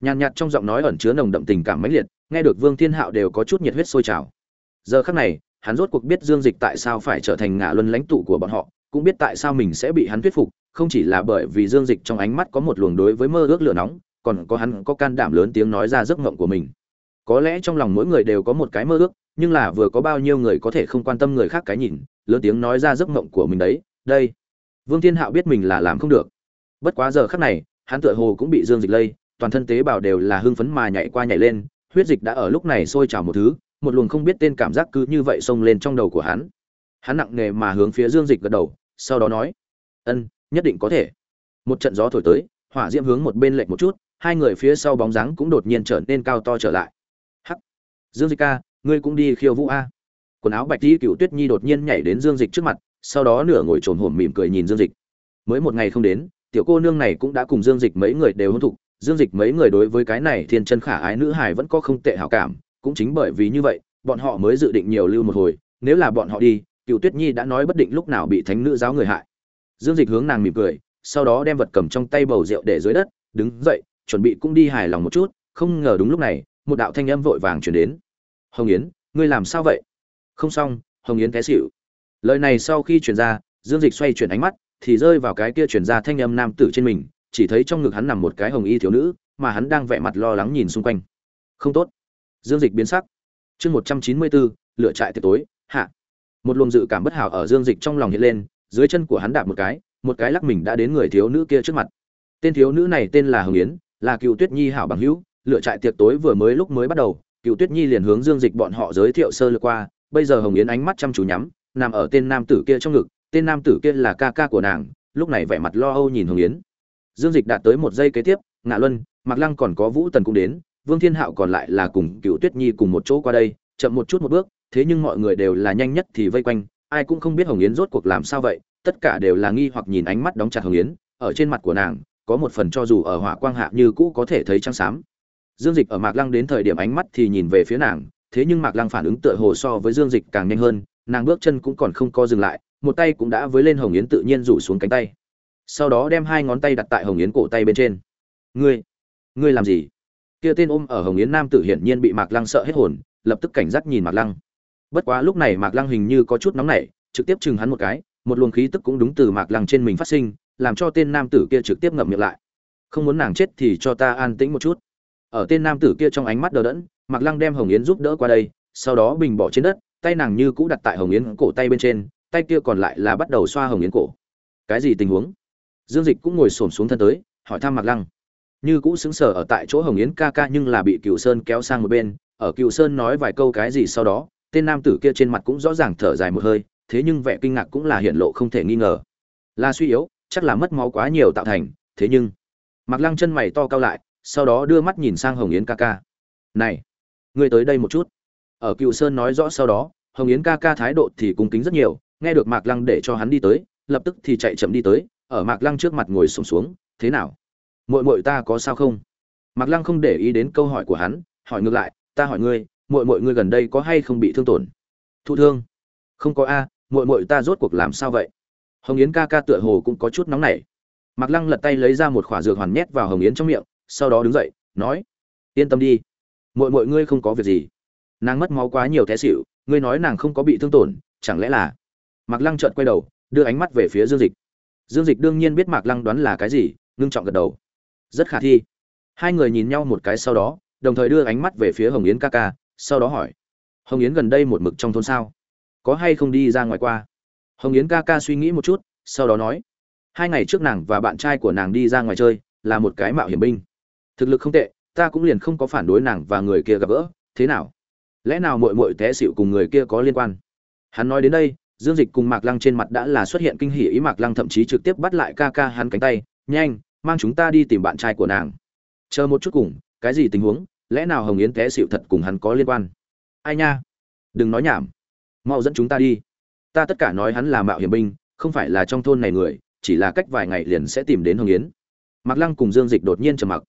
nhàn nhạt trong giọng nói ẩn chứa nồng đậm tình cảm mãnh liệt, nghe được vương thiên hạo đều có chút nhiệt huyết sôi trào. Giờ khắc này, hắn rốt cuộc biết dương dịch tại sao phải trở thành ngạ luân lãnh tụ của bọn họ, cũng biết tại sao mình sẽ bị hắn thuyết phục, không chỉ là bởi vì dương dịch trong ánh mắt có một luồng đối với mơ ước lửa nóng, còn có hắn có can đảm lớn tiếng nói ra giấc mộng của mình. Có lẽ trong lòng mỗi người đều có một cái mơ ước, nhưng là vừa có bao nhiêu người có thể không quan tâm người khác cái nhìn, lớn tiếng nói ra giấc mộng của mình đấy, đây. Vương thiên hạo biết mình là làm không được. Bất quá giờ khắc này, hắn tựa hồ cũng bị dương dịch lây toàn thân tế bào đều là hưng phấn mà nhảy qua nhảy lên, huyết dịch đã ở lúc này sôi trào một thứ, một luồng không biết tên cảm giác cứ như vậy xông lên trong đầu của hắn. Hắn nặng nề mà hướng phía dương dịch gật đầu, sau đó nói, ân, nhất định có thể. Một trận gió thổi tới, hỏa diễm hướng một bên lệch một chút, hai người phía sau bóng dáng cũng đột nhiên trở nên cao to trở lại. Hắc, dương dịch ca, ngươi cũng đi khiêu vũ a. Quần áo bạch tí cửu tuyết nhi đột nhiên nhảy đến dương dịch trước mặt, sau đó nửa ngồi trồn hổm mỉm cười nhìn dương dịch. Mới một ngày không đến, tiểu cô nương này cũng đã cùng dương dịch mấy người đều hôn thục dương dịch mấy người đối với cái này thiên chân khả ái nữ hài vẫn có không tệ hảo cảm, cũng chính bởi vì như vậy, bọn họ mới dự định nhiều lưu một hồi, nếu là bọn họ đi, cựu tuyết nhi đã nói bất định lúc nào bị thánh nữ giáo người hại. Dương dịch hướng nàng mỉm cười, sau đó đem vật cầm trong tay bầu rượu để dưới đất, đứng dậy, chuẩn bị cũng đi hài lòng một chút, không ngờ đúng lúc này, một đạo thanh âm vội vàng chuyển đến. Hồng yến, ngươi làm sao vậy? Không xong, hồng yến té xịu lời này sau khi chuyển ra, dương dịch xoay chuyển ánh mắt, thì rơi vào cái kia chuyển ra thanh âm nam tử trên mình chỉ thấy trong ngực hắn nằm một cái hồng y thiếu nữ, mà hắn đang vẽ mặt lo lắng nhìn xung quanh. Không tốt. Dương dịch biến sắc. Chương một trăm chín mươi bốn, lựa trại tiệc tối, hạ. Một luồng dự cảm bất hảo ở dương dịch trong lòng hiện lên, dưới chân của hắn đạp một cái một cái lắc mình đã đến người thiếu nữ kia trước mặt. Tên thiếu nữ này tên là hồng yến, là cựu tuyết nhi hảo bằng hữu, lựa trại tiệc tối vừa mới lúc mới bắt đầu, cựu tuyết nhi liền hướng dương dịch bọn họ giới thiệu sơ lược qua, bây giờ hồng yến ánh mắt chăm chú nhắm, nằm ở tên nam tử kia trong ngực, tên nam tử kia là ca ca của nàng, lúc này vẻ mặt lo âu nhìn hồng yến dương dịch đạt tới một giây kế tiếp, ngạ luân, mạc lăng còn có vũ tần cũng đến, vương thiên hạo còn lại là cùng cựu tuyết nhi cùng một chỗ qua đây, chậm một chút một bước, thế nhưng mọi người đều là nhanh nhất thì vây quanh, ai cũng không biết hồng yến rốt cuộc làm sao vậy, tất cả đều là nghi hoặc nhìn ánh mắt đóng chặt hồng yến, ở trên mặt của nàng, có một phần cho dù ở hỏa quang hạ như cũ có thể thấy trắng xám. Dương dịch ở mạc lăng đến thời điểm ánh mắt thì nhìn về phía nàng, thế nhưng mạc lăng phản ứng tựa hồ so với dương dịch càng nhanh hơn, nàng bước chân cũng còn không co dừng lại, một tay cũng đã với lên hồng yến tự nhiên rủ xuống cánh tay sau đó đem hai ngón tay đặt tại hồng yến cổ tay bên trên. Ngươi ngươi làm gì? Kia tên ôm ở hồng yến nam tử hiển nhiên bị mạc lăng sợ hết hồn, lập tức cảnh giác nhìn mạc lăng. Bất quá lúc này mạc lăng hình như có chút nóng nảy, trực tiếp chừng hắn một cái, một luồng khí tức cũng đúng từ mạc lăng trên mình phát sinh, làm cho tên nam tử kia trực tiếp ngậm miệng lại. Không muốn nàng chết thì cho ta an tĩnh một chút. Ở tên nam tử kia trong ánh mắt đờ đẫn, mạc lăng đem hồng yến giúp đỡ qua đây, sau đó bình bỏ trên đất, tay nàng như cũ đặt tại hồng yến cổ tay bên trên, tay kia còn lại là bắt đầu xoa hồng yến cổ. Cái gì tình huống? Dương dịch cũng ngồi xổm xuống thân tới, hỏi thăm mạc lăng. Như cũ xứng sở ở tại chỗ hồng yến ca ca nhưng là bị cựu sơn kéo sang một bên, ở cựu sơn nói vài câu cái gì sau đó, tên nam tử kia trên mặt cũng rõ ràng thở dài một hơi, thế nhưng vẻ kinh ngạc cũng là hiện lộ không thể nghi ngờ. Là suy yếu, chắc là mất máu quá nhiều tạo thành, thế nhưng mặc lăng chân mày to cao lại, sau đó đưa mắt nhìn sang hồng yến ca ca. Này, ngươi tới đây một chút. Ở cựu sơn nói rõ sau đó, hồng yến ca ca thái độ thì cung kính rất nhiều, nghe được mạc lăng để cho hắn đi tới, lập tức thì chạy chậm đi tới ở mạc lăng trước mặt ngồi xổm xuống, xuống thế nào? Muội muội ta có sao không? Mạc lăng không để ý đến câu hỏi của hắn hỏi ngược lại ta hỏi ngươi muội muội ngươi gần đây có hay không bị thương tổn? Thụ thương? Không có a muội muội ta rốt cuộc làm sao vậy? Hồng yến ca ca tựa hồ cũng có chút nóng nảy. Mạc lăng lật tay lấy ra một khỏa dược hoàn nhét vào hồng yến trong miệng sau đó đứng dậy nói yên tâm đi muội muội ngươi không có việc gì. Nàng mất máu quá nhiều té xỉu, ngươi nói nàng không có bị thương tổn chẳng lẽ là mạc lăng chợt quay đầu đưa ánh mắt về phía dương dịch dương dịch đương nhiên biết mạc lăng đoán là cái gì, ngưng trọng gật đầu. Rất khả thi. Hai người nhìn nhau một cái sau đó, đồng thời đưa ánh mắt về phía hồng yến ca ca, sau đó hỏi, hồng yến gần đây một mực trong thôn sao? Có hay không đi ra ngoài qua? Hồng yến ca ca suy nghĩ một chút, sau đó nói, hai ngày trước nàng và bạn trai của nàng đi ra ngoài chơi, là một cái mạo hiểm binh. Thực lực không tệ, ta cũng liền không có phản đối nàng và người kia gặp gỡ, thế nào? Lẽ nào mội mội té xịu cùng người kia có liên quan? Hắn nói đến đây dương dịch cùng mạc lăng trên mặt đã là xuất hiện kinh hỉ ý mạc lăng thậm chí trực tiếp bắt lại ca ca hắn cánh tay, nhanh, mang chúng ta đi tìm bạn trai của nàng. Chờ một chút cùng, cái gì tình huống? Lẽ nào hồng yến té xịu thật cùng hắn có liên quan? Ai nha? Đừng nói nhảm. Mau dẫn chúng ta đi. Ta tất cả nói hắn là mạo hiểm binh, không phải là trong thôn này người, chỉ là cách vài ngày liền sẽ tìm đến hồng yến. Mạc lăng cùng dương dịch đột nhiên trầm mặc.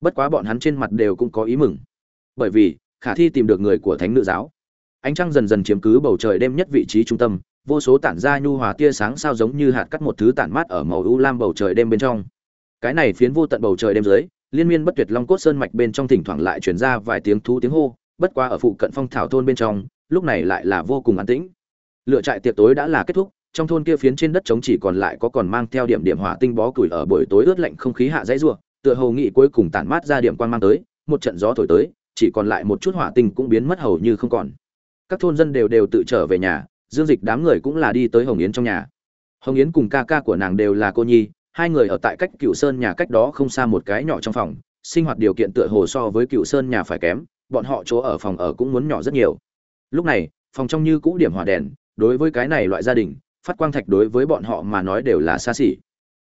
Bất quá bọn hắn trên mặt đều cũng có ý mừng. Bởi vì, khả thi tìm được người của thánh nữ giáo. Ánh trăng dần dần chiếm cứ bầu trời đêm nhất vị trí trung tâm vô số tản ra nhu hòa tia sáng sao giống như hạt cắt một thứ tản mát ở màu u lam bầu trời đêm bên trong. Cái này phiến vô tận bầu trời đêm dưới, liên miên bất tuyệt long cốt sơn mạch bên trong thỉnh thoảng lại truyền ra vài tiếng thú tiếng hô, bất qua ở phụ cận phong thảo thôn bên trong, lúc này lại là vô cùng an tĩnh. Lựa trại tiệc tối đã là kết thúc, trong thôn kia phiến trên đất trống chỉ còn lại có còn mang theo điểm điểm hỏa tinh bó củi ở buổi tối ướt lạnh không khí hạ dãy rùa tựa hồ nghị cuối cùng tản mát ra điểm quan mang tới, một trận gió thổi tới, chỉ còn lại một chút hỏa tinh cũng biến mất hầu như không còn. Các thôn dân đều đều tự trở về nhà dương dịch đám người cũng là đi tới hồng yến trong nhà. Hồng yến cùng ca ca của nàng đều là cô nhi, hai người ở tại cách cựu sơn nhà cách đó không xa một cái nhỏ trong phòng, sinh hoạt điều kiện tựa hồ so với cựu sơn nhà phải kém, bọn họ chỗ ở phòng ở cũng muốn nhỏ rất nhiều. Lúc này, phòng trong như cũ điểm hỏa đèn, đối với cái này loại gia đình, phát quang thạch đối với bọn họ mà nói đều là xa xỉ.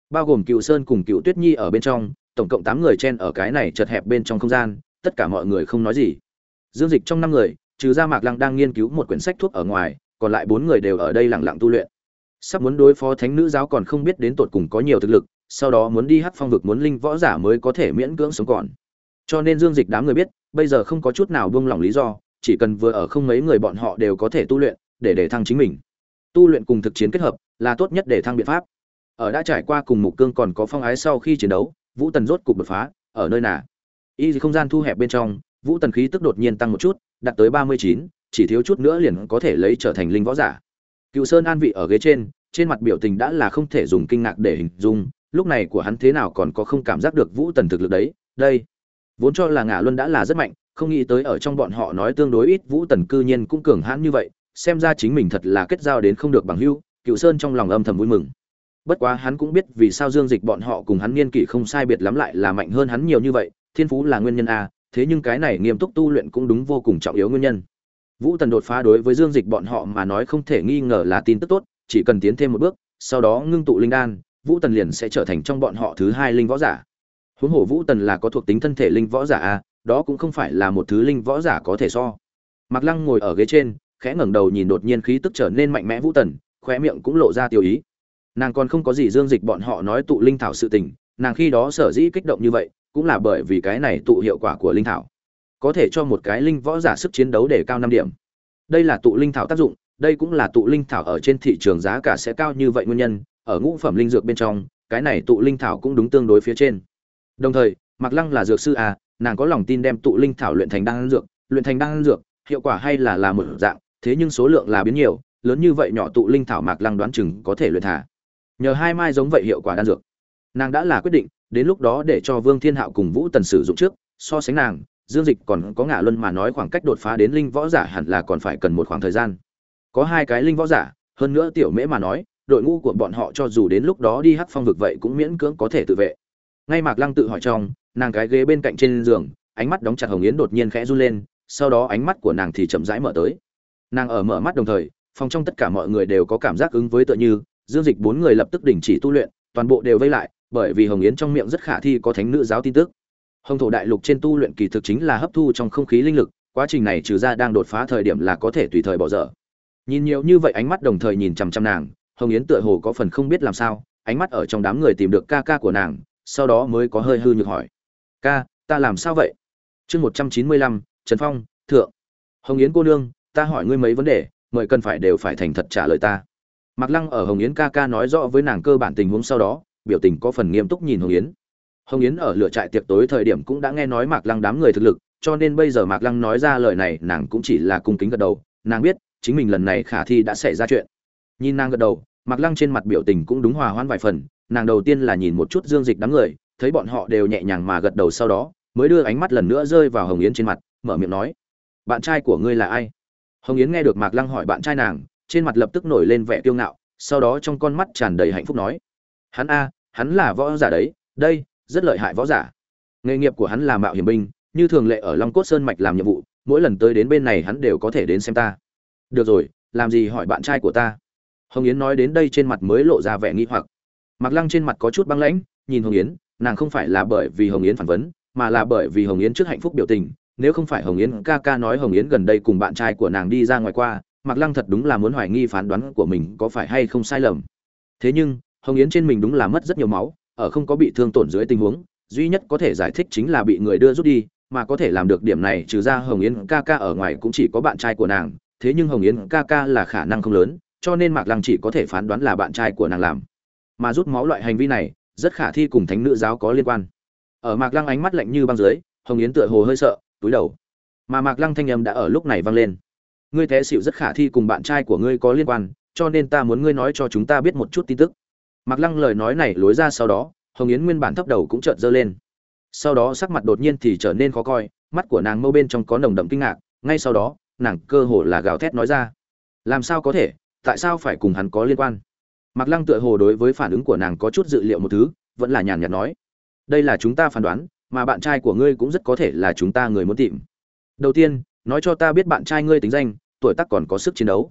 Bao gồm cựu sơn cùng cựu tuyết nhi ở bên trong, tổng cộng tám người chen ở cái này chật hẹp bên trong không gian, tất cả mọi người không nói gì. Dương dịch trong năm người, trừ ra mạc lăng đang nghiên cứu một quyển sách thuốc ở ngoài còn lại bốn người đều ở đây lặng lặng tu luyện. Sắp muốn đối phó thánh nữ giáo còn không biết đến tột cùng có nhiều thực lực, sau đó muốn đi hát phong vực muốn linh võ giả mới có thể miễn cưỡng sống còn. Cho nên dương dịch đám người biết, bây giờ không có chút nào buông lỏng lý do, chỉ cần vừa ở không mấy người bọn họ đều có thể tu luyện, để để thăng chính mình. Tu luyện cùng thực chiến kết hợp, là tốt nhất để thăng biện pháp. Ở đã trải qua cùng mục cương còn có phong ái sau khi chiến đấu, vũ tần rốt cục đột phá, ở nơi nào? Y không gian thu hẹp bên trong, vũ tần khí tức đột nhiên tăng một chút, đạt tới ba mươi chín chỉ thiếu chút nữa liền có thể lấy trở thành linh võ giả. Cựu sơn an vị ở ghế trên trên mặt biểu tình đã là không thể dùng kinh ngạc để hình dung, lúc này của hắn thế nào còn có không cảm giác được vũ tần thực lực đấy, đây. Vốn cho là ngả luân đã là rất mạnh, không nghĩ tới ở trong bọn họ nói tương đối ít vũ tần cư nhiên cũng cường hãn như vậy, xem ra chính mình thật là kết giao đến không được bằng hưu cựu sơn trong lòng âm thầm vui mừng. Bất quá hắn cũng biết vì sao dương dịch bọn họ cùng hắn niên kỷ không sai biệt lắm lại là mạnh hơn hắn nhiều như vậy, thiên phú là nguyên nhân a, thế nhưng cái này nghiêm túc tu luyện cũng đúng vô cùng trọng yếu nguyên nhân vũ tần đột phá đối với dương dịch bọn họ mà nói không thể nghi ngờ là tin tức tốt chỉ cần tiến thêm một bước sau đó ngưng tụ linh đan vũ tần liền sẽ trở thành trong bọn họ thứ hai linh võ giả. Huống hồ vũ tần là có thuộc tính thân thể linh võ giả a đó cũng không phải là một thứ linh võ giả có thể so. Mạc Lăng ngồi ở ghế trên, khẽ ngẩng đầu nhìn đột nhiên khí tức trở nên mạnh mẽ Vũ Tần, khóe miệng cũng lộ ra tiêu ý. Nàng còn không có gì dương dịch bọn họ nói tụ linh thảo sự tình, nàng khi đó sở dĩ kích động như vậy, cũng là bởi vì cái này tụ hiệu quả của linh thảo, có thể cho một cái linh võ giả sức chiến đấu để cao năm điểm. Đây là tụ linh thảo tác dụng, đây cũng là tụ linh thảo ở trên thị trường giá cả sẽ cao như vậy nguyên nhân, ở ngũ phẩm linh dược bên trong, cái này tụ linh thảo cũng đúng tương đối phía trên. Đồng thời, Mạc Lăng là dược sư à, nàng có lòng tin đem tụ linh thảo luyện thành đan dược, luyện thành đan dược, hiệu quả hay là là một dạng, thế nhưng số lượng là biến nhiều, lớn như vậy nhỏ tụ linh thảo Mạc Lăng đoán chừng có thể luyện thả. Nhờ hai mai giống vậy hiệu quả đan dược, nàng đã là quyết định, đến lúc đó để cho Vương Thiên Hạo cùng Vũ Tần sử dụng trước, so sánh nàng, Dương Dịch còn có ngã luân mà nói khoảng cách đột phá đến linh võ giả hẳn là còn phải cần một khoảng thời gian. Có hai cái linh võ giả, hơn nữa tiểu mễ mà nói, đội ngũ của bọn họ cho dù đến lúc đó đi hắc phong vực vậy cũng miễn cưỡng có thể tự vệ. Ngay Mạc Lăng tự hỏi trong, nàng cái ghế bên cạnh trên giường, ánh mắt đóng chặt Hồng Yến đột nhiên khẽ run lên, sau đó ánh mắt của nàng thì chậm rãi mở tới. Nàng ở mở mắt đồng thời, phòng trong tất cả mọi người đều có cảm giác ứng với tựa như, Dương Dịch bốn người lập tức đình chỉ tu luyện, toàn bộ đều vây lại, bởi vì Hồng Yến trong miệng rất khả thi có thánh nữ giáo tin tức. Hồng thổ đại lục trên tu luyện kỳ thực chính là hấp thu trong không khí linh lực, quá trình này trừ ra đang đột phá thời điểm là có thể tùy thời bỏ dở. Nhìn nhiều như vậy ánh mắt đồng thời nhìn chằm chằm nàng, Hồng Yến tựa hồ có phần không biết làm sao, ánh mắt ở trong đám người tìm được ca ca của nàng, sau đó mới có hơi hư nhược hỏi: "Ca, ta làm sao vậy?" Chương một trăm chín mươi lăm Trần Phong, thượng. Hồng Yến cô nương, ta hỏi ngươi mấy vấn đề, mời cần phải đều phải thành thật trả lời ta. Mạc Lăng ở Hồng Yến ca ca nói rõ với nàng cơ bản tình huống sau đó, biểu tình có phần nghiêm túc nhìn Hồng Yến. Hồng Yến ở lửa trại tiệc tối thời điểm cũng đã nghe nói Mạc Lăng đám người thực lực, cho nên bây giờ Mạc Lăng nói ra lời này, nàng cũng chỉ là cung kính gật đầu, nàng biết, chính mình lần này khả thi đã xảy ra chuyện. Nhìn nàng gật đầu, Mạc Lăng trên mặt biểu tình cũng đúng hòa hoãn vài phần, nàng đầu tiên là nhìn một chút Dương Dịch đám người, thấy bọn họ đều nhẹ nhàng mà gật đầu sau đó, mới đưa ánh mắt lần nữa rơi vào Hồng Yến trên mặt, mở miệng nói: "Bạn trai của ngươi là ai?" Hồng Yến nghe được Mạc Lăng hỏi bạn trai nàng, trên mặt lập tức nổi lên vẻ kiêu ngạo, sau đó trong con mắt tràn đầy hạnh phúc nói: "Hắn a, hắn là võ giả đấy, đây, rất lợi hại võ giả. Nghề nghiệp của hắn là mạo hiểm binh, như thường lệ ở Long Cốt Sơn mạch làm nhiệm vụ, mỗi lần tới đến bên này hắn đều có thể đến xem ta." "Được rồi, làm gì hỏi bạn trai của ta?" Hồng Yến nói đến đây trên mặt mới lộ ra vẻ nghi hoặc. Mạc Lăng trên mặt có chút băng lãnh, nhìn Hồng Yến, nàng không phải là bởi vì Hồng Yến phản vấn, mà là bởi vì Hồng Yến trước hạnh phúc biểu tình, nếu không phải Hồng Yến ca ca nói Hồng Yến gần đây cùng bạn trai của nàng đi ra ngoài qua, Mạc Lăng thật đúng là muốn hoài nghi phán đoán của mình có phải hay không sai lầm. Thế nhưng, Hồng Yến trên mình đúng là mất rất nhiều máu, ở không có bị thương tổn dưới tình huống, duy nhất có thể giải thích chính là bị người đưa rút đi, mà có thể làm được điểm này trừ ra Hồng Yến ca ca ở ngoài cũng chỉ có bạn trai của nàng, thế nhưng Hồng Yến ca ca là khả năng không lớn, cho nên Mạc Lăng chỉ có thể phán đoán là bạn trai của nàng làm. Mà rút máu loại hành vi này, rất khả thi cùng thánh nữ giáo có liên quan. ở mạc lăng ánh mắt lạnh như băng dưới hồng yến tựa hồ hơi sợ túi đầu mà mạc lăng thanh âm đã ở lúc này vang lên ngươi thế xịu rất khả thi cùng bạn trai của ngươi có liên quan cho nên ta muốn ngươi nói cho chúng ta biết một chút tin tức mạc lăng lời nói này lối ra sau đó, hồng yến nguyên bản thấp đầu cũng chợt dơ lên. Sau đó sắc mặt đột nhiên thì trở nên khó coi, mắt của nàng mâu bên trong có nồng đậm kinh ngạc, ngay sau đó, nàng cơ hồ là gào thét nói ra. Làm sao có thể, tại sao phải cùng hắn có liên quan? Mạc lăng tựa hồ đối với phản ứng của nàng có chút dự liệu một thứ, vẫn là nhàn nhạt nói. Đây là chúng ta phán đoán, mà bạn trai của ngươi cũng rất có thể là chúng ta người muốn tìm. Đầu tiên, nói cho ta biết bạn trai ngươi tính danh, tuổi tác còn có sức chiến đấu.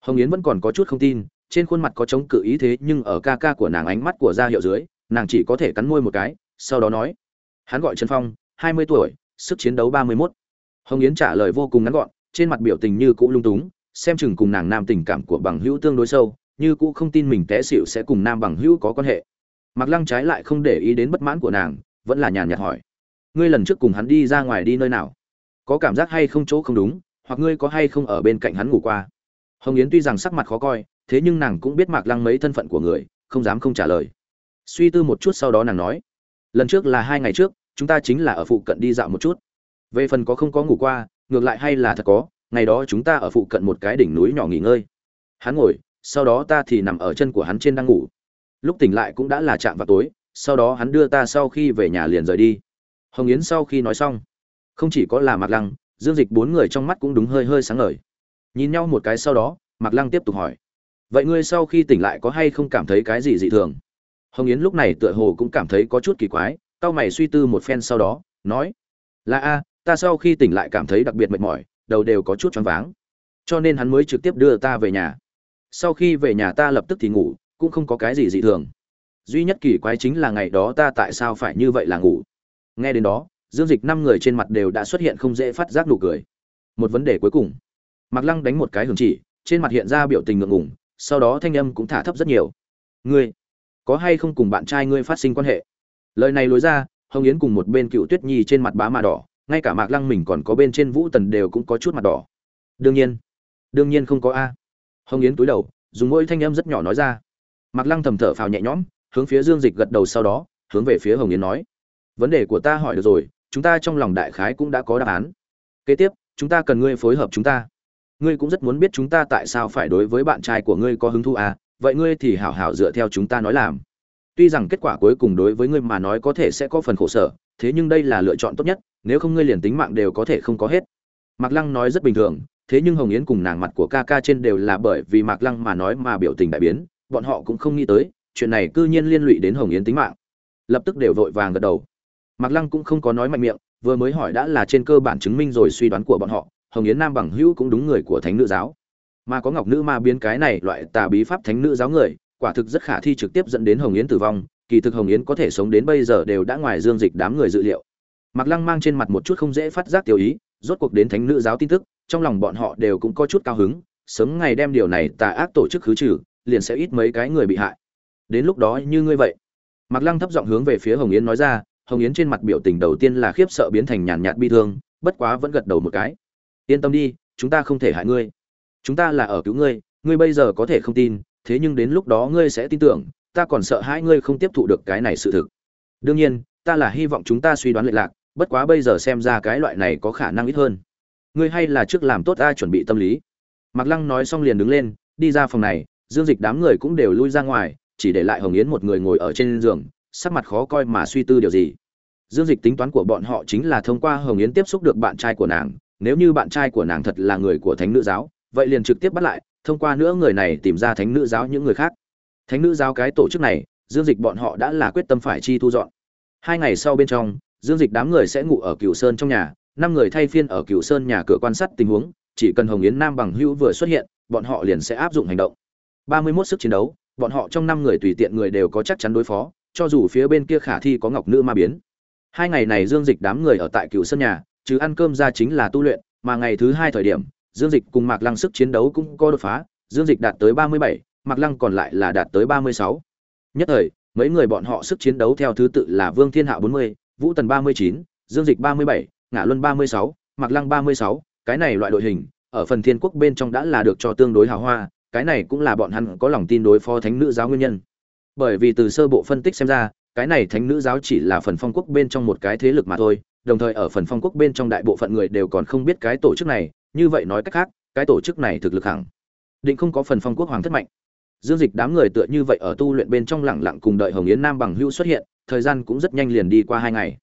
Hồng yến vẫn còn có chút không tin trên khuôn mặt có chống cự ý thế nhưng ở ca ca của nàng ánh mắt của ra hiệu dưới, nàng chỉ có thể cắn môi một cái, sau đó nói, hắn gọi trần phong, hai mươi tuổi, sức chiến đấu ba mươi mốt. Hồng yến trả lời vô cùng ngắn gọn, trên mặt biểu tình như cũ lung túng, xem chừng cùng nàng nam tình cảm của bằng hữu tương đối sâu, như cũ không tin mình té xịu sẽ cùng nam bằng hữu có quan hệ. Mặc lăng trái lại không để ý đến bất mãn của nàng, vẫn là nhàn nhạt hỏi, ngươi lần trước cùng hắn đi ra ngoài đi nơi nào? Có cảm giác hay không chỗ không đúng, hoặc ngươi có hay không ở bên cạnh hắn ngủ qua? Hồng yến tuy rằng sắc mặt khó coi thế nhưng nàng cũng biết mạc lăng mấy thân phận của người, không dám không trả lời. Suy tư một chút sau đó nàng nói, lần trước là hai ngày trước, chúng ta chính là ở phụ cận đi dạo một chút. Về phần có không có ngủ qua, ngược lại hay là thật có, ngày đó chúng ta ở phụ cận một cái đỉnh núi nhỏ nghỉ ngơi. Hắn ngồi, sau đó ta thì nằm ở chân của hắn trên đang ngủ. Lúc tỉnh lại cũng đã là chạm vào tối, sau đó hắn đưa ta sau khi về nhà liền rời đi. Hồng yến sau khi nói xong, không chỉ có là mạc lăng, dương dịch bốn người trong mắt cũng đúng hơi hơi sáng ngời. Nhìn nhau một cái sau đó, mạc lăng tiếp tục hỏi vậy ngươi sau khi tỉnh lại có hay không cảm thấy cái gì dị thường? Hồng yến lúc này tựa hồ cũng cảm thấy có chút kỳ quái tao mày suy tư một phen sau đó, nói, là a, ta sau khi tỉnh lại cảm thấy đặc biệt mệt mỏi, đầu đều có chút choáng váng. Cho nên hắn mới trực tiếp đưa ta về nhà. Sau khi về nhà ta lập tức thì ngủ, cũng không có cái gì dị thường. Duy nhất kỳ quái chính là ngày đó ta tại sao phải như vậy là ngủ? Nghe đến đó, dương dịch năm người trên mặt đều đã xuất hiện không dễ phát giác nụ cười. Một vấn đề cuối cùng. Mặc lăng đánh một cái hưởng chỉ, trên mặt hiện ra biểu tình ngượng ngùng sau đó thanh âm cũng thả thấp rất nhiều. Ngươi, có hay không cùng bạn trai ngươi phát sinh quan hệ? Lời này lối ra, hồng yến cùng một bên cựu tuyết nhi trên mặt bá mà đỏ, ngay cả mạc lăng mình còn có bên trên vũ tần đều cũng có chút mặt đỏ. Đương nhiên đương nhiên không có a. Hồng yến túi đầu, dùng mỗi thanh âm rất nhỏ nói ra. Mạc lăng thầm thở phào nhẹ nhõm, hướng phía dương dịch gật đầu sau đó, hướng về phía hồng yến nói. Vấn đề của ta hỏi được rồi, chúng ta trong lòng đại khái cũng đã có đáp án. Kế tiếp, chúng ta cần ngươi phối hợp chúng ta ngươi cũng rất muốn biết chúng ta tại sao phải đối với bạn trai của ngươi có hứng thú à vậy ngươi thì hảo hảo dựa theo chúng ta nói làm. Tuy rằng kết quả cuối cùng đối với ngươi mà nói có thể sẽ có phần khổ sở, thế nhưng đây là lựa chọn tốt nhất, nếu không ngươi liền tính mạng đều có thể không có hết. Mạc lăng nói rất bình thường, thế nhưng hồng yến cùng nàng mặt của ca ca trên đều là bởi vì mạc lăng mà nói mà biểu tình đại biến, bọn họ cũng không nghĩ tới, chuyện này cư nhiên liên lụy đến hồng yến tính mạng. Lập tức đều vội vàng gật đầu. Mạc lăng cũng không có nói mạnh miệng, vừa mới hỏi đã là trên cơ bản chứng minh rồi suy đoán của bọn họ hồng yến nam bằng hữu cũng đúng người của thánh nữ giáo mà có ngọc nữ ma biến cái này loại tà bí pháp thánh nữ giáo người quả thực rất khả thi trực tiếp dẫn đến hồng yến tử vong kỳ thực hồng yến có thể sống đến bây giờ đều đã ngoài dương dịch đám người dự liệu Mạc Lăng mang trên mặt một chút không dễ phát giác tiêu ý, rốt cuộc đến thánh nữ giáo tin tức, trong lòng bọn họ đều cũng có chút cao hứng, sớm ngày đem điều này tà ác tổ chức khứ trừ, liền sẽ ít mấy cái người bị hại. Đến lúc đó như ngươi vậy. Mạc Lăng thấp giọng hướng về phía Hồng Yến nói ra, Hồng Yến trên mặt biểu tình đầu tiên là khiếp sợ biến thành nhàn nhạt bi thương, bất quá vẫn gật đầu một cái. Yên tâm đi, chúng ta không thể hại ngươi. Chúng ta là ở cứu ngươi, ngươi bây giờ có thể không tin, thế nhưng đến lúc đó ngươi sẽ tin tưởng, ta còn sợ hãi ngươi không tiếp thụ được cái này sự thực. Đương nhiên, ta là hy vọng chúng ta suy đoán lệch lạc, bất quá bây giờ xem ra cái loại này có khả năng ít hơn ngươi hay là trước làm tốt ta chuẩn bị tâm lý Mạc Lăng nói xong liền đứng lên, đi ra phòng này, Dương Dịch đám người cũng đều lui ra ngoài, chỉ để lại Hồng Yến một người ngồi ở trên giường, sắc mặt khó coi mà suy tư điều gì. Dương Dịch tính toán của bọn họ chính là thông qua Hồng Yến tiếp xúc được bạn trai của nàng, nếu như bạn trai của nàng thật là người của Thánh nữ giáo, vậy liền trực tiếp bắt lại, thông qua nữa người này tìm ra Thánh nữ giáo những người khác. Thánh nữ giáo cái tổ chức này, Dương Dịch bọn họ đã là quyết tâm phải chi thu dọn. Hai ngày sau bên trong, Dương Dịch đám người sẽ ngủ ở Cửu Sơn trong nhà, năm người thay phiên ở Cửu Sơn nhà cửa quan sát tình huống, chỉ cần Hồng Yến Nam bằng hữu vừa xuất hiện, bọn họ liền sẽ áp dụng hành động. 31 sức chiến đấu, bọn họ trong năm người tùy tiện người đều có chắc chắn đối phó, cho dù phía bên kia khả thi có Ngọc Nữ ma biến. Hai ngày này Dương Dịch đám người ở tại Cửu Sơn nhà, chứ ăn cơm ra chính là tu luyện, mà ngày thứ hai thời điểm, Dương Dịch cùng Mạc Lăng sức chiến đấu cũng có đột phá, Dương Dịch đạt tới 37, Mạc Lăng còn lại là đạt tới 36. Nhất thời, mấy người bọn họ sức chiến đấu theo thứ tự là Vương Thiên Hạo 40, Vũ Tần 39, Dương Dịch 37, Ngạ Luân 36, Mạc Lăng 36, cái này loại đội hình, ở phần Thiên Quốc bên trong đã là được cho tương đối hào hoa, cái này cũng là bọn hắn có lòng tin đối phó thánh nữ giáo nguyên nhân. Bởi vì từ sơ bộ phân tích xem ra, cái này thánh nữ giáo chỉ là phần phong quốc bên trong một cái thế lực mà thôi đồng thời ở phần phong quốc bên trong đại bộ phận người đều còn không biết cái tổ chức này, như vậy nói cách khác, cái tổ chức này thực lực hẳn định không có phần phong quốc hoàng thất mạnh. Dương dịch đám người tựa như vậy ở tu luyện bên trong lặng lặng cùng đợi hồng yến nam bằng hưu xuất hiện, thời gian cũng rất nhanh liền đi qua hai ngày.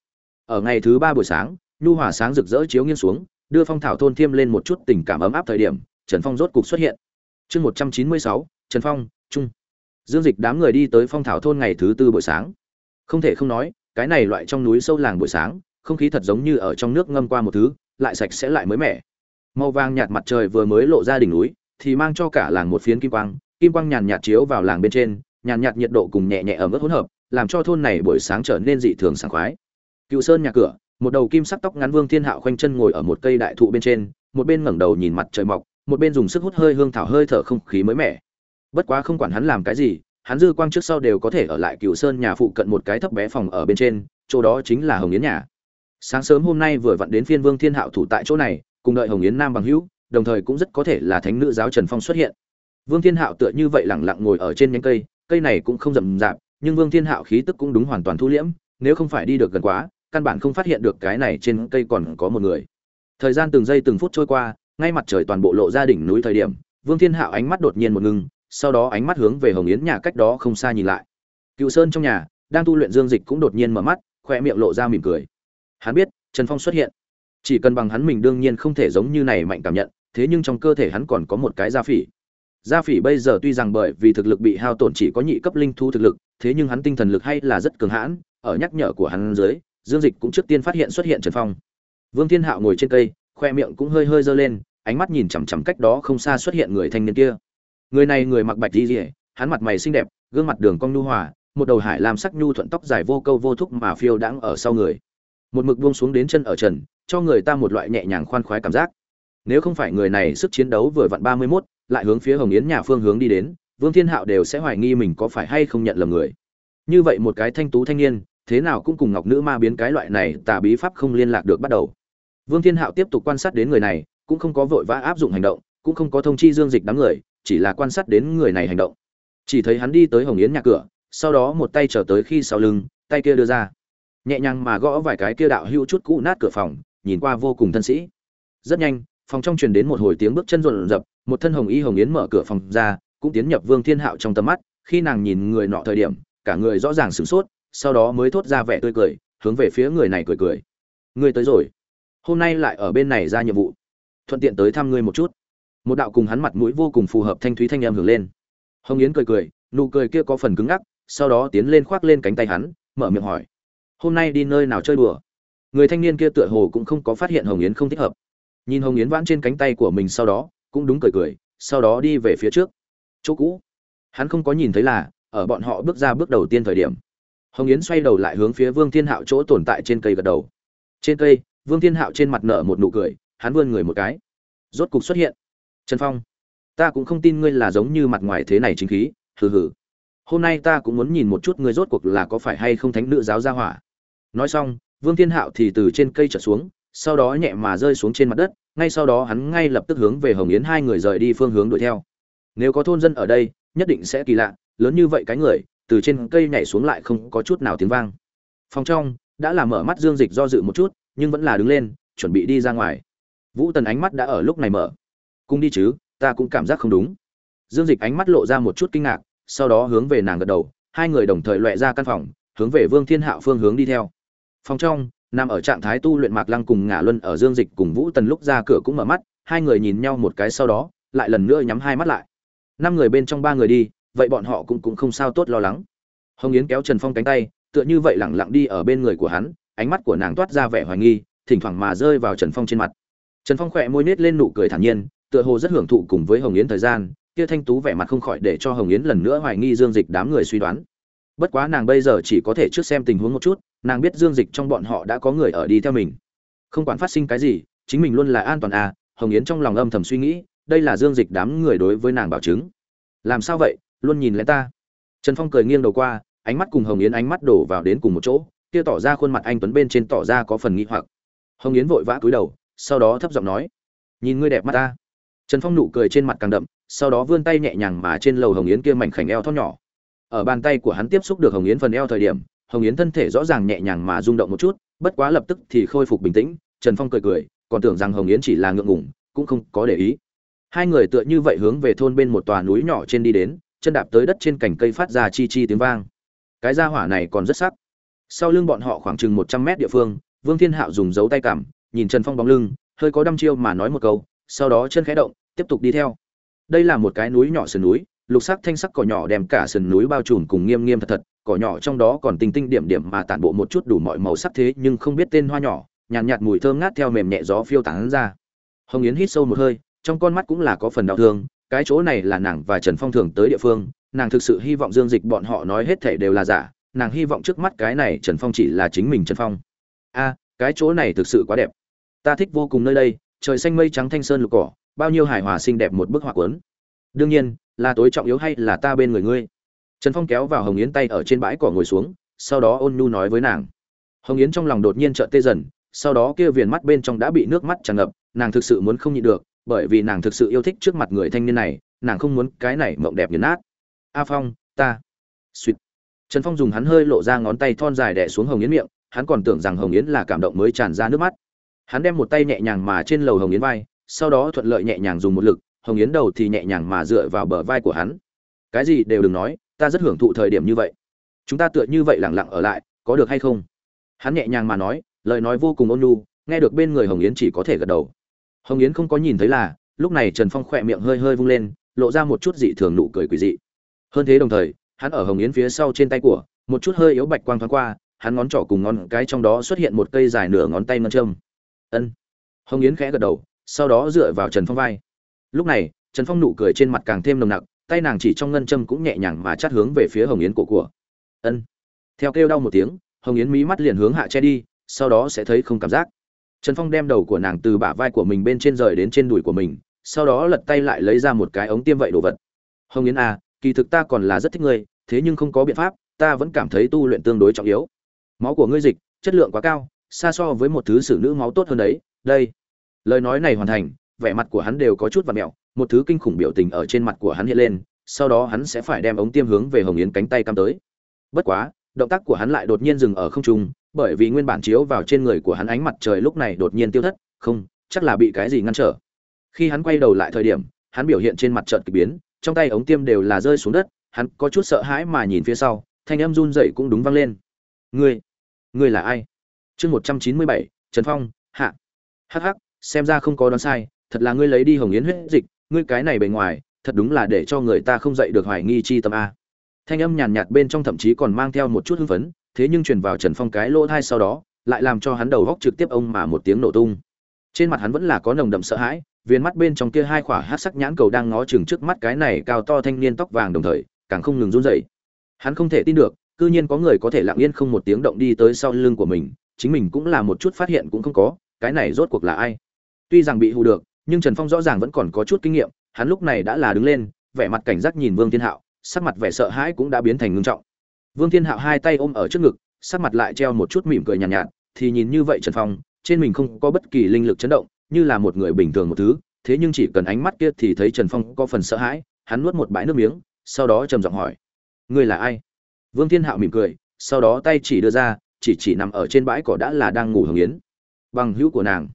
Ở ngày thứ ba buổi sáng, nhu hòa sáng rực rỡ chiếu nghiêng xuống, đưa phong thảo thôn thiêm lên một chút tình cảm ấm áp thời điểm, trần phong rốt cục xuất hiện. Chương một trăm chín mươi sáu, trần phong, trung. Dương dịch đám người đi tới phong thảo thôn ngày thứ tư buổi sáng. Không thể không nói, cái này loại trong núi sâu làng buổi sáng không khí thật giống như ở trong nước ngâm qua một thứ, lại sạch sẽ lại mới mẻ. Màu vàng nhạt mặt trời vừa mới lộ ra đỉnh núi, thì mang cho cả làng một phiến kim quang kim quang nhàn nhạt chiếu vào làng bên trên, nhàn nhạt nhiệt độ cùng nhẹ nhẹ ở mức hỗn hợp, làm cho thôn này buổi sáng trở nên dị thường sảng khoái. Cựu sơn nhà cửa, một đầu kim sắc tóc ngắn vương thiên hạo khoanh chân ngồi ở một cây đại thụ bên trên, một bên ngẩng đầu nhìn mặt trời mọc, một bên dùng sức hút hơi hương thảo hơi thở không khí mới mẻ. Bất quá không quản hắn làm cái gì, hắn dư quang trước sau đều có thể ở lại cựu sơn nhà phụ cận một cái thấp bé phòng ở bên trên, chỗ đó chính là hồng yến nhà sáng sớm hôm nay vừa vặn đến phiên vương thiên hạo thủ tại chỗ này, cùng đợi hồng yến nam bằng hữu, đồng thời cũng rất có thể là thánh nữ giáo trần phong xuất hiện. Vương thiên hạo tựa như vậy lẳng lặng ngồi ở trên nhánh cây cây này cũng không rậm rạp, nhưng vương thiên hạo khí tức cũng đúng hoàn toàn thu liễm, nếu không phải đi được gần quá, căn bản không phát hiện được cái này trên cây còn có một người. Thời gian từng giây từng phút trôi qua, ngay mặt trời toàn bộ lộ ra đỉnh núi thời điểm, vương thiên hạo ánh mắt đột nhiên một ngưng sau đó ánh mắt hướng về hồng yến nhà cách đó không xa nhìn lại. Cựu sơn trong nhà, đang tu luyện dương dịch cũng đột nhiên mở mắt, khoe miệng lộ ra mỉm cười hắn biết, trần phong xuất hiện. Chỉ cần bằng hắn mình đương nhiên không thể giống như này mạnh cảm nhận, thế nhưng trong cơ thể hắn còn có một cái gia phỉ. Gia phỉ bây giờ tuy rằng bởi vì thực lực bị hao tổn chỉ có nhị cấp linh thu thực lực, thế nhưng hắn tinh thần lực hay là rất cường hãn, ở nhắc nhở của hắn dưới, dương dịch cũng trước tiên phát hiện xuất hiện trần phong. Vương thiên hạo ngồi trên cây, khoe miệng cũng hơi hơi giơ lên, ánh mắt nhìn chằm chằm cách đó không xa xuất hiện người thanh niên kia. Người này người mặc bạch di rỉa hắn mặt mày xinh đẹp, gương mặt đường cong nhu hòa, một đầu hải làm sắc nhu thuận tóc dài vô câu vô thúc mà phiêu đãng ở sau người một mực buông xuống đến chân ở trần cho người ta một loại nhẹ nhàng khoan khoái cảm giác. Nếu không phải người này sức chiến đấu vừa vặn ba mươi 31, lại hướng phía hồng yến nhà phương hướng đi đến vương thiên hạo đều sẽ hoài nghi mình có phải hay không nhận lầm người. Như vậy một cái thanh tú thanh niên thế nào cũng cùng ngọc nữ ma biến cái loại này tà bí pháp không liên lạc được bắt đầu. Vương thiên hạo tiếp tục quan sát đến người này cũng không có vội vã áp dụng hành động cũng không có thông chi dương dịch đám người chỉ là quan sát đến người này hành động. Chỉ thấy hắn đi tới hồng yến nhà cửa sau đó một tay trở tới khi sau lưng tay kia đưa ra nhẹ nhàng mà gõ vài cái kia đạo hữu chút cũ nát cửa phòng, nhìn qua vô cùng thân sĩ. Rất nhanh, phòng trong truyền đến một hồi tiếng bước chân rộn rập, một thân hồng y hồng yến mở cửa phòng ra, cũng tiến nhập vương thiên hạo trong tầm mắt, khi nàng nhìn người nọ thời điểm, cả người rõ ràng sửng sốt, sau đó mới thốt ra vẻ tươi cười, hướng về phía người này cười cười. Ngươi tới rồi. Hôm nay lại ở bên này ra nhiệm vụ. Thuận tiện tới thăm ngươi một chút. Một đạo cùng hắn mặt mũi vô cùng phù hợp thanh thúy thanh em hưởng lên. Hồng yến cười cười, nụ cười kia có phần cứng ngắc, sau đó tiến lên khoác lên cánh tay hắn, mở miệng hỏi hôm nay đi nơi nào chơi đùa? Người thanh niên kia tựa hồ cũng không có phát hiện hồng yến không thích hợp. Nhìn hồng yến vãn trên cánh tay của mình sau đó, cũng đúng cười cười, sau đó đi về phía trước. Chỗ cũ. Hắn không có nhìn thấy là, ở bọn họ bước ra bước đầu tiên thời điểm. Hồng yến xoay đầu lại hướng phía vương thiên hạo chỗ tồn tại trên cây gật đầu. Trên cây, vương thiên hạo trên mặt nở một nụ cười, hắn vươn người một cái. Rốt cục xuất hiện. Trần phong, ta cũng không tin ngươi là giống như mặt ngoài thế này chính khí, hừ hừ. Hôm nay ta cũng muốn nhìn một chút ngươi rốt cuộc là có phải hay không thánh nữ giáo gia hỏa nói xong, vương thiên hạo thì từ trên cây trở xuống, sau đó nhẹ mà rơi xuống trên mặt đất, ngay sau đó hắn ngay lập tức hướng về hồng yến hai người rời đi phương hướng đuổi theo. Nếu có thôn dân ở đây, nhất định sẽ kỳ lạ, lớn như vậy cái người, từ trên cây nhảy xuống lại không có chút nào tiếng vang. Phòng trong, đã làm mở mắt dương dịch do dự một chút, nhưng vẫn là đứng lên, chuẩn bị đi ra ngoài. Vũ tần ánh mắt đã ở lúc này mở. Cùng đi chứ, ta cũng cảm giác không đúng. Dương dịch ánh mắt lộ ra một chút kinh ngạc, sau đó hướng về nàng gật đầu, hai người đồng thời loẹ ra căn phòng, hướng về vương thiên hạo phương hướng đi theo phòng trong, nằm ở trạng thái tu luyện mạc lăng cùng ngả luân ở dương dịch cùng vũ tần lúc ra cửa cũng mở mắt, hai người nhìn nhau một cái sau đó, lại lần nữa nhắm hai mắt lại. Năm người bên trong ba người đi, vậy bọn họ cũng cũng không sao tốt lo lắng. Hồng yến kéo trần phong cánh tay, tựa như vậy lẳng lặng đi ở bên người của hắn, ánh mắt của nàng toát ra vẻ hoài nghi, thỉnh thoảng mà rơi vào trần phong trên mặt. Trần phong khỏe môi nết lên nụ cười thản nhiên, tựa hồ rất hưởng thụ cùng với hồng yến thời gian, kia thanh tú vẻ mặt không khỏi để cho hồng yến lần nữa hoài nghi dương dịch đám người suy đoán bất quá nàng bây giờ chỉ có thể trước xem tình huống một chút, nàng biết dương dịch trong bọn họ đã có người ở đi theo mình. Không quản phát sinh cái gì, chính mình luôn là an toàn à hồng yến trong lòng âm thầm suy nghĩ, đây là dương dịch đám người đối với nàng bảo chứng. Làm sao vậy, luôn nhìn lén ta. Trần phong cười nghiêng đầu qua, ánh mắt cùng hồng yến ánh mắt đổ vào đến cùng một chỗ, kia tỏ ra khuôn mặt anh tuấn bên trên tỏ ra có phần nghi hoặc. Hồng yến vội vã cúi đầu, sau đó thấp giọng nói, nhìn ngươi đẹp mắt ta. Trần phong nụ cười trên mặt càng đậm, sau đó vươn tay nhẹ nhàng mà trên lầu hồng yến kia mảnh khảnh eo thon nhỏ ở bàn tay của hắn tiếp xúc được hồng yến phần eo thời điểm, hồng yến thân thể rõ ràng nhẹ nhàng mà rung động một chút, bất quá lập tức thì khôi phục bình tĩnh, trần phong cười cười, còn tưởng rằng hồng yến chỉ là ngượng ngủng cũng không có để ý. Hai người tựa như vậy hướng về thôn bên một tòa núi nhỏ trên đi đến, chân đạp tới đất trên cành cây phát ra chi chi tiếng vang. Cái ra hỏa này còn rất sắc. Sau lưng bọn họ khoảng chừng một trăm mét địa phương, vương thiên hạo dùng dấu tay cảm nhìn trần phong bóng lưng, hơi có đăm chiêu mà nói một câu, sau đó chân khẽ động, tiếp tục đi theo. Đây là một cái núi nhỏ sườn núi lục sắc thanh sắc cỏ nhỏ đem cả sườn núi bao trùm cùng nghiêm nghiêm thật thật cỏ nhỏ trong đó còn tinh tinh điểm điểm mà tản bộ một chút đủ mọi màu sắc thế nhưng không biết tên hoa nhỏ nhàn nhạt, nhạt mùi thơm ngát theo mềm nhẹ gió phiêu tán ra. Hồng yến hít sâu một hơi trong con mắt cũng là có phần đau thương cái chỗ này là nàng và trần phong thường tới địa phương nàng thực sự hy vọng dương dịch bọn họ nói hết thể đều là giả nàng hy vọng trước mắt cái này trần phong chỉ là chính mình trần phong. A cái chỗ này thực sự quá đẹp. Ta thích vô cùng nơi đây trời xanh mây trắng thanh sơn lục cỏ bao nhiêu hài hòa xinh đẹp một bức họa cuốn. Đương nhiên là tối trọng yếu hay là ta bên người ngươi? Trần phong kéo vào hồng yến tay ở trên bãi cỏ ngồi xuống, sau đó ôn nhu nói với nàng. Hồng yến trong lòng đột nhiên trợn tê dần, sau đó kia viền mắt bên trong đã bị nước mắt tràn ngập, nàng thực sự muốn không nhịn được, bởi vì nàng thực sự yêu thích trước mặt người thanh niên này, nàng không muốn cái này mộng đẹp nghiền nát. A phong, ta. Suýt trần phong dùng hắn hơi lộ ra ngón tay thon dài đẻ xuống hồng yến miệng, hắn còn tưởng rằng hồng yến là cảm động mới tràn ra nước mắt. Hắn đem một tay nhẹ nhàng mà trên lầu hồng yến vai, sau đó thuận lợi nhẹ nhàng dùng một lực hồng yến đầu thì nhẹ nhàng mà dựa vào bờ vai của hắn. Cái gì đều đừng nói, ta rất hưởng thụ thời điểm như vậy. Chúng ta tựa như vậy lẳng lặng ở lại, có được hay không? Hắn nhẹ nhàng mà nói, lời nói vô cùng ôn nhu, nghe được bên người hồng yến chỉ có thể gật đầu. Hồng yến không có nhìn thấy là, lúc này trần phong khỏe miệng hơi hơi vung lên, lộ ra một chút dị thường nụ cười quỷ dị. Hơn thế đồng thời, hắn ở hồng yến phía sau trên tay của, một chút hơi yếu bạch quang thoáng qua, hắn ngón trỏ cùng ngón cái trong đó xuất hiện một cây dài nửa ngón tay ngân châm. Ân. Hồng yến khẽ gật đầu, sau đó dựa vào trần phong vai lúc này, trần phong nụ cười trên mặt càng thêm nồng nặc, tay nàng chỉ trong ngân châm cũng nhẹ nhàng mà chát hướng về phía hồng yến cổ của. Ân. Theo kêu đau một tiếng, hồng yến mí mắt liền hướng hạ che đi, sau đó sẽ thấy không cảm giác. Trần phong đem đầu của nàng từ bả vai của mình bên trên rời đến trên đùi của mình, sau đó lật tay lại lấy ra một cái ống tiêm vậy đồ vật. Hồng yến à kỳ thực ta còn là rất thích ngươi, thế nhưng không có biện pháp, ta vẫn cảm thấy tu luyện tương đối trọng yếu. Máu của ngươi dịch, chất lượng quá cao, xa so với một thứ xử nữ máu tốt hơn đấy, đây. Lời nói này hoàn thành vẻ mặt của hắn đều có chút và mẹo, một thứ kinh khủng biểu tình ở trên mặt của hắn hiện lên, sau đó hắn sẽ phải đem ống tiêm hướng về hồng yến cánh tay cắm tới. Bất quá, động tác của hắn lại đột nhiên dừng ở không trung, bởi vì nguyên bản chiếu vào trên người của hắn ánh mặt trời lúc này đột nhiên tiêu thất, không, chắc là bị cái gì ngăn trở. Khi hắn quay đầu lại thời điểm, hắn biểu hiện trên mặt chợt kỳ biến, trong tay ống tiêm đều là rơi xuống đất, hắn có chút sợ hãi mà nhìn phía sau, thanh âm run rẩy cũng đúng vang lên. Ngươi ngươi là ai? Chương một trăm chín mươi bảy, trần phong, hạ. Hắc hắc, xem ra không có đoán sai thật là ngươi lấy đi hồng yến huyết dịch, ngươi cái này bề ngoài, thật đúng là để cho người ta không dậy được hoài nghi chi tâm a. Thanh âm nhàn nhạt bên trong thậm chí còn mang theo một chút hưng phấn, thế nhưng truyền vào trần phong cái lỗ thai sau đó, lại làm cho hắn đầu góc trực tiếp ông mà một tiếng nổ tung. Trên mặt hắn vẫn là có nồng đậm sợ hãi viên mắt bên trong kia hai khỏa hát sắc nhãn cầu đang ngó chừng trước mắt cái này cao to thanh niên tóc vàng đồng thời, càng không ngừng run rẩy. Hắn không thể tin được, cư nhiên có người có thể lặng yên không một tiếng động đi tới sau lưng của mình, chính mình cũng là một chút phát hiện cũng không có, cái này rốt cuộc là ai? Tuy rằng bị hù được nhưng trần phong rõ ràng vẫn còn có chút kinh nghiệm hắn lúc này đã là đứng lên vẻ mặt cảnh giác nhìn vương thiên hạo sắc mặt vẻ sợ hãi cũng đã biến thành ngưng trọng. Vương thiên hạo hai tay ôm ở trước ngực sắc mặt lại treo một chút mỉm cười nhàn nhạt, nhạt thì nhìn như vậy trần phong trên mình không có bất kỳ linh lực chấn động như là một người bình thường một thứ thế nhưng chỉ cần ánh mắt kia thì thấy trần phong có phần sợ hãi hắn nuốt một bãi nước miếng sau đó trầm giọng hỏi ngươi là ai? Vương thiên hạo mỉm cười sau đó tay chỉ đưa ra chỉ chỉ nằm ở trên bãi cỏ đã là đang ngủ hưởng yến. Bằng hữu của nàng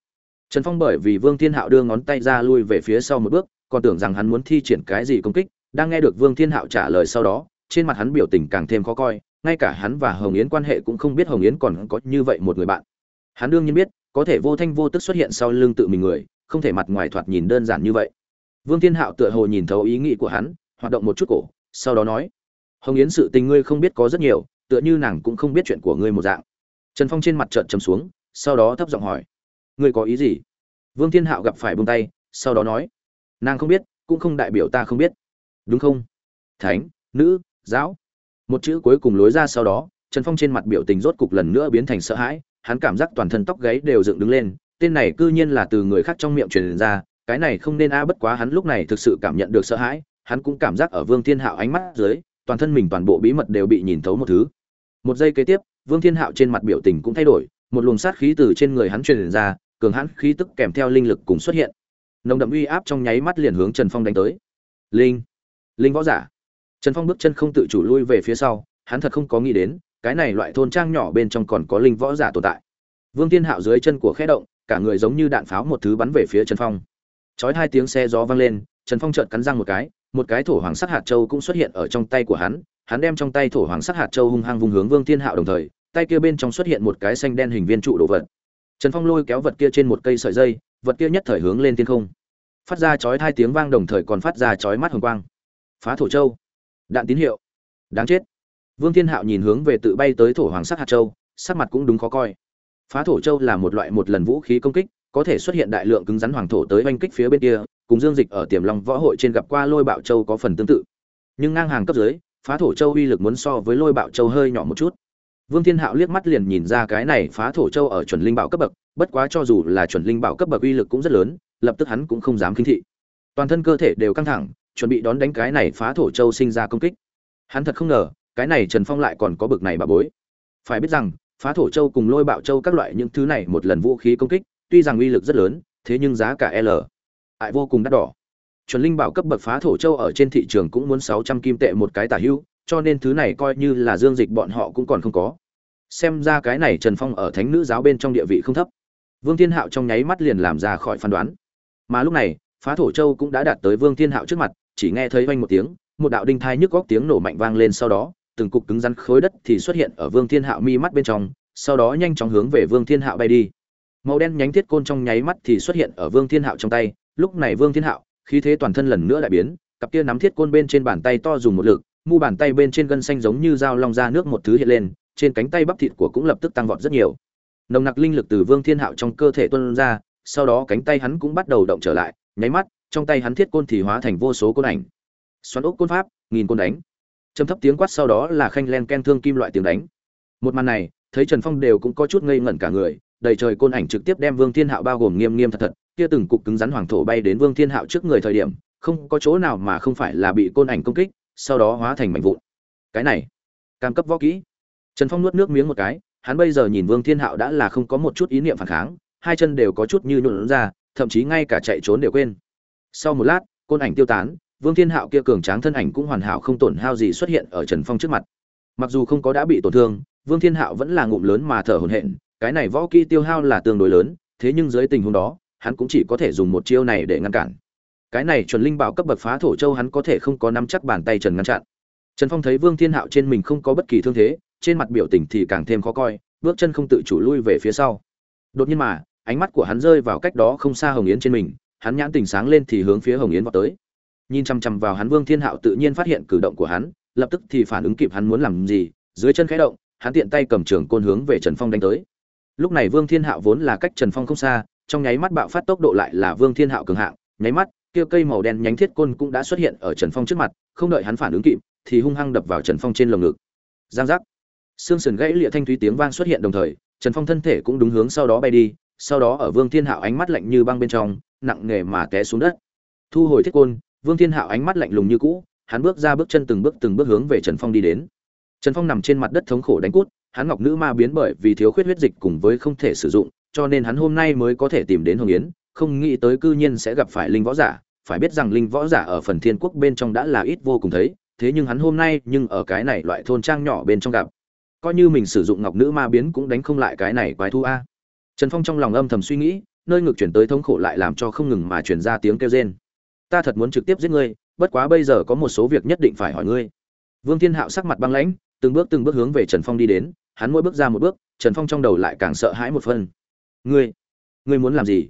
trần phong bởi vì vương thiên hạo đưa ngón tay ra lui về phía sau một bước, còn tưởng rằng hắn muốn thi triển cái gì công kích, đang nghe được vương thiên hạo trả lời sau đó, trên mặt hắn biểu tình càng thêm khó coi, ngay cả hắn và hồng yến quan hệ cũng không biết hồng yến còn có như vậy một người bạn. Hắn đương nhiên biết, có thể vô thanh vô tức xuất hiện sau lưng tự mình người, không thể mặt ngoài thoạt nhìn đơn giản như vậy. Vương thiên hạo tựa hồ nhìn thấu ý nghĩ của hắn, hoạt động một chút cổ, sau đó nói, hồng yến sự tình ngươi không biết có rất nhiều, tựa như nàng cũng không biết chuyện của ngươi một dạng. Trần phong trên mặt trợn trầm xuống, sau đó thấp giọng hỏi ngươi có ý gì? Vương thiên hạo gặp phải buông tay, sau đó nói, nàng không biết, cũng không đại biểu ta không biết. Đúng không? Thánh, nữ, giáo. Một chữ cuối cùng lối ra sau đó, trần phong trên mặt biểu tình rốt cục lần nữa biến thành sợ hãi, hắn cảm giác toàn thân tóc gáy đều dựng đứng lên, tên này cư nhiên là từ người khác trong miệng truyền ra, cái này không nên a, bất quá hắn lúc này thực sự cảm nhận được sợ hãi, hắn cũng cảm giác ở vương thiên hạo ánh mắt dưới, toàn thân mình toàn bộ bí mật đều bị nhìn thấu một thứ. Một giây kế tiếp, vương thiên hạo trên mặt biểu tình cũng thay đổi, một luồng sát khí từ trên người hắn truyền ra cường hãn khí tức kèm theo linh lực cùng xuất hiện. Nồng đậm uy áp trong nháy mắt liền hướng trần phong đánh tới. Linh linh võ giả. Trần phong bước chân không tự chủ lui về phía sau, hắn thật không có nghĩ đến, cái này loại thôn trang nhỏ bên trong còn có linh võ giả tồn tại. Vương thiên hạo dưới chân của khẽ động, cả người giống như đạn pháo một thứ bắn về phía trần phong. Chói hai tiếng xe gió vang lên, trần phong trợn cắn răng một cái một cái thổ hoàng sắc hạt châu cũng xuất hiện ở trong tay của hắn hắn đem trong tay thổ hoàng sắc hạt châu hung hăng vung hướng vương thiên hạo đồng thời, tay kia bên trong xuất hiện một cái xanh đen hình viên trụ đồ vật trần phong lôi kéo vật kia trên một cây sợi dây, vật kia nhất thời hướng lên thiên không. Phát ra chói tai tiếng vang đồng thời còn phát ra chói mắt hồng quang. Phá thổ châu. Đạn tín hiệu. Đáng chết. Vương thiên hạo nhìn hướng về tự bay tới thổ hoàng sắc hạt châu, sắc mặt cũng đúng khó coi. Phá thổ châu là một loại một lần vũ khí công kích, có thể xuất hiện đại lượng cứng rắn hoàng thổ tới oanh kích phía bên kia, cùng dương dịch ở tiềm long võ hội trên gặp qua lôi bạo châu có phần tương tự. Nhưng ngang hàng cấp dưới, phá thổ châu uy lực muốn so với lôi bạo châu hơi nhỏ một chút vương thiên hạo liếc mắt liền nhìn ra cái này phá thổ châu ở chuẩn linh bảo cấp bậc, bất quá cho dù là chuẩn linh bảo cấp bậc uy lực cũng rất lớn, lập tức hắn cũng không dám kinh thị. Toàn thân cơ thể đều căng thẳng, chuẩn bị đón đánh cái này phá thổ châu sinh ra công kích. Hắn thật không ngờ, cái này trần phong lại còn có bực này bà bối. Phải biết rằng, phá thổ châu cùng lôi bạo châu các loại những thứ này một lần vũ khí công kích, tuy rằng uy lực rất lớn, thế nhưng giá cả l, lại vô cùng đắt đỏ. Chuẩn linh bảo cấp bậc phá thổ châu ở trên thị trường cũng muốn sáu trăm kim tệ một cái tả hữu cho nên thứ này coi như là dương dịch bọn họ cũng còn không có xem ra cái này trần phong ở thánh nữ giáo bên trong địa vị không thấp. Vương thiên hạo trong nháy mắt liền làm ra khỏi phán đoán. Mà lúc này, phá thổ châu cũng đã đạt tới vương thiên hạo trước mặt, chỉ nghe thấy vang một tiếng, một đạo đinh thai nhức góc tiếng nổ mạnh vang lên sau đó, từng cục cứng rắn khối đất thì xuất hiện ở vương thiên hạo mi mắt bên trong, sau đó nhanh chóng hướng về vương thiên hạo bay đi. Màu đen nhánh thiết côn trong nháy mắt thì xuất hiện ở vương thiên hạo trong tay, lúc này vương thiên hạo, khí thế toàn thân lần nữa lại biến, cặp kia nắm thiết côn bên trên bàn tay to dùng một lực, mu bàn tay bên trên gân xanh giống như dao long ra nước một thứ hiện lên trên cánh tay bắp thịt của cũng lập tức tăng vọt rất nhiều. Nồng nặc linh lực từ vương thiên hạo trong cơ thể tuôn ra, sau đó cánh tay hắn cũng bắt đầu động trở lại, nháy mắt, trong tay hắn thiết côn thì hóa thành vô số côn ảnh. Xoắn ốc côn pháp, nghìn côn đánh. Trầm thấp tiếng quát sau đó là khanh len ken thương kim loại tiếng đánh. Một màn này, thấy trần phong đều cũng có chút ngây ngẩn cả người, đầy trời côn ảnh trực tiếp đem vương thiên hạo bao gồm nghiêm nghiêm thật thật, kia từng cục cứng rắn hoàng thổ bay đến vương thiên hạo trước người thời điểm, không có chỗ nào mà không phải là bị côn ảnh công kích, sau đó hóa thành mảnh vụn. Cái này, cam cấp võ kỹ trần phong nuốt nước miếng một cái, hắn bây giờ nhìn vương thiên hạo đã là không có một chút ý niệm phản kháng, hai chân đều có chút như nhuộn ra, thậm chí ngay cả chạy trốn đều quên. Sau một lát, côn ảnh tiêu tán, vương thiên hạo kia cường tráng thân ảnh cũng hoàn hảo không tổn hao gì xuất hiện ở trần phong trước mặt. Mặc dù không có đã bị tổn thương, vương thiên hạo vẫn là ngụm lớn mà thở hổn hển, cái này võ kỹ tiêu hao là tương đối lớn, thế nhưng dưới tình huống đó, hắn cũng chỉ có thể dùng một chiêu này để ngăn cản. Cái này chuẩn linh bảo cấp bậc phá thổ châu hắn có thể không có nắm chắc bàn tay trần ngăn chặn. Trần phong thấy vương thiên hạo trên mình không có bất kỳ thương thế trên mặt biểu tình thì càng thêm khó coi, bước chân không tự chủ lui về phía sau. Đột nhiên mà, ánh mắt của hắn rơi vào cách đó không xa hồng yến trên mình, hắn nhãn tình sáng lên thì hướng phía hồng yến vào tới. Nhìn chăm chăm vào hắn vương thiên hạo tự nhiên phát hiện cử động của hắn, lập tức thì phản ứng kịp hắn muốn làm gì, dưới chân khẽ động, hắn tiện tay cầm trường côn hướng về trần phong đánh tới. Lúc này vương thiên hạo vốn là cách trần phong không xa, trong nháy mắt bạo phát tốc độ lại là vương thiên hạo cường hạng, nháy mắt, kia cây màu đen nhánh thiết côn cũng đã xuất hiện ở trần phong trước mặt, không đợi hắn phản ứng kịp, thì hung hăng đập vào trần phong trên lồng ngực. Giang giác xương sườn gãy lịa thanh thúy tiếng vang xuất hiện đồng thời, trần phong thân thể cũng đúng hướng sau đó bay đi, sau đó ở vương thiên hạo ánh mắt lạnh như băng bên trong, nặng nề mà té xuống đất. Thu hồi thiết côn, vương thiên hạo ánh mắt lạnh lùng như cũ, hắn bước ra bước chân từng bước từng bước hướng về trần phong đi đến. Trần phong nằm trên mặt đất thống khổ đánh cút, hắn ngọc nữ ma biến bởi vì thiếu khuyết huyết dịch cùng với không thể sử dụng, cho nên hắn hôm nay mới có thể tìm đến hồng yến, không nghĩ tới cư nhiên sẽ gặp phải linh võ giả, phải biết rằng linh võ giả ở phần thiên quốc bên trong đã là ít vô cùng thấy, thế nhưng hắn hôm nay nhưng ở cái này loại thôn trang nhỏ bên trong gặp coi như mình sử dụng ngọc nữ ma biến cũng đánh không lại cái này quái thu a. Trần phong trong lòng âm thầm suy nghĩ, nơi ngực chuyển tới thống khổ lại làm cho không ngừng mà chuyển ra tiếng kêu rên. Ta thật muốn trực tiếp giết ngươi, bất quá bây giờ có một số việc nhất định phải hỏi ngươi. Vương thiên hạo sắc mặt băng lãnh, từng bước từng bước hướng về trần phong đi đến, hắn mỗi bước ra một bước, trần phong trong đầu lại càng sợ hãi một phân ngươi ngươi muốn làm gì?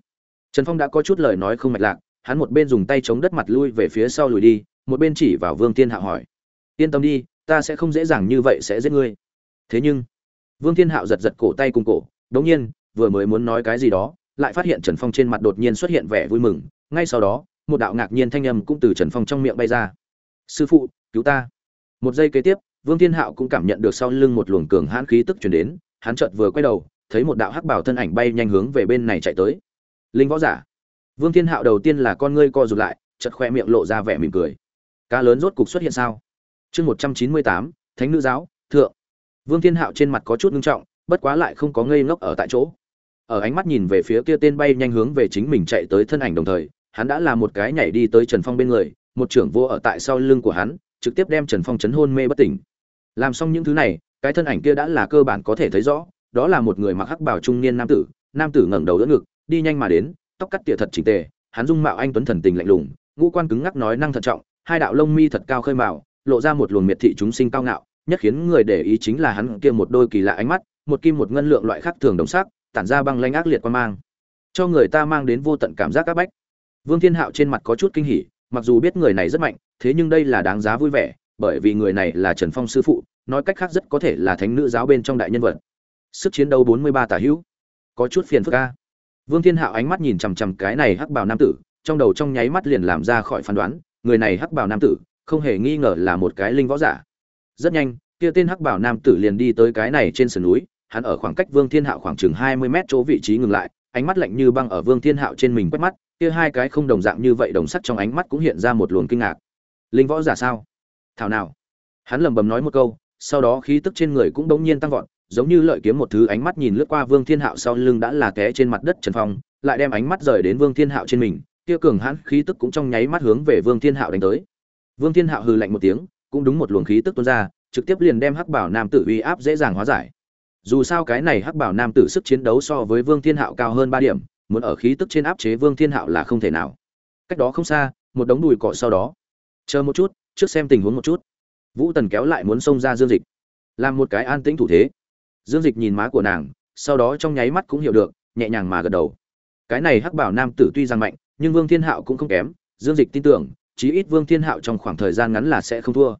Trần phong đã có chút lời nói không mạch lạc, hắn một bên dùng tay chống đất mặt lui về phía sau lùi đi, một bên chỉ vào vương thiên hạo hỏi. Yên tâm đi, ta sẽ không dễ dàng như vậy sẽ giết ngươi thế nhưng, vương thiên hạo giật giật cổ tay cùng cổ, đống nhiên, vừa mới muốn nói cái gì đó, lại phát hiện trần phong trên mặt đột nhiên xuất hiện vẻ vui mừng. Ngay sau đó, một đạo ngạc nhiên thanh âm cũng từ trần phong trong miệng bay ra. Sư phụ, cứu ta. Một giây kế tiếp, vương thiên hạo cũng cảm nhận được sau lưng một luồng cường hãn khí tức chuyển đến, hắn chợt vừa quay đầu, thấy một đạo hắc bảo thân ảnh bay nhanh hướng về bên này chạy tới. Linh võ giả. Vương thiên hạo đầu tiên là con ngươi co rụt lại, chợt khoe miệng lộ ra vẻ mỉm cười. Cá lớn rốt cục xuất hiện sao? Chương một trăm chín mươi tám, thánh nữ giáo, thượng vương thiên hạo trên mặt có chút ngưng trọng bất quá lại không có ngây ngốc ở tại chỗ. Ở ánh mắt nhìn về phía kia tên bay nhanh hướng về chính mình chạy tới thân ảnh đồng thời hắn đã là một cái nhảy đi tới trần phong bên người một trưởng vô ở tại sau lưng của hắn trực tiếp đem trần phong chấn hôn mê bất tỉnh. Làm xong những thứ này cái thân ảnh kia đã là cơ bản có thể thấy rõ đó là một người mặc hắc bảo trung niên nam tử nam tử ngẩng đầu đỡ ngực đi nhanh mà đến tóc cắt tỉa thật chỉnh tề hắn dung mạo anh tuấn thần tình lạnh lùng ngũ quan cứng ngắc nói năng thận trọng hai đạo lông mi thật cao khơi mào, lộ ra một luồng miệt thị chúng sinh cao ngạo nhất khiến người để ý chính là hắn kia một đôi kỳ lạ ánh mắt, một kim một ngân lượng loại khác thường đồng sắc, tản ra băng lanh ác liệt quan mang. Cho người ta mang đến vô tận cảm giác các bách. Vương thiên hạo trên mặt có chút kinh hỉ, mặc dù biết người này rất mạnh, thế nhưng đây là đáng giá vui vẻ, bởi vì người này là trần phong sư phụ, nói cách khác rất có thể là thánh nữ giáo bên trong đại nhân vật. Sức chiến đấu bốn mươi ba tả hữu. Có chút phiền phức a. vương thiên hạo ánh mắt nhìn chằm chằm cái này hắc bào nam tử, trong đầu trong nháy mắt liền làm ra khỏi phán đoán, người này hắc bào nam tử, không hề nghi ngờ là một cái linh võ giả rất nhanh, kia tên hắc bảo nam tử liền đi tới cái này trên sườn núi, hắn ở khoảng cách vương thiên hạo khoảng chừng hai mươi mét chỗ vị trí ngừng lại, ánh mắt lạnh như băng ở vương thiên hạo trên mình quét mắt, kia hai cái không đồng dạng như vậy đồng sắt trong ánh mắt cũng hiện ra một luồng kinh ngạc. Linh võ giả sao? Thảo nào? Hắn lẩm bẩm nói một câu, sau đó khí tức trên người cũng bỗng nhiên tăng vọt, giống như lợi kiếm một thứ ánh mắt nhìn lướt qua vương thiên hạo sau lưng đã là té trên mặt đất trần phong, lại đem ánh mắt rời đến vương thiên hạo trên mình, kia cường hãn khí tức cũng trong nháy mắt hướng về vương thiên hạo đánh tới. Vương thiên hạo hừ lạnh một tiếng cũng đúng một luồng khí tức tuôn ra, trực tiếp liền đem hắc bảo nam tử uy áp dễ dàng hóa giải. Dù sao cái này hắc bảo nam tử sức chiến đấu so với vương thiên hạo cao hơn ba điểm, muốn ở khí tức trên áp chế vương thiên hạo là không thể nào. Cách đó không xa, một đống đùi cỏ sau đó. Chờ một chút, trước xem tình huống một chút. Vũ tần kéo lại muốn xông ra dương dịch. Làm một cái an tĩnh thủ thế. Dương dịch nhìn má của nàng, sau đó trong nháy mắt cũng hiểu được, nhẹ nhàng mà gật đầu. Cái này hắc bảo nam tử tuy rằng mạnh, nhưng vương thiên hạo cũng không kém, dương dịch tin tưởng chí ít vương thiên hạo trong khoảng thời gian ngắn là sẽ không thua.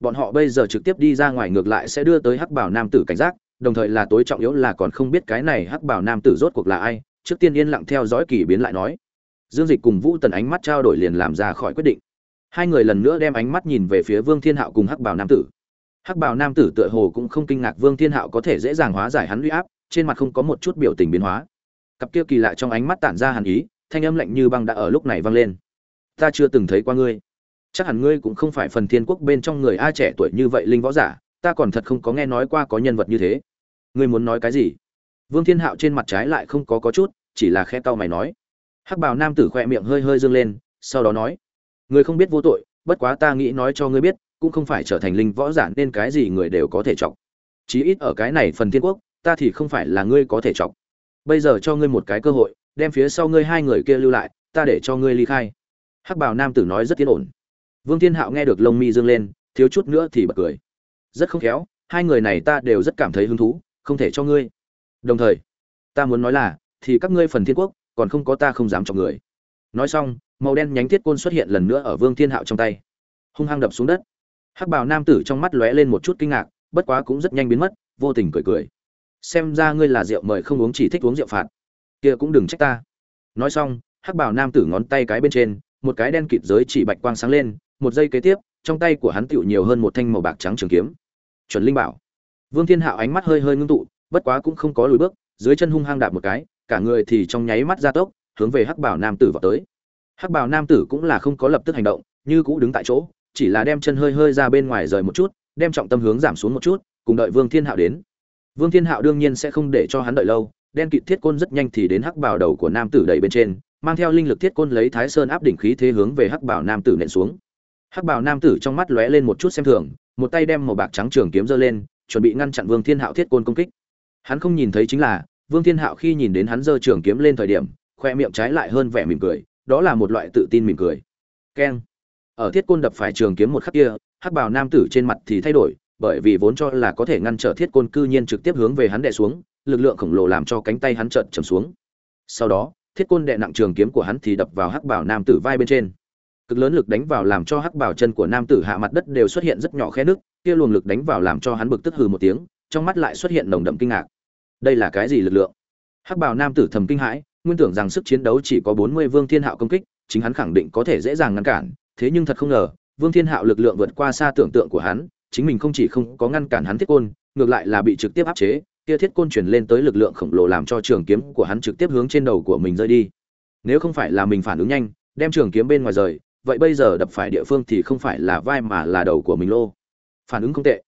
Bọn họ bây giờ trực tiếp đi ra ngoài ngược lại sẽ đưa tới hắc bảo nam tử cảnh giác, đồng thời là tối trọng yếu là còn không biết cái này hắc bảo nam tử rốt cuộc là ai, trước tiên yên lặng theo dõi kỳ biến lại nói. Dương dịch cùng vũ tần ánh mắt trao đổi liền làm ra khỏi quyết định. Hai người lần nữa đem ánh mắt nhìn về phía vương thiên hạo cùng hắc bảo nam tử. Hắc bảo nam tử tựa hồ cũng không kinh ngạc vương thiên hạo có thể dễ dàng hóa giải hắn uy áp, trên mặt không có một chút biểu tình biến hóa. Cặp kia kỳ lạ trong ánh mắt tản ra hàn ý, thanh âm lạnh như băng đã ở lúc này vang lên ta chưa từng thấy qua ngươi. Chắc hẳn ngươi cũng không phải phần thiên quốc bên trong người a trẻ tuổi như vậy linh võ giả, ta còn thật không có nghe nói qua có nhân vật như thế. Ngươi muốn nói cái gì? Vương thiên hạo trên mặt trái lại không có có chút, chỉ là khe tao mày nói. Hắc bào nam tử khoe miệng hơi hơi dâng lên, sau đó nói. Ngươi không biết vô tội, bất quá ta nghĩ nói cho ngươi biết, cũng không phải trở thành linh võ giả nên cái gì người đều có thể chọc. Chí ít ở cái này phần thiên quốc, ta thì không phải là ngươi có thể chọc. Bây giờ cho ngươi một cái cơ hội, đem phía sau ngươi hai người kia lưu lại, ta để cho ngươi ly khai hắc bào nam tử nói rất tiến ổn. Vương thiên hạo nghe được lông mi dương lên, thiếu chút nữa thì bật cười. Rất không khéo, hai người này ta đều rất cảm thấy hứng thú, không thể cho ngươi. Đồng thời, ta muốn nói là, thì các ngươi phần thiên quốc, còn không có ta không dám cho người. Nói xong, màu đen nhánh thiết côn xuất hiện lần nữa ở vương thiên hạo trong tay. Hung hăng đập xuống đất. Hắc bào nam tử trong mắt lóe lên một chút kinh ngạc, bất quá cũng rất nhanh biến mất, vô tình cười cười. Xem ra ngươi là rượu mời không uống chỉ thích uống rượu phạt. Kia cũng đừng trách ta. Nói xong, hắc bào nam tử ngón tay cái bên trên một cái đen kịt giới chỉ bạch quang sáng lên, một giây kế tiếp, trong tay của hắn tựu nhiều hơn một thanh màu bạc trắng trường kiếm. Chuẩn linh bảo. Vương thiên hạo ánh mắt hơi hơi ngưng tụ, bất quá cũng không có lùi bước, dưới chân hung hăng đạp một cái, cả người thì trong nháy mắt gia tốc, hướng về hắc bảo nam tử vọt tới. Hắc bảo nam tử cũng là không có lập tức hành động, như cũ đứng tại chỗ, chỉ là đem chân hơi hơi ra bên ngoài rời một chút, đem trọng tâm hướng giảm xuống một chút, cùng đợi vương thiên hạo đến. Vương thiên hạo đương nhiên sẽ không để cho hắn đợi lâu, đen kịt thiết côn rất nhanh thì đến hắc bảo đầu của nam tử đẩy bên trên mang theo linh lực thiết côn lấy thái sơn áp đỉnh khí thế hướng về hắc bảo nam tử nện xuống. Hắc bảo nam tử trong mắt lóe lên một chút xem thường, một tay đem màu bạc trắng trường kiếm giơ lên, chuẩn bị ngăn chặn vương thiên hạo thiết côn công kích. Hắn không nhìn thấy chính là, vương thiên hạo khi nhìn đến hắn giơ trường kiếm lên thời điểm, khoe miệng trái lại hơn vẻ mỉm cười, đó là một loại tự tin mỉm cười. Keng. Ở thiết côn đập phải trường kiếm một khắc kia, hắc bảo nam tử trên mặt thì thay đổi, bởi vì vốn cho là có thể ngăn trở thiết côn cư nhiên trực tiếp hướng về hắn đè xuống, lực lượng khổng lồ làm cho cánh tay hắn trợn trầm xuống. Sau đó thiết côn đệ nặng trường kiếm của hắn thì đập vào hắc bảo nam tử vai bên trên. Cực lớn lực đánh vào làm cho hắc bảo chân của nam tử hạ mặt đất đều xuất hiện rất nhỏ khe nước, kia luồng lực đánh vào làm cho hắn bực tức hừ một tiếng, trong mắt lại xuất hiện nồng đậm kinh ngạc. Đây là cái gì lực lượng? Hắc bảo nam tử thầm kinh hãi, nguyên tưởng rằng sức chiến đấu chỉ có bốn mươi vương thiên hạo công kích, chính hắn khẳng định có thể dễ dàng ngăn cản, thế nhưng thật không ngờ, vương thiên hạo lực lượng vượt qua xa tưởng tượng của hắn, chính mình không chỉ không có ngăn cản hắn thiết côn, ngược lại là bị trực tiếp áp chế kia thiết côn truyền lên tới lực lượng khổng lồ làm cho trường kiếm của hắn trực tiếp hướng trên đầu của mình rơi đi. Nếu không phải là mình phản ứng nhanh, đem trường kiếm bên ngoài rời, vậy bây giờ đập phải địa phương thì không phải là vai mà là đầu của mình lô. Phản ứng không tệ.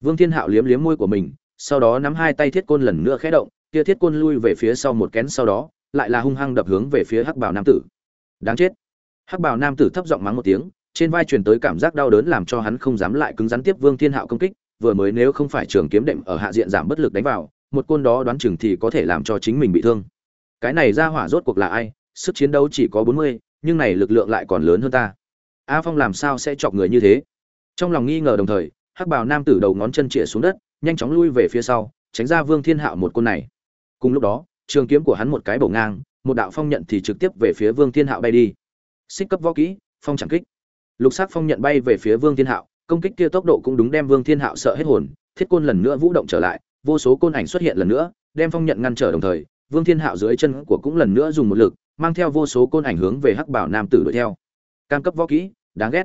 Vương thiên hạo liếm liếm môi của mình, sau đó nắm hai tay thiết côn lần nữa khẽ động, kia thiết côn lui về phía sau một kén sau đó, lại là hung hăng đập hướng về phía hắc bảo nam tử. Đáng chết. Hắc bảo nam tử thấp giọng mắng một tiếng, trên vai truyền tới cảm giác đau đớn làm cho hắn không dám lại cứng rắn tiếp vương thiên hạo công kích vừa mới nếu không phải trường kiếm đệm ở hạ diện giảm bất lực đánh vào, một côn đó đoán chừng thì có thể làm cho chính mình bị thương. Cái này ra hỏa rốt cuộc là ai? Sức chiến đấu chỉ có bốn mươi, nhưng này lực lượng lại còn lớn hơn ta. A phong làm sao sẽ chọc người như thế? Trong lòng nghi ngờ đồng thời, hắc bào nam tử đầu ngón chân chĩa xuống đất, nhanh chóng lui về phía sau, tránh ra vương thiên hạo một côn này. Cùng lúc đó, trường kiếm của hắn một cái bổ ngang, một đạo phong nhận thì trực tiếp về phía vương thiên hạo bay đi. Xích cấp võ kỹ, phong chẳng kích. Lục sắc phong nhận bay về phía vương thiên hạo công kích kia tốc độ cũng đúng đem vương thiên hạo sợ hết hồn, thiết côn lần nữa vũ động trở lại, vô số côn ảnh xuất hiện lần nữa, đem phong nhận ngăn trở đồng thời, vương thiên hạo dưới chân của cũng lần nữa dùng một lực, mang theo vô số côn ảnh hướng về hắc bảo nam tử đuổi theo. Cam cấp võ kỹ, đáng ghét.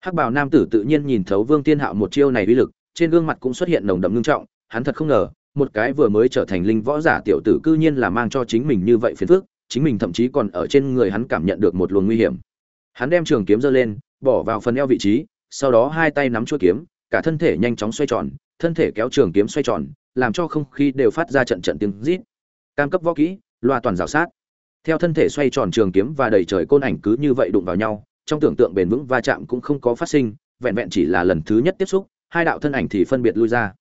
Hắc bảo nam tử tự nhiên nhìn thấu vương thiên hạo một chiêu này uy lực, trên gương mặt cũng xuất hiện nồng đậm ngưng trọng, hắn thật không ngờ, một cái vừa mới trở thành linh võ giả tiểu tử cư nhiên là mang cho chính mình như vậy phiền phức, chính mình thậm chí còn ở trên người hắn cảm nhận được một luồng nguy hiểm. Hắn đem trường kiếm giơ lên, bỏ vào phần eo vị trí sau đó hai tay nắm chuôi kiếm, cả thân thể nhanh chóng xoay tròn, thân thể kéo trường kiếm xoay tròn, làm cho không khí đều phát ra trận trận tiếng rít. Cam cấp võ kỹ, loa toàn rào sát. Theo thân thể xoay tròn trường kiếm và đầy trời côn ảnh cứ như vậy đụng vào nhau, trong tưởng tượng bền vững va chạm cũng không có phát sinh, vẹn vẹn chỉ là lần thứ nhất tiếp xúc, hai đạo thân ảnh thì phân biệt lui ra.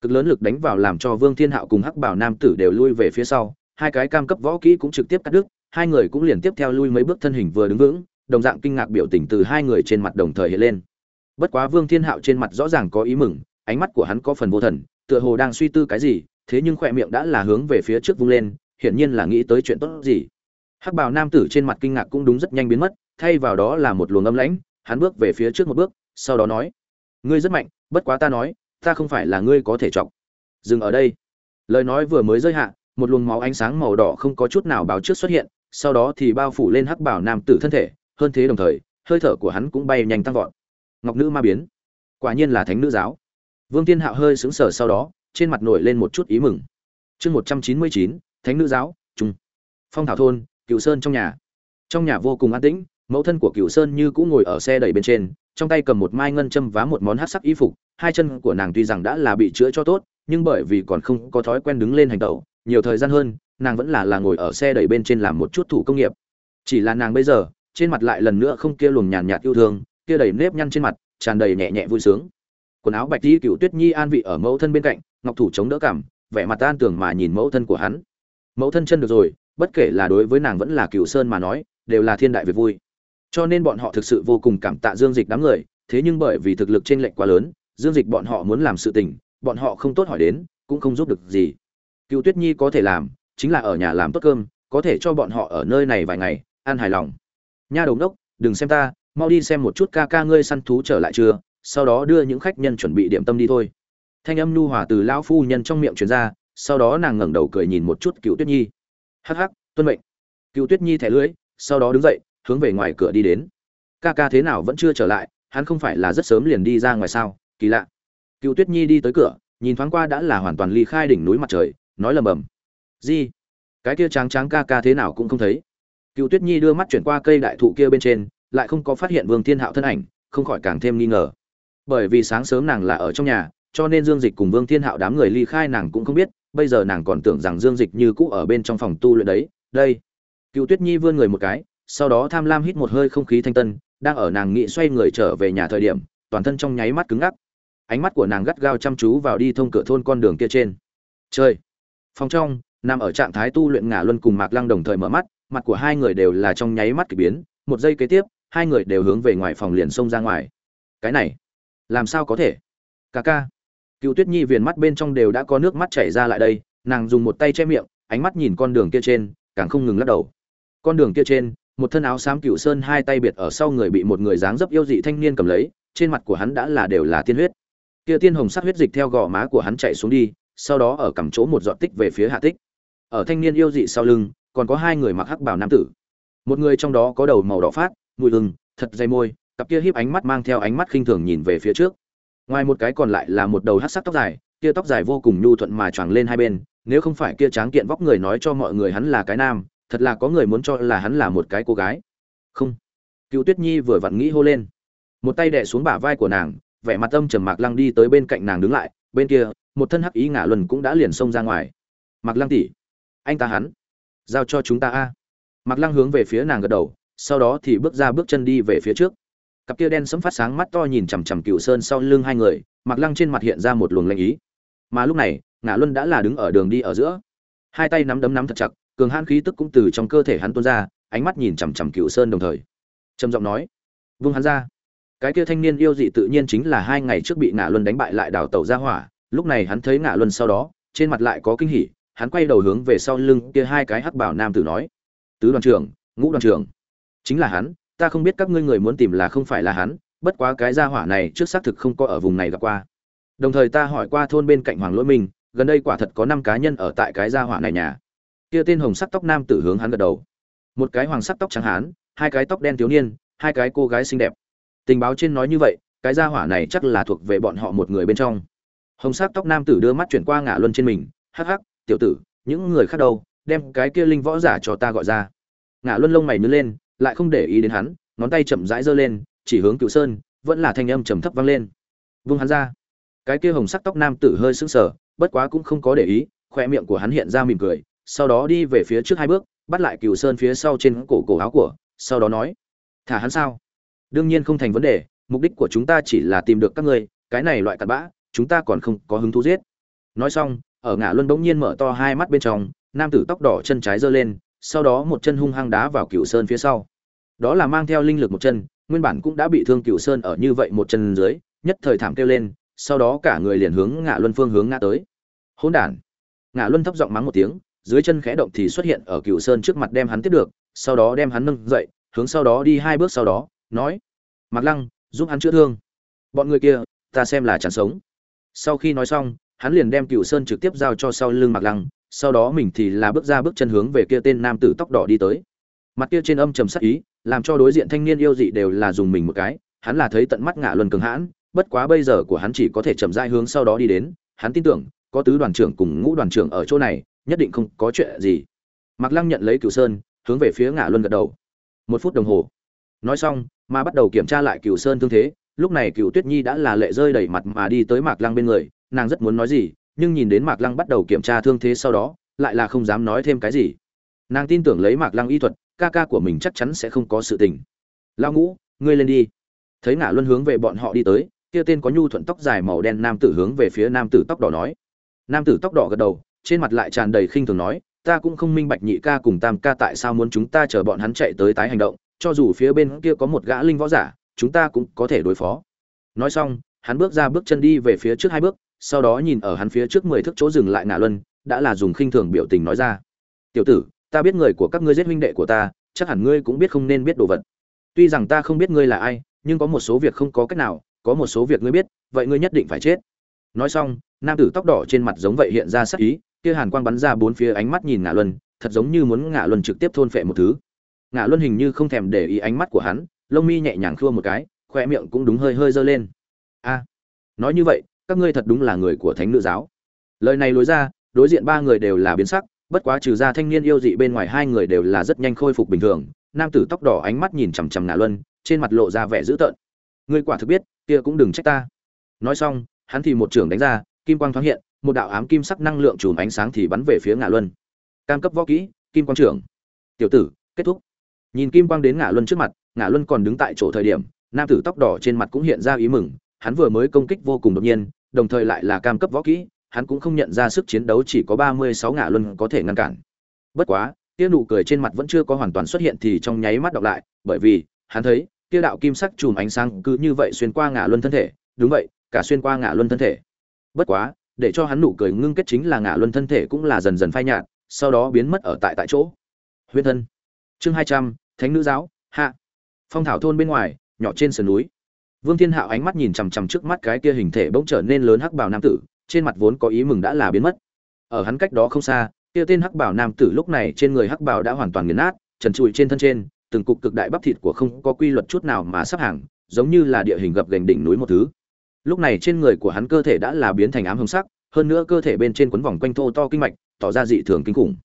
Cực lớn lực đánh vào làm cho vương thiên hạo cùng hắc bảo nam tử đều lui về phía sau, hai cái cam cấp võ kỹ cũng trực tiếp cắt đứt, hai người cũng liền tiếp theo lui mấy bước thân hình vừa đứng vững, đồng dạng kinh ngạc biểu tình từ hai người trên mặt đồng thời hiện lên bất quá vương thiên hạo trên mặt rõ ràng có ý mừng, ánh mắt của hắn có phần vô thần, tựa hồ đang suy tư cái gì, thế nhưng khoe miệng đã là hướng về phía trước vung lên, hiển nhiên là nghĩ tới chuyện tốt gì. Hắc bào nam tử trên mặt kinh ngạc cũng đúng rất nhanh biến mất, thay vào đó là một luồng âm lãnh, hắn bước về phía trước một bước, sau đó nói, ngươi rất mạnh, bất quá ta nói, ta không phải là ngươi có thể chọc. Dừng ở đây. Lời nói vừa mới rơi hạ, một luồng máu ánh sáng màu đỏ không có chút nào báo trước xuất hiện, sau đó thì bao phủ lên hắc bảo nam tử thân thể, hơn thế đồng thời, hơi thở của hắn cũng bay nhanh tăng vọt ngọc nữ ma biến. Quả nhiên là thánh nữ giáo. Vương tiên hạo hơi sững sờ sau đó, trên mặt nổi lên một chút ý mừng. Chương một trăm chín mươi chín, thánh nữ giáo trung phong thảo thôn cựu sơn trong nhà. Trong nhà vô cùng an tĩnh, mẫu thân của cựu sơn như cũng ngồi ở xe đẩy bên trên, trong tay cầm một mai ngân châm vá một món hát sắc y phục, hai chân của nàng tuy rằng đã là bị chữa cho tốt, nhưng bởi vì còn không có thói quen đứng lên hành tẩu, nhiều thời gian hơn, nàng vẫn là là ngồi ở xe đẩy bên trên làm một chút thủ công nghiệp. Chỉ là nàng bây giờ, trên mặt lại lần nữa không kia luồng nhàn nhạt yêu thương kia đầy nếp nhăn trên mặt, tràn đầy nhẹ nhẹ vui sướng. Quần áo bạch di cựu tuyết nhi an vị ở mẫu thân bên cạnh, ngọc thủ chống đỡ cảm vẻ mặt an tưởng mà nhìn mẫu thân của hắn. Mẫu thân chân được rồi, bất kể là đối với nàng vẫn là cựu sơn mà nói, đều là thiên đại việc vui. Cho nên bọn họ thực sự vô cùng cảm tạ dương dịch đám người, thế nhưng bởi vì thực lực trên lệnh quá lớn, dương dịch bọn họ muốn làm sự tình, bọn họ không tốt hỏi đến, cũng không giúp được gì. Cựu tuyết nhi có thể làm, chính là ở nhà làm tốt cơm, có thể cho bọn họ ở nơi này vài ngày ăn hài lòng. Nha đầu đốc, đừng xem ta mau đi xem một chút ca ca ngươi săn thú trở lại chưa, sau đó đưa những khách nhân chuẩn bị điểm tâm đi thôi. Thanh âm nhu hòa từ lão phu nhân trong miệng truyền ra, sau đó nàng ngẩng đầu cười nhìn một chút cựu tuyết nhi. Hắc hắc, tuân mệnh. Cựu tuyết nhi thẻ lưỡi sau đó đứng dậy, hướng về ngoài cửa đi đến. Ca ca thế nào vẫn chưa trở lại, hắn không phải là rất sớm liền đi ra ngoài sao? Kỳ lạ. Cựu tuyết nhi đi tới cửa, nhìn thoáng qua đã là hoàn toàn ly khai đỉnh núi mặt trời, nói lầm bầm. Di, cái kia tráng tráng ca ca thế nào cũng không thấy. Cựu tuyết nhi đưa mắt chuyển qua cây đại thụ kia bên trên lại không có phát hiện vương thiên hạo thân ảnh, không khỏi càng thêm nghi ngờ. Bởi vì sáng sớm nàng là ở trong nhà, cho nên dương dịch cùng vương thiên hạo đám người ly khai nàng cũng không biết, bây giờ nàng còn tưởng rằng dương dịch như cũ ở bên trong phòng tu luyện đấy. Đây, cựu tuyết nhi vươn người một cái, sau đó tham lam hít một hơi không khí thanh tân, đang ở nàng nghĩ xoay người trở về nhà thời điểm, toàn thân trong nháy mắt cứng ngắc. Ánh mắt của nàng gắt gao chăm chú vào đi thông cửa thôn con đường kia trên. Trời. phòng trong, nằm ở trạng thái tu luyện ngả luân cùng mạc lăng đồng thời mở mắt, mặt của hai người đều là trong nháy mắt kỳ biến. Một giây kế tiếp hai người đều hướng về ngoài phòng liền xông ra ngoài. Cái này, làm sao có thể? Ca ca. Cựu tuyết nhi viền mắt bên trong đều đã có nước mắt chảy ra lại đây, nàng dùng một tay che miệng, ánh mắt nhìn con đường kia trên, càng không ngừng lắc đầu. Con đường kia trên, một thân áo xám cựu sơn hai tay biệt ở sau người bị một người dáng dấp yêu dị thanh niên cầm lấy, trên mặt của hắn đã là đều là tiên huyết. Kia tiên hồng sắc huyết dịch theo gò má của hắn chạy xuống đi, sau đó ở cằm chỗ một giọt tích về phía hạ tích. Ở thanh niên yêu dị sau lưng, còn có hai người mặc hắc bảo nam tử. Một người trong đó có đầu màu đỏ phát mùi hừng thật dày môi, cặp kia híp ánh mắt mang theo ánh mắt khinh thường nhìn về phía trước. Ngoài một cái còn lại là một đầu hát sắc tóc dài, kia tóc dài vô cùng nhu thuận mà choàng lên hai bên, nếu không phải kia tráng kiện vóc người nói cho mọi người hắn là cái nam, thật là có người muốn cho là hắn là một cái cô gái. Không. Cựu tuyết nhi vừa vặn nghĩ hô lên. Một tay đẻ xuống bả vai của nàng, vẻ mặt âm trầm mạc lăng đi tới bên cạnh nàng đứng lại, bên kia, một thân hắc ý ngả luân cũng đã liền xông ra ngoài. Mạc lăng tỉ anh ta hắn, giao cho chúng ta a. Mạc lăng hướng về phía nàng gật đầu sau đó thì bước ra bước chân đi về phía trước. Cặp kia đen sấm phát sáng mắt to nhìn chằm chằm cựu sơn sau lưng hai người mặc lăng trên mặt hiện ra một luồng lanh ý. Mà lúc này ngã luân đã là đứng ở đường đi ở giữa. Hai tay nắm đấm nắm thật chặt, cường hãn khí tức cũng từ trong cơ thể hắn tuôn ra, ánh mắt nhìn chằm chằm cựu sơn đồng thời. Trầm giọng nói, vung hắn ra. Cái kia thanh niên yêu dị tự nhiên chính là hai ngày trước bị ngã luân đánh bại lại đào tẩu ra hỏa. Lúc này hắn thấy ngã luân sau đó, trên mặt lại có kinh hỉ, hắn quay đầu hướng về sau lưng kia hai cái hắc bảo nam tử nói, tứ đoàn trưởng, ngũ đoàn trưởng chính là hắn, ta không biết các ngươi người muốn tìm là không phải là hắn, bất quá cái gia hỏa này trước xác thực không có ở vùng này gặp qua. Đồng thời ta hỏi qua thôn bên cạnh hoàng lỗi minh, gần đây quả thật có năm cá nhân ở tại cái gia hỏa này nhà. Kia tên hồng sắc tóc nam tử hướng hắn gật đầu. Một cái hoàng sắc tóc trắng hán, hai cái tóc đen thiếu niên, hai cái cô gái xinh đẹp. Tình báo trên nói như vậy, cái gia hỏa này chắc là thuộc về bọn họ một người bên trong. Hồng sắc tóc nam tử đưa mắt chuyển qua ngã luân trên mình, hắc hắc, tiểu tử, những người khác đâu, đem cái kia linh võ giả cho ta gọi ra. Ngã luân lông mày nhớ lên lại không để ý đến hắn, ngón tay chậm rãi giơ lên, chỉ hướng cựu sơn, vẫn là thanh âm trầm thấp vang lên. Vung hắn ra. Cái kia hồng sắc tóc nam tử hơi sững sờ, bất quá cũng không có để ý, khoe miệng của hắn hiện ra mỉm cười, sau đó đi về phía trước hai bước, bắt lại cựu sơn phía sau trên cổ cổ áo của, sau đó nói, thả hắn sao? Đương nhiên không thành vấn đề, mục đích của chúng ta chỉ là tìm được các ngươi, cái này loại cặn bã, chúng ta còn không có hứng thú giết. Nói xong, ở ngã luân bỗng nhiên mở to hai mắt bên trong, nam tử tóc đỏ chân trái giơ lên, sau đó một chân hung hăng đá vào cựu sơn phía sau đó là mang theo linh lực một chân, nguyên bản cũng đã bị thương cựu sơn ở như vậy một chân dưới, nhất thời thảm kêu lên, sau đó cả người liền hướng ngã luân phương hướng ngã tới. Hỗn đản! Ngã luân thấp giọng mắng một tiếng, dưới chân khẽ động thì xuất hiện ở cựu sơn trước mặt đem hắn tiếp được, sau đó đem hắn nâng dậy, hướng sau đó đi hai bước sau đó, nói mặc lăng, giúp hắn chữa thương. Bọn người kia, ta xem là chẳng sống. Sau khi nói xong, hắn liền đem cựu sơn trực tiếp giao cho sau lưng mặc lăng, sau đó mình thì là bước ra bước chân hướng về kia tên nam tử tóc đỏ đi tới mặt kia trên âm trầm sắc ý, làm cho đối diện thanh niên yêu dị đều là dùng mình một cái, hắn là thấy tận mắt ngã luân cường hãn, bất quá bây giờ của hắn chỉ có thể chậm rãi hướng sau đó đi đến, hắn tin tưởng, có tứ đoàn trưởng cùng ngũ đoàn trưởng ở chỗ này, nhất định không có chuyện gì. Mạc lăng nhận lấy cửu sơn, hướng về phía ngã luân gật đầu. Một phút đồng hồ. Nói xong, mà bắt đầu kiểm tra lại cửu sơn thương thế, lúc này cửu tuyết nhi đã là lệ rơi đẩy mặt mà đi tới mạc lăng bên người, nàng rất muốn nói gì, nhưng nhìn đến mạc lăng bắt đầu kiểm tra thương thế sau đó, lại là không dám nói thêm cái gì nàng tin tưởng lấy mạc lăng y thuật, ca ca của mình chắc chắn sẽ không có sự tình. Lao ngũ, ngươi lên đi. Thấy ngã luân hướng về bọn họ đi tới, kia tên có nhu thuận tóc dài màu đen nam tử hướng về phía nam tử tóc đỏ nói. Nam tử tóc đỏ gật đầu, trên mặt lại tràn đầy khinh thường nói, ta cũng không minh bạch nhị ca cùng tam ca tại sao muốn chúng ta chờ bọn hắn chạy tới tái hành động, cho dù phía bên kia có một gã linh võ giả, chúng ta cũng có thể đối phó. Nói xong, hắn bước ra bước chân đi về phía trước hai bước, sau đó nhìn ở hắn phía trước mười thước chỗ dừng lại ngã luân, đã là dùng khinh thường biểu tình nói ra. Tiểu tử ta biết người của các ngươi giết huynh đệ của ta, chắc hẳn ngươi cũng biết không nên biết đồ vật. Tuy rằng ta không biết ngươi là ai, nhưng có một số việc không có cách nào, có một số việc ngươi biết, vậy ngươi nhất định phải chết. Nói xong, nam tử tóc đỏ trên mặt giống vậy hiện ra sắc ý, kia hàn quang bắn ra bốn phía ánh mắt nhìn ngạ luân, thật giống như muốn ngạ luân trực tiếp thôn phệ một thứ. Ngạ luân hình như không thèm để ý ánh mắt của hắn, lông mi nhẹ nhàng khua một cái khoe miệng cũng đúng hơi hơi dơ lên. A, nói như vậy, các ngươi thật đúng là người của thánh nữ giáo. Lời này lối ra, đối diện ba người đều là biến sắc bất quá trừ ra thanh niên yêu dị bên ngoài hai người đều là rất nhanh khôi phục bình thường, nam tử tóc đỏ ánh mắt nhìn chằm chằm ngạ luân, trên mặt lộ ra vẻ dữ tợn. Ngươi quả thực biết, kia cũng đừng trách ta. Nói xong, hắn thì một trưởng đánh ra, kim quang thoáng hiện, một đạo ám kim sắc năng lượng chùm ánh sáng thì bắn về phía ngã luân. Cam cấp võ kỹ, kim quang trưởng. Tiểu tử, kết thúc. Nhìn kim quang đến ngã luân trước mặt ngã luân còn đứng tại chỗ thời điểm, nam tử tóc đỏ trên mặt cũng hiện ra ý mừng, hắn vừa mới công kích vô cùng đột nhiên, đồng thời lại là cam cấp võ kỹ hắn cũng không nhận ra sức chiến đấu chỉ có ba mươi sáu ngã luân có thể ngăn cản. Bất quá kia nụ cười trên mặt vẫn chưa có hoàn toàn xuất hiện thì trong nháy mắt đọc lại, bởi vì, hắn thấy kia đạo kim sắc chùm ánh sáng cứ như vậy xuyên qua ngã luân thân thể. Đúng vậy, cả xuyên qua ngã luân thân thể. Bất quá, để cho hắn nụ cười ngưng kết chính là ngã luân thân thể cũng là dần dần phai nhạt, sau đó biến mất ở tại tại chỗ. Huyết thân. Chương hai trăm, thánh nữ giáo, hạ. Phong thảo thôn bên ngoài, nhỏ trên sườn núi. Vương thiên hạo ánh mắt nhìn chằm chằm trước mắt cái kia hình thể bỗng trở nên lớn hắc bảo nam tử trên mặt vốn có ý mừng đã là biến mất. Ở hắn cách đó không xa, kia tên hắc bảo nam tử lúc này trên người hắc bảo đã hoàn toàn nghiền nát, trần trụi trên thân trên, từng cục cực đại bắp thịt của không có quy luật chút nào mà sắp hàng, giống như là địa hình gập gành đỉnh núi một thứ. Lúc này trên người của hắn cơ thể đã là biến thành ám hồng sắc, hơn nữa cơ thể bên trên quấn vòng quanh thô to kinh mạch, tỏ ra dị thường kinh khủng.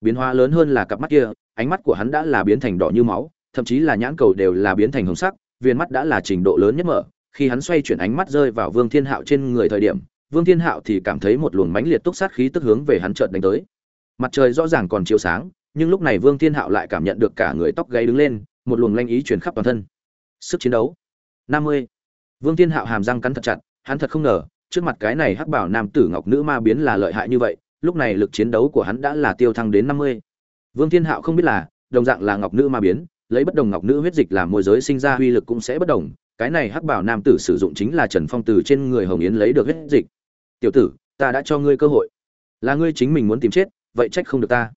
Biến hóa lớn hơn là cặp mắt kia, ánh mắt của hắn đã là biến thành đỏ như máu, thậm chí là nhãn cầu đều là biến thành hồng sắc viên mắt đã là trình độ lớn nhất mở. Khi hắn xoay chuyển ánh mắt rơi vào vương thiên hạo trên người thời điểm vương thiên hạo thì cảm thấy một luồng mãnh liệt túc sát khí tức hướng về hắn chợt đánh tới. Mặt trời rõ ràng còn chiếu sáng nhưng lúc này vương thiên hạo lại cảm nhận được cả người tóc gáy đứng lên một luồng lanh ý chuyển khắp toàn thân. Sức chiến đấu năm mươi. Vương Thiên Hạo hàm răng cắn thật chặt, hắn thật không ngờ trước mặt cái này hắc bảo nam tử ngọc nữ ma biến là lợi hại như vậy lúc này lực chiến đấu của hắn đã là tiêu thăng đến năm mươi. Vương thiên hạo không biết là đồng dạng là ngọc nữ ma biến lấy bất đồng ngọc nữ huyết dịch làm môi giới sinh ra uy lực cũng sẽ bất đồng cái này hắc bảo nam tử sử dụng chính là trần phong từ trên người hồng yến lấy được huyết dịch tiểu tử, ta đã cho ngươi cơ hội. Là ngươi chính mình muốn tìm chết, vậy trách không được ta.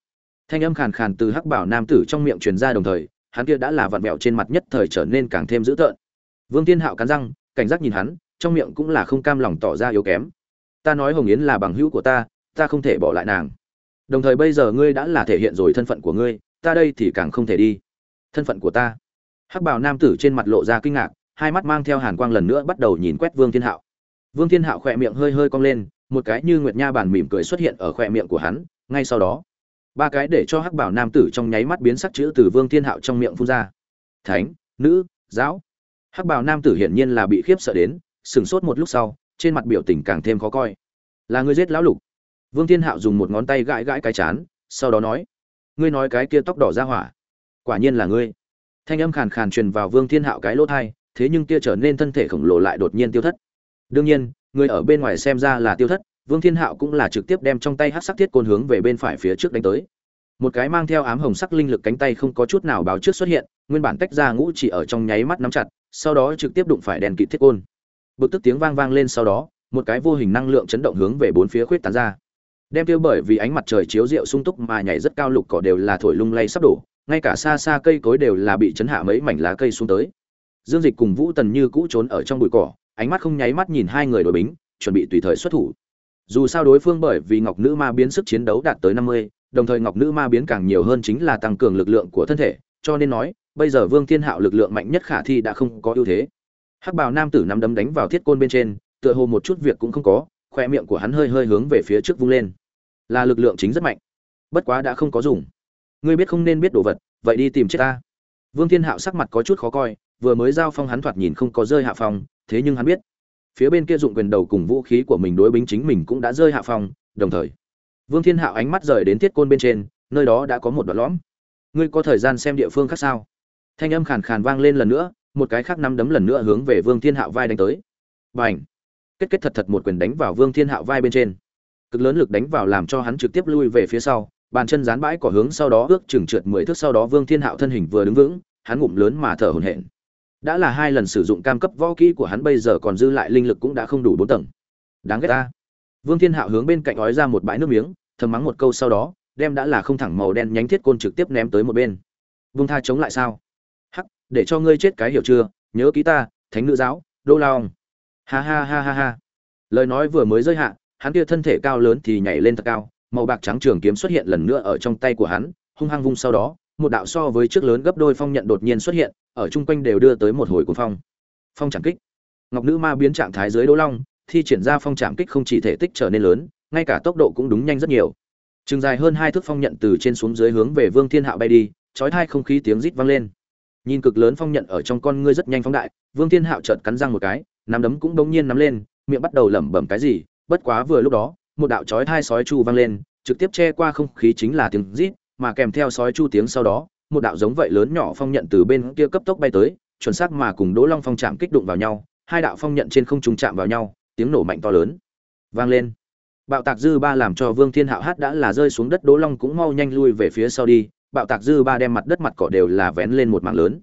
Thanh âm khàn khàn từ hắc bảo nam tử trong miệng truyền ra đồng thời, hắn kia đã là vặn vẹo trên mặt nhất thời trở nên càng thêm dữ tợn. Vương thiên hạo cắn răng, cảnh giác nhìn hắn, trong miệng cũng là không cam lòng tỏ ra yếu kém. Ta nói hồng yến là bằng hữu của ta ta không thể bỏ lại nàng. Đồng thời bây giờ ngươi đã là thể hiện rồi thân phận của ngươi, ta đây thì càng không thể đi. Thân phận của ta. Hắc bảo nam tử trên mặt lộ ra kinh ngạc, hai mắt mang theo hàn quang lần nữa bắt đầu nhìn quét vương thiên hạo vương thiên hạo khỏe miệng hơi hơi cong lên một cái như nguyệt nha bản mỉm cười xuất hiện ở khỏe miệng của hắn ngay sau đó ba cái để cho hắc bảo nam tử trong nháy mắt biến sắc chữ từ vương thiên hạo trong miệng phun ra. Thánh nữ giáo. Hắc bảo nam tử hiển nhiên là bị khiếp sợ đến sừng sốt một lúc sau trên mặt biểu tình càng thêm khó coi. Là ngươi giết lão lục. Vương thiên hạo dùng một ngón tay gãi gãi cái chán sau đó nói ngươi nói cái kia tóc đỏ ra hỏa. Quả nhiên là ngươi. Thanh âm khàn khàn truyền vào vương thiên hạo cái lỗ tai, thế nhưng kia trở nên thân thể khổng lồ lại đột nhiên tiêu thất đương nhiên, người ở bên ngoài xem ra là tiêu thất, vương thiên hạo cũng là trực tiếp đem trong tay hát sắc thiết côn hướng về bên phải phía trước đánh tới. Một cái mang theo ám hồng sắc linh lực cánh tay không có chút nào báo trước xuất hiện, nguyên bản tách ra ngũ chỉ ở trong nháy mắt nắm chặt, sau đó trực tiếp đụng phải đèn kịt thiết côn. Bực tức tiếng vang vang lên sau đó, một cái vô hình năng lượng chấn động hướng về bốn phía khuyết tán ra. Đem tiêu bởi vì ánh mặt trời chiếu rượu sung túc mà nhảy rất cao lục cỏ đều là thổi lung lay sắp đổ, ngay cả xa xa cây cối đều là bị chấn hạ mấy mảnh lá cây xuống tới. Dương dịch cùng vũ tần như cũ trốn ở trong bụi cỏ ánh mắt không nháy mắt nhìn hai người đối bính, chuẩn bị tùy thời xuất thủ. Dù sao đối phương bởi vì ngọc nữ ma biến sức chiến đấu đạt tới năm mươi, đồng thời ngọc nữ ma biến càng nhiều hơn chính là tăng cường lực lượng của thân thể, cho nên nói, bây giờ vương thiên hạo lực lượng mạnh nhất khả thi đã không có ưu thế. Hắc bào nam tử nắm đấm đánh vào thiết côn bên trên, tựa hồ một chút việc cũng không có, khoe miệng của hắn hơi hơi hướng về phía trước vung lên. Là lực lượng chính rất mạnh. Bất quá đã không có dùng. Ngươi biết không nên biết đồ vật, vậy đi tìm chết ta. Vương thiên hạo sắc mặt có chút khó coi, vừa mới giao phong hắn thoạt nhìn không có rơi hạ phong thế nhưng hắn biết. Phía bên kia dụng quyền đầu cùng vũ khí của mình đối bính chính mình cũng đã rơi hạ phong, đồng thời, vương thiên hạo ánh mắt rời đến thiết côn bên trên, nơi đó đã có một đoạn lõm. Ngươi có thời gian xem địa phương khác sao? Thanh âm khàn khàn vang lên lần nữa, một cái khác nắm đấm lần nữa hướng về vương thiên hạo vai đánh tới. B à n h kết kết thật thật một quyền đánh vào vương thiên hạo vai bên trên. Cực lớn lực đánh vào làm cho hắn trực tiếp lui về phía sau, bàn chân dán bãi cỏ hướng sau đó ước chừng trượt mười thước sau đó vương thiên hạo thân hình vừa đứng vững, hắn ngụm lớn mà thở hổn hển đã là hai lần sử dụng cam cấp võ kỹ của hắn, bây giờ còn dư lại linh lực cũng đã không đủ bốn tầng. Đáng ghét ta. Vương thiên hạo hướng bên cạnh ói ra một bãi nước miếng, thầm mắng một câu sau đó, đem đã là không thẳng màu đen nhánh thiết côn trực tiếp ném tới một bên. Vương tha chống lại sao? Hắc, để cho ngươi chết cái hiểu chưa? Nhớ ký ta, thánh nữ giáo, đô lao ha ha ha ha ha. Lời nói vừa mới rơi hạ, hắn kia thân thể cao lớn thì nhảy lên thật cao, màu bạc trắng trường kiếm xuất hiện lần nữa ở trong tay của hắn, hung hăng vung sau đó, một đạo so với trước lớn gấp đôi phong nhận đột nhiên xuất hiện ở chung quanh đều đưa tới một hồi cuồng phong. Phong trảm kích. Ngọc nữ ma biến trạng thái dưới đỗ long, thi triển ra phong trảm kích không chỉ thể tích trở nên lớn, ngay cả tốc độ cũng đúng nhanh rất nhiều. Trường dài hơn hai thước phong nhận từ trên xuống dưới hướng về vương thiên hạo bay đi, chói hai không khí tiếng rít vang lên. Nhìn cực lớn phong nhận ở trong con ngươi rất nhanh phóng đại, vương thiên hạo chợt cắn răng một cái, nắm đấm cũng đống nhiên nắm lên, miệng bắt đầu lẩm bẩm cái gì, bất quá vừa lúc đó, một đạo chói tai sói chu vang lên, trực tiếp che qua không khí chính là tiếng rít, mà kèm theo sói chu tiếng sau đó một đạo giống vậy lớn nhỏ phong nhận từ bên kia cấp tốc bay tới, chuẩn xác mà cùng đỗ long phong chạm kích đụng vào nhau, hai đạo phong nhận trên không trung chạm vào nhau, tiếng nổ mạnh to lớn, vang lên. Bạo tạc dư ba làm cho vương thiên hạo hát đã là rơi xuống đất, đỗ long cũng mau nhanh lui về phía sau đi, bạo tạc dư ba đem mặt đất mặt cỏ đều là vén lên một mảng lớn.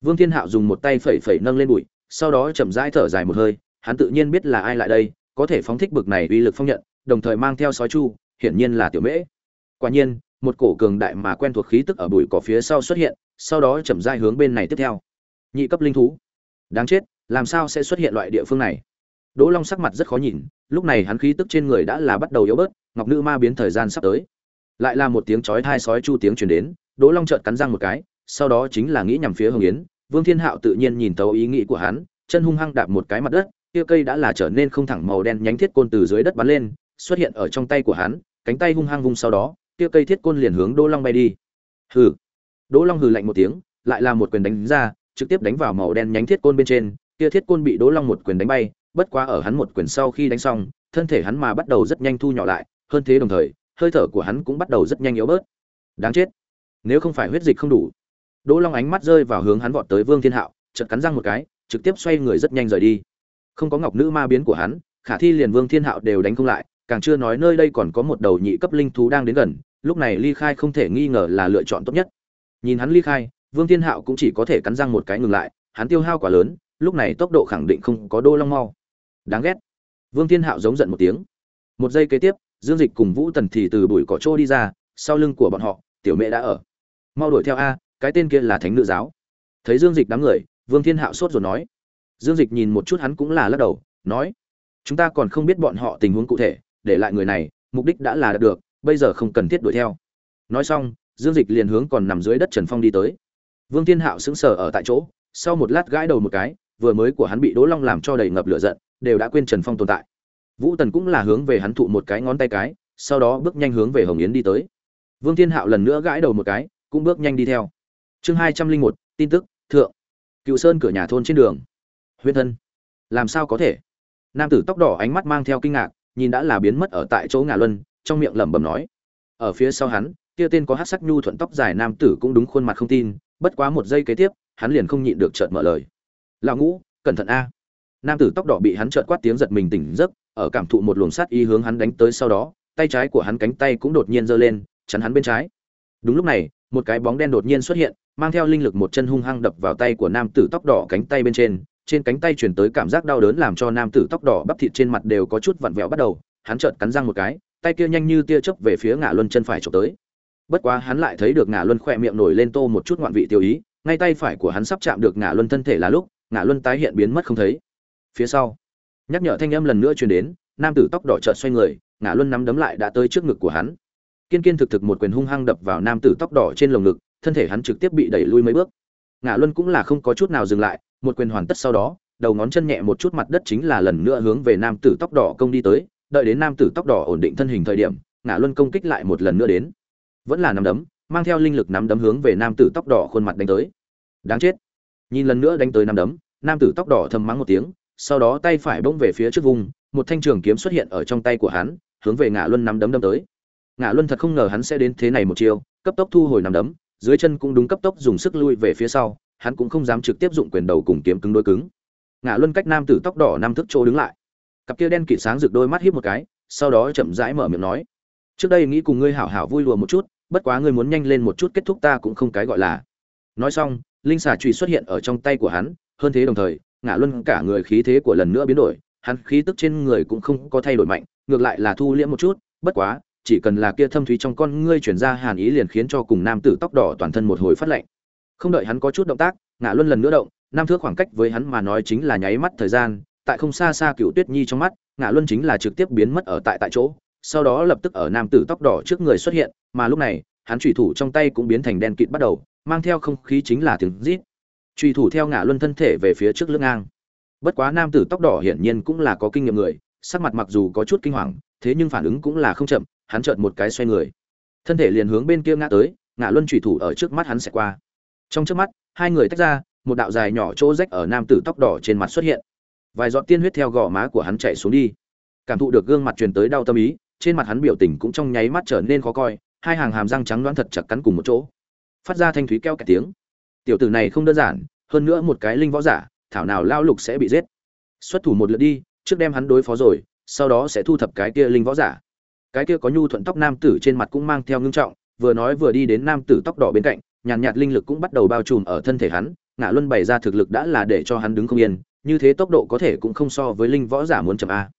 Vương thiên hạo dùng một tay phẩy phẩy nâng lên bụi, sau đó chậm rãi thở dài một hơi, hắn tự nhiên biết là ai lại đây, có thể phóng thích bực này uy lực phong nhận, đồng thời mang theo sói chu, hiển nhiên là tiểu mễ. Quả nhiên một cổ cường đại mà quen thuộc khí tức ở bụi cỏ phía sau xuất hiện, sau đó chậm rãi hướng bên này tiếp theo. Nhị cấp linh thú. Đáng chết, làm sao sẽ xuất hiện loại địa phương này? Đỗ long sắc mặt rất khó nhìn, lúc này hắn khí tức trên người đã là bắt đầu yếu bớt, ngọc nữ ma biến thời gian sắp tới. Lại là một tiếng chói tai sói chu tiếng truyền đến, đỗ long chợt cắn răng một cái, sau đó chính là nghĩ nhằm phía hồng yến, vương thiên hạo tự nhiên nhìn thấu ý nghĩ của hắn, chân hung hăng đạp một cái mặt đất, kia cây đã là trở nên không thẳng màu đen nhánh thiết côn từ dưới đất bắn lên, xuất hiện ở trong tay của hắn, cánh tay hung hăng vung sau đó kia cây thiết côn liền hướng đỗ long bay đi. Hừ. Đỗ long hừ lạnh một tiếng, lại là một quyền đánh ra, trực tiếp đánh vào màu đen nhánh thiết côn bên trên. Kia thiết côn bị đỗ long một quyền đánh bay, bất quá ở hắn một quyền sau khi đánh xong, thân thể hắn mà bắt đầu rất nhanh thu nhỏ lại. Hơn thế đồng thời, hơi thở của hắn cũng bắt đầu rất nhanh yếu bớt. Đáng chết. Nếu không phải huyết dịch không đủ. Đỗ long ánh mắt rơi vào hướng hắn vọt tới vương thiên hạo, chợt cắn răng một cái, trực tiếp xoay người rất nhanh rời đi. Không có ngọc nữ ma biến của hắn, khả thi liền vương thiên hạo đều đánh không lại, càng chưa nói nơi đây còn có một đầu nhị cấp linh thú đang đến gần lúc này ly khai không thể nghi ngờ là lựa chọn tốt nhất. Nhìn hắn ly khai, vương thiên hạo cũng chỉ có thể cắn răng một cái ngừng lại, hắn tiêu hao quá lớn, lúc này tốc độ khẳng định không có đô long mau. Đáng ghét. Vương thiên hạo giống giận một tiếng. Một giây kế tiếp, dương dịch cùng vũ tần thì từ bụi cỏ trô đi ra, sau lưng của bọn họ, tiểu mẹ đã ở. Mau đuổi theo a, cái tên kia là thánh nữ giáo. Thấy dương dịch đám người, vương thiên hạo sốt rồi nói. Dương dịch nhìn một chút hắn cũng là lắc đầu, nói. Chúng ta còn không biết bọn họ tình huống cụ thể, để lại người này, mục đích đã là đạt được bây giờ không cần thiết đuổi theo. Nói xong, dương dịch liền hướng còn nằm dưới đất trần phong đi tới. Vương thiên hạo sững sờ ở tại chỗ, sau một lát gãi đầu một cái, vừa mới của hắn bị đỗ long làm cho đầy ngập lửa giận, đều đã quên trần phong tồn tại. Vũ tần cũng là hướng về hắn thụ một cái ngón tay cái, sau đó bước nhanh hướng về hồng yến đi tới. Vương thiên hạo lần nữa gãi đầu một cái, cũng bước nhanh đi theo. Chương hai trăm linh một, tin tức, thượng. Cựu sơn cửa nhà thôn trên đường. Huyên thân. Làm sao có thể? Nam tử tóc đỏ ánh mắt mang theo kinh ngạc, nhìn đã là biến mất ở tại chỗ ngả luân trong miệng lẩm bẩm nói. Ở phía sau hắn, kia tên có hát sắc nhu thuận tóc dài nam tử cũng đúng khuôn mặt không tin, bất quá một giây kế tiếp, hắn liền không nhịn được trợn mở lời. Lão ngũ, cẩn thận a. Nam tử tóc đỏ bị hắn trợn quát tiếng giật mình tỉnh giấc, ở cảm thụ một luồng sát ý hướng hắn đánh tới sau đó, tay trái của hắn cánh tay cũng đột nhiên giơ lên, chắn hắn bên trái. Đúng lúc này, một cái bóng đen đột nhiên xuất hiện, mang theo linh lực một chân hung hăng đập vào tay của nam tử tóc đỏ cánh tay bên trên trên cánh tay truyền tới cảm giác đau đớn làm cho nam tử tóc đỏ bắp thịt trên mặt đều có chút vặn vẹo bắt đầu, hắn chợt cắn răng một cái tay kia nhanh như tia chớp về phía ngã luân chân phải chụp tới. Bất quá hắn lại thấy được ngã luân khỏe miệng nổi lên tô một chút ngoạn vị tiêu ý, ngay tay phải của hắn sắp chạm được ngã luân thân thể là lúc ngã luân tái hiện biến mất không thấy. Phía sau, nhắc nhở thanh âm lần nữa truyền đến, nam tử tóc đỏ chợt xoay người ngã luân nắm đấm lại đã tới trước ngực của hắn. Kiên kiên thực thực một quyền hung hăng đập vào nam tử tóc đỏ trên lồng ngực, thân thể hắn trực tiếp bị đẩy lui mấy bước. Ngã luân cũng là không có chút nào dừng lại, một quyền hoàn tất sau đó, đầu ngón chân nhẹ một chút mặt đất chính là lần nữa hướng về nam tử tóc đỏ công đi tới đợi đến nam tử tóc đỏ ổn định thân hình thời điểm ngã luân công kích lại một lần nữa đến. Vẫn là nắm đấm, mang theo linh lực nắm đấm hướng về nam tử tóc đỏ khuôn mặt đánh tới. Đáng chết. Nhìn lần nữa đánh tới nắm đấm, nam tử tóc đỏ thầm mắng một tiếng, sau đó tay phải bỗng về phía trước vùng, một thanh trường kiếm xuất hiện ở trong tay của hắn, hướng về ngã luân nắm đấm đâm tới. Ngã luân thật không ngờ hắn sẽ đến thế này một chiều cấp tốc thu hồi nắm đấm, dưới chân cũng đúng cấp tốc dùng sức lui về phía sau, hắn cũng không dám trực tiếp dụng quyền đầu cùng kiếm cứng đối cứng. Ngã luân cách nam tử tóc đỏ năm thước chỗ đứng lại cặp kia đen kịt sáng rực đôi mắt híp một cái, sau đó chậm rãi mở miệng nói, trước đây nghĩ cùng ngươi hảo hảo vui lùa một chút, bất quá ngươi muốn nhanh lên một chút kết thúc ta cũng không cái gọi là. Nói xong, linh xà trụy xuất hiện ở trong tay của hắn, hơn thế đồng thời ngã luân cả người khí thế của lần nữa biến đổi, hắn khí tức trên người cũng không có thay đổi mạnh, ngược lại là thu liễm một chút, bất quá, chỉ cần là kia thâm thúy trong con ngươi chuyển ra hàn ý liền khiến cho cùng nam tử tóc đỏ toàn thân một hồi phát lạnh. Không đợi hắn có chút động tác ngã luân lần nữa động nam thước khoảng cách với hắn mà nói chính là nháy mắt thời gian tại không xa xa cựu tuyết nhi trong mắt ngã luân chính là trực tiếp biến mất ở tại tại chỗ, sau đó lập tức ở nam tử tóc đỏ trước người xuất hiện, mà lúc này, hắn trùy thủ trong tay cũng biến thành đen kịt bắt đầu, mang theo không khí chính là tiếng rít. Trùy thủ theo ngã luân thân thể về phía trước lưng ngang. Bất quá nam tử tóc đỏ hiển nhiên cũng là có kinh nghiệm người, sắc mặt mặc dù có chút kinh hoàng, thế nhưng phản ứng cũng là không chậm, hắn chợt một cái xoay người. Thân thể liền hướng bên kia ngã tới ngã luân trùy thủ ở trước mắt hắn sẽ qua. Trong trước mắt, hai người tách ra, một đạo dài nhỏ chỗ rách ở nam tử tóc đỏ trên mặt xuất hiện vài giọt tiên huyết theo gò má của hắn chạy xuống đi. Cảm thụ được gương mặt truyền tới đau tâm ý trên mặt hắn biểu tình cũng trong nháy mắt trở nên khó coi hai hàng hàm răng trắng đoán thật chặt cắn cùng một chỗ. Phát ra thanh thúy keo cả tiếng. Tiểu tử này không đơn giản hơn nữa một cái linh võ giả thảo nào lao lục sẽ bị giết. Xuất thủ một lượt đi trước đem hắn đối phó rồi sau đó sẽ thu thập cái kia linh võ giả. Cái kia có nhu thuận tóc nam tử trên mặt cũng mang theo ngưng trọng vừa nói vừa đi đến nam tử tóc đỏ bên cạnh nhàn nhạt, nhạt linh lực cũng bắt đầu bao trùm ở thân thể hắn ngã luân bày ra thực lực đã là để cho hắn đứng không yên như thế tốc độ có thể cũng không so với linh võ giả muốn chậm a.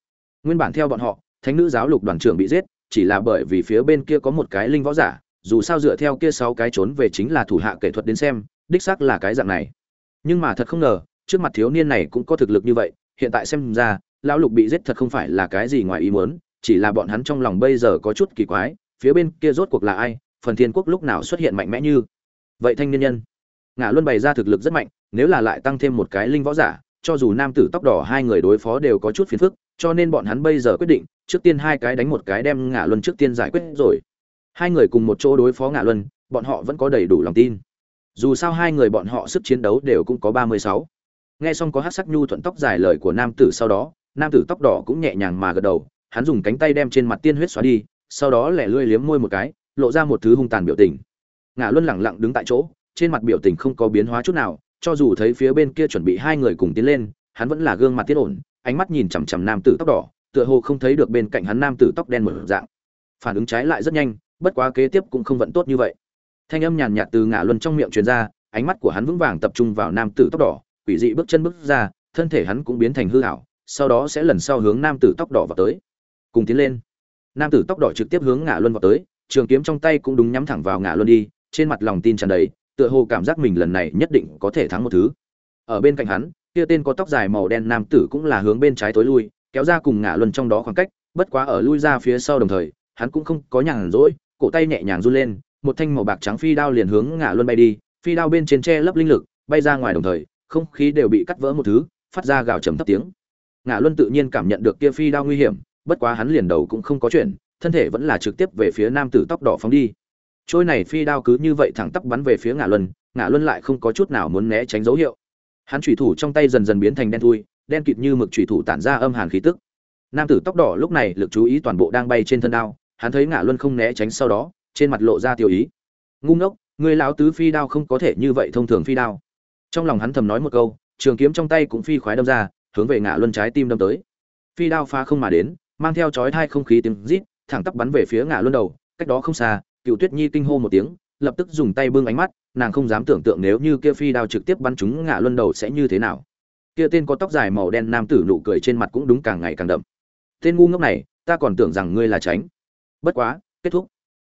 Nguyên bản theo bọn họ, thánh nữ giáo lục đoàn trưởng bị giết, chỉ là bởi vì phía bên kia có một cái linh võ giả, dù sao dựa theo kia sáu cái trốn về chính là thủ hạ kỹ thuật đến xem, đích xác là cái dạng này. Nhưng mà thật không ngờ, trước mặt thiếu niên này cũng có thực lực như vậy, hiện tại xem ra, lão lục bị giết thật không phải là cái gì ngoài ý muốn, chỉ là bọn hắn trong lòng bây giờ có chút kỳ quái, phía bên kia rốt cuộc là ai, phần thiên quốc lúc nào xuất hiện mạnh mẽ như? Vậy thanh niên nhân ngã luôn bày ra thực lực rất mạnh, nếu là lại tăng thêm một cái linh võ giả cho dù nam tử tóc đỏ hai người đối phó đều có chút phiền phức, cho nên bọn hắn bây giờ quyết định, trước tiên hai cái đánh một cái đem ngã luân trước tiên giải quyết rồi. Hai người cùng một chỗ đối phó ngã luân, bọn họ vẫn có đầy đủ lòng tin. Dù sao hai người bọn họ sức chiến đấu đều cũng có ba mươi sáu. Nghe xong có hắc sắc nhu thuận tóc dài lời của nam tử sau đó, nam tử tóc đỏ cũng nhẹ nhàng mà gật đầu, hắn dùng cánh tay đem trên mặt tiên huyết xóa đi, sau đó lẻ lươi liếm môi một cái, lộ ra một thứ hung tàn biểu tình. Ngã luân lẳng lặng đứng tại chỗ, trên mặt biểu tình không có biến hóa chút nào cho dù thấy phía bên kia chuẩn bị hai người cùng tiến lên, hắn vẫn là gương mặt tiết ổn, ánh mắt nhìn chằm chằm nam tử tóc đỏ, tựa hồ không thấy được bên cạnh hắn nam tử tóc đen một dạng. Phản ứng trái lại rất nhanh, bất quá kế tiếp cũng không vận tốt như vậy. Thanh âm nhàn nhạt từ ngã luân trong miệng truyền ra, ánh mắt của hắn vững vàng tập trung vào nam tử tóc đỏ, quỷ dị bước chân bước ra, thân thể hắn cũng biến thành hư ảo, sau đó sẽ lần sau hướng nam tử tóc đỏ vào tới. Cùng tiến lên. Nam tử tóc đỏ trực tiếp hướng ngã luân vào tới, trường kiếm trong tay cũng đúng nhắm thẳng vào ngã luân đi, trên mặt lòng tin tràn đầy tựa hồ cảm giác mình lần này nhất định có thể thắng một thứ. Ở bên cạnh hắn, kia tên có tóc dài màu đen nam tử cũng là hướng bên trái tối lui, kéo ra cùng ngã luân trong đó khoảng cách, bất quá ở lui ra phía sau đồng thời, hắn cũng không có nhàn rỗi, cổ tay nhẹ nhàng run lên, một thanh màu bạc trắng phi đao liền hướng ngã luân bay đi, phi đao bên trên che lấp linh lực, bay ra ngoài đồng thời, không khí đều bị cắt vỡ một thứ, phát ra gào trầm thấp tiếng. Ngã luân tự nhiên cảm nhận được kia phi đao nguy hiểm, bất quá hắn liền đầu cũng không có chuyện thân thể vẫn là trực tiếp về phía nam tử tóc đỏ phóng đi trôi này phi đao cứ như vậy thẳng tắp bắn về phía ngã luân ngã luân lại không có chút nào muốn né tránh dấu hiệu. Hắn chủy thủ trong tay dần dần biến thành đen thui, đen kịt như mực chủy thủ tản ra âm hàn khí tức. Nam tử tóc đỏ lúc này lực chú ý toàn bộ đang bay trên thân đao, hắn thấy ngã luân không né tránh sau đó, trên mặt lộ ra tiêu ý. Ngu ngốc, người lão tứ phi đao không có thể như vậy thông thường phi đao. Trong lòng hắn thầm nói một câu, trường kiếm trong tay cũng phi khoái đâm ra, hướng về ngã luân trái tim đâm tới. Phi đao phá không mà đến, mang theo chói thai không khí tiếng rít, thẳng tắp bắn về phía ngã luân đầu, cách đó không xa cựu tuyết nhi kinh hô một tiếng, lập tức dùng tay bưng ánh mắt, nàng không dám tưởng tượng nếu như kia phi đao trực tiếp bắn trúng ngã luân đầu sẽ như thế nào. Kia tên có tóc dài màu đen nam tử nụ cười trên mặt cũng đúng càng ngày càng đậm. Tên ngu ngốc này, ta còn tưởng rằng ngươi là tránh. Bất quá, kết thúc.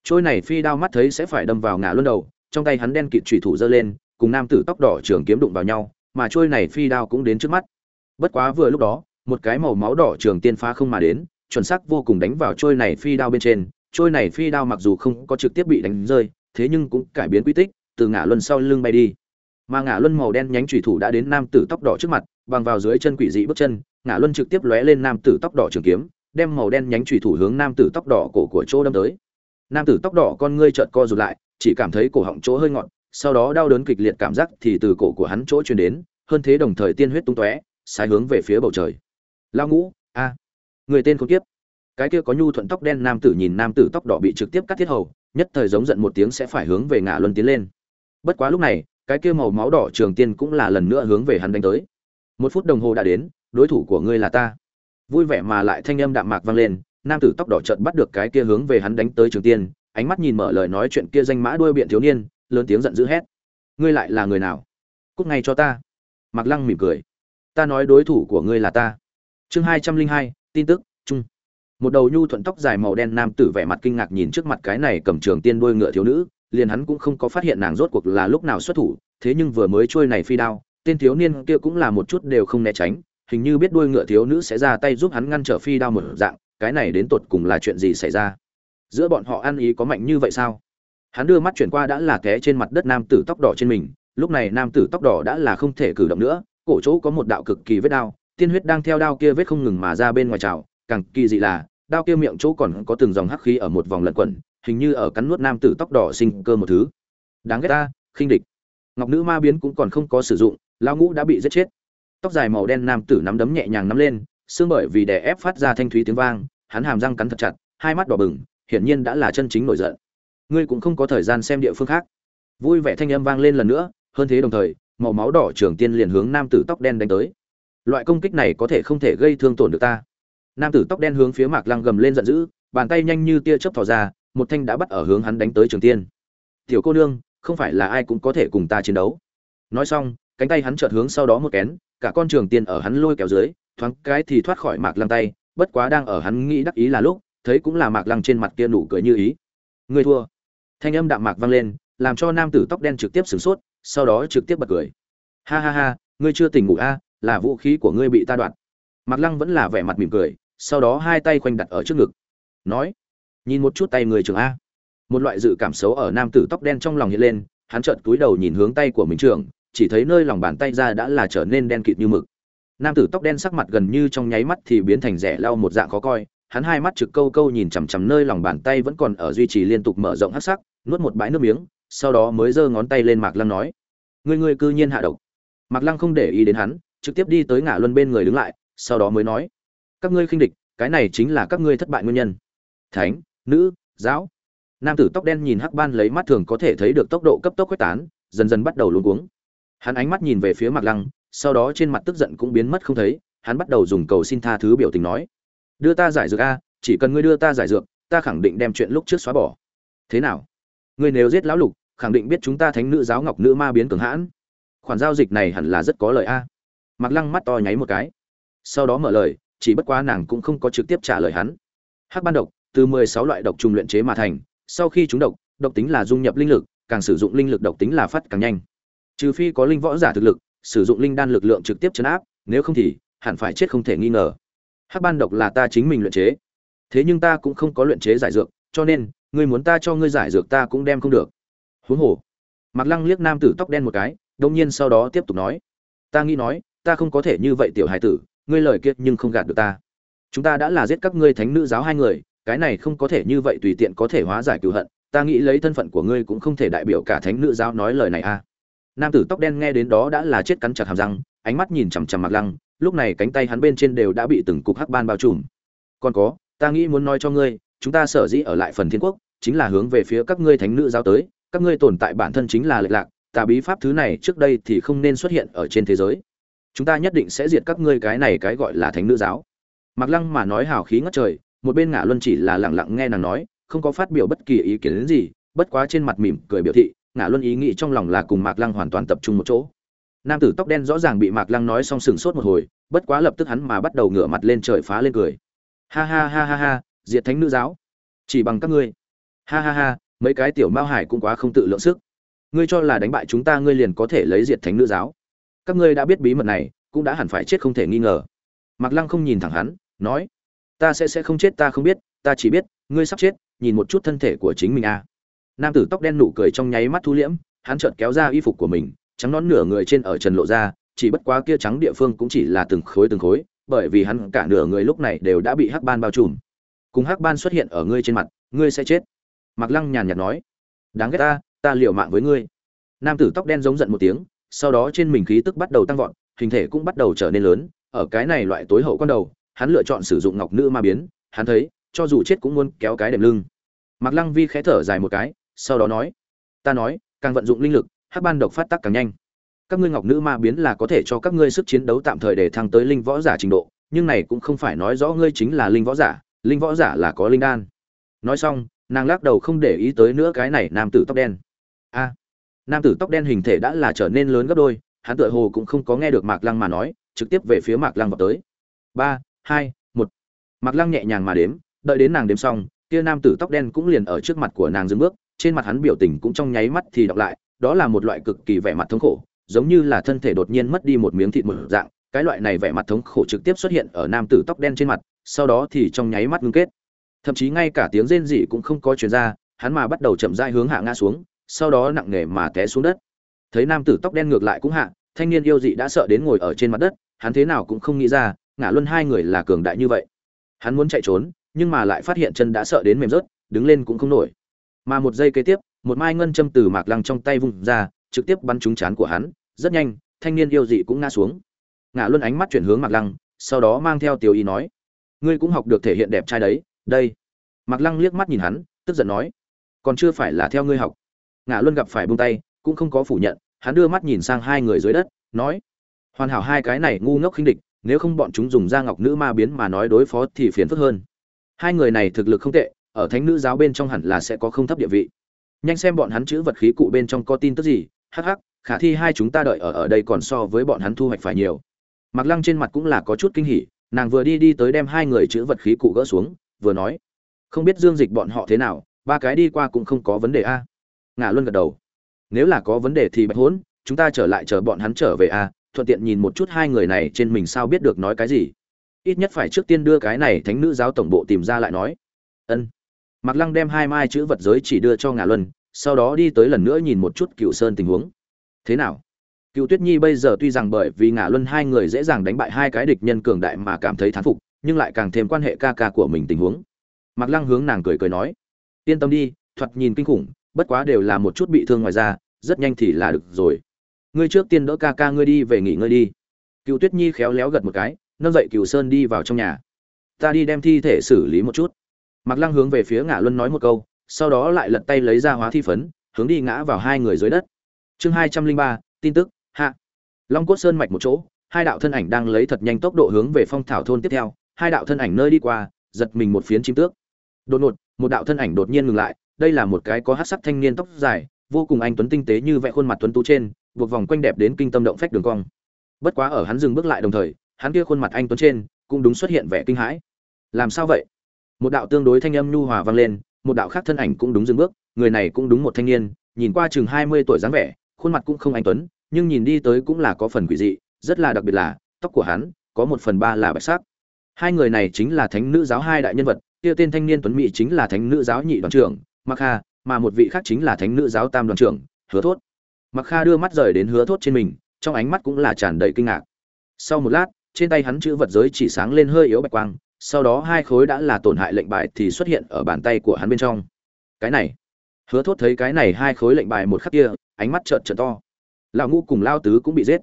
Trôi này phi đao mắt thấy sẽ phải đâm vào ngã luân đầu, trong tay hắn đen kịt chủy thủ giơ lên, cùng nam tử tóc đỏ trường kiếm đụng vào nhau, mà trôi này phi đao cũng đến trước mắt. Bất quá vừa lúc đó, một cái màu máu đỏ trường tiên phá không mà đến, chuẩn xác vô cùng đánh vào trôi này phi đao bên trên trôi này phi đao mặc dù không có trực tiếp bị đánh rơi, thế nhưng cũng cải biến quy tích, từ ngã luân sau lưng bay đi. Mà ngã luân màu đen nhánh chủy thủ đã đến nam tử tóc đỏ trước mặt, bằng vào dưới chân quỷ dị bước chân ngã luân trực tiếp lóe lên nam tử tóc đỏ trường kiếm, đem màu đen nhánh chủy thủ hướng nam tử tóc đỏ cổ của chỗ đâm tới. Nam tử tóc đỏ con ngươi trợn co rụt lại, chỉ cảm thấy cổ họng chỗ hơi ngọn sau đó đau đớn kịch liệt cảm giác thì từ cổ của hắn chỗ truyền đến, hơn thế đồng thời tiên huyết tung tóe sai hướng về phía bầu trời. Lao ngũ, a, người tên không tiếp cái kia có nhu thuận tóc đen nam tử nhìn nam tử tóc đỏ bị trực tiếp cắt thiết hầu, nhất thời giống giận một tiếng sẽ phải hướng về ngã luân tiến lên. Bất quá lúc này, cái kia màu máu đỏ trường tiên cũng là lần nữa hướng về hắn đánh tới. Một phút đồng hồ đã đến, đối thủ của ngươi là ta. Vui vẻ mà lại thanh âm đạm mạc vang lên, nam tử tóc đỏ chợt bắt được cái kia hướng về hắn đánh tới trường tiên, ánh mắt nhìn mở lời nói chuyện kia danh mã đuôi biện thiếu niên, lớn tiếng giận dữ hét. Ngươi lại là người nào? Cút ngay cho ta. Mạc lăng mỉm cười. Ta nói đối thủ của ngươi là ta. Chương hai trăm linh hai, tin tức một đầu nhu thuận tóc dài màu đen nam tử vẻ mặt kinh ngạc nhìn trước mặt cái này cầm trường tiên đuôi ngựa thiếu nữ, liền hắn cũng không có phát hiện nàng rốt cuộc là lúc nào xuất thủ, thế nhưng vừa mới trôi này phi đao, tên thiếu niên kia cũng là một chút đều không né tránh, hình như biết đuôi ngựa thiếu nữ sẽ ra tay giúp hắn ngăn trở phi đao một dạng, cái này đến tột cùng là chuyện gì xảy ra? Giữa bọn họ ăn ý có mạnh như vậy sao? Hắn đưa mắt chuyển qua đã là té trên mặt đất nam tử tóc đỏ trên mình, lúc này nam tử tóc đỏ đã là không thể cử động nữa, cổ chỗ có một đạo cực kỳ vết đao, tiên huyết đang theo đao kia vết không ngừng mà ra bên ngoài trào, càng kỳ dị là đao kia miệng chỗ còn có từng dòng hắc khí ở một vòng lẩn quẩn, hình như ở cắn nuốt nam tử tóc đỏ sinh cơ một thứ. Đáng ghét ta, khinh địch. Ngọc nữ ma biến cũng còn không có sử dụng, lão ngũ đã bị giết chết. Tóc dài màu đen nam tử nắm đấm nhẹ nhàng nắm lên, xương bởi vì đè ép phát ra thanh thúy tiếng vang, hắn hàm răng cắn thật chặt, hai mắt đỏ bừng, hiển nhiên đã là chân chính nổi giận. Ngươi cũng không có thời gian xem địa phương khác. Vui vẻ thanh âm vang lên lần nữa, hơn thế đồng thời, màu máu đỏ trường tiên liền hướng nam tử tóc đen đánh tới. Loại công kích này có thể không thể gây thương tổn được ta nam tử tóc đen hướng phía mạc lăng gầm lên giận dữ bàn tay nhanh như tia chớp thò ra một thanh đã bắt ở hướng hắn đánh tới trường tiên. Tiểu cô nương không phải là ai cũng có thể cùng ta chiến đấu. Nói xong cánh tay hắn chợt hướng sau đó một kén cả con trường tiên ở hắn lôi kéo dưới thoáng cái thì thoát khỏi mạc lăng tay bất quá đang ở hắn nghĩ đắc ý là lúc thấy cũng là mạc lăng trên mặt kia nụ cười như ý. Người thua. Thanh âm đạm mạc vang lên làm cho nam tử tóc đen trực tiếp sửng sốt sau đó trực tiếp bật cười. Ha ha ha ngươi chưa tỉnh ngủ a à, là vũ khí của ngươi bị ta đoạt. Mạc lăng vẫn là vẻ mặt mỉm cười sau đó hai tay khoanh đặt ở trước ngực. Nói, nhìn một chút tay người trưởng a. Một loại dự cảm xấu ở nam tử tóc đen trong lòng hiện lên, hắn chợt cúi đầu nhìn hướng tay của mình trưởng, chỉ thấy nơi lòng bàn tay ra đã là trở nên đen kịt như mực. Nam tử tóc đen sắc mặt gần như trong nháy mắt thì biến thành rẻ lau một dạng khó coi, hắn hai mắt trực câu câu nhìn chằm chằm nơi lòng bàn tay vẫn còn ở duy trì liên tục mở rộng hắc sắc, nuốt một bãi nước miếng, sau đó mới giơ ngón tay lên mạc lăng nói, ngươi ngươi cư nhiên hạ độc. Mạc lăng không để ý đến hắn, trực tiếp đi tới ngã luân bên người đứng lại, sau đó mới nói các ngươi khinh địch, cái này chính là các ngươi thất bại nguyên nhân. Thánh, nữ, giáo. Nam tử tóc đen nhìn hắc ban lấy mắt thường có thể thấy được tốc độ cấp tốc quét tán, dần dần bắt đầu luống cuống. Hắn ánh mắt nhìn về phía mặt lăng, sau đó trên mặt tức giận cũng biến mất không thấy, hắn bắt đầu dùng cầu xin tha thứ biểu tình nói. Đưa ta giải dược a, chỉ cần ngươi đưa ta giải dược, ta khẳng định đem chuyện lúc trước xóa bỏ. Thế nào? Ngươi nếu giết lão lục, khẳng định biết chúng ta thánh nữ giáo ngọc nữ ma biến cường hãn. Khoản giao dịch này hẳn là rất có lợi a. Mặc lăng mắt to nháy một cái. Sau đó mở lời chỉ bất quá nàng cũng không có trực tiếp trả lời hắn. Hắc ban độc, từ mười sáu loại độc trùng luyện chế mà thành, sau khi chúng độc độc tính là dung nhập linh lực, càng sử dụng linh lực độc tính là phát càng nhanh. Trừ phi có linh võ giả thực lực, sử dụng linh đan lực lượng trực tiếp chấn áp, nếu không thì, hẳn phải chết không thể nghi ngờ. Hắc ban độc là ta chính mình luyện chế. Thế nhưng ta cũng không có luyện chế giải dược, cho nên, ngươi muốn ta cho ngươi giải dược ta cũng đem không được. Huống hồ, Mạc lăng liếc nam tử tóc đen một cái đồng nhiên sau đó tiếp tục nói. Ta nghĩ nói, ta không có thể như vậy tiểu hài tử ngươi lời kiệt nhưng không gạt được ta. Chúng ta đã là giết các ngươi thánh nữ giáo hai người, cái này không có thể như vậy tùy tiện có thể hóa giải cựu hận, ta nghĩ lấy thân phận của ngươi cũng không thể đại biểu cả thánh nữ giáo nói lời này a. Nam tử tóc đen nghe đến đó đã là chết cắn chặt hàm răng, ánh mắt nhìn chằm chằm mặc lăng, lúc này cánh tay hắn bên trên đều đã bị từng cục hắc ban bao trùm. Còn có, ta nghĩ muốn nói cho ngươi, chúng ta sở dĩ ở lại phần thiên quốc, chính là hướng về phía các ngươi thánh nữ giáo tới, các ngươi tồn tại bản thân chính là lệch lạc, tà bí pháp thứ này trước đây thì không nên xuất hiện ở trên thế giới chúng ta nhất định sẽ diệt các ngươi cái này cái gọi là thánh nữ giáo. Mặc lăng mà nói hào khí ngất trời, một bên ngả luân chỉ là lẳng lặng nghe nàng nói, không có phát biểu bất kỳ ý kiến đến gì, bất quá trên mặt mỉm cười biểu thị, ngả luân ý nghĩ trong lòng là cùng mạc lăng hoàn toàn tập trung một chỗ. Nam tử tóc đen rõ ràng bị mạc lăng nói xong sừng sốt một hồi, bất quá lập tức hắn mà bắt đầu ngửa mặt lên trời phá lên cười. Ha ha ha ha ha, diệt thánh nữ giáo. Chỉ bằng các ngươi. Ha ha ha, mấy cái tiểu mao hải cũng quá không tự lượng sức. Ngươi cho là đánh bại chúng ta, ngươi liền có thể lấy diệt thánh nữ giáo các ngươi đã biết bí mật này, cũng đã hẳn phải chết không thể nghi ngờ. Mạc lăng không nhìn thẳng hắn, nói, ta sẽ sẽ không chết, ta không biết, ta chỉ biết, ngươi sắp chết, nhìn một chút thân thể của chính mình a à. nam tử tóc đen nụ cười trong nháy mắt thu liễm, hắn chợt kéo ra y phục của mình, trắng nón nửa người trên ở trần lộ ra, chỉ bất quá kia trắng địa phương cũng chỉ là từng khối từng khối, bởi vì hắn cả nửa người lúc này đều đã bị hắc ban bao trùm. Cùng hắc ban xuất hiện ở ngươi trên mặt, ngươi sẽ chết. Mạc lăng nhàn nhạt nói, đáng ghét ta ta liều mạng với ngươi. Nam tử tóc đen giống giận một tiếng sau đó trên mình khí tức bắt đầu tăng vọt, hình thể cũng bắt đầu trở nên lớn. Ở cái này loại tối hậu con đầu, hắn lựa chọn sử dụng ngọc nữ ma biến. Hắn thấy, cho dù chết cũng muốn kéo cái đệm lưng. Mạc lăng vi khẽ thở dài một cái, sau đó nói, ta nói, càng vận dụng linh lực, hắc ban độc phát tác càng nhanh. Các ngươi ngọc nữ ma biến là có thể cho các ngươi sức chiến đấu tạm thời để thăng tới linh võ giả trình độ, nhưng này cũng không phải nói rõ ngươi chính là linh võ giả, linh võ giả là có linh đan. Nói xong, nàng lắc đầu không để ý tới nữa cái này nam tử tóc đen. A nam tử tóc đen hình thể đã là trở nên lớn gấp đôi, hắn tựa hồ cũng không có nghe được mạc lăng mà nói, trực tiếp về phía mạc lăng vào tới. Ba, hai, một. Mạc lăng nhẹ nhàng mà đếm, đợi đến nàng đếm xong, kia nam tử tóc đen cũng liền ở trước mặt của nàng dừng bước, trên mặt hắn biểu tình cũng trong nháy mắt thì đọc lại, đó là một loại cực kỳ vẻ mặt thống khổ, giống như là thân thể đột nhiên mất đi một miếng thịt một dạng, cái loại này vẻ mặt thống khổ trực tiếp xuất hiện ở nam tử tóc đen trên mặt, sau đó thì trong nháy mắt ngưng kết. Thậm chí ngay cả tiếng rên rỉ cũng không có chuyển ra, hắn mà bắt đầu chậm rãi hướng hạ ngã xuống sau đó nặng nề mà té xuống đất. Thấy nam tử tóc đen ngược lại cũng hạ, thanh niên yêu dị đã sợ đến ngồi ở trên mặt đất, hắn thế nào cũng không nghĩ ra ngã luân hai người là cường đại như vậy. Hắn muốn chạy trốn, nhưng mà lại phát hiện chân đã sợ đến mềm rớt, đứng lên cũng không nổi. Mà một giây kế tiếp, một mai ngân châm từ mạc lăng trong tay vung ra, trực tiếp bắn trúng chán của hắn, rất nhanh, thanh niên yêu dị cũng ngã xuống. Ngã luân ánh mắt chuyển hướng mạc lăng, sau đó mang theo tiểu ý nói, ngươi cũng học được thể hiện đẹp trai đấy, đây. Mạc lăng liếc mắt nhìn hắn, tức giận nói, còn chưa phải là theo ngươi học ngã luân gặp phải buông tay, cũng không có phủ nhận, hắn đưa mắt nhìn sang hai người dưới đất, nói, hoàn hảo hai cái này ngu ngốc khinh địch, nếu không bọn chúng dùng da ngọc nữ ma biến mà nói đối phó thì phiền phức hơn. Hai người này thực lực không tệ, ở thánh nữ giáo bên trong hẳn là sẽ có không thấp địa vị. Nhanh xem bọn hắn chữ vật khí cụ bên trong có tin tức gì, hắc hắc, khả thi hai chúng ta đợi ở ở đây còn so với bọn hắn thu hoạch phải nhiều. Mặc lăng trên mặt cũng là có chút kinh hỉ, nàng vừa đi đi tới đem hai người chữ vật khí cụ gỡ xuống, vừa nói, không biết dương dịch bọn họ thế nào, ba cái đi qua cũng không có vấn đề a ngả luân gật đầu. Nếu là có vấn đề thì bạch hốn, chúng ta trở lại chờ bọn hắn trở về a thuận tiện nhìn một chút hai người này trên mình sao biết được nói cái gì. Ít nhất phải trước tiên đưa cái này thánh nữ giáo tổng bộ tìm ra lại nói. Ân. Mặc lăng đem hai mai chữ vật giới chỉ đưa cho ngà luân, sau đó đi tới lần nữa nhìn một chút cựu sơn tình huống. Thế nào? Cựu tuyết nhi bây giờ tuy rằng bởi vì ngà luân hai người dễ dàng đánh bại hai cái địch nhân cường đại mà cảm thấy thán phục, nhưng lại càng thêm quan hệ ca ca của mình tình huống. Mặc lăng hướng nàng cười cười nói, yên tâm đi, thoạt nhìn kinh khủng bất quá đều là một chút bị thương ngoài ra rất nhanh thì là được rồi. Ngươi trước tiên đỡ ca ca ngươi đi, về nghỉ ngơi đi. Cựu tuyết nhi khéo léo gật một cái, nâng dậy cựu sơn đi vào trong nhà. Ta đi đem thi thể xử lý một chút. Mặc lăng hướng về phía ngã luân nói một câu, sau đó lại lật tay lấy ra hóa thi phấn, hướng đi ngã vào hai người dưới đất. Chương hai trăm linh ba, tin tức, hạ. Long cốt sơn mạch một chỗ, hai đạo thân ảnh đang lấy thật nhanh tốc độ hướng về phong thảo thôn tiếp theo. Hai đạo thân ảnh nơi đi qua, giật mình một phiến chim tước. Đột ngột, một đạo thân ảnh đột nhiên ngừng lại đây là một cái có hát sắc thanh niên tóc dài, vô cùng anh tuấn tinh tế như vẽ khuôn mặt tuấn tú trên, buộc vòng quanh đẹp đến kinh tâm động phách đường cong. Bất quá ở hắn dừng bước lại đồng thời, hắn kia khuôn mặt anh tuấn trên cũng đúng xuất hiện vẻ kinh hãi. Làm sao vậy? Một đạo tương đối thanh âm nhu hòa vang lên, một đạo khác thân ảnh cũng đúng dừng bước, người này cũng đúng một thanh niên, nhìn qua chừng hai mươi tuổi dáng vẻ, khuôn mặt cũng không anh tuấn, nhưng nhìn đi tới cũng là có phần quỷ dị, rất là đặc biệt là, tóc của hắn có một phần ba là bạch sắc. Hai người này chính là thánh nữ giáo hai đại nhân vật, kia tên thanh niên tuấn mỹ chính là thánh nữ giáo nhị đoàn trưởng mặc kha, mà một vị khác chính là thánh nữ giáo tam đoàn trưởng, hứa thốt. Mặc kha đưa mắt rời đến hứa thốt trên mình, trong ánh mắt cũng là tràn đầy kinh ngạc. Sau một lát, trên tay hắn chữ vật giới chỉ sáng lên hơi yếu bạch quang, sau đó hai khối đã là tổn hại lệnh bài thì xuất hiện ở bàn tay của hắn bên trong. Cái này. Hứa thốt thấy cái này hai khối lệnh bài một khắc kia, ánh mắt trợn trợn to. Lão ngũ cùng lao tứ cũng bị giết.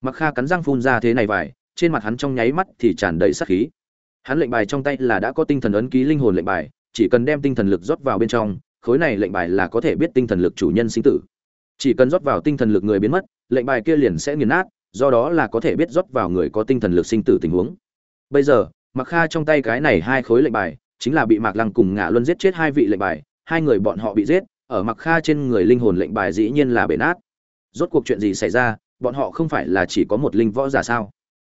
Mặc kha cắn răng phun ra thế này vải trên mặt hắn trong nháy mắt thì tràn đầy sát khí. Hắn lệnh bài trong tay là đã có tinh thần ấn ký linh hồn lệnh bài chỉ cần đem tinh thần lực rót vào bên trong, khối này lệnh bài là có thể biết tinh thần lực chủ nhân sinh tử. Chỉ cần rót vào tinh thần lực người biến mất, lệnh bài kia liền sẽ nghiền nát, do đó là có thể biết rót vào người có tinh thần lực sinh tử tình huống. Bây giờ mặc kha trong tay cái này hai khối lệnh bài, chính là bị mạc lăng cùng ngã luân giết chết hai vị lệnh bài, hai người bọn họ bị giết, ở mặc kha trên người linh hồn lệnh bài dĩ nhiên là bể nát. Rốt cuộc chuyện gì xảy ra, bọn họ không phải là chỉ có một linh võ giả sao?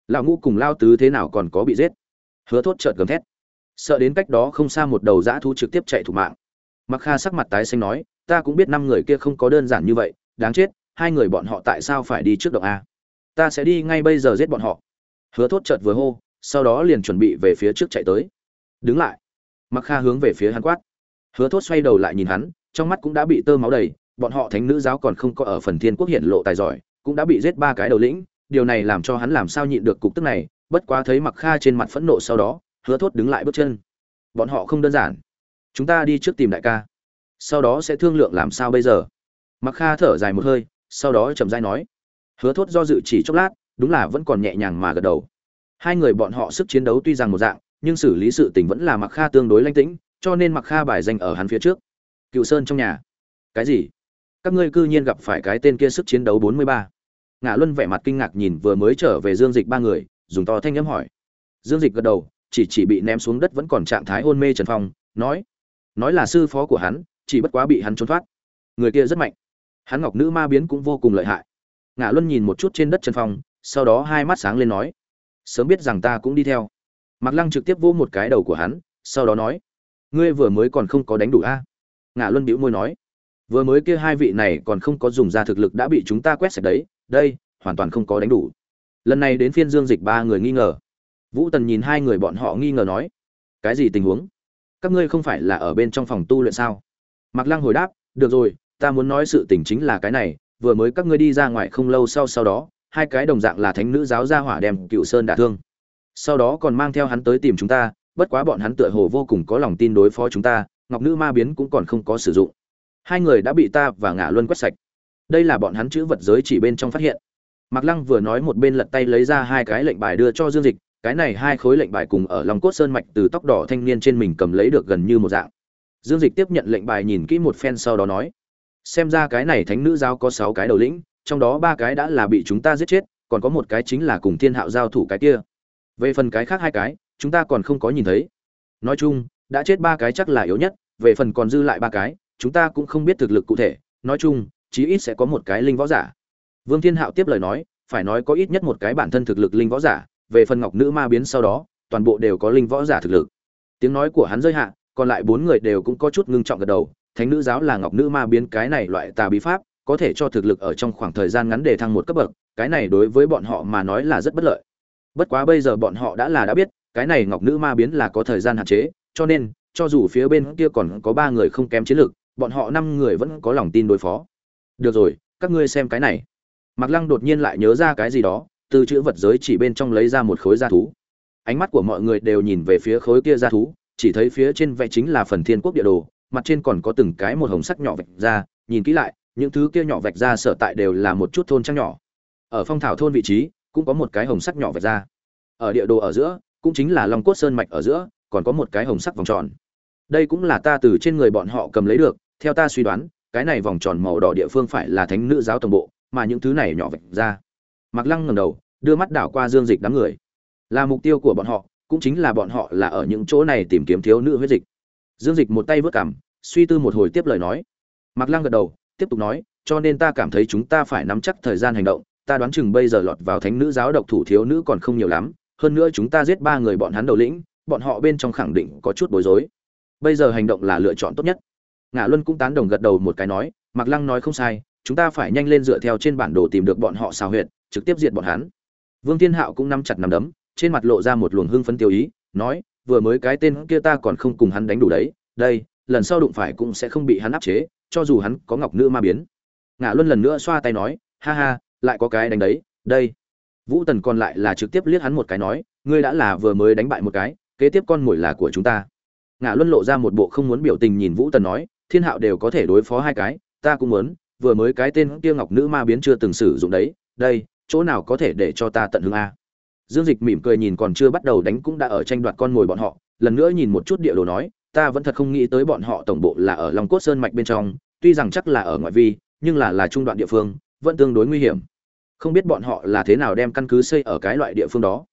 Lão ngũ cùng lao tứ thế nào còn có bị giết? Hứa thốt chợt gầm thét sợ đến cách đó không xa một đầu dã thú trực tiếp chạy thủ mạng. Mặc kha sắc mặt tái xanh nói, ta cũng biết năm người kia không có đơn giản như vậy, đáng chết, hai người bọn họ tại sao phải đi trước động a? Ta sẽ đi ngay bây giờ giết bọn họ. Hứa thốt chợt vừa hô, sau đó liền chuẩn bị về phía trước chạy tới. Đứng lại. Mặc kha hướng về phía hắn quát. Hứa thốt xoay đầu lại nhìn hắn, trong mắt cũng đã bị tơ máu đầy, bọn họ thánh nữ giáo còn không có ở phần thiên quốc hiện lộ tài giỏi, cũng đã bị giết ba cái đầu lĩnh, điều này làm cho hắn làm sao nhịn được cục tức này, bất quá thấy mặc kha trên mặt phẫn nộ sau đó hứa thốt đứng lại bước chân. Bọn họ không đơn giản. Chúng ta đi trước tìm đại ca. Sau đó sẽ thương lượng làm sao bây giờ. Mặc kha thở dài một hơi, sau đó chậm dai nói. Hứa thốt do dự chỉ chốc lát, đúng là vẫn còn nhẹ nhàng mà gật đầu. Hai người bọn họ sức chiến đấu tuy rằng một dạng, nhưng xử lý sự tình vẫn là mặc kha tương đối lanh tĩnh, cho nên mặc kha bài danh ở hắn phía trước. Cựu sơn trong nhà. Cái gì? Các ngươi cư nhiên gặp phải cái tên kia sức chiến đấu bốn mươi ba. Ngã luân vẻ mặt kinh ngạc nhìn vừa mới trở về dương dịch ba người, dùng to thanh nhắm hỏi. Dương dịch gật đầu chỉ chỉ bị ném xuống đất vẫn còn trạng thái hôn mê trần phong, nói nói là sư phó của hắn, chỉ bất quá bị hắn trốn thoát. Người kia rất mạnh. Hắn ngọc nữ ma biến cũng vô cùng lợi hại. Ngã luân nhìn một chút trên đất trần phong, sau đó hai mắt sáng lên nói, sớm biết rằng ta cũng đi theo. Mặc lăng trực tiếp vỗ một cái đầu của hắn, sau đó nói, ngươi vừa mới còn không có đánh đủ a? À? ngã luân bĩu môi nói, vừa mới kia hai vị này còn không có dùng ra thực lực đã bị chúng ta quét sạch đấy, đây, hoàn toàn không có đánh đủ. Lần này đến phiên dương dịch ba người nghi ngờ vũ tần nhìn hai người bọn họ nghi ngờ nói, cái gì tình huống? Các ngươi không phải là ở bên trong phòng tu luyện sao? Mạc lăng hồi đáp, được rồi, ta muốn nói sự tình chính là cái này, vừa mới các ngươi đi ra ngoài không lâu sau sau đó, hai cái đồng dạng là thánh nữ giáo gia hỏa đem cựu sơn đả thương. Sau đó còn mang theo hắn tới tìm chúng ta, bất quá bọn hắn tựa hồ vô cùng có lòng tin đối phó chúng ta, ngọc nữ ma biến cũng còn không có sử dụng. Hai người đã bị ta và ngả luân quét sạch. Đây là bọn hắn chữ vật giới chỉ bên trong phát hiện. Mạc lăng vừa nói một bên lật tay lấy ra hai cái lệnh bài đưa cho dương dịch cái này hai khối lệnh bài cùng ở lòng cốt sơn mạch từ tóc đỏ thanh niên trên mình cầm lấy được gần như một dạng. Dương dịch tiếp nhận lệnh bài nhìn kỹ một phen sau đó nói, xem ra cái này thánh nữ giao có sáu cái đầu lĩnh, trong đó ba cái đã là bị chúng ta giết chết, còn có một cái chính là cùng thiên hạo giao thủ cái kia. Về phần cái khác hai cái, chúng ta còn không có nhìn thấy. Nói chung, đã chết ba cái chắc là yếu nhất, về phần còn dư lại ba cái, chúng ta cũng không biết thực lực cụ thể. Nói chung, chí ít sẽ có một cái linh võ giả. Vương thiên hạo tiếp lời nói, phải nói có ít nhất một cái bản thân thực lực linh võ giả về phần ngọc nữ ma biến sau đó, toàn bộ đều có linh võ giả thực lực. Tiếng nói của hắn rơi hạ, còn lại bốn người đều cũng có chút ngưng trọng gật đầu, thánh nữ giáo là ngọc nữ ma biến cái này loại tà bí pháp, có thể cho thực lực ở trong khoảng thời gian ngắn để thăng một cấp bậc, cái này đối với bọn họ mà nói là rất bất lợi. Bất quá bây giờ bọn họ đã là đã biết, cái này ngọc nữ ma biến là có thời gian hạn chế, cho nên, cho dù phía bên kia còn có ba người không kém chiến lực, bọn họ năm người vẫn có lòng tin đối phó. Được rồi, các ngươi xem cái này. Mạc lăng đột nhiên lại nhớ ra cái gì đó từ chữ vật giới chỉ bên trong lấy ra một khối da thú. Ánh mắt của mọi người đều nhìn về phía khối kia da thú, chỉ thấy phía trên vẽ chính là phần thiên quốc địa đồ, mặt trên còn có từng cái một hồng sắc nhỏ vạch ra, nhìn kỹ lại, những thứ kia nhỏ vạch ra sở tại đều là một chút thôn trăng nhỏ. Ở phong thảo thôn vị trí, cũng có một cái hồng sắc nhỏ vạch ra. Ở địa đồ ở giữa, cũng chính là long cốt sơn mạch ở giữa, còn có một cái hồng sắc vòng tròn. Đây cũng là ta từ trên người bọn họ cầm lấy được, theo ta suy đoán, cái này vòng tròn màu đỏ địa phương phải là thánh nữ giáo tổng bộ, mà những thứ này nhỏ vạch ra. Mặc lăng ngầm đầu đưa mắt đảo qua dương dịch đám người. Là mục tiêu của bọn họ, cũng chính là bọn họ là ở những chỗ này tìm kiếm thiếu nữ huyết dịch. Dương dịch một tay vớt cảm suy tư một hồi tiếp lời nói. Mạc lăng gật đầu, tiếp tục nói, cho nên ta cảm thấy chúng ta phải nắm chắc thời gian hành động, ta đoán chừng bây giờ lọt vào thánh nữ giáo độc thủ thiếu nữ còn không nhiều lắm, hơn nữa chúng ta giết ba người bọn hắn đầu lĩnh, bọn họ bên trong khẳng định có chút bối rối. Bây giờ hành động là lựa chọn tốt nhất. Ngã luân cũng tán đồng gật đầu một cái nói, mạc lăng nói không sai, chúng ta phải nhanh lên dựa theo trên bản đồ tìm được bọn họ xào huyệt, trực tiếp diệt bọn hắn vương thiên hạo cũng nắm chặt nắm đấm, trên mặt lộ ra một luồng hưng phấn tiêu ý, nói, vừa mới cái tên kia ta còn không cùng hắn đánh đủ đấy, đây, lần sau đụng phải cũng sẽ không bị hắn áp chế, cho dù hắn có ngọc nữ ma biến. Ngã luân lần nữa xoa tay nói, ha ha, lại có cái đánh đấy, đây. Vũ tần còn lại là trực tiếp liếc hắn một cái nói, ngươi đã là vừa mới đánh bại một cái, kế tiếp con mồi là của chúng ta. Ngã luân lộ ra một bộ không muốn biểu tình nhìn vũ tần nói, thiên hạo đều có thể đối phó hai cái, ta cũng muốn, vừa mới cái tên kia ngọc nữ ma biến chưa từng sử dụng đấy, đây chỗ nào có thể để cho ta tận hưởng a? Dương dịch mỉm cười nhìn còn chưa bắt đầu đánh cũng đã ở tranh đoạt con mồi bọn họ lần nữa nhìn một chút địa đồ nói ta vẫn thật không nghĩ tới bọn họ tổng bộ là ở long cốt sơn mạch bên trong tuy rằng chắc là ở ngoại vi nhưng là là trung đoạn địa phương vẫn tương đối nguy hiểm. Không biết bọn họ là thế nào đem căn cứ xây ở cái loại địa phương đó.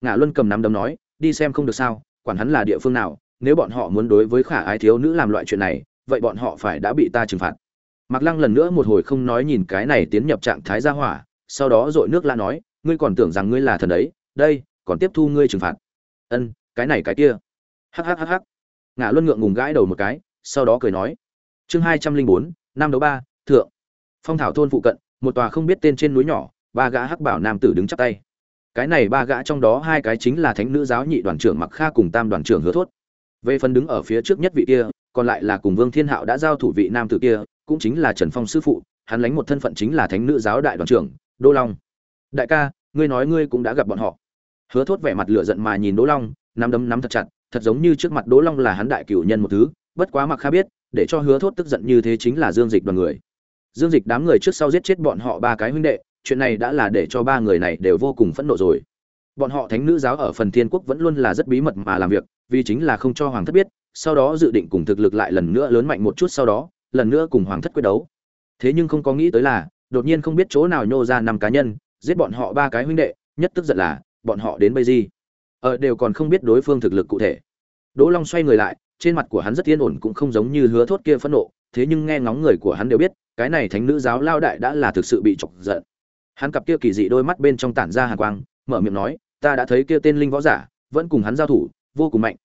Ngã luân cầm nắm đấm nói đi xem không được sao quản hắn là địa phương nào nếu bọn họ muốn đối với khả ái thiếu nữ làm loại chuyện này vậy bọn họ phải đã bị ta trừng phạt. Mạc Lăng lần nữa một hồi không nói nhìn cái này tiến nhập trạng thái gia hỏa, sau đó dội nước la nói, ngươi còn tưởng rằng ngươi là thần đấy, đây, còn tiếp thu ngươi trừng phạt. Ân, cái này cái kia. Hắc hắc hắc hắc. Luân ngượng ngùng gãi đầu một cái, sau đó cười nói, chương hai trăm linh bốn, năm đấu ba, thượng. Phong thảo thôn phụ cận, một tòa không biết tên trên núi nhỏ, ba gã hắc bảo nam tử đứng chắp tay. Cái này ba gã trong đó hai cái chính là thánh nữ giáo nhị đoàn trưởng Mặc Kha cùng tam đoàn trưởng Hứa Thốt. Về phần đứng ở phía trước nhất vị kia, còn lại là cùng Vương Thiên Hạo đã giao thủ vị nam tử kia, cũng chính là Trần Phong sư phụ, hắn lánh một thân phận chính là thánh nữ giáo đại đoàn trưởng, Đỗ Long. Đại ca, ngươi nói ngươi cũng đã gặp bọn họ. Hứa Thốt vẻ mặt lửa giận mà nhìn Đỗ Long, nắm đấm nắm thật chặt, thật giống như trước mặt Đỗ Long là hắn đại cửu nhân một thứ, bất quá Mặc Kha biết, để cho Hứa Thốt tức giận như thế chính là Dương Dịch đoàn người. Dương Dịch đám người trước sau giết chết bọn họ ba cái huynh đệ, chuyện này đã là để cho ba người này đều vô cùng phẫn nộ rồi. Bọn họ thánh nữ giáo ở phần Thiên Quốc vẫn luôn là rất bí mật mà làm việc, vì chính là không cho hoàng thất biết, sau đó dự định cùng thực lực lại lần nữa lớn mạnh một chút sau đó, lần nữa cùng hoàng thất quyết đấu thế nhưng không có nghĩ tới là đột nhiên không biết chỗ nào nhô ra năm cá nhân, giết bọn họ ba cái huynh đệ, nhất tức giận là, bọn họ đến bây gì ở ờ, đều còn không biết đối phương thực lực cụ thể. Đỗ long xoay người lại, trên mặt của hắn rất yên ổn cũng không giống như hứa thốt kia phẫn nộ, thế nhưng nghe ngóng người của hắn đều biết, cái này thánh nữ giáo lao đại đã là thực sự bị chọc giận. Hắn cặp kia kỳ dị đôi mắt bên trong tản ra hàn quang, mở miệng nói, ta đã thấy kia tên linh võ giả, vẫn cùng hắn giao thủ, vô cùng mạnh.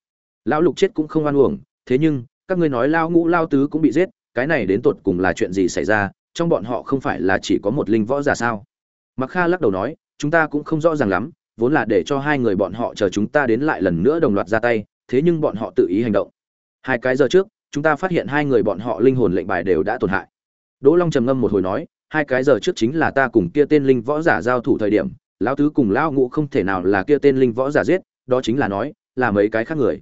Lão lục chết cũng không oan uổng, thế nhưng, các ngươi nói lao ngũ lao tứ cũng bị giết, cái này đến tột cùng là chuyện gì xảy ra trong bọn họ không phải là chỉ có một linh võ giả sao? Mặc kha lắc đầu nói, chúng ta cũng không rõ ràng lắm, vốn là để cho hai người bọn họ chờ chúng ta đến lại lần nữa đồng loạt ra tay, thế nhưng bọn họ tự ý hành động. Hai cái giờ trước, chúng ta phát hiện hai người bọn họ linh hồn lệnh bài đều đã tổn hại. Đỗ long trầm ngâm một hồi nói, hai cái giờ trước chính là ta cùng kia tên linh võ giả giao thủ thời điểm, lão tứ cùng lão ngũ không thể nào là kia tên linh võ giả giết, đó chính là nói, là mấy cái khác người.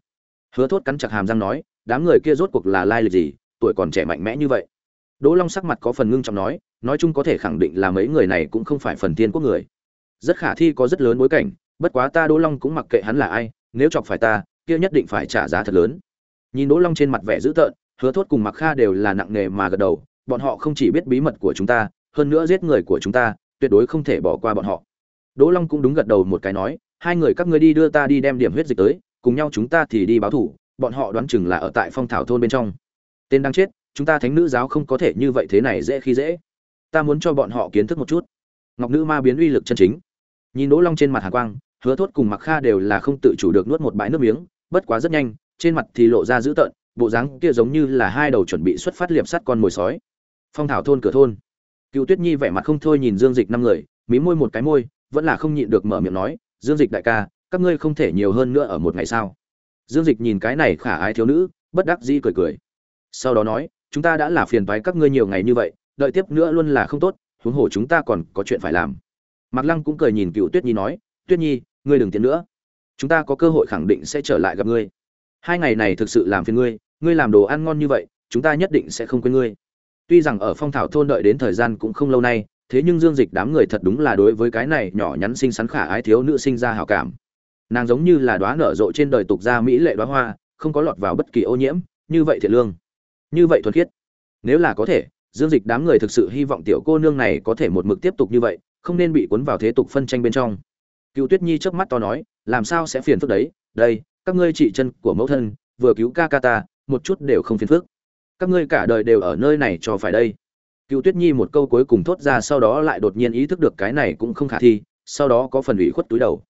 Hứa thốt cắn chặt hàm răng nói, đám người kia rốt cuộc là lai lịch gì, tuổi còn trẻ mạnh mẽ như vậy đỗ long sắc mặt có phần ngưng trọng nói nói chung có thể khẳng định là mấy người này cũng không phải phần tiên quốc người. Rất khả thi có rất lớn bối cảnh, bất quá ta đỗ long cũng mặc kệ hắn là ai, nếu chọc phải ta, kia nhất định phải trả giá thật lớn. Nhìn đỗ long trên mặt vẻ dữ tợn, hứa thốt cùng mặc kha đều là nặng nề mà gật đầu, bọn họ không chỉ biết bí mật của chúng ta, hơn nữa giết người của chúng ta, tuyệt đối không thể bỏ qua bọn họ. Đỗ long cũng đúng gật đầu một cái nói, hai người các ngươi đi đưa ta đi đem điểm huyết dịch tới, cùng nhau chúng ta thì đi báo thủ, bọn họ đoán chừng là ở tại phong thảo thôn bên trong. Tên đang chết chúng ta thánh nữ giáo không có thể như vậy thế này dễ khi dễ. Ta muốn cho bọn họ kiến thức một chút. Ngọc nữ ma biến uy lực chân chính. Nhìn đỗ long trên mặt hà quang, hứa thốt cùng mặc kha đều là không tự chủ được nuốt một bãi nước miếng, bất quá rất nhanh, trên mặt thì lộ ra dữ tợn, bộ dáng kia giống như là hai đầu chuẩn bị xuất phát liệp sắt con mồi sói. Phong thảo thôn cửa thôn. Cựu tuyết nhi vẻ mặt không thôi nhìn dương dịch năm người, mí môi một cái môi, vẫn là không nhịn được mở miệng nói, dương dịch đại ca, các ngươi không thể nhiều hơn nữa ở một ngày sao? Dương dịch nhìn cái này khả ái thiếu nữ, bất đắc dĩ cười cười. Sau đó nói chúng ta đã là phiền toái các ngươi nhiều ngày như vậy, đợi tiếp nữa luôn là không tốt, huống hồ chúng ta còn có chuyện phải làm. Mạc lăng cũng cười nhìn cựu tuyết nhi nói, tuyết nhi, ngươi đừng tiến nữa. Chúng ta có cơ hội khẳng định sẽ trở lại gặp ngươi. Hai ngày này thực sự làm phiền ngươi ngươi làm đồ ăn ngon như vậy, chúng ta nhất định sẽ không quên ngươi. Tuy rằng ở phong thảo thôn đợi đến thời gian cũng không lâu nay, thế nhưng dương dịch đám người thật đúng là đối với cái này nhỏ nhắn xinh xắn khả ái thiếu nữ sinh ra hảo cảm. Nàng giống như là đóa nở rộ trên đời tục gia mỹ lệ đóa hoa, không có lọt vào bất kỳ ô nhiễm, như vậy thiệt lương như vậy thuần khiết. Nếu là có thể, dương dịch đám người thực sự hy vọng tiểu cô nương này có thể một mực tiếp tục như vậy, không nên bị cuốn vào thế tục phân tranh bên trong. Cựu tuyết nhi chớp mắt to nói, làm sao sẽ phiền phức đấy? Đây, các ngươi trị chân của mẫu thân, vừa cứu ca ca ta, một chút đều không phiền phức. Các ngươi cả đời đều ở nơi này cho phải đây. Cựu tuyết nhi một câu cuối cùng thốt ra sau đó lại đột nhiên ý thức được cái này cũng không khả thi, sau đó có phần ủy khuất túi đầu.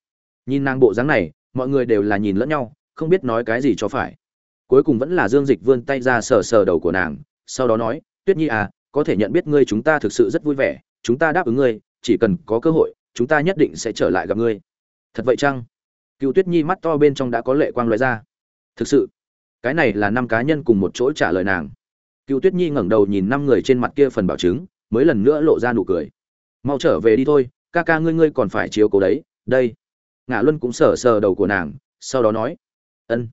Nhìn nàng bộ dáng này, mọi người đều là nhìn lẫn nhau, không biết nói cái gì cho phải cuối cùng vẫn là dương dịch vươn tay ra sờ sờ đầu của nàng, sau đó nói, tuyết nhi à có thể nhận biết ngươi chúng ta thực sự rất vui vẻ, chúng ta đáp ứng ngươi, chỉ cần có cơ hội, chúng ta nhất định sẽ trở lại gặp ngươi. Thật vậy chăng? Cựu tuyết nhi mắt to bên trong đã có lệ quang loại ra. Thực sự, cái này là năm cá nhân cùng một chỗ trả lời nàng. Cựu tuyết nhi ngẩng đầu nhìn năm người trên mặt kia phần bảo chứng, mới lần nữa lộ ra nụ cười. Mau trở về đi thôi, ca ca ngươi ngươi còn phải chiếu cố đấy, đây. Ngã luân cũng sờ sờ đầu của nàng, sau đó nói, ân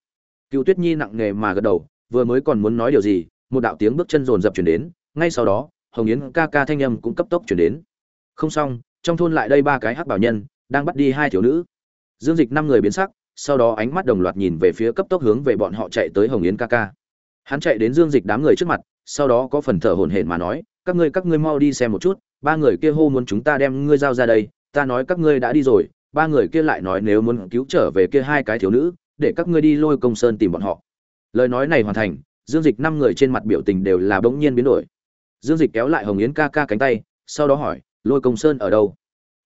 cựu tuyết nhi nặng nề mà gật đầu, vừa mới còn muốn nói điều gì, một đạo tiếng bước chân rồn rập chuyển đến, ngay sau đó, hồng yến ca ca thanh âm cũng cấp tốc chuyển đến. Không xong, trong thôn lại đây ba cái hắc bảo nhân, đang bắt đi hai thiếu nữ. Dương dịch năm người biến sắc, sau đó ánh mắt đồng loạt nhìn về phía cấp tốc hướng về bọn họ chạy tới hồng yến ca ca. Hắn chạy đến dương dịch đám người trước mặt, sau đó có phần thở hổn hển mà nói, các ngươi các ngươi mau đi xem một chút, ba người kia hô muốn chúng ta đem ngươi giao ra đây, ta nói các ngươi đã đi rồi, ba người kia lại nói nếu muốn cứu trở về kia hai cái thiếu nữ để các ngươi đi lôi công sơn tìm bọn họ. Lời nói này hoàn thành, dương dịch năm người trên mặt biểu tình đều là bỗng nhiên biến đổi. Dương dịch kéo lại hồng yến ca ca cánh tay, sau đó hỏi, lôi công sơn ở đâu?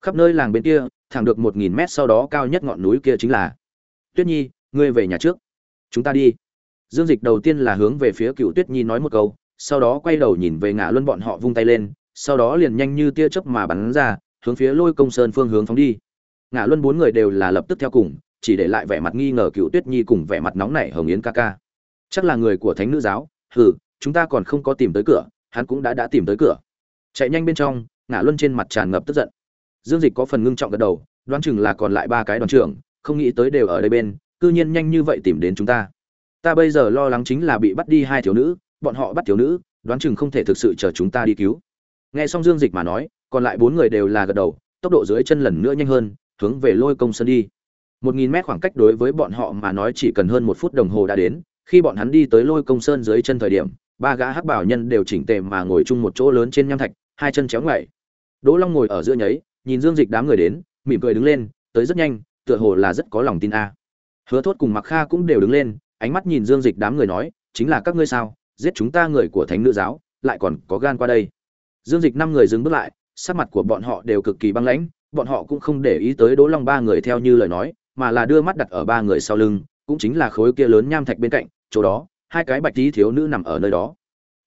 Khắp nơi làng bên kia, thẳng được một nghìn mét sau đó cao nhất ngọn núi kia chính là. Tuyết nhi, ngươi về nhà trước. Chúng ta đi. Dương dịch đầu tiên là hướng về phía cựu tuyết nhi nói một câu, sau đó quay đầu nhìn về ngã luân bọn họ vung tay lên, sau đó liền nhanh như tia chớp mà bắn ra, hướng phía lôi công sơn phương hướng phóng đi. Ngã luân bốn người đều là lập tức theo cùng chỉ để lại vẻ mặt nghi ngờ cựu tuyết nhi cùng vẻ mặt nóng nảy hồng yến ca ca. Chắc là người của thánh nữ giáo, hừ, chúng ta còn không có tìm tới cửa, hắn cũng đã đã tìm tới cửa. Chạy nhanh bên trong ngã luân trên mặt tràn ngập tức giận. Dương dịch có phần ngưng trọng gật đầu, đoán chừng là còn lại ba cái đoàn trưởng, không nghĩ tới đều ở đây bên, cư nhiên nhanh như vậy tìm đến chúng ta. Ta bây giờ lo lắng chính là bị bắt đi hai thiếu nữ, bọn họ bắt thiếu nữ, đoán chừng không thể thực sự chờ chúng ta đi cứu. Nghe xong dương dịch mà nói, còn lại bốn người đều là gật đầu, tốc độ dưới chân lần nữa nhanh hơn, hướng về lôi công sân đi một nghìn mét khoảng cách đối với bọn họ mà nói chỉ cần hơn một phút đồng hồ đã đến, khi bọn hắn đi tới lôi công sơn dưới chân thời điểm, ba gã hắc bảo nhân đều chỉnh tề mà ngồi chung một chỗ lớn trên nham thạch, hai chân chéo ngoại đỗ long ngồi ở giữa nháy nhìn dương dịch đám người đến, mỉm cười đứng lên, tới rất nhanh, tựa hồ là rất có lòng tin a. Hứa thốt cùng mặc kha cũng đều đứng lên, ánh mắt nhìn dương dịch đám người nói, chính là các ngươi sao? Giết chúng ta người của thánh nữ giáo, lại còn có gan qua đây. Dương dịch năm người dừng bước lại, sắc mặt của bọn họ đều cực kỳ băng lãnh, bọn họ cũng không để ý tới đỗ long ba người theo như lời nói mà là đưa mắt đặt ở ba người sau lưng, cũng chính là khối kia lớn nham thạch bên cạnh, chỗ đó, hai cái bạch tí thiếu nữ nằm ở nơi đó.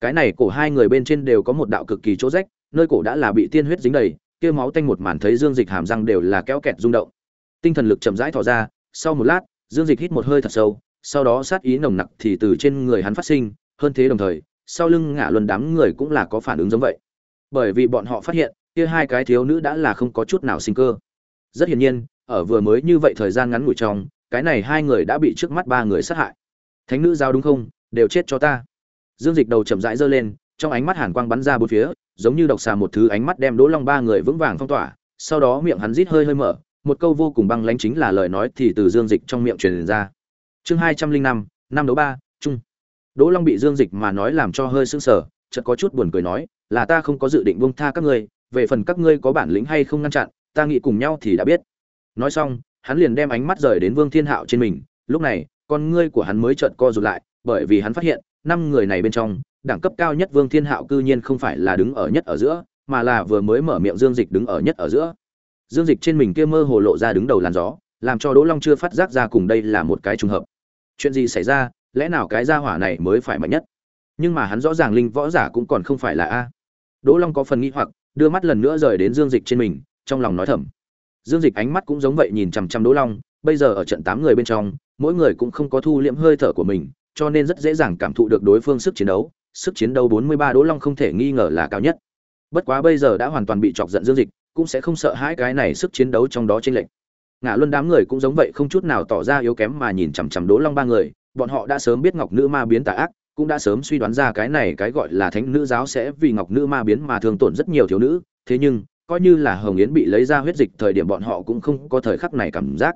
Cái này cổ hai người bên trên đều có một đạo cực kỳ chỗ rách, nơi cổ đã là bị tiên huyết dính đầy, kia máu tanh một màn thấy dương dịch hàm răng đều là kéo kẹt rung động. Tinh thần lực chậm rãi thò ra, sau một lát, dương dịch hít một hơi thật sâu, sau đó sát ý nồng nặc thì từ trên người hắn phát sinh, hơn thế đồng thời, sau lưng ngã luân đám người cũng là có phản ứng giống vậy. Bởi vì bọn họ phát hiện, kia hai cái thiếu nữ đã là không có chút nào sinh cơ. Rất hiển nhiên ở vừa mới như vậy thời gian ngắn ngủi trong, cái này hai người đã bị trước mắt ba người sát hại. Thánh nữ giao đúng không? Đều chết cho ta. Dương dịch đầu chậm rãi giơ lên, trong ánh mắt hàn quang bắn ra bốn phía, giống như độc xà một thứ ánh mắt đem đỗ long ba người vững vàng phong tỏa, sau đó miệng hắn rít hơi hơi mở, một câu vô cùng băng lãnh chính là lời nói thì từ dương dịch trong miệng truyền ra. Chương hai trăm linh năm năm đấu ba, chung. Đỗ long bị dương dịch mà nói làm cho hơi sưng sờ, chợt có chút buồn cười nói, là ta không có dự định buông tha các ngươi, về phần các ngươi có bản lĩnh hay không ngăn chặn, ta nghĩ cùng nhau thì đã biết nói xong, hắn liền đem ánh mắt rời đến vương thiên hạo trên mình, lúc này, con ngươi của hắn mới chợt co rụt lại, bởi vì hắn phát hiện, năm người này bên trong, đẳng cấp cao nhất vương thiên hạo cư nhiên không phải là đứng ở nhất ở giữa, mà là vừa mới mở miệng dương dịch đứng ở nhất ở giữa. Dương dịch trên mình kia mơ hồ lộ ra đứng đầu làn gió, làm cho đỗ long chưa phát giác ra cùng đây là một cái trùng hợp. Chuyện gì xảy ra, lẽ nào cái gia hỏa này mới phải mạnh nhất? Nhưng mà hắn rõ ràng linh võ giả cũng còn không phải là a. Đỗ long có phần nghi hoặc, đưa mắt lần nữa rời đến dương dịch trên mình, trong lòng nói thầm dương dịch ánh mắt cũng giống vậy nhìn chằm chằm đỗ long bây giờ ở trận tám người bên trong mỗi người cũng không có thu liễm hơi thở của mình cho nên rất dễ dàng cảm thụ được đối phương sức chiến đấu sức chiến đấu 43 Đỗ Long không thể nghi ngờ là cao nhất. Bất quá bây giờ đã hoàn toàn bị chọc giận Dương Dịch, cũng sẽ không sợ hãi cái này sức chiến đấu trong đó chênh lệch. Ngã Luân đám người cũng giống vậy không chút nào tỏ ra yếu kém mà nhìn chằm chằm Đỗ Long ba người, bọn họ đã sớm biết Ngọc Nữ Ma biến tà ác, cũng đã sớm suy đoán ra cái này cái gọi là Thánh Nữ giáo sẽ vì Ngọc Nữ Ma biến mà thương tổn rất nhiều thiếu nữ, thế nhưng, coi như là Hồng Yến bị lấy ra huyết dịch thời điểm bọn họ cũng không có thời khắc này cảm giác.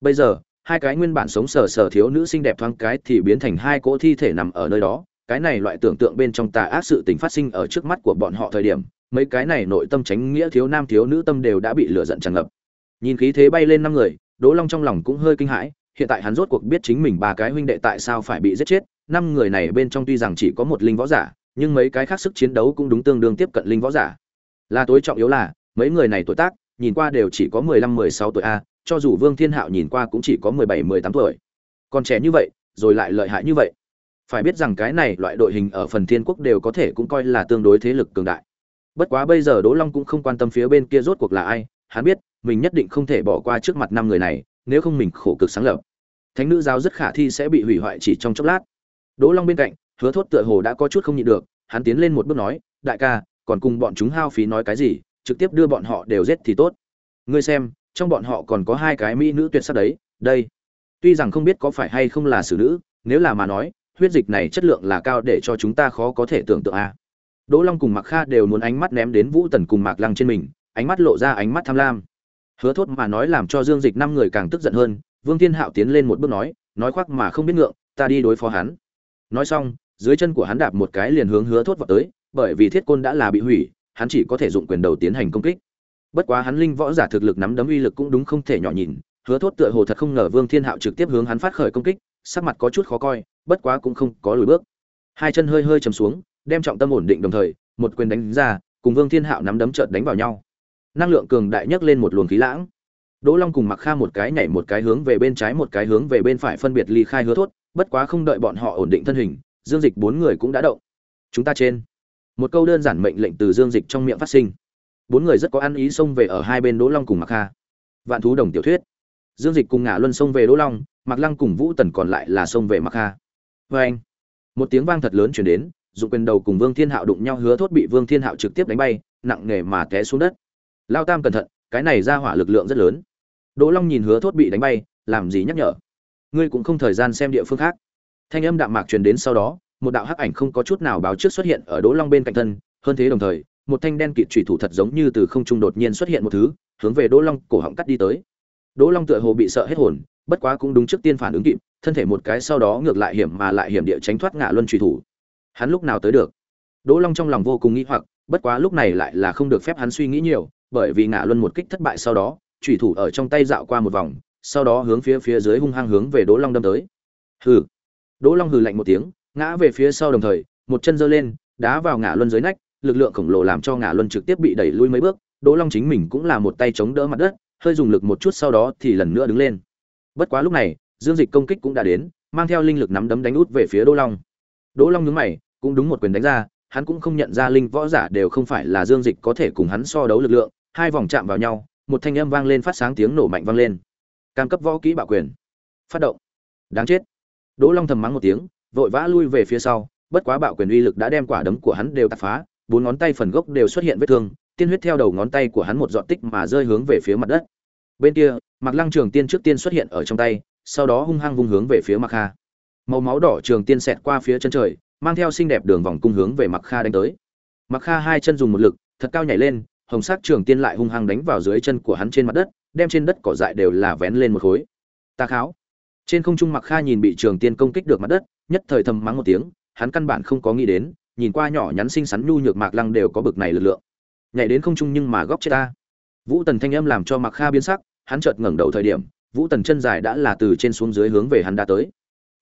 Bây giờ, hai cái nguyên bản sống sờ sờ thiếu nữ xinh đẹp thoáng cái thì biến thành hai cỗ thi thể nằm ở nơi đó, cái này loại tưởng tượng bên trong tà ác sự tình phát sinh ở trước mắt của bọn họ thời điểm mấy cái này nội tâm tránh nghĩa thiếu nam thiếu nữ tâm đều đã bị lửa giận tràn ngập. Nhìn khí thế bay lên năm người đỗ long trong lòng cũng hơi kinh hãi hiện tại hắn rốt cuộc biết chính mình ba cái huynh đệ tại sao phải bị giết chết. Năm người này bên trong tuy rằng chỉ có một linh võ giả nhưng mấy cái khác sức chiến đấu cũng đúng tương đương tiếp cận linh võ giả là tối trọng yếu là, mấy người này tuổi tác, nhìn qua đều chỉ có mười lăm, mười sáu tuổi a, cho dù vương thiên hạo nhìn qua cũng chỉ có mười bảy, mười tám tuổi. Còn trẻ như vậy, rồi lại lợi hại như vậy. Phải biết rằng cái này loại đội hình ở phần thiên quốc đều có thể cũng coi là tương đối thế lực cường đại. Bất quá bây giờ đỗ long cũng không quan tâm phía bên kia rốt cuộc là ai, hắn biết, mình nhất định không thể bỏ qua trước mặt năm người này, nếu không mình khổ cực sáng lập. Thánh nữ giáo rất khả thi sẽ bị hủy hoại chỉ trong chốc lát. Đỗ long bên cạnh, hứa thốt tựa hồ đã có chút không nhịn được, hắn tiến lên một bước nói, đại ca còn cùng bọn chúng hao phí nói cái gì, trực tiếp đưa bọn họ đều giết thì tốt. Ngươi xem, trong bọn họ còn có hai cái mỹ nữ tuyệt sắc đấy, đây. Tuy rằng không biết có phải hay không là xử nữ, nếu là mà nói, huyết dịch này chất lượng là cao để cho chúng ta khó có thể tưởng tượng a. Đỗ long cùng mặc kha đều muốn ánh mắt ném đến vũ tần cùng mạc lăng trên mình, ánh mắt lộ ra ánh mắt tham lam. Hứa thốt mà nói làm cho dương dịch năm người càng tức giận hơn, vương thiên hạo tiến lên một bước nói nói khoác mà không biết ngượng, ta đi đối phó hắn. Nói xong, dưới chân của hắn đạp một cái liền hướng hứa thốt vào tới bởi vì thiết côn đã là bị hủy, hắn chỉ có thể dụng quyền đầu tiến hành công kích. Bất quá hắn linh võ giả thực lực nắm đấm uy lực cũng đúng không thể nhỏ nhìn, hứa thốt tựa hồ thật không ngờ vương thiên hạo trực tiếp hướng hắn phát khởi công kích, sắc mặt có chút khó coi, bất quá cũng không có lùi bước. Hai chân hơi hơi chầm xuống, đem trọng tâm ổn định đồng thời, một quyền đánh ra, cùng vương thiên hạo nắm đấm chợt đánh vào nhau. Năng lượng cường đại nhất lên một luồng khí lãng. Đỗ long cùng mặc kha một cái nhảy một cái hướng về bên trái, một cái hướng về bên phải phân biệt ly khai hứa thốt, bất quá không đợi bọn họ ổn định thân hình, dương dịch bốn người cũng đã động. Chúng ta trên một câu đơn giản mệnh lệnh từ dương dịch trong miệng phát sinh. Bốn người rất có ăn ý xông về ở hai bên đỗ long cùng mặc kha. Vạn thú đồng tiểu thuyết. Dương dịch cùng ngả luân xông về đỗ long mặc lăng cùng vũ tần còn lại là xông về mặc kha. Vê anh, một tiếng vang thật lớn chuyển đến, dụng quyền đầu cùng vương thiên hạo đụng nhau hứa thốt bị vương thiên hạo trực tiếp đánh bay, nặng nề mà té xuống đất. Lao tam cẩn thận, cái này ra hỏa lực lượng rất lớn. Đỗ long nhìn hứa thốt bị đánh bay, làm gì nhắc nhở? Ngươi cũng không thời gian xem địa phương khác. Thanh âm đạm mạc truyền đến sau đó một đạo hắc ảnh không có chút nào báo trước xuất hiện ở đỗ long bên cạnh thân, hơn thế đồng thời, một thanh đen kịt chủy thủ thật giống như từ không trung đột nhiên xuất hiện một thứ, hướng về đỗ long cổ họng cắt đi tới. Đỗ long tựa hồ bị sợ hết hồn, bất quá cũng đúng trước tiên phản ứng kịp, thân thể một cái sau đó ngược lại hiểm mà lại hiểm địa tránh thoát ngã luân chủy thủ. Hắn lúc nào tới được? Đỗ long trong lòng vô cùng nghĩ hoặc, bất quá lúc này lại là không được phép hắn suy nghĩ nhiều, bởi vì ngã luân một kích thất bại sau đó, chủy thủ ở trong tay dạo qua một vòng, sau đó hướng phía phía dưới hung hăng hướng về đỗ long đâm tới. Hừ. Đỗ long hừ lạnh một tiếng ngã về phía sau đồng thời, một chân giơ lên, đá vào ngã luân dưới nách, lực lượng khổng lồ làm cho ngã luân trực tiếp bị đẩy lui mấy bước, đỗ long chính mình cũng là một tay chống đỡ mặt đất, hơi dùng lực một chút sau đó thì lần nữa đứng lên. Bất quá lúc này, dương dịch công kích cũng đã đến, mang theo linh lực nắm đấm đánh út về phía đỗ long. Đỗ long nhướng mày, cũng đúng một quyền đánh ra, hắn cũng không nhận ra linh võ giả đều không phải là dương dịch có thể cùng hắn so đấu lực lượng, hai vòng chạm vào nhau, một thanh âm vang lên phát sáng tiếng nổ mạnh vang lên. Cam cấp võ kỹ bạo quyền. Phát động. Đáng chết. Đỗ long thầm mắng một tiếng vội vã lui về phía sau, bất quá bạo quyền uy lực đã đem quả đấm của hắn đều tạt phá, bốn ngón tay phần gốc đều xuất hiện vết thương, tiên huyết theo đầu ngón tay của hắn một dọn tích mà rơi hướng về phía mặt đất. Bên kia mặc lăng trường tiên trước tiên xuất hiện ở trong tay, sau đó hung hăng vung hướng về phía mặc kha. Màu máu đỏ trường tiên xẹt qua phía chân trời, mang theo xinh đẹp đường vòng cung hướng về mặc kha đánh tới. Mặc kha hai chân dùng một lực, thật cao nhảy lên, hồng sắc trường tiên lại hung hăng đánh vào dưới chân của hắn trên mặt đất, đem trên đất cỏ dại đều là vén lên một khối. Ta kháo. Trên không trung mặc kha nhìn bị trường tiên công kích được mặt đất nhất thời thầm mắng một tiếng, hắn căn bản không có nghĩ đến, nhìn qua nhỏ nhắn xinh xắn nhu nhược mạc lăng đều có bực này lực lượng. Nhảy đến không trung nhưng mà góc chết ta. Vũ tần thanh âm làm cho mặc kha biến sắc, hắn chợt ngẩng đầu thời điểm, vũ tần chân dài đã là từ trên xuống dưới hướng về hắn đã tới.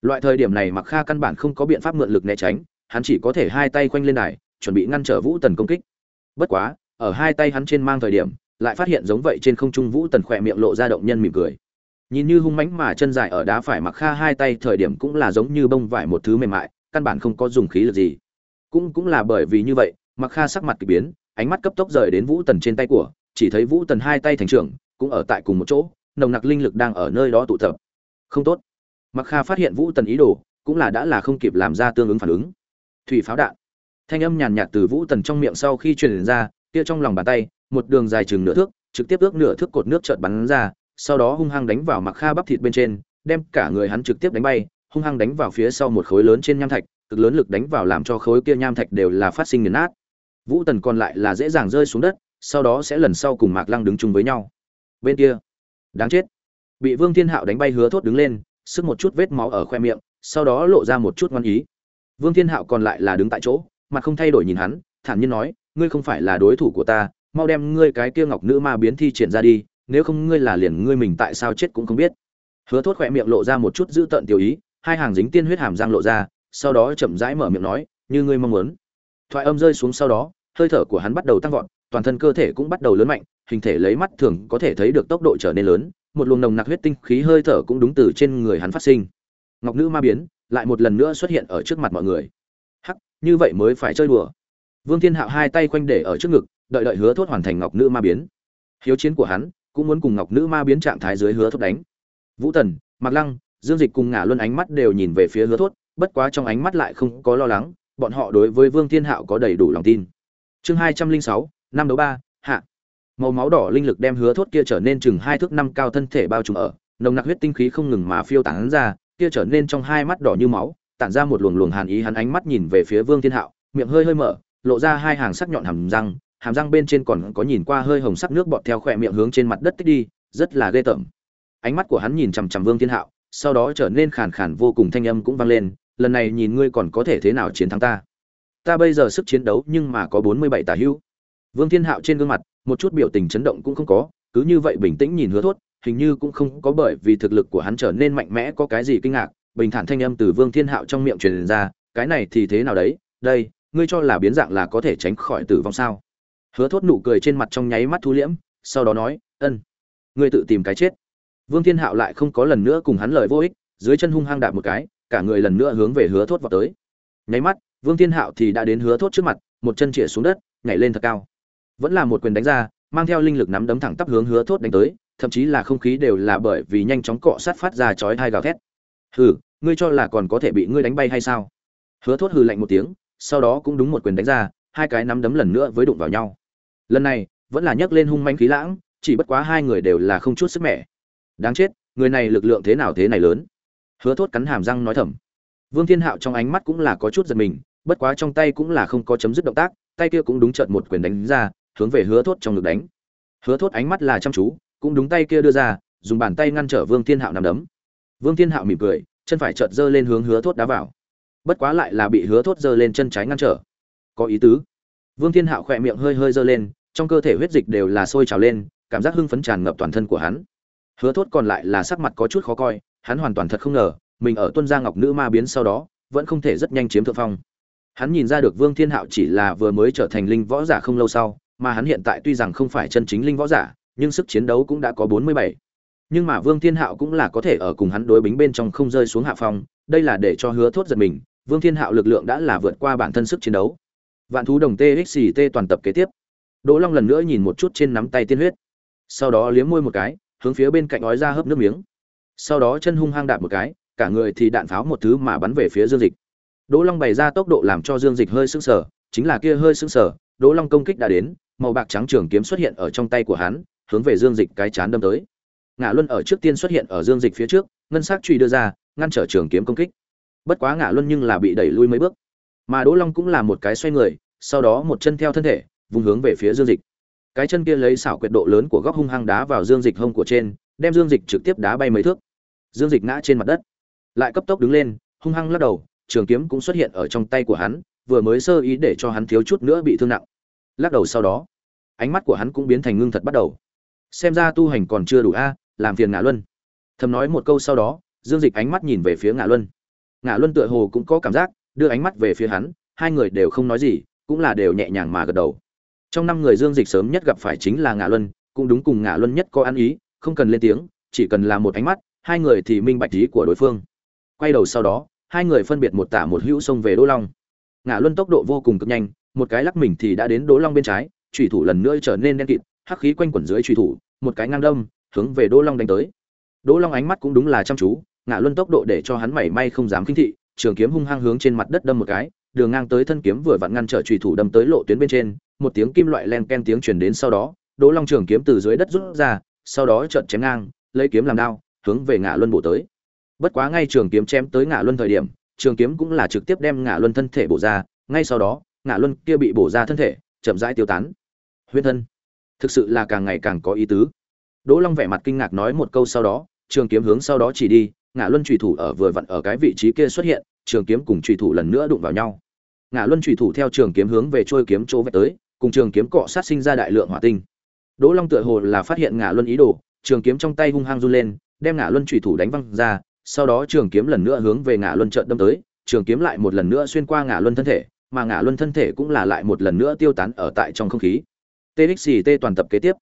Loại thời điểm này mặc kha căn bản không có biện pháp mượn lực né tránh, hắn chỉ có thể hai tay quanh lên đài, chuẩn bị ngăn trở vũ tần công kích. Bất quá, ở hai tay hắn trên mang thời điểm, lại phát hiện giống vậy trên không trung vũ tần khỏe miệng lộ ra động nhân mỉm cười nhìn như hung mãnh mà chân dài ở đá phải mặc kha hai tay, thời điểm cũng là giống như bông vải một thứ mềm mại, căn bản không có dùng khí lực gì. Cũng cũng là bởi vì như vậy, mặc kha sắc mặt kỳ biến, ánh mắt cấp tốc rời đến vũ tần trên tay của, chỉ thấy vũ tần hai tay thành trưởng, cũng ở tại cùng một chỗ, nồng nặc linh lực đang ở nơi đó tụ tập. Không tốt. Mặc kha phát hiện vũ tần ý đồ, cũng là đã là không kịp làm ra tương ứng phản ứng. Thủy pháo đạn. Thanh âm nhàn nhạt từ vũ tần trong miệng sau khi truyền ra, kia trong lòng bàn tay, một đường dài chừng nửa thước, trực tiếp ước nửa thước cột nước chợt bắn ra sau đó hung hăng đánh vào mặc kha bắp thịt bên trên, đem cả người hắn trực tiếp đánh bay, hung hăng đánh vào phía sau một khối lớn trên nham thạch, cực lớn lực đánh vào làm cho khối kia nham thạch đều là phát sinh nghiền nát. Vũ tần còn lại là dễ dàng rơi xuống đất, sau đó sẽ lần sau cùng mạc lăng đứng chung với nhau. Bên kia, đáng chết. Bị vương thiên hạo đánh bay hứa thốt đứng lên, sức một chút vết máu ở khoe miệng, sau đó lộ ra một chút ngoan ý. Vương thiên hạo còn lại là đứng tại chỗ, mặt không thay đổi nhìn hắn, thản nhiên nói, ngươi không phải là đối thủ của ta, mau đem ngươi cái kia ngọc nữ ma biến thi triển ra đi nếu không ngươi là liền ngươi mình tại sao chết cũng không biết. Hứa thốt khỏe miệng lộ ra một chút dữ tợn tiểu ý, hai hàng dính tiên huyết hàm răng lộ ra, sau đó chậm rãi mở miệng nói, như ngươi mong muốn. Thoại âm rơi xuống sau đó, hơi thở của hắn bắt đầu tăng vọt, toàn thân cơ thể cũng bắt đầu lớn mạnh, hình thể lấy mắt thường có thể thấy được tốc độ trở nên lớn, một luồng nồng nặc huyết tinh khí hơi thở cũng đúng từ trên người hắn phát sinh. Ngọc nữ ma biến lại một lần nữa xuất hiện ở trước mặt mọi người. Hắc, như vậy mới phải chơi đùa. Vương thiên hạo hai tay quanh để ở trước ngực, đợi đợi hứa thốt hoàn thành ngọc nữ ma biến. Hiếu chiến của hắn cũng muốn cùng ngọc nữ ma biến trạng thái dưới hứa thốt đánh. Vũ tần mặc lăng, dương dịch cùng ngả luân ánh mắt đều nhìn về phía hứa thốt, bất quá trong ánh mắt lại không có lo lắng, bọn họ đối với vương thiên hạo có đầy đủ lòng tin. Chương hai trăm linh sáu, năm đấu ba, hạ. Màu máu đỏ linh lực đem hứa thốt kia trở nên chừng hai thước năm cao thân thể bao trùm ở, nồng nặc huyết tinh khí không ngừng mà phiêu tán ra, kia trở nên trong hai mắt đỏ như máu, tản ra một luồng luồng hàn ý hắn ánh mắt nhìn về phía vương thiên hạo, miệng hơi hơi mở, lộ ra hai hàng sắc nhọn hầm răng hàm răng bên trên còn có nhìn qua hơi hồng sắc nước bọt theo khỏe miệng hướng trên mặt đất tích đi, rất là ghê tởm. Ánh mắt của hắn nhìn chằm chằm vương thiên hạo, sau đó trở nên khàn khàn vô cùng thanh âm cũng vang lên, lần này nhìn ngươi còn có thể thế nào chiến thắng ta? Ta bây giờ sức chiến đấu nhưng mà có bốn mươi bảy tả hữu. Vương thiên hạo trên gương mặt, một chút biểu tình chấn động cũng không có, cứ như vậy bình tĩnh nhìn hứa thốt, hình như cũng không có bởi vì thực lực của hắn trở nên mạnh mẽ có cái gì kinh ngạc, bình thản thanh âm từ vương thiên hạo trong miệng truyền ra, cái này thì thế nào đấy? Đây, ngươi cho là biến dạng là có thể tránh khỏi tử vong sao? Hứa thốt nụ cười trên mặt trong nháy mắt thu liễm, sau đó nói, ân, ngươi tự tìm cái chết. Vương thiên hạo lại không có lần nữa cùng hắn lời vô ích, dưới chân hung hăng đạp một cái, cả người lần nữa hướng về hứa thốt vào tới. Nháy mắt, vương thiên hạo thì đã đến hứa thốt trước mặt, một chân chĩa xuống đất, nhảy lên thật cao. Vẫn là một quyền đánh ra, mang theo linh lực nắm đấm thẳng tắp hướng hứa thốt đánh tới, thậm chí là không khí đều là bởi vì nhanh chóng cọ sát phát ra chói hai gào thét. Hừ, ngươi cho là còn có thể bị ngươi đánh bay hay sao? Hứa thốt hừ lạnh một tiếng, sau đó cũng đúng một quyền đánh ra, hai cái nắm đấm lần nữa với đụng vào nhau lần này, vẫn là nhấc lên hung manh khí lãng, chỉ bất quá hai người đều là không chút sức mẻ. Đáng chết, người này lực lượng thế nào thế này lớn? Hứa thốt cắn hàm răng nói thầm. Vương thiên hạo trong ánh mắt cũng là có chút giật mình, bất quá trong tay cũng là không có chấm dứt động tác, tay kia cũng đúng trận một quyền đánh ra, hướng về hứa thốt trong ngực đánh. Hứa thốt ánh mắt là chăm chú, cũng đúng tay kia đưa ra, dùng bàn tay ngăn trở vương thiên hạo nằm đấm. Vương thiên hạo mỉm cười, chân phải chợt giơ lên hướng hứa thốt đá vào. Bất quá lại là bị hứa thốt giơ lên chân trái ngăn trở. Có ý tứ vương thiên hạo khỏe miệng hơi hơi giơ lên, trong cơ thể huyết dịch đều là sôi trào lên, cảm giác hưng phấn tràn ngập toàn thân của hắn. Hứa thốt còn lại là sắc mặt có chút khó coi, hắn hoàn toàn thật không ngờ, mình ở tuân gia ngọc nữ ma biến sau đó, vẫn không thể rất nhanh chiếm thượng phong. Hắn nhìn ra được vương thiên hạo chỉ là vừa mới trở thành linh võ giả không lâu sau, mà hắn hiện tại tuy rằng không phải chân chính linh võ giả, nhưng sức chiến đấu cũng đã có bốn mươi bảy. Nhưng mà vương thiên hạo cũng là có thể ở cùng hắn đối bính bên trong không rơi xuống hạ phong, đây là để cho hứa thốt giật mình, vương thiên hạo lực lượng đã là vượt qua bản thân sức chiến đấu vạn thú đồng txt toàn tập kế tiếp. Đỗ long lần nữa nhìn một chút trên nắm tay tiên huyết. Sau đó liếm môi một cái, hướng phía bên cạnh ói ra hớp nước miếng. Sau đó chân hung hăng đạp một cái, cả người thì đạn pháo một thứ mà bắn về phía dương dịch. Đỗ long bày ra tốc độ làm cho dương dịch hơi sững sờ, chính là kia hơi sững sờ, đỗ long công kích đã đến, màu bạc trắng trường kiếm xuất hiện ở trong tay của hắn, hướng về dương dịch cái chán đâm tới. Ngã luân ở trước tiên xuất hiện ở dương dịch phía trước, ngân sắc truy đưa ra, ngăn trở trường kiếm công kích. Bất quá ngã luân nhưng là bị đẩy lui mấy bước mà đỗ long cũng là một cái xoay người, sau đó một chân theo thân thể, vùng hướng về phía dương dịch. Cái chân kia lấy xảo quyệt độ lớn của góc hung hăng đá vào dương dịch hông của trên, đem dương dịch trực tiếp đá bay mấy thước. Dương dịch ngã trên mặt đất. Lại cấp tốc đứng lên, hung hăng lắc đầu, trường kiếm cũng xuất hiện ở trong tay của hắn, vừa mới sơ ý để cho hắn thiếu chút nữa bị thương nặng. Lắc đầu sau đó, ánh mắt của hắn cũng biến thành ngưng thật bắt đầu. Xem ra tu hành còn chưa đủ a, làm phiền ngã luân. Thầm nói một câu sau đó, dương dịch ánh mắt nhìn về phía ngã luân. Ngã luân tựa hồ cũng có cảm giác đưa ánh mắt về phía hắn, hai người đều không nói gì, cũng là đều nhẹ nhàng mà gật đầu. Trong năm người dương dịch sớm nhất gặp phải chính là ngã luân, cũng đúng cùng ngã luân nhất có ăn ý, không cần lên tiếng, chỉ cần là một ánh mắt, hai người thì minh bạch ý của đối phương. Quay đầu sau đó, hai người phân biệt một tả một hữu xông về đỗ long. Ngã luân tốc độ vô cùng cực nhanh, một cái lắc mình thì đã đến đỗ long bên trái trùy thủ lần nữa trở nên đen kịt, hắc khí quanh quẩn dưới trùy thủ, một cái ngang đâm, hướng về đỗ long đánh tới. Đỗ long ánh mắt cũng đúng là chăm chú ngã luân tốc độ để cho hắn mảy may không dám khinh thị trường kiếm hung hăng hướng trên mặt đất đâm một cái, đường ngang tới thân kiếm vừa vặn ngăn trở trùy thủ đâm tới lộ tuyến bên trên, một tiếng kim loại len ken tiếng truyền đến sau đó, đỗ long trường kiếm từ dưới đất rút ra, sau đó chợt chém ngang, lấy kiếm làm đao, hướng về ngã luân bổ tới. Bất quá ngay trường kiếm chém tới ngã luân thời điểm, trường kiếm cũng là trực tiếp đem ngã luân thân thể bổ ra, ngay sau đó ngã luân kia bị bổ ra thân thể, chậm rãi tiêu tán. Huyết thân. Thực sự là càng ngày càng có ý tứ. Đỗ long vẻ mặt kinh ngạc nói một câu sau đó, trường kiếm hướng sau đó chỉ đi ngã luân trùy thủ ở vừa vặn ở cái vị trí kia xuất hiện, trường kiếm cùng trùy thủ lần nữa đụng vào nhau. Ngã luân trùy thủ theo trường kiếm hướng về trôi kiếm chỗ vạch tới, cùng trường kiếm cọ sát sinh ra đại lượng hỏa tinh. Đỗ long tựa hồ là phát hiện ngã luân ý đồ, trường kiếm trong tay hung hăng run lên, đem ngã luân trùy thủ đánh văng ra, sau đó trường kiếm lần nữa hướng về ngã luân trợn đâm tới, trường kiếm lại một lần nữa xuyên qua ngã luân thân thể, mà ngã luân thân thể cũng là lại một lần nữa tiêu tán ở tại trong không khí. Txt toàn tập kế tiếp.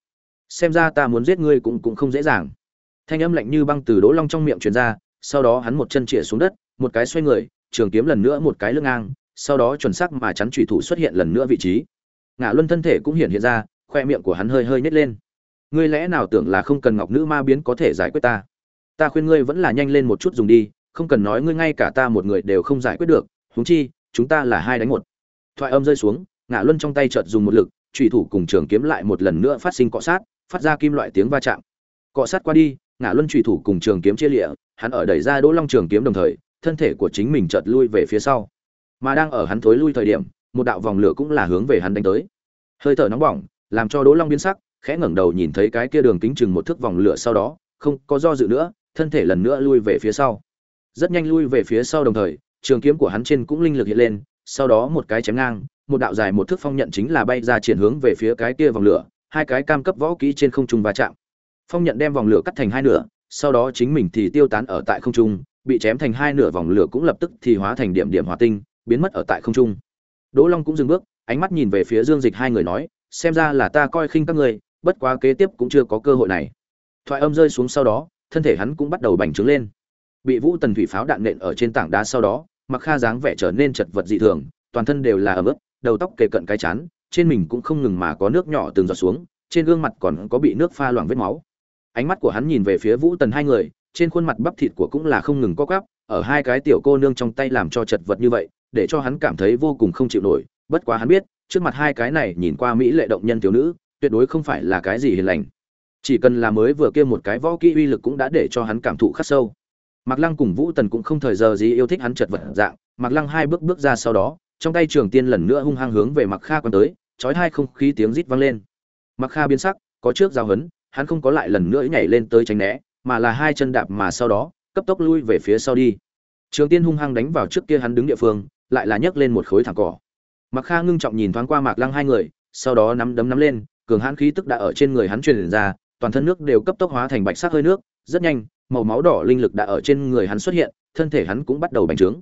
Xem ra ta muốn giết ngươi cũng cũng không dễ dàng thanh âm lạnh như băng từ đỗ long trong miệng truyền ra, sau đó hắn một chân chĩa xuống đất, một cái xoay người, trường kiếm lần nữa một cái lưng ngang, sau đó chuẩn xác mà chắn thủy thủ xuất hiện lần nữa vị trí. Ngã luân thân thể cũng hiện hiện ra, khoe miệng của hắn hơi hơi nhếch lên. Ngươi lẽ nào tưởng là không cần ngọc nữ ma biến có thể giải quyết ta? Ta khuyên ngươi vẫn là nhanh lên một chút dùng đi, không cần nói ngươi ngay cả ta một người đều không giải quyết được, huống chi, chúng ta là hai đánh một. Thoại âm rơi xuống ngã luân trong tay chợt dùng một lực trùy thủ cùng trường kiếm lại một lần nữa phát sinh cọ sát, phát ra kim loại tiếng va chạm. Cọ sát qua đi ngã luân trùy thủ cùng trường kiếm chia lịa, hắn ở đẩy ra đỗ long trường kiếm đồng thời, thân thể của chính mình chợt lui về phía sau. Mà đang ở hắn thối lui thời điểm, một đạo vòng lửa cũng là hướng về hắn đánh tới. Hơi thở nóng bỏng, làm cho đỗ long biến sắc, khẽ ngẩng đầu nhìn thấy cái kia đường kính chừng một thước vòng lửa sau đó, không có do dự nữa, thân thể lần nữa lui về phía sau. Rất nhanh lui về phía sau đồng thời, trường kiếm của hắn trên cũng linh lực hiện lên, sau đó một cái chém ngang, một đạo dài một thước phong nhận chính là bay ra triển hướng về phía cái kia vòng lửa, hai cái cam cấp võ kỹ trên không trung va chạm phong nhận đem vòng lửa cắt thành hai nửa, sau đó chính mình thì tiêu tán ở tại không trung, bị chém thành hai nửa vòng lửa cũng lập tức thì hóa thành điểm điểm hỏa tinh, biến mất ở tại không trung. Đỗ long cũng dừng bước, ánh mắt nhìn về phía dương dịch hai người nói, xem ra là ta coi khinh các ngươi, bất quá kế tiếp cũng chưa có cơ hội này. Thoại âm rơi xuống sau đó, thân thể hắn cũng bắt đầu bành trướng lên. Bị vũ tần thủy pháo đạn nện ở trên tảng đá sau đó mặc kha dáng vẻ trở nên chật vật dị thường, toàn thân đều là ấm ướt, đầu tóc kề cận cái chán, trên mình cũng không ngừng mà có nước nhỏ từng giọt xuống, trên gương mặt còn có bị nước pha loãng vết máu ánh mắt của hắn nhìn về phía vũ tần hai người trên khuôn mặt bắp thịt của cũng là không ngừng co quắp ở hai cái tiểu cô nương trong tay làm cho chật vật như vậy để cho hắn cảm thấy vô cùng không chịu nổi. Bất quá hắn biết trước mặt hai cái này nhìn qua mỹ lệ động nhân thiếu nữ tuyệt đối không phải là cái gì hiền lành. Chỉ cần là mới vừa kia một cái võ kỹ uy lực cũng đã để cho hắn cảm thụ khắc sâu. Mạc Lăng cùng Vũ Tần cũng không thời giờ gì yêu thích hắn chật vật dạng, Mạc Lăng hai bước bước ra sau đó, trong tay trường tiên lần nữa hung hăng hướng về Mặc Kha quan tới, chói hai không khí tiếng rít vang lên. Mặc Kha biến sắc, có trước giao hấn, hắn không có lại lần nữa nhảy lên tới tránh né, mà là hai chân đạp mà sau đó, cấp tốc lui về phía sau đi. Trường tiên hung hăng đánh vào trước kia hắn đứng địa phương, lại là nhấc lên một khối thẳng cỏ. Mạc Kha ngưng trọng nhìn thoáng qua Mạc Lăng hai người, sau đó nắm đấm nắm lên, cường hãn khí tức đã ở trên người hắn truyền ra, toàn thân nước đều cấp tốc hóa thành bạch sắc hơi nước, rất nhanh, màu máu đỏ linh lực đã ở trên người hắn xuất hiện, thân thể hắn cũng bắt đầu bành trướng.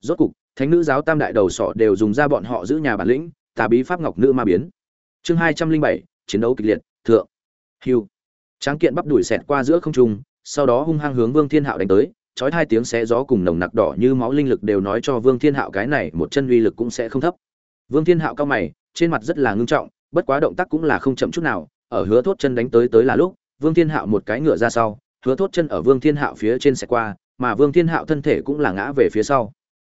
Rốt cục, thánh nữ giáo tam đại đầu sọ đều dùng ra bọn họ giữ nhà bản lĩnh, tà bí pháp ngọc nữ ma biến. Chương hai trăm linh bảy chiến đấu kịch liệt, thượng. Hưu. Tráng kiện bắp đuổi xẹt qua giữa không trung, sau đó hung hăng hướng Vương Thiên Hạo đánh tới, chói hai tiếng xé gió cùng nồng nặc đỏ như máu linh lực đều nói cho Vương Thiên Hạo cái này một chân uy lực cũng sẽ không thấp. Vương Thiên Hạo cao mày, trên mặt rất là ngưng trọng, bất quá động tác cũng là không chậm chút nào, ở hứa thốt chân đánh tới tới là lúc, Vương Thiên Hạo một cái ngựa ra sau, hứa thốt chân ở Vương Thiên Hạo phía trên sẽ qua, mà Vương Thiên Hạo thân thể cũng là ngã về phía sau.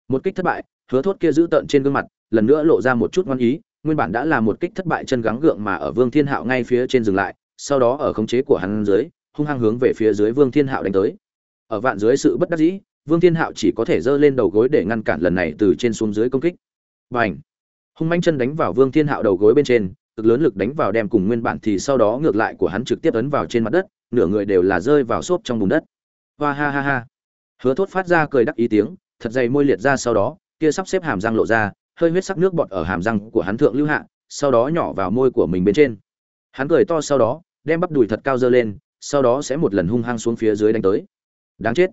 Một kích thất bại, hứa thốt kia giữ tận trên gương mặt, lần nữa lộ ra một chút ngoan ý, nguyên bản đã là một kích thất bại chân gắng gượng mà ở Vương Thiên Hạo ngay phía trên dừng lại, sau đó ở khống chế của hắn dưới, hung hăng hướng về phía dưới Vương Thiên Hạo đánh tới. Ở vạn dưới sự bất đắc dĩ, Vương Thiên Hạo chỉ có thể giơ lên đầu gối để ngăn cản lần này từ trên xuống dưới công kích. Bành! Hung manh chân đánh vào Vương Thiên Hạo đầu gối bên trên, cực lớn lực đánh vào đem cùng nguyên bản thì sau đó ngược lại của hắn trực tiếp ấn vào trên mặt đất, nửa người đều là rơi vào xốp trong bùn đất. Hoa ha ha ha. Hứa Thốt phát ra cười đắc ý tiếng, thật dày môi liệt ra sau đó, kia sắp xếp hàm răng lộ ra, hơi huyết sắc nước bọt ở hàm răng của hắn thượng lưu hạ, sau đó nhỏ vào môi của mình bên trên. Hắn cười to sau đó, đem bắp đùi thật cao dơ lên, sau đó sẽ một lần hung hăng xuống phía dưới đánh tới. Đáng chết.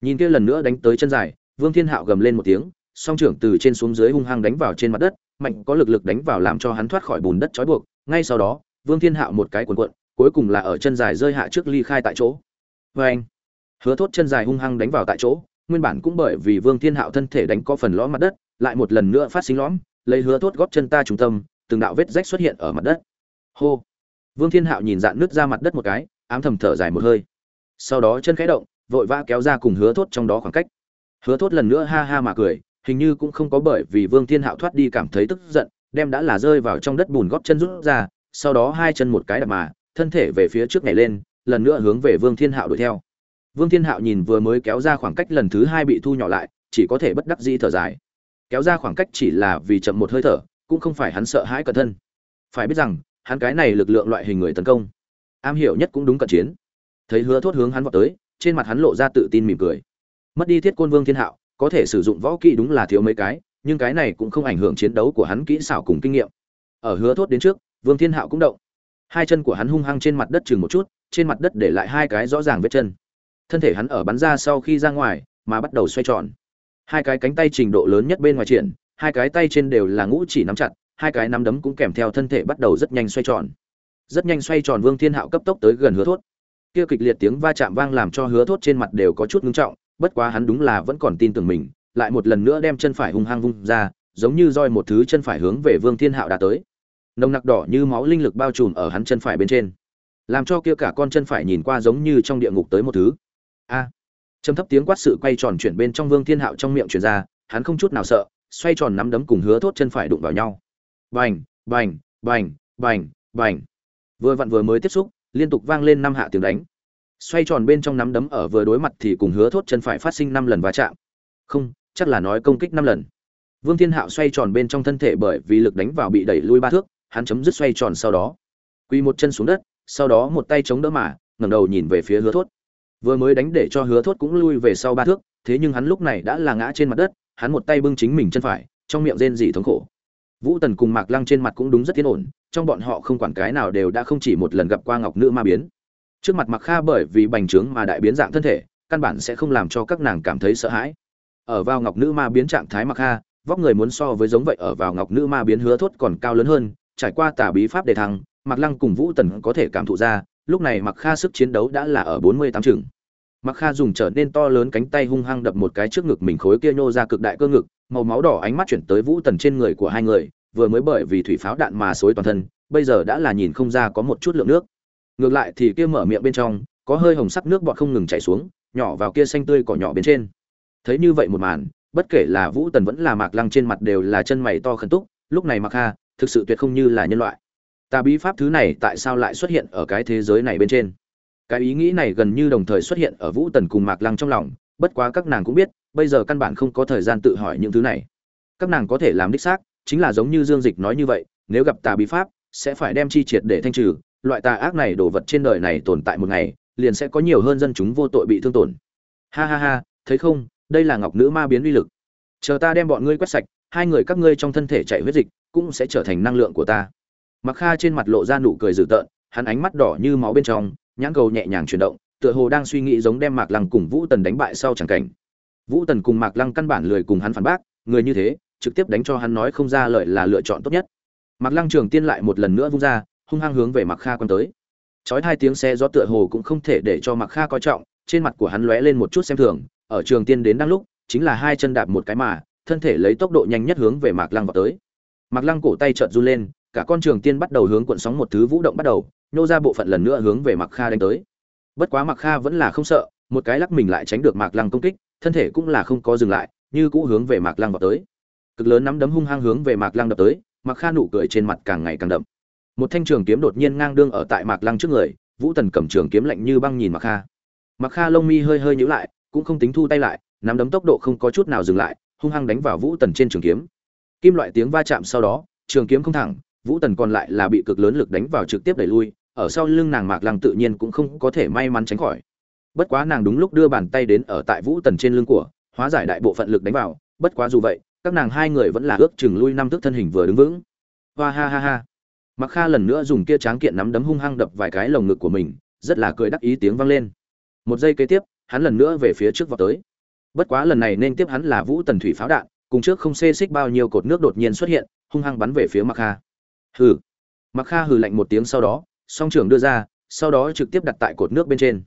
Nhìn kia lần nữa đánh tới chân dài, Vương Thiên Hạo gầm lên một tiếng, song trưởng từ trên xuống dưới hung hăng đánh vào trên mặt đất, mạnh có lực lực đánh vào làm cho hắn thoát khỏi bùn đất trói buộc, ngay sau đó, Vương Thiên Hạo một cái cuộn cuộn, cuối cùng là ở chân dài rơi hạ trước ly khai tại chỗ. Oeng! Hứa Thốt chân dài hung hăng đánh vào tại chỗ, nguyên bản cũng bởi vì Vương Thiên Hạo thân thể đánh có phần lõm mặt đất, lại một lần nữa phát sinh lõm, lấy Hứa Thốt góp chân ta trung tâm, từng đạo vết rách xuất hiện ở mặt đất. Hô! Vương Thiên Hạo nhìn dạn nứt ra mặt đất một cái, ám thầm thở dài một hơi. Sau đó chân khẽ động, vội vã kéo ra cùng Hứa Thốt trong đó khoảng cách. Hứa Thốt lần nữa ha ha mà cười, hình như cũng không có bởi vì Vương Thiên Hạo thoát đi cảm thấy tức giận, đem đã là rơi vào trong đất bùn góp chân rút ra, sau đó hai chân một cái đạp mà, thân thể về phía trước nhảy lên, lần nữa hướng về Vương Thiên Hạo đuổi theo. Vương Thiên Hạo nhìn vừa mới kéo ra khoảng cách lần thứ hai bị thu nhỏ lại, chỉ có thể bất đắc dĩ thở dài. Kéo ra khoảng cách chỉ là vì chậm một hơi thở, cũng không phải hắn sợ hãi cẩn thân. Phải biết rằng, hắn cái này lực lượng loại hình người tấn công, am hiểu nhất cũng đúng cận chiến. Thấy Hứa Thốt hướng hắn vào tới, trên mặt hắn lộ ra tự tin mỉm cười. Mất đi Thiết Côn Vương Thiên Hạo, có thể sử dụng võ kỹ đúng là thiếu mấy cái, nhưng cái này cũng không ảnh hưởng chiến đấu của hắn kỹ xảo cùng kinh nghiệm. Ở Hứa Thốt đến trước, Vương Thiên Hạo cũng động. hai chân của hắn hung hăng trên mặt đất chừng một chút trên mặt đất để lại hai cái rõ ràng vết chân thân thể hắn ở bắn ra sau khi ra ngoài mà bắt đầu xoay tròn hai cái cánh tay trình độ lớn nhất bên ngoài triển hai cái tay trên đều là ngũ chỉ nắm chặt hai cái nắm đấm cũng kèm theo thân thể bắt đầu rất nhanh xoay tròn. Rất nhanh xoay tròn vương thiên hạo cấp tốc tới gần hứa thốt. Kia kịch liệt tiếng va chạm vang làm cho hứa thốt trên mặt đều có chút ngưng trọng bất quá hắn đúng là vẫn còn tin tưởng mình lại một lần nữa đem chân phải hung hăng vung ra giống như roi một thứ chân phải hướng về vương thiên hạo đã tới. Nồng nặc đỏ như máu linh lực bao trùm ở hắn chân phải bên trên. Làm cho kia cả con chân phải nhìn qua giống như trong địa ngục tới một thứ. A! À, trầm thấp tiếng quát sự quay tròn chuyển bên trong vương thiên hạo trong miệng chuyển ra hắn không chút nào sợ xoay tròn nắm đấm cùng hứa thốt chân phải đụng vào nhau bành bành bành bành bành. Vừa vặn vừa mới tiếp xúc, liên tục vang lên năm hạ tiếng đánh. Xoay tròn bên trong nắm đấm ở vừa đối mặt thì cùng hứa thốt chân phải phát sinh năm lần va chạm. Không, chắc là nói công kích năm lần. Vương thiên hạo xoay tròn bên trong thân thể bởi vì lực đánh vào bị đẩy lui ba thước, hắn chấm dứt xoay tròn sau đó. Quy một chân xuống đất, sau đó một tay chống đỡ mà, ngẩng đầu nhìn về phía hứa thốt. Vừa mới đánh để cho hứa thốt cũng lui về sau ba thước, thế nhưng hắn lúc này đã là ngã trên mặt đất, hắn một tay bưng chính mình chân phải, trong miệng rên rỉ thống khổ vũ tần cùng mạc lăng trên mặt cũng đúng rất tiến ổn, trong bọn họ không quản cái nào đều đã không chỉ một lần gặp qua ngọc nữ ma biến. Trước mặt mặc kha bởi vì bành trướng mà đại biến dạng thân thể, căn bản sẽ không làm cho các nàng cảm thấy sợ hãi. Ở vào ngọc nữ ma biến trạng thái mặc kha, vóc người muốn so với giống vậy ở vào ngọc nữ ma biến hứa thốt còn cao lớn hơn, trải qua tà bí pháp đề thăng mặc lăng cùng vũ tần có thể cảm thụ ra, lúc này mặc kha sức chiến đấu đã là ở bốn mươi tám chừng. Mặc kha dùng trở nên to lớn cánh tay hung hăng đập một cái trước ngực mình khối kia nhô ra cực đại cơ ngực màu máu đỏ ánh mắt chuyển tới vũ tần trên người của hai người, vừa mới bởi vì thủy pháo đạn mà xối toàn thân, bây giờ đã là nhìn không ra có một chút lượng nước. Ngược lại thì kia mở miệng bên trong, có hơi hồng sắc nước bọt không ngừng chảy xuống, nhỏ vào kia xanh tươi cỏ nhỏ bên trên. Thấy như vậy một màn, bất kể là vũ tần vẫn là mạc lăng trên mặt đều là chân mày to khẩn túc, lúc này mặc kha thực sự tuyệt không như là nhân loại. Ta bí pháp thứ này tại sao lại xuất hiện ở cái thế giới này bên trên? Cái ý nghĩ này gần như đồng thời xuất hiện ở vũ tần cùng mạc lăng trong lòng, bất quá các nàng cũng biết bây giờ căn bản không có thời gian tự hỏi những thứ này. Các nàng có thể làm đích xác, chính là giống như dương dịch nói như vậy, nếu gặp tà bí pháp, sẽ phải đem chi triệt để thanh trừ, loại tà ác này đổ vật trên đời này tồn tại một ngày, liền sẽ có nhiều hơn dân chúng vô tội bị thương tổn. Ha ha ha, thấy không, đây là ngọc nữ ma biến uy lực. Chờ ta đem bọn ngươi quét sạch, hai người các ngươi trong thân thể chạy huyết dịch, cũng sẽ trở thành năng lượng của ta. Mặc kha trên mặt lộ ra nụ cười dữ tợn, hắn ánh mắt đỏ như máu bên trong, nhãn cầu nhẹ nhàng chuyển động, tựa hồ đang suy nghĩ giống đem mạc lăng cùng vũ tần đánh bại sau chẳng cảnh vũ tần cùng mạc lăng căn bản lười cùng hắn phản bác, người như thế, trực tiếp đánh cho hắn nói không ra lợi là lựa chọn tốt nhất. Mạc lăng trường tiên lại một lần nữa vung ra, hung hăng hướng về mạc kha quan tới. Chói hai tiếng xe gió tựa hồ cũng không thể để cho mạc kha coi trọng, trên mặt của hắn lóe lên một chút xem thường, ở trường tiên đến đang lúc, chính là hai chân đạp một cái mà, thân thể lấy tốc độ nhanh nhất hướng về mạc lăng vào tới. Mạc lăng cổ tay trợn run lên, cả con trường tiên bắt đầu hướng cuộn sóng một thứ vũ động bắt đầu, nhô ra bộ phận lần nữa hướng về mạc kha đánh tới. Bất quá mạc kha vẫn là không sợ, một cái lắc mình lại tránh được mạc lăng công kích thân thể cũng là không có dừng lại, như cũ hướng về mạc lăng vào tới. Cực lớn nắm đấm hung hăng hướng về mạc lăng đập tới, mạc kha nụ cười trên mặt càng ngày càng đậm. Một thanh trường kiếm đột nhiên ngang đương ở tại mạc lăng trước người, vũ tần cầm trường kiếm lạnh như băng nhìn mạc kha. Mạc kha lông mi hơi hơi nhíu lại, cũng không tính thu tay lại, nắm đấm tốc độ không có chút nào dừng lại, hung hăng đánh vào vũ tần trên trường kiếm. Kim loại tiếng va chạm sau đó, trường kiếm không thẳng, vũ tần còn lại là bị cực lớn lực đánh vào trực tiếp đẩy lui, ở sau lưng nàng mạc lăng tự nhiên cũng không có thể may mắn tránh khỏi bất quá nàng đúng lúc đưa bàn tay đến ở tại vũ tần trên lưng của, hóa giải đại bộ phận lực đánh vào. Bất quá dù vậy, các nàng hai người vẫn là ước chừng lui năm thước thân hình vừa đứng vững. Hoa ha ha ha. Mặc kha lần nữa dùng kia tráng kiện nắm đấm hung hăng đập vài cái lồng ngực của mình, rất là cười đắc ý tiếng vang lên. Một giây kế tiếp, hắn lần nữa về phía trước vào tới. Bất quá lần này nên tiếp hắn là vũ tần thủy pháo đạn, cùng trước không xê xích bao nhiêu cột nước đột nhiên xuất hiện, hung hăng bắn về phía mặc kha. Hừ. Mặc kha hừ lạnh một tiếng sau đó, song trưởng đưa ra, sau đó trực tiếp đặt tại cột nước bên trên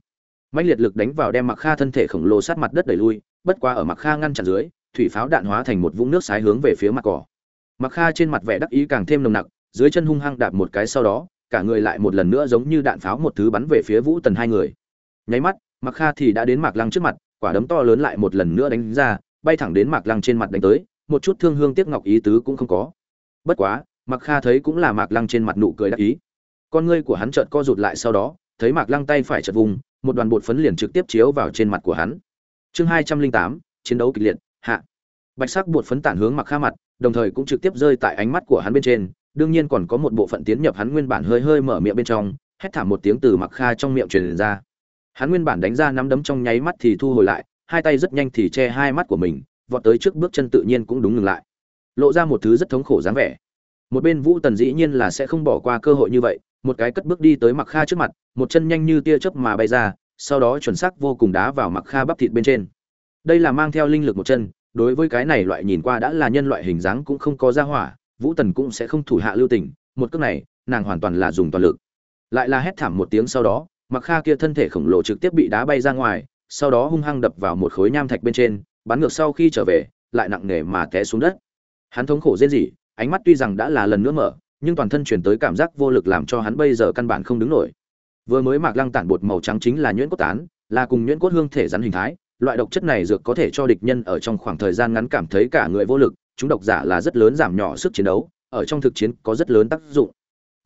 mạnh liệt lực đánh vào đem mặc kha thân thể khổng lồ sát mặt đất đẩy lui, bất quá ở mặc kha ngăn chặn dưới, thủy pháo đạn hóa thành một vũng nước sái hướng về phía mặt cỏ. Mặc kha trên mặt vẻ đắc ý càng thêm nồng nặc, dưới chân hung hăng đạp một cái sau đó, cả người lại một lần nữa giống như đạn pháo một thứ bắn về phía vũ tần hai người. Nháy mắt mặc kha thì đã đến mạc lăng trước mặt, quả đấm to lớn lại một lần nữa đánh ra, bay thẳng đến mạc lăng trên mặt đánh tới, một chút thương hương tiếc ngọc ý tứ cũng không có. Bất quá mặc kha thấy cũng là mạc lăng trên mặt nụ cười đắc ý. Con ngươi của hắn chợt co rụt lại sau đó, thấy mạc lăng tay phải chợt vùng một đoàn bột phấn liền trực tiếp chiếu vào trên mặt của hắn. Chương hai trăm linh tám, chiến đấu kịch liệt, hạ. Bạch sắc bột phấn tản hướng mặc kha mặt, đồng thời cũng trực tiếp rơi tại ánh mắt của hắn bên trên. Đương nhiên còn có một bộ phận tiến nhập hắn nguyên bản hơi hơi mở miệng bên trong, hét thảm một tiếng từ mặc kha trong miệng truyền ra. Hắn nguyên bản đánh ra nắm đấm trong nháy mắt thì thu hồi lại, hai tay rất nhanh thì che hai mắt của mình, vọt tới trước bước chân tự nhiên cũng đúng ngừng lại. Lộ ra một thứ rất thống khổ dáng vẻ. Một bên vũ tần dĩ nhiên là sẽ không bỏ qua cơ hội như vậy một cái cất bước đi tới mặc kha trước mặt, một chân nhanh như tia chớp mà bay ra, sau đó chuẩn xác vô cùng đá vào mặc kha bắp thịt bên trên. Đây là mang theo linh lực một chân, đối với cái này loại nhìn qua đã là nhân loại hình dáng cũng không có ra hỏa, vũ tần cũng sẽ không thủ hạ lưu tình, một cước này, nàng hoàn toàn là dùng toàn lực. Lại là hét thảm một tiếng sau đó mặc kha kia thân thể khổng lồ trực tiếp bị đá bay ra ngoài, sau đó hung hăng đập vào một khối nham thạch bên trên, bắn ngược sau khi trở về, lại nặng nề mà té xuống đất. Hắn thống khổ rên rỉ, ánh mắt tuy rằng đã là lần nữa mở nhưng toàn thân chuyển tới cảm giác vô lực làm cho hắn bây giờ căn bản không đứng nổi. Vừa mới mạc lăng tản bột màu trắng chính là nhuyễn cốt tán, là cùng nhuyễn cốt hương thể rắn hình thái, loại độc chất này dược có thể cho địch nhân ở trong khoảng thời gian ngắn cảm thấy cả người vô lực, chúng độc giả là rất lớn giảm nhỏ sức chiến đấu, ở trong thực chiến có rất lớn tác dụng.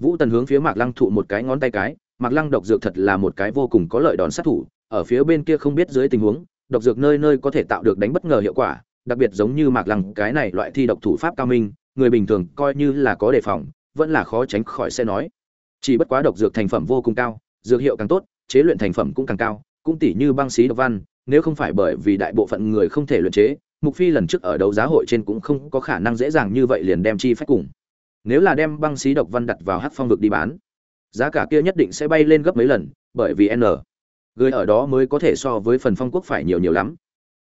Vũ tần hướng phía mạc lăng thụ một cái ngón tay cái, mạc lăng độc dược thật là một cái vô cùng có lợi đòn sát thủ, ở phía bên kia không biết dưới tình huống, độc dược nơi nơi có thể tạo được đánh bất ngờ hiệu quả, đặc biệt giống như mạc lăng cái này loại thi độc thủ pháp cao minh, người bình thường coi như là có đề phòng vẫn là khó tránh khỏi sẽ nói. Chỉ bất quá độc dược thành phẩm vô cùng cao, dược hiệu càng tốt, chế luyện thành phẩm cũng càng cao, cũng tỷ như băng xí độc văn, nếu không phải bởi vì đại bộ phận người không thể luyện chế, mục phi lần trước ở đấu giá hội trên cũng không có khả năng dễ dàng như vậy liền đem chi phách cùng. Nếu là đem băng xí độc văn đặt vào hắc phong vực đi bán, giá cả kia nhất định sẽ bay lên gấp mấy lần, bởi vì n. Người ở đó mới có thể so với phần phong quốc phải nhiều nhiều lắm.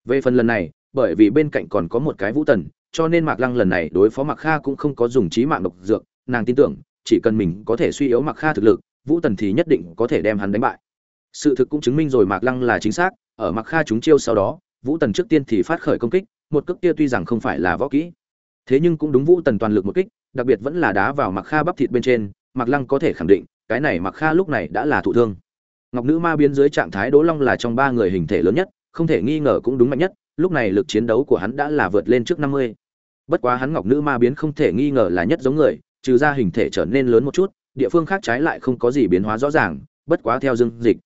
Về phần lần này, bởi vì bên cạnh còn có một cái vũ tần, cho nên mạc lăng lần này đối phó mạc kha cũng không có dùng trí mạng độc dược nàng tin tưởng, chỉ cần mình có thể suy yếu Mặc kha thực lực, vũ tần thì nhất định có thể đem hắn đánh bại. Sự thực cũng chứng minh rồi mạc lăng là chính xác, ở Mặc kha chúng chiêu sau đó, vũ tần trước tiên thì phát khởi công kích, một cước kia tuy rằng không phải là võ kỹ, thế nhưng cũng đúng vũ tần toàn lực một kích, đặc biệt vẫn là đá vào Mặc kha bắp thịt bên trên, mạc lăng có thể khẳng định, cái này Mặc kha lúc này đã là thụ thương. Ngọc nữ ma biến dưới trạng thái đỗ long là trong ba người hình thể lớn nhất, không thể nghi ngờ cũng đúng mạnh nhất, lúc này lực chiến đấu của hắn đã là vượt lên trước năm mươi. Bất quá hắn ngọc nữ ma biến không thể nghi ngờ là nhất giống người trừ ra hình thể trở nên lớn một chút, địa phương khác trái lại không có gì biến hóa rõ ràng, bất quá theo dương dịch,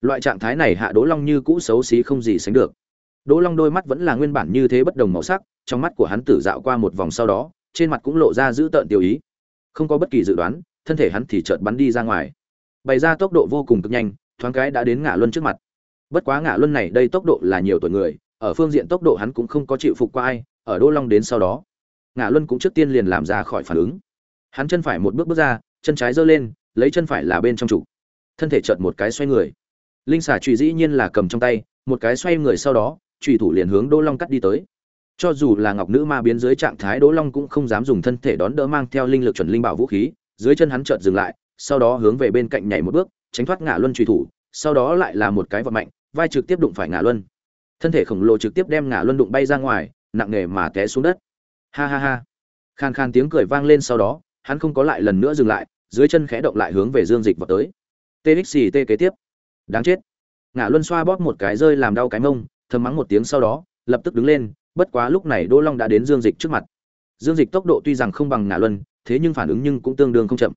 loại trạng thái này hạ đỗ long như cũ xấu xí không gì sánh được. Đỗ long đôi mắt vẫn là nguyên bản như thế bất đồng màu sắc, trong mắt của hắn tử dạo qua một vòng sau đó, trên mặt cũng lộ ra dữ tợn tiêu ý. Không có bất kỳ dự đoán, thân thể hắn thì chợt bắn đi ra ngoài. Bày ra tốc độ vô cùng cực nhanh, thoáng cái đã đến ngã luân trước mặt. Bất quá ngã luân này đây tốc độ là nhiều tuổi người, ở phương diện tốc độ hắn cũng không có chịu phục qua ai, ở đỗ long đến sau đó ngã luân cũng trước tiên liền làm ra khỏi phản ứng hắn chân phải một bước bước ra, chân trái giơ lên, lấy chân phải là bên trong trụ thân thể chợt một cái xoay người. Linh xà trụy dĩ nhiên là cầm trong tay, một cái xoay người sau đó trùy thủ liền hướng đỗ long cắt đi tới. Cho dù là ngọc nữ ma biến dưới trạng thái, đỗ long cũng không dám dùng thân thể đón đỡ mang theo linh lực chuẩn linh bảo vũ khí, dưới chân hắn chợt dừng lại, sau đó hướng về bên cạnh nhảy một bước, tránh thoát ngã luân trùy thủ, sau đó lại là một cái vật mạnh, vai trực tiếp đụng phải ngã luân. Thân thể khổng lồ trực tiếp đem ngã luân đụng bay ra ngoài, nặng nề mà té xuống đất. Ha ha ha. Khan khan tiếng cười vang lên sau đó hắn không có lại lần nữa dừng lại, dưới chân khẽ động lại hướng về dương dịch vào tới. Txt kế tiếp. Đáng chết. Ngã luân xoa bóp một cái rơi làm đau cái mông, thầm mắng một tiếng sau đó, lập tức đứng lên, bất quá lúc này đỗ long đã đến dương dịch trước mặt. Dương dịch tốc độ tuy rằng không bằng ngã luân, thế nhưng phản ứng nhưng cũng tương đương không chậm.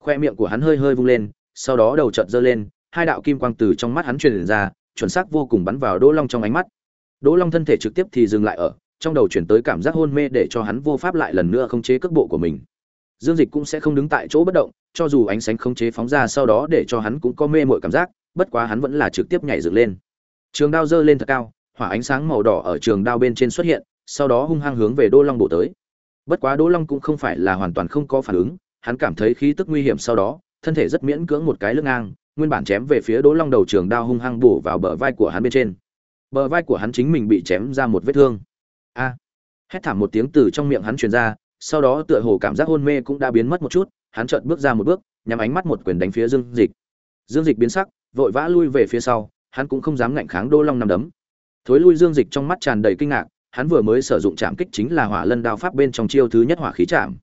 Khoe miệng của hắn hơi hơi vung lên, sau đó đầu chợt giơ lên, hai đạo kim quang từ trong mắt hắn truyền ra, chuẩn xác vô cùng bắn vào đỗ long trong ánh mắt. Đỗ long thân thể trực tiếp thì dừng lại ở, trong đầu chuyển tới cảm giác hôn mê để cho hắn vô pháp lại lần nữa khống chế cước bộ của mình dương dịch cũng sẽ không đứng tại chỗ bất động, cho dù ánh sáng khống chế phóng ra sau đó để cho hắn cũng có mê mội cảm giác, bất quá hắn vẫn là trực tiếp nhảy dựng lên. Trường đao dơ lên thật cao, hỏa ánh sáng màu đỏ ở trường đao bên trên xuất hiện, sau đó hung hăng hướng về đỗ long bổ tới. Bất quá đỗ long cũng không phải là hoàn toàn không có phản ứng, hắn cảm thấy khí tức nguy hiểm sau đó, thân thể rất miễn cưỡng một cái lưng ngang, nguyên bản chém về phía đỗ long đầu trường đao hung hăng bổ vào bờ vai của hắn bên trên. Bờ vai của hắn chính mình bị chém ra một vết thương. A. Hét thảm một tiếng từ trong miệng hắn truyền ra sau đó tựa hồ cảm giác hôn mê cũng đã biến mất một chút, hắn chợt bước ra một bước, nhắm ánh mắt một quyền đánh phía dương dịch. Dương dịch biến sắc, vội vã lui về phía sau, hắn cũng không dám ngạnh kháng đô long nằm đấm. Thối lui dương dịch trong mắt tràn đầy kinh ngạc, hắn vừa mới sử dụng trạng kích chính là hỏa lân đao pháp bên trong chiêu thứ nhất hỏa khí trạm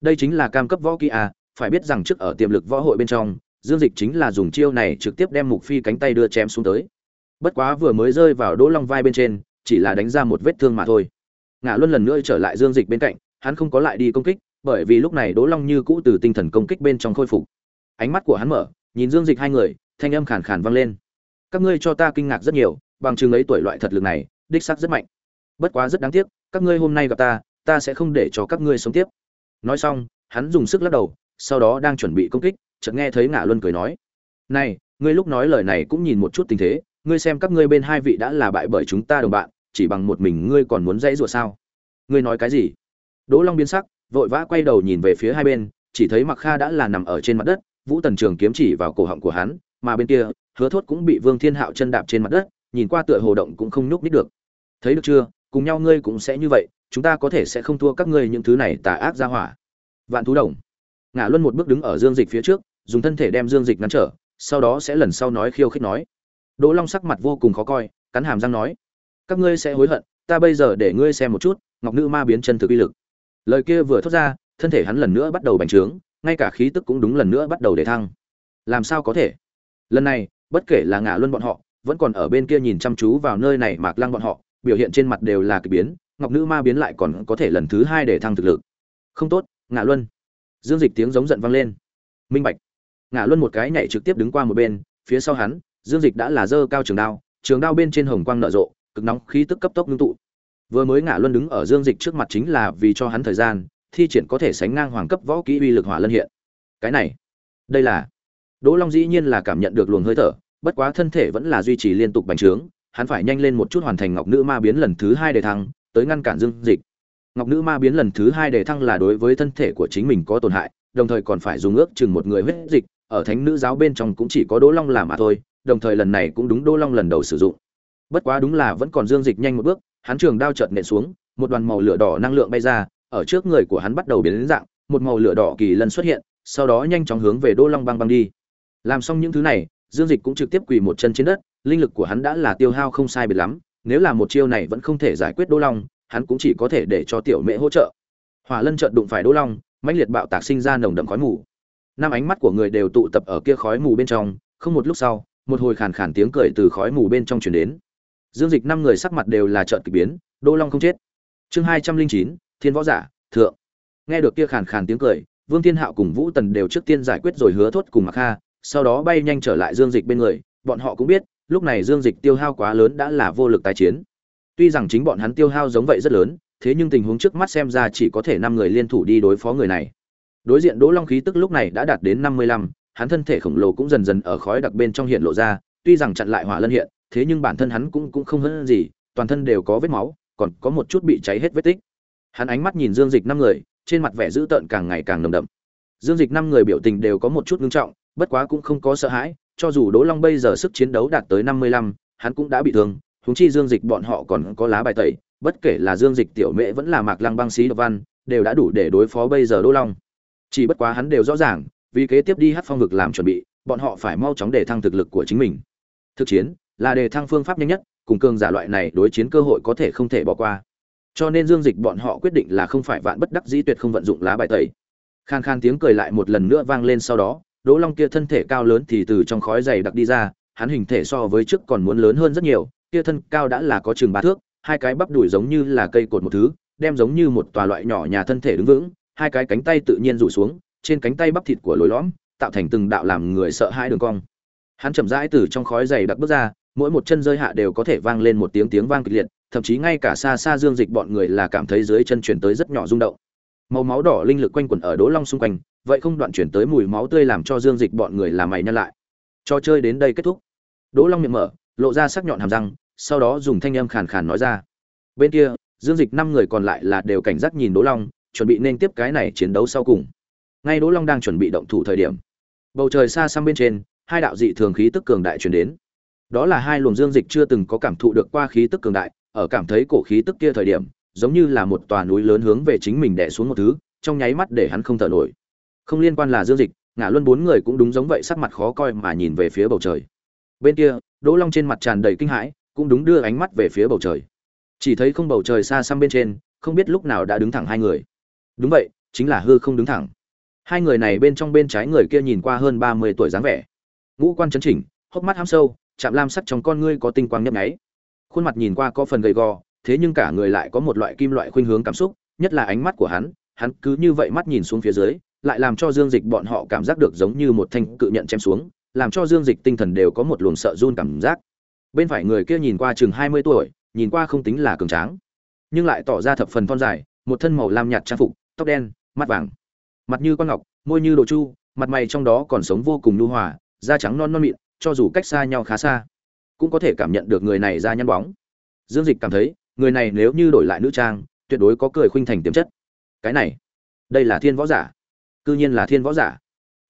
đây chính là cam cấp võ kỹ a phải biết rằng trước ở tiềm lực võ hội bên trong, dương dịch chính là dùng chiêu này trực tiếp đem mục phi cánh tay đưa chém xuống tới. Bất quá vừa mới rơi vào đỗ long vai bên trên, chỉ là đánh ra một vết thương mà thôi. Ngã luân lần nữa trở lại dương dịch bên cạnh hắn không có lại đi công kích, bởi vì lúc này đỗ long như cũ từ tinh thần công kích bên trong khôi phục. Ánh mắt của hắn mở, nhìn dương dịch hai người, thanh âm khàn khàn vang lên. Các ngươi cho ta kinh ngạc rất nhiều, bằng chứng ấy tuổi loại thật lực này, đích xác rất mạnh. Bất quá rất đáng tiếc, các ngươi hôm nay gặp ta ta sẽ không để cho các ngươi sống tiếp. Nói xong, hắn dùng sức lắc đầu, sau đó đang chuẩn bị công kích, chợt nghe thấy ngạ luân cười nói. Này, ngươi lúc nói lời này cũng nhìn một chút tình thế, ngươi xem các ngươi bên hai vị đã là bại bởi chúng ta đồng bạn, chỉ bằng một mình ngươi còn muốn dãy rủa sao? Ngươi nói cái gì? Đỗ long biến sắc, vội vã quay đầu nhìn về phía hai bên, chỉ thấy mặc kha đã là nằm ở trên mặt đất, vũ tần trường kiếm chỉ vào cổ họng của hắn, mà bên kia, hứa thốt cũng bị vương thiên hạo chân đạp trên mặt đất, nhìn qua tựa hồ động cũng không nhúc nhích được. Thấy được chưa? Cùng nhau ngươi cũng sẽ như vậy, chúng ta có thể sẽ không thua các ngươi những thứ này tà ác ra hỏa. Vạn thú đồng. Ngã luân một bước đứng ở dương dịch phía trước, dùng thân thể đem dương dịch ngăn trở, sau đó sẽ lần sau nói khiêu khích nói. Đỗ long sắc mặt vô cùng khó coi, cắn hàm răng nói, các ngươi sẽ hối hận, ta bây giờ để ngươi xem một chút, ngọc nữ ma biến chân thực uy lực lời kia vừa thốt ra, thân thể hắn lần nữa bắt đầu bành trướng, ngay cả khí tức cũng đúng lần nữa bắt đầu để thăng. Làm sao có thể? Lần này, bất kể là ngã luân bọn họ, vẫn còn ở bên kia nhìn chăm chú vào nơi này mạc lăng bọn họ, biểu hiện trên mặt đều là kỳ biến, ngọc nữ ma biến lại còn có thể lần thứ hai để thăng thực lực. Không tốt ngã luân. Dương dịch tiếng giống giận vang lên. Minh bạch. Ngã luân một cái nhảy trực tiếp đứng qua một bên, phía sau hắn, dương dịch đã là dơ cao trường đao trường đao bên trên hồng quang nở rộ, cực nóng khí tức cấp tốc ngưng tụ vừa mới ngã luân đứng ở dương dịch trước mặt chính là vì cho hắn thời gian, thi triển có thể sánh ngang hoàng cấp võ kỹ uy lực hỏa lân hiện. Cái này, đây là, đỗ long dĩ nhiên là cảm nhận được luồng hơi thở, bất quá thân thể vẫn là duy trì liên tục bành trướng, hắn phải nhanh lên một chút hoàn thành ngọc nữ ma biến lần thứ hai để thăng, tới ngăn cản dương dịch. Ngọc nữ ma biến lần thứ hai để thăng là đối với thân thể của chính mình có tổn hại, đồng thời còn phải dùng ước chừng một người huyết dịch, ở thánh nữ giáo bên trong cũng chỉ có đỗ long làm mà thôi, đồng thời lần này cũng đúng đỗ long lần đầu sử dụng. Bất quá đúng là vẫn còn dương dịch nhanh một bước hắn trường đao chợt nện xuống, một đoàn màu lửa đỏ năng lượng bay ra, ở trước người của hắn bắt đầu biến dạng, một màu lửa đỏ kỳ lân xuất hiện, sau đó nhanh chóng hướng về đỗ long băng băng đi. Làm xong những thứ này, dương dịch cũng trực tiếp quỳ một chân trên đất, linh lực của hắn đã là tiêu hao không sai biệt lắm, nếu là một chiêu này vẫn không thể giải quyết đỗ long, hắn cũng chỉ có thể để cho tiểu mẹ hỗ trợ. Hỏa lân trợn đụng phải đỗ long, mãnh liệt bạo tạc sinh ra nồng đậm khói mù. Năm ánh mắt của người đều tụ tập ở kia khói mù bên trong, không một lúc sau, một hồi khàn khàn tiếng cười từ khói mù bên trong truyền đến dương dịch năm người sắc mặt đều là trợn kỳ biến, đỗ long không chết. Chương hai trăm linh chín, thiên võ giả, thượng. Nghe được kia khàn khàn tiếng cười, vương thiên hạo cùng vũ tần đều trước tiên giải quyết rồi hứa thốt cùng mặc kha, sau đó bay nhanh trở lại dương dịch bên người, bọn họ cũng biết, lúc này dương dịch tiêu hao quá lớn đã là vô lực tái chiến. Tuy rằng chính bọn hắn tiêu hao giống vậy rất lớn, thế nhưng tình huống trước mắt xem ra chỉ có thể năm người liên thủ đi đối phó người này. Đối diện đỗ long khí tức lúc này đã đạt đến năm mươi lăm, hắn thân thể khổng lồ cũng dần dần ở khói đặc bên trong hiện lộ ra, tuy rằng chặn lại hỏa lân hiện thế nhưng bản thân hắn cũng cũng không hơn gì, toàn thân đều có vết máu, còn có một chút bị cháy hết vết tích. Hắn ánh mắt nhìn dương dịch năm người, trên mặt vẻ dữ tợn càng ngày càng nồng đậm. Dương dịch năm người biểu tình đều có một chút ngưng trọng, bất quá cũng không có sợ hãi, cho dù đỗ long bây giờ sức chiến đấu đạt tới năm mươi lăm, hắn cũng đã bị thương, huống chi dương dịch bọn họ còn có lá bài tẩy, bất kể là dương dịch tiểu mẹ vẫn là mạc lăng băng xí độc văn, đều đã đủ để đối phó bây giờ đỗ long. Chỉ bất quá hắn đều rõ ràng, vì kế tiếp đi hát phong vực làm chuẩn bị, bọn họ phải mau chóng để thăng thực lực của chính mình. Thực chiến là đề thăng phương pháp nhanh nhất, cùng cường giả loại này đối chiến cơ hội có thể không thể bỏ qua. Cho nên dương dịch bọn họ quyết định là không phải vạn bất đắc dĩ tuyệt không vận dụng lá bài tẩy. Khang khang tiếng cười lại một lần nữa vang lên sau đó, đỗ long kia thân thể cao lớn thì từ trong khói dày đặc đi ra, hắn hình thể so với trước còn muốn lớn hơn rất nhiều, kia thân cao đã là có chừng ba thước, hai cái bắp đùi giống như là cây cột một thứ, đem giống như một tòa loại nhỏ nhà thân thể đứng vững, hai cái cánh tay tự nhiên rủ xuống, trên cánh tay bắp thịt của lồi lõm, tạo thành từng đạo làm người sợ hãi đường cong. Hắn chậm rãi từ trong khói dày đặc bước ra mỗi một chân rơi hạ đều có thể vang lên một tiếng tiếng vang kịch liệt, thậm chí ngay cả xa xa dương dịch bọn người là cảm thấy dưới chân chuyển tới rất nhỏ rung động. Màu máu đỏ linh lực quanh quẩn ở đỗ long xung quanh, vậy không đoạn chuyển tới mùi máu tươi làm cho dương dịch bọn người làm mày nhăn lại. Trò chơi đến đây kết thúc. Đỗ long miệng mở, lộ ra sắc nhọn hàm răng, sau đó dùng thanh âm khàn khàn nói ra. Bên kia, dương dịch năm người còn lại là đều cảnh giác nhìn đỗ long, chuẩn bị nên tiếp cái này chiến đấu sau cùng. Ngay đỗ long đang chuẩn bị động thủ thời điểm, bầu trời xa xăm bên trên, hai đạo dị thường khí tức cường đại truyền đến đó là hai luồng dương dịch chưa từng có cảm thụ được qua khí tức cường đại, ở cảm thấy cổ khí tức kia thời điểm, giống như là một tòa núi lớn hướng về chính mình đè xuống một thứ, trong nháy mắt để hắn không thở nổi. Không liên quan là dương dịch ngã luân bốn người cũng đúng giống vậy sắc mặt khó coi mà nhìn về phía bầu trời. Bên kia, đỗ long trên mặt tràn đầy kinh hãi, cũng đúng đưa ánh mắt về phía bầu trời. Chỉ thấy không bầu trời xa xăm bên trên, không biết lúc nào đã đứng thẳng hai người. Đúng vậy, chính là hư không đứng thẳng. Hai người này bên trong bên trái người kia nhìn qua hơn ba mươi tuổi dáng vẻ. Ngũ quan chấn chỉnh, hốc mắt ham sâu chạm lam sắc trong con ngươi có tinh quang nhấp nháy. Khuôn mặt nhìn qua có phần gầy gò, thế nhưng cả người lại có một loại kim loại khuynh hướng cảm xúc, nhất là ánh mắt của hắn hắn cứ như vậy mắt nhìn xuống phía dưới, lại làm cho dương dịch bọn họ cảm giác được giống như một thanh cự nhận chém xuống, làm cho dương dịch tinh thần đều có một luồng sợ run cảm giác. Bên phải người kia nhìn qua chừng hai mươi tuổi, nhìn qua không tính là cường tráng, nhưng lại tỏ ra thập phần thon dài, một thân màu lam nhạt trang phục, tóc đen, mắt vàng, mặt như con ngọc, môi như đồ chu, mặt mày trong đó còn sống vô cùng nhu hòa, da trắng non non mịn cho dù cách xa nhau khá xa, cũng có thể cảm nhận được người này ra nhăn bóng. Dương dịch cảm thấy, người này nếu như đổi lại nữ trang, tuyệt đối có cười khuynh thành tiềm chất. Cái này, đây là thiên võ giả. Cư nhiên là thiên võ giả.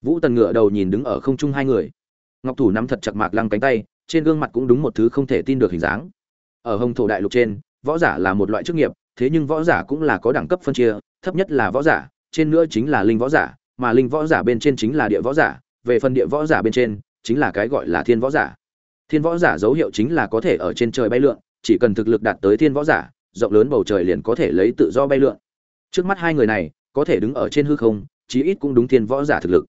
Vũ tần ngựa đầu nhìn đứng ở không trung hai người. Ngọc thủ nắm thật chặt mạc lăng cánh tay, trên gương mặt cũng đúng một thứ không thể tin được hình dáng. Ở hồng thổ đại lục trên, võ giả là một loại chức nghiệp, thế nhưng võ giả cũng là có đẳng cấp phân chia, thấp nhất là võ giả, trên nữa chính là linh võ giả, mà linh võ giả bên trên chính là địa võ giả. Về phần địa võ giả bên trên chính là cái gọi là thiên võ giả. Thiên võ giả dấu hiệu chính là có thể ở trên trời bay lượn, chỉ cần thực lực đạt tới thiên võ giả, rộng lớn bầu trời liền có thể lấy tự do bay lượn. Trước mắt hai người này, có thể đứng ở trên hư không, chí ít cũng đúng thiên võ giả thực lực.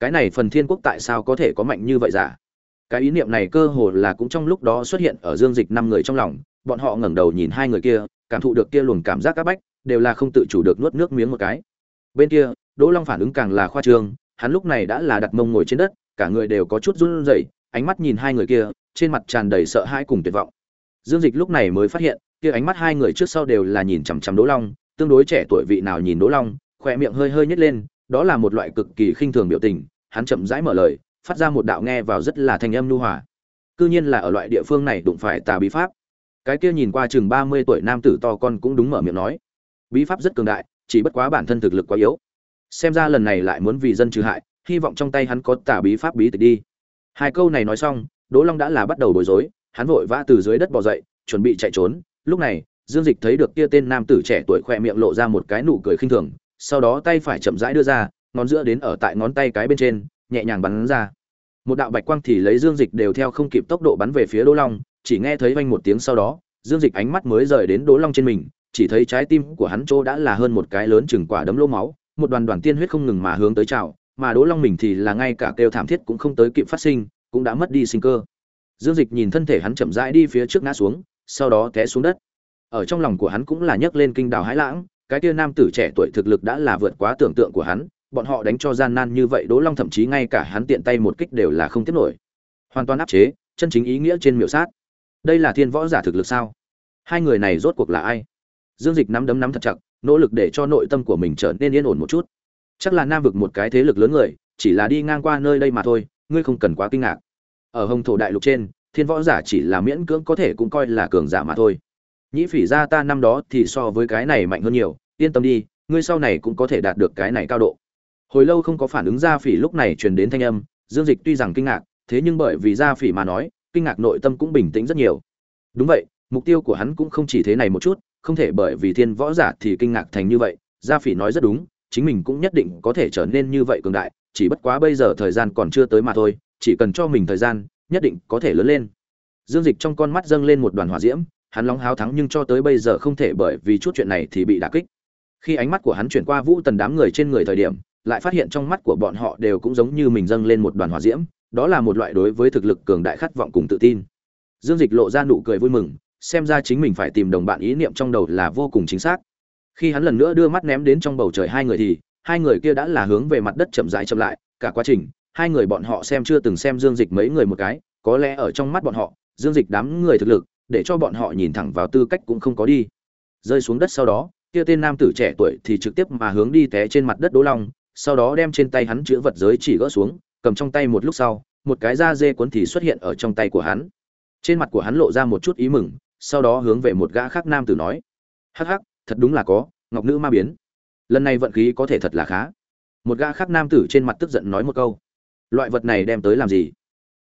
Cái này phần thiên quốc tại sao có thể có mạnh như vậy giả? Cái ý niệm này cơ hồ là cũng trong lúc đó xuất hiện ở dương dịch năm người trong lòng, bọn họ ngẩng đầu nhìn hai người kia, cảm thụ được kia luồng cảm giác các bách, đều là không tự chủ được nuốt nước miếng một cái. Bên kia, đỗ long phản ứng càng là khoa trương, hắn lúc này đã là đặt mông ngồi trên đất cả người đều có chút run rẩy, ánh mắt nhìn hai người kia, trên mặt tràn đầy sợ hãi cùng tuyệt vọng. Dương dịch lúc này mới phát hiện, kia ánh mắt hai người trước sau đều là nhìn chằm chằm đỗ long, tương đối trẻ tuổi vị nào nhìn đỗ long khỏe miệng hơi hơi nhếch lên, đó là một loại cực kỳ khinh thường biểu tình, hắn chậm rãi mở lời, phát ra một đạo nghe vào rất là thanh âm nhu hòa. Cư nhiên là ở loại địa phương này đụng phải tà bí pháp. Cái kia nhìn qua chừng ba mươi tuổi nam tử to con cũng đúng mở miệng nói. Bí pháp rất cường đại, chỉ bất quá bản thân thực lực quá yếu. Xem ra lần này lại muốn vì dân trừ hại hy vọng trong tay hắn có tà bí pháp bí tịch đi. Hai câu này nói xong, đỗ long đã là bắt đầu bối rối, hắn vội vã từ dưới đất bò dậy, chuẩn bị chạy trốn. Lúc này, dương dịch thấy được kia tên nam tử trẻ tuổi khỏe miệng lộ ra một cái nụ cười khinh thường, sau đó tay phải chậm rãi đưa ra, ngón giữa đến ở tại ngón tay cái bên trên, nhẹ nhàng bắn ra. Một đạo bạch quang thì lấy dương dịch đều theo không kịp tốc độ bắn về phía đỗ long, chỉ nghe thấy vang một tiếng sau đó, dương dịch ánh mắt mới rời đến đỗ long trên mình, chỉ thấy trái tim của hắn chỗ đã là hơn một cái lớn chừng quả đấm lỗ máu, một đoàn đoàn tiên huyết không ngừng mà hướng tới trào mà đỗ long mình thì là ngay cả kêu thảm thiết cũng không tới kịp phát sinh, cũng đã mất đi sinh cơ. Dương dịch nhìn thân thể hắn chậm rãi đi phía trước ngã xuống, sau đó té xuống đất. Ở trong lòng của hắn cũng là nhấc lên kinh đào hãi lãng, cái kia nam tử trẻ tuổi thực lực đã là vượt quá tưởng tượng của hắn, bọn họ đánh cho gian nan như vậy, đỗ long thậm chí ngay cả hắn tiện tay một kích đều là không tiếp nổi. Hoàn toàn áp chế, chân chính ý nghĩa trên miểu sát. Đây là thiên võ giả thực lực sao? Hai người này rốt cuộc là ai? Dương dịch nắm đấm nắm thật chặt, nỗ lực để cho nội tâm của mình trở nên yên ổn một chút chắc là nam vực một cái thế lực lớn người, chỉ là đi ngang qua nơi đây mà thôi, ngươi không cần quá kinh ngạc. Ở hồng thổ đại lục trên, thiên võ giả chỉ là miễn cưỡng có thể cũng coi là cường giả mà thôi. Nhĩ phỉ gia ta năm đó thì so với cái này mạnh hơn nhiều, yên tâm đi, ngươi sau này cũng có thể đạt được cái này cao độ. Hồi lâu không có phản ứng gia phỉ lúc này truyền đến thanh âm, dương dịch tuy rằng kinh ngạc, thế nhưng bởi vì gia phỉ mà nói, kinh ngạc nội tâm cũng bình tĩnh rất nhiều. Đúng vậy, mục tiêu của hắn cũng không chỉ thế này một chút, không thể bởi vì thiên võ giả thì kinh ngạc thành như vậy gia phỉ nói rất đúng chính mình cũng nhất định có thể trở nên như vậy cường đại, chỉ bất quá bây giờ thời gian còn chưa tới mà thôi, chỉ cần cho mình thời gian, nhất định có thể lớn lên. Dương dịch trong con mắt dâng lên một đoàn hỏa diễm, hắn lóng háo thắng nhưng cho tới bây giờ không thể bởi vì chút chuyện này thì bị đả kích. Khi ánh mắt của hắn chuyển qua vũ tần đám người trên người thời điểm, lại phát hiện trong mắt của bọn họ đều cũng giống như mình dâng lên một đoàn hỏa diễm, đó là một loại đối với thực lực cường đại khát vọng cùng tự tin. Dương dịch lộ ra nụ cười vui mừng, xem ra chính mình phải tìm đồng bạn ý niệm trong đầu là vô cùng chính xác khi hắn lần nữa đưa mắt ném đến trong bầu trời hai người thì, hai người kia đã là hướng về mặt đất chậm rãi chậm lại, cả quá trình, hai người bọn họ xem chưa từng xem dương dịch mấy người một cái, có lẽ ở trong mắt bọn họ, dương dịch đám người thực lực, để cho bọn họ nhìn thẳng vào tư cách cũng không có đi. Rơi xuống đất sau đó, kia tên nam tử trẻ tuổi thì trực tiếp mà hướng đi té trên mặt đất đỗ long, sau đó đem trên tay hắn chữa vật giới chỉ gỡ xuống, cầm trong tay một lúc sau, một cái da dê cuốn thì xuất hiện ở trong tay của hắn. Trên mặt của hắn lộ ra một chút ý mừng, sau đó hướng về một gã khác nam tử nói, hắc hắc thật đúng là có, ngọc nữ ma biến. Lần này vận khí có thể thật là khá. Một gã khác nam tử trên mặt tức giận nói một câu. Loại vật này đem tới làm gì?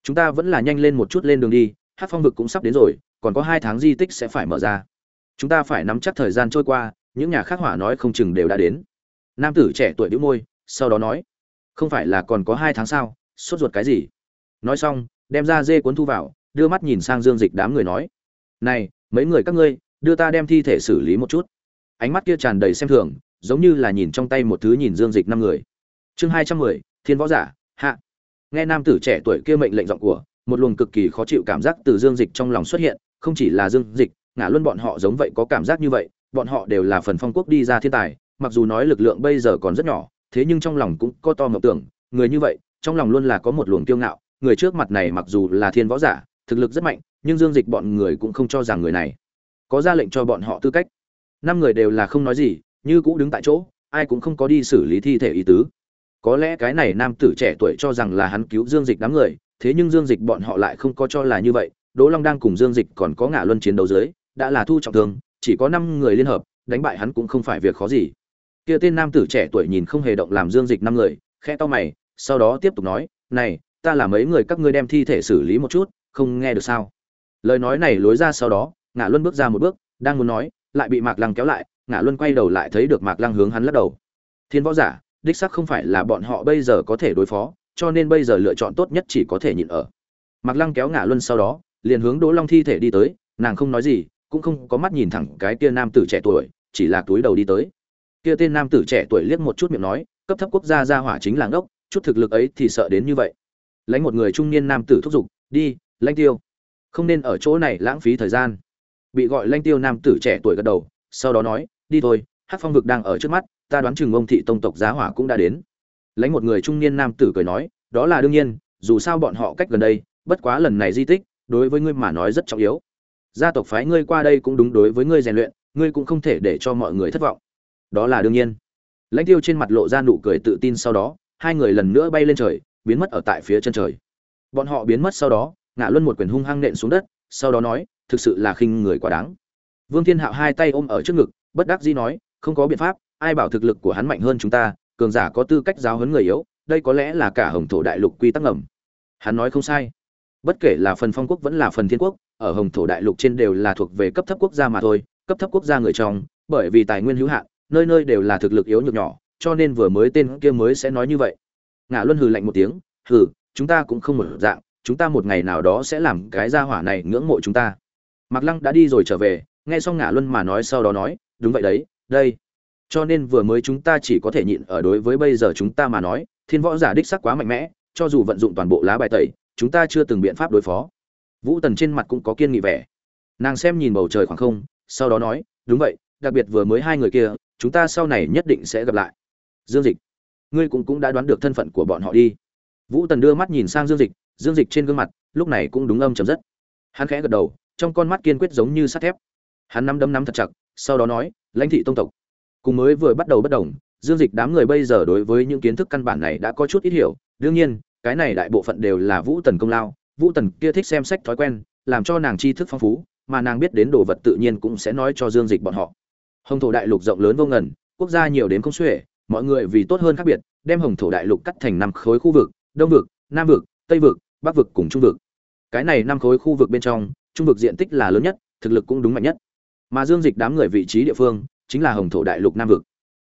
Chúng ta vẫn là nhanh lên một chút lên đường đi, hát phong vực cũng sắp đến rồi, còn có hai tháng di tích sẽ phải mở ra. Chúng ta phải nắm chắc thời gian trôi qua, những nhà khác hỏa nói không chừng đều đã đến. Nam tử trẻ tuổi đĩu môi, sau đó nói. Không phải là còn có hai tháng sao, sốt ruột cái gì? Nói xong, đem ra dê cuốn thu vào, đưa mắt nhìn sang dương dịch đám người nói. Này, mấy người các ngươi, đưa ta đem thi thể xử lý một chút ánh mắt kia tràn đầy xem thường, giống như là nhìn trong tay một thứ nhìn dương dịch năm người. Chương hai trăm mười, thiên võ giả, hạ. Nghe nam tử trẻ tuổi kia mệnh lệnh giọng của, một luồng cực kỳ khó chịu cảm giác từ dương dịch trong lòng xuất hiện, không chỉ là dương dịch ngã luôn bọn họ giống vậy có cảm giác như vậy, bọn họ đều là phần phong quốc đi ra thiên tài, mặc dù nói lực lượng bây giờ còn rất nhỏ, thế nhưng trong lòng cũng có to mộng tưởng, người như vậy, trong lòng luôn là có một luồng kiêu ngạo, người trước mặt này mặc dù là thiên võ giả, thực lực rất mạnh, nhưng dương dịch bọn người cũng không cho rằng người này có ra lệnh cho bọn họ tư cách năm người đều là không nói gì, như cũ đứng tại chỗ, ai cũng không có đi xử lý thi thể ý tứ. Có lẽ cái này nam tử trẻ tuổi cho rằng là hắn cứu dương dịch đám người, thế nhưng dương dịch bọn họ lại không có cho là như vậy, đỗ long đang cùng dương dịch còn có ngả luân chiến đấu dưới, đã là thu trọng thương, chỉ có năm người liên hợp, đánh bại hắn cũng không phải việc khó gì. Kia tên nam tử trẻ tuổi nhìn không hề động làm dương dịch năm người khe to mày, sau đó tiếp tục nói, này, ta là mấy người các ngươi đem thi thể xử lý một chút, không nghe được sao? Lời nói này lối ra sau đó ngã luân bước ra một bước, đang muốn nói lại bị mạc lăng kéo lại ngã luân quay đầu lại thấy được mạc lăng hướng hắn lắc đầu. Thiên võ giả, đích sắc không phải là bọn họ bây giờ có thể đối phó, cho nên bây giờ lựa chọn tốt nhất chỉ có thể nhịn ở. Mạc lăng kéo ngã luân sau đó, liền hướng đỗ long thi thể đi tới, nàng không nói gì, cũng không có mắt nhìn thẳng cái kia nam tử trẻ tuổi, chỉ là túi đầu đi tới. Kia tên nam tử trẻ tuổi liếc một chút miệng nói, cấp thấp quốc gia ra hỏa chính là ngốc, chút thực lực ấy thì sợ đến như vậy. Lãnh một người trung niên nam tử thúc giục, đi, lãnh tiêu, không nên ở chỗ này lãng phí thời gian bị gọi lãnh tiêu nam tử trẻ tuổi gật đầu, sau đó nói, đi thôi hát phong vực đang ở trước mắt, ta đoán chừng ông thị tông tộc giá hỏa cũng đã đến. Lãnh một người trung niên nam tử cười nói, đó là đương nhiên, dù sao bọn họ cách gần đây, bất quá lần này di tích, đối với ngươi mà nói rất trọng yếu. Gia tộc phái ngươi qua đây cũng đúng đối với ngươi rèn luyện, ngươi cũng không thể để cho mọi người thất vọng. Đó là đương nhiên. Lãnh tiêu trên mặt lộ ra nụ cười tự tin sau đó, hai người lần nữa bay lên trời, biến mất ở tại phía chân trời. Bọn họ biến mất sau đó ngã luân một quyền hung hăng nện xuống đất, sau đó nói thực sự là khinh người quá đáng. Vương thiên hạo hai tay ôm ở trước ngực, bất đắc dĩ nói, không có biện pháp, ai bảo thực lực của hắn mạnh hơn chúng ta, cường giả có tư cách giáo huấn người yếu, đây có lẽ là cả hồng thổ đại lục quy tắc ngầm. Hắn nói không sai. Bất kể là phần phong quốc vẫn là phần thiên quốc, ở hồng thổ đại lục trên đều là thuộc về cấp thấp quốc gia mà thôi, cấp thấp quốc gia người trong, bởi vì tài nguyên hữu hạn, nơi nơi đều là thực lực yếu nhược nhỏ, cho nên vừa mới tên kia mới sẽ nói như vậy. Ngã luân hừ lạnh một tiếng, hừ, chúng ta cũng không một dạng, chúng ta một ngày nào đó sẽ làm cái gia hỏa này ngưỡng mộ chúng ta mạc lăng đã đi rồi trở về, nghe xong ngã luân mà nói sau đó nói, đúng vậy đấy, đây. Cho nên vừa mới chúng ta chỉ có thể nhịn ở đối với bây giờ chúng ta mà nói, thiên võ giả đích sắc quá mạnh mẽ, cho dù vận dụng toàn bộ lá bài tẩy, chúng ta chưa từng biện pháp đối phó. Vũ tần trên mặt cũng có kiên nghị vẻ. Nàng xem nhìn bầu trời khoảng không, sau đó nói, đúng vậy, đặc biệt vừa mới hai người kia, chúng ta sau này nhất định sẽ gặp lại. Dương dịch, ngươi cũng cũng đã đoán được thân phận của bọn họ đi. Vũ tần đưa mắt nhìn sang dương dịch dương dịch trên gương mặt, lúc này cũng đúng âm chấm dứt hắn khẽ gật đầu trong con mắt kiên quyết giống như sắt thép. Hắn nắm đấm nắm thật chặt, sau đó nói, lãnh thị tông tộc. Cùng mới vừa bắt đầu bất đồng, dương dịch đám người bây giờ đối với những kiến thức căn bản này đã có chút ít hiểu. Đương nhiên, cái này đại bộ phận đều là vũ tần công lao. Vũ tần kia thích xem sách thói quen, làm cho nàng tri thức phong phú, mà nàng biết đến đồ vật tự nhiên cũng sẽ nói cho dương dịch bọn họ. Hồng thổ đại lục rộng lớn vô ngần, quốc gia nhiều đến không xuể, mọi người vì tốt hơn khác biệt, đem hồng thổ đại lục cắt thành năm khối khu vực, đông vực, nam vực, tây vực, bắc vực cùng trung vực. Cái này năm khối khu vực bên trong trung vực diện tích là lớn nhất, thực lực cũng đúng mạnh nhất. Mà dương dịch đám người vị trí địa phương chính là hồng thổ đại lục nam vực.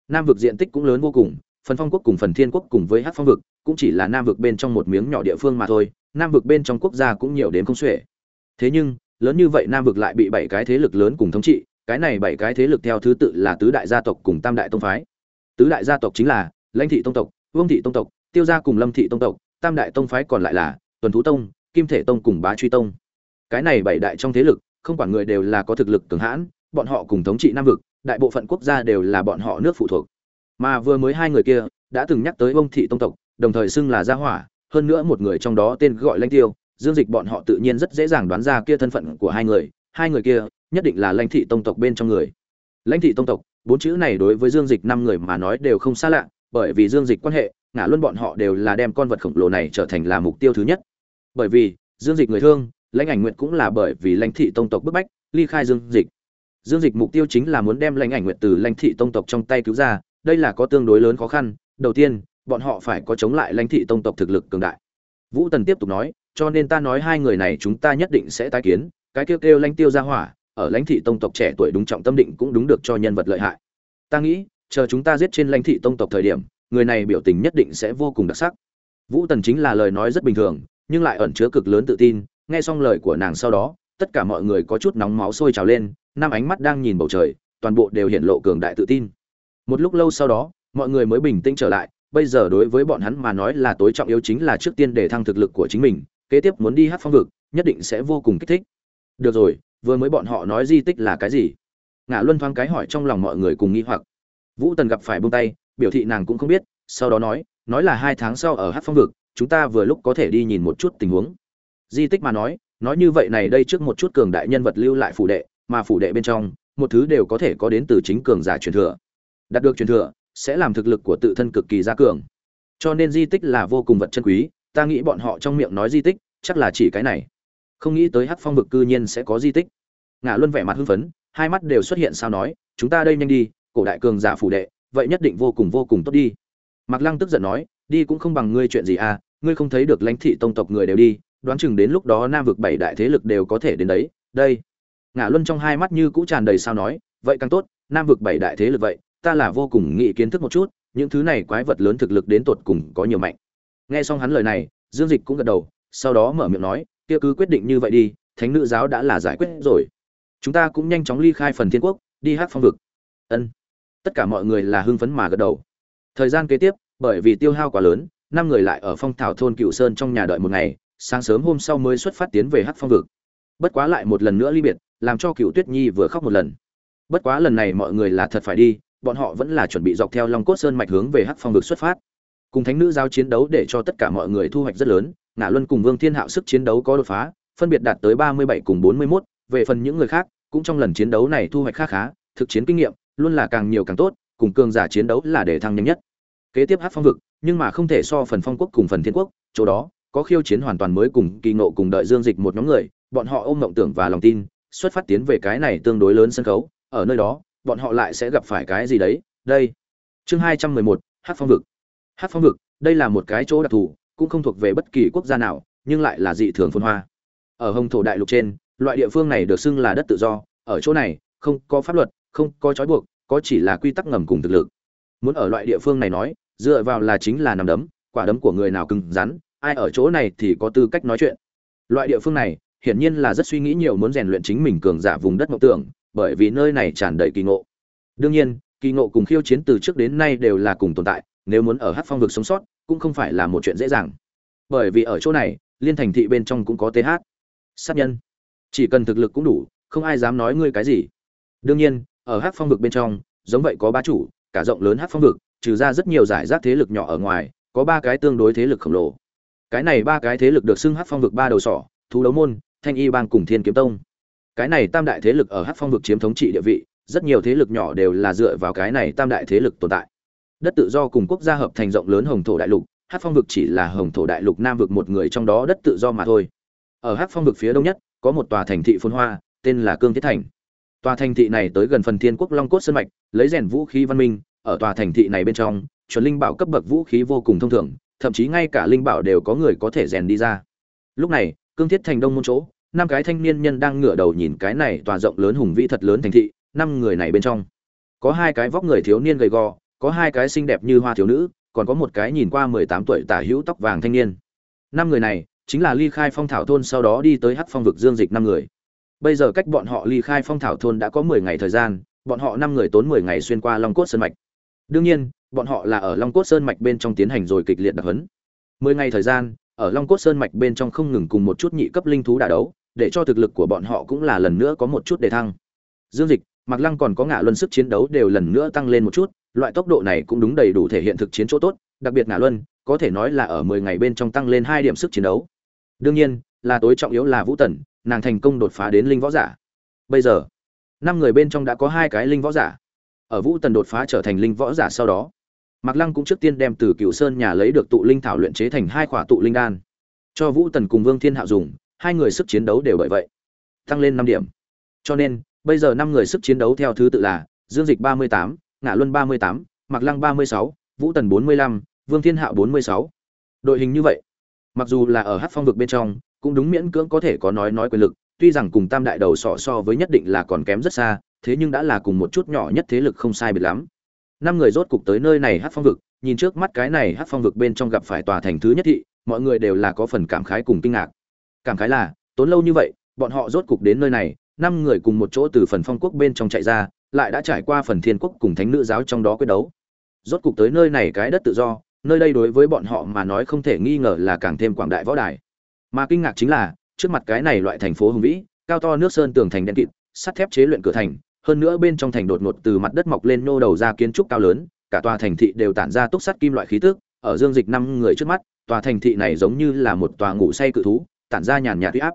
Nam vực diện tích cũng lớn vô cùng, phần phong quốc cùng phần thiên quốc cùng với Hắc phong vực cũng chỉ là nam vực bên trong một miếng nhỏ địa phương mà thôi, nam vực bên trong quốc gia cũng nhiều đến không xuể. Thế nhưng, lớn như vậy nam vực lại bị bảy cái thế lực lớn cùng thống trị, cái này bảy cái thế lực theo thứ tự là tứ đại gia tộc cùng tam đại tông phái. Tứ đại gia tộc chính là lãnh thị tông tộc, vương thị tông tộc, tiêu gia cùng lâm thị tông tộc, tam đại tông phái còn lại là tuần thú tông, kim thể tông cùng bá truy tông cái này bảy đại trong thế lực, không quản người đều là có thực lực cường hãn, bọn họ cùng thống trị nam vực, đại bộ phận quốc gia đều là bọn họ nước phụ thuộc. Mà vừa mới hai người kia đã từng nhắc tới ông thị tông tộc, đồng thời xưng là gia hỏa, hơn nữa một người trong đó tên gọi lãnh tiêu, dương dịch bọn họ tự nhiên rất dễ dàng đoán ra kia thân phận của hai người hai người kia nhất định là lãnh thị tông tộc bên trong người. Lãnh thị tông tộc, bốn chữ này đối với dương dịch năm người mà nói đều không xa lạ, bởi vì dương dịch quan hệ ngã luôn bọn họ đều là đem con vật khổng lồ này trở thành là mục tiêu thứ nhất. Bởi vì, dương dịch người thương lãnh ảnh nguyện cũng là bởi vì lãnh thị tông tộc bức bách, ly khai dương dịch. Dương dịch mục tiêu chính là muốn đem lãnh ảnh nguyện từ lãnh thị tông tộc trong tay cứu ra, đây là có tương đối lớn khó khăn. Đầu tiên, bọn họ phải có chống lại lãnh thị tông tộc thực lực cường đại. Vũ tần tiếp tục nói, cho nên ta nói hai người này chúng ta nhất định sẽ tái kiến, cái kêu kêu lãnh tiêu ra hỏa, ở lãnh thị tông tộc trẻ tuổi đúng trọng tâm định cũng đúng được cho nhân vật lợi hại. Ta nghĩ, chờ chúng ta giết trên lãnh thị tông tộc thời điểm, người này biểu tình nhất định sẽ vô cùng đặc sắc. Vũ tần chính là lời nói rất bình thường, nhưng lại ẩn chứa cực lớn tự tin nghe xong lời của nàng sau đó, tất cả mọi người có chút nóng máu sôi trào lên, năm ánh mắt đang nhìn bầu trời, toàn bộ đều hiện lộ cường đại tự tin. Một lúc lâu sau đó, mọi người mới bình tĩnh trở lại, bây giờ đối với bọn hắn mà nói là tối trọng yếu chính là trước tiên để thăng thực lực của chính mình, kế tiếp muốn đi hát phong vực, nhất định sẽ vô cùng kích thích. Được rồi, vừa mới bọn họ nói di tích là cái gì? Ngã luân thoáng cái hỏi trong lòng mọi người cùng nghi hoặc. Vũ tần gặp phải buông tay, biểu thị nàng cũng không biết, sau đó nói nói là hai tháng sau ở hát phong vực, chúng ta vừa lúc có thể đi nhìn một chút tình huống di tích mà nói nói như vậy này đây trước một chút cường đại nhân vật lưu lại phủ đệ, mà phủ đệ bên trong, một thứ đều có thể có đến từ chính cường giả truyền thừa. Đạt được truyền thừa, sẽ làm thực lực của tự thân cực kỳ gia cường. Cho nên di tích là vô cùng vật chân quý, ta nghĩ bọn họ trong miệng nói di tích, chắc là chỉ cái này. Không nghĩ tới hắc phong vực cư nhiên sẽ có di tích. Ngã luân vẻ mặt hưng phấn, hai mắt đều xuất hiện sao nói, chúng ta đây nhanh đi, cổ đại cường giả phủ đệ, vậy nhất định vô cùng vô cùng tốt đi. Mạc lăng tức giận nói, đi cũng không bằng ngươi chuyện gì à ngươi không thấy được lãnh thị tông tộc người đều đi đoán chừng đến lúc đó nam vực bảy đại thế lực đều có thể đến đấy, đây. Ngã luân trong hai mắt như cũ tràn đầy sao nói, vậy càng tốt, nam vực bảy đại thế lực vậy, ta là vô cùng nghĩ kiến thức một chút, những thứ này quái vật lớn thực lực đến tột cùng có nhiều mạnh. Nghe xong hắn lời này, dương dịch cũng gật đầu, sau đó mở miệng nói, kia cứ quyết định như vậy đi, thánh nữ giáo đã là giải quyết rồi. Chúng ta cũng nhanh chóng ly khai phần thiên quốc, đi hát phong vực. Ân. Tất cả mọi người là hưng phấn mà gật đầu. Thời gian kế tiếp, bởi vì tiêu hao quá lớn, năm người lại ở phong thảo thôn cựu sơn trong nhà đợi một ngày sáng sớm hôm sau mới xuất phát tiến về Hắc phong vực. Bất quá lại một lần nữa ly biệt làm cho cựu tuyết nhi vừa khóc một lần. Bất quá lần này mọi người là thật phải đi bọn họ vẫn là chuẩn bị dọc theo long cốt sơn mạch hướng về Hắc phong vực xuất phát. Cùng thánh nữ giao chiến đấu để cho tất cả mọi người thu hoạch rất lớn ngã luân cùng vương thiên hạo sức chiến đấu có đột phá phân biệt đạt tới ba mươi bảy cùng bốn mươi 41, về phần những người khác cũng trong lần chiến đấu này thu hoạch khá khá thực chiến kinh nghiệm luôn là càng nhiều càng tốt cùng cường giả chiến đấu là để thăng nhanh nhất. Kế tiếp hát phong vực nhưng mà không thể so phần phong quốc cùng phần thiên quốc chỗ đó có khiêu chiến hoàn toàn mới cùng kỳ ngộ cùng đợi dương dịch một nhóm người, bọn họ ôm mộng tưởng và lòng tin, xuất phát tiến về cái này tương đối lớn sân khấu, ở nơi đó, bọn họ lại sẽ gặp phải cái gì đấy? Đây. Chương hai trăm mười một hát phong vực. Hát phong vực, đây là một cái chỗ đặc thù, cũng không thuộc về bất kỳ quốc gia nào, nhưng lại là dị thường phồn hoa. Ở hồng thổ đại lục trên, loại địa phương này được xưng là đất tự do, ở chỗ này, không có pháp luật, không có trói buộc, có chỉ là quy tắc ngầm cùng thực lực. Muốn ở loại địa phương này nói, dựa vào là chính là nằm đấm, quả đấm của người nào cứng rắn ai ở chỗ này thì có tư cách nói chuyện. Loại địa phương này, hiển nhiên là rất suy nghĩ nhiều muốn rèn luyện chính mình cường giả vùng đất mộng tưởng, bởi vì nơi này tràn đầy kỳ ngộ. Đương nhiên, kỳ ngộ cùng khiêu chiến từ trước đến nay đều là cùng tồn tại, nếu muốn ở hát phong vực sống sót, cũng không phải là một chuyện dễ dàng. Bởi vì ở chỗ này, liên thành thị bên trong cũng có th sát nhân. Chỉ cần thực lực cũng đủ, không ai dám nói ngươi cái gì. Đương nhiên, ở hát phong vực bên trong, giống vậy có ba chủ, cả rộng lớn hát phong vực, trừ ra rất nhiều giải rác thế lực nhỏ ở ngoài, có ba cái tương đối thế lực khổng lồ cái này ba cái thế lực được xưng hát phong vực ba đầu sỏ, thú đấu môn, thanh y bang cùng thiên kiếm tông. Cái này tam đại thế lực ở hát phong vực chiếm thống trị địa vị, rất nhiều thế lực nhỏ đều là dựa vào cái này tam đại thế lực tồn tại. Đất tự do cùng quốc gia hợp thành rộng lớn hồng thổ đại lục hát phong vực chỉ là hồng thổ đại lục nam vực một người trong đó đất tự do mà thôi. Ở hát phong vực phía đông nhất, có một tòa thành thị phôn hoa, tên là cương thiết thành. Tòa thành thị này tới gần phần thiên quốc long cốt sơn mạch, lấy rèn vũ khí văn minh, ở tòa thành thị này bên trong, chuẩn linh bảo cấp bậc vũ khí vô cùng thông thường thậm chí ngay cả linh bảo đều có người có thể rèn đi ra. Lúc này, cương thiết thành đông môn chỗ, năm cái thanh niên nhân đang ngửa đầu nhìn cái này tòa rộng lớn hùng vĩ thật lớn thành thị, năm người này bên trong. Có hai cái vóc người thiếu niên gầy gò, có hai cái xinh đẹp như hoa thiếu nữ, còn có một cái nhìn qua mười tám tuổi tả hữu tóc vàng thanh niên. Năm người này, chính là ly khai phong thảo thôn sau đó đi tới hắc phong vực dương dịch năm người. Bây giờ cách bọn họ ly khai phong thảo thôn đã có mười ngày thời gian, bọn họ năm người tốn mười ngày xuyên qua long cốt sơn mạch đương nhiên, bọn họ là ở long cốt sơn mạch bên trong tiến hành rồi kịch liệt đặc hấn mười ngày thời gian, ở long cốt sơn mạch bên trong không ngừng cùng một chút nhị cấp linh thú đả đấu, để cho thực lực của bọn họ cũng là lần nữa có một chút đề thăng. Dương dịch mặc lăng còn có ngã luân sức chiến đấu đều lần nữa tăng lên một chút, loại tốc độ này cũng đúng đầy đủ thể hiện thực chiến chỗ tốt, đặc biệt ngã luân, có thể nói là ở mười ngày bên trong tăng lên hai điểm sức chiến đấu. Đương nhiên, là tối trọng yếu là vũ tần, nàng thành công đột phá đến linh võ giả. Bây giờ, năm người bên trong đã có hai cái linh võ giả ở vũ tần đột phá trở thành linh võ giả sau đó. Mạc lăng cũng trước tiên đem từ cựu sơn nhà lấy được tụ linh thảo luyện chế thành hai khỏa tụ linh đan. Cho vũ tần cùng vương thiên hạo dùng, hai người sức chiến đấu đều bởi vậy, tăng lên năm điểm. Cho nên, bây giờ năm người sức chiến đấu theo thứ tự là dương dịch ba mươi tám ngã luân ba mươi tám, mạc lăng ba mươi sáu, vũ tần bốn mươi lăm, vương thiên hạo bốn mươi sáu. Đội hình như vậy, mặc dù là ở hát phong vực bên trong, cũng đúng miễn cưỡng có thể có nói nói quyền lực, tuy rằng cùng tam đại đầu sọ so với nhất định là còn kém rất xa thế nhưng đã là cùng một chút nhỏ nhất thế lực không sai biệt lắm. Năm người rốt cục tới nơi này hát phong vực, nhìn trước mắt cái này hát phong vực bên trong gặp phải tòa thành thứ nhất thị, mọi người đều là có phần cảm khái cùng kinh ngạc. Cảm khái là, tốn lâu như vậy, bọn họ rốt cục đến nơi này, năm người cùng một chỗ từ phần phong quốc bên trong chạy ra, lại đã trải qua phần thiên quốc cùng thánh nữ giáo trong đó quyết đấu. Rốt cục tới nơi này cái đất tự do, nơi đây đối với bọn họ mà nói không thể nghi ngờ là càng thêm quảng đại võ đài. Mà kinh ngạc chính là, trước mặt cái này loại thành phố hùng vĩ, cao to nước sơn tường thành đen kịt, sắt thép chế luyện cửa thành hơn nữa bên trong thành đột ngột từ mặt đất mọc lên nô đầu ra kiến trúc cao lớn, cả tòa thành thị đều tản ra túc sắt kim loại khí tức, ở dương dịch năm người trước mắt, tòa thành thị này giống như là một tòa ngủ say cự thú, tản ra nhàn nhạt huy áp.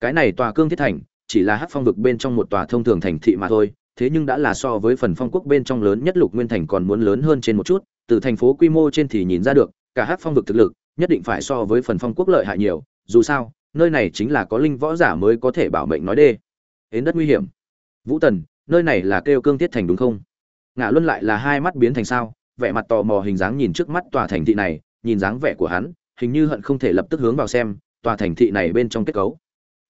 Cái này tòa cương thiết thành, chỉ là hát phong vực bên trong một tòa thông thường thành thị mà thôi, thế nhưng đã là so với phần phong quốc bên trong lớn nhất lục nguyên thành còn muốn lớn hơn trên một chút, từ thành phố quy mô trên thì nhìn ra được, cả hát phong vực thực lực, nhất định phải so với phần phong quốc lợi hại nhiều, dù sao, nơi này chính là có linh võ giả mới có thể bảo mệnh nói đê. Đến đất nguy hiểm. Vũ tần nơi này là kêu cương thiết thành đúng không? Ngã luân lại là hai mắt biến thành sao, vẻ mặt tò mò hình dáng nhìn trước mắt tòa thành thị này, nhìn dáng vẻ của hắn, hình như hận không thể lập tức hướng vào xem, tòa thành thị này bên trong kết cấu.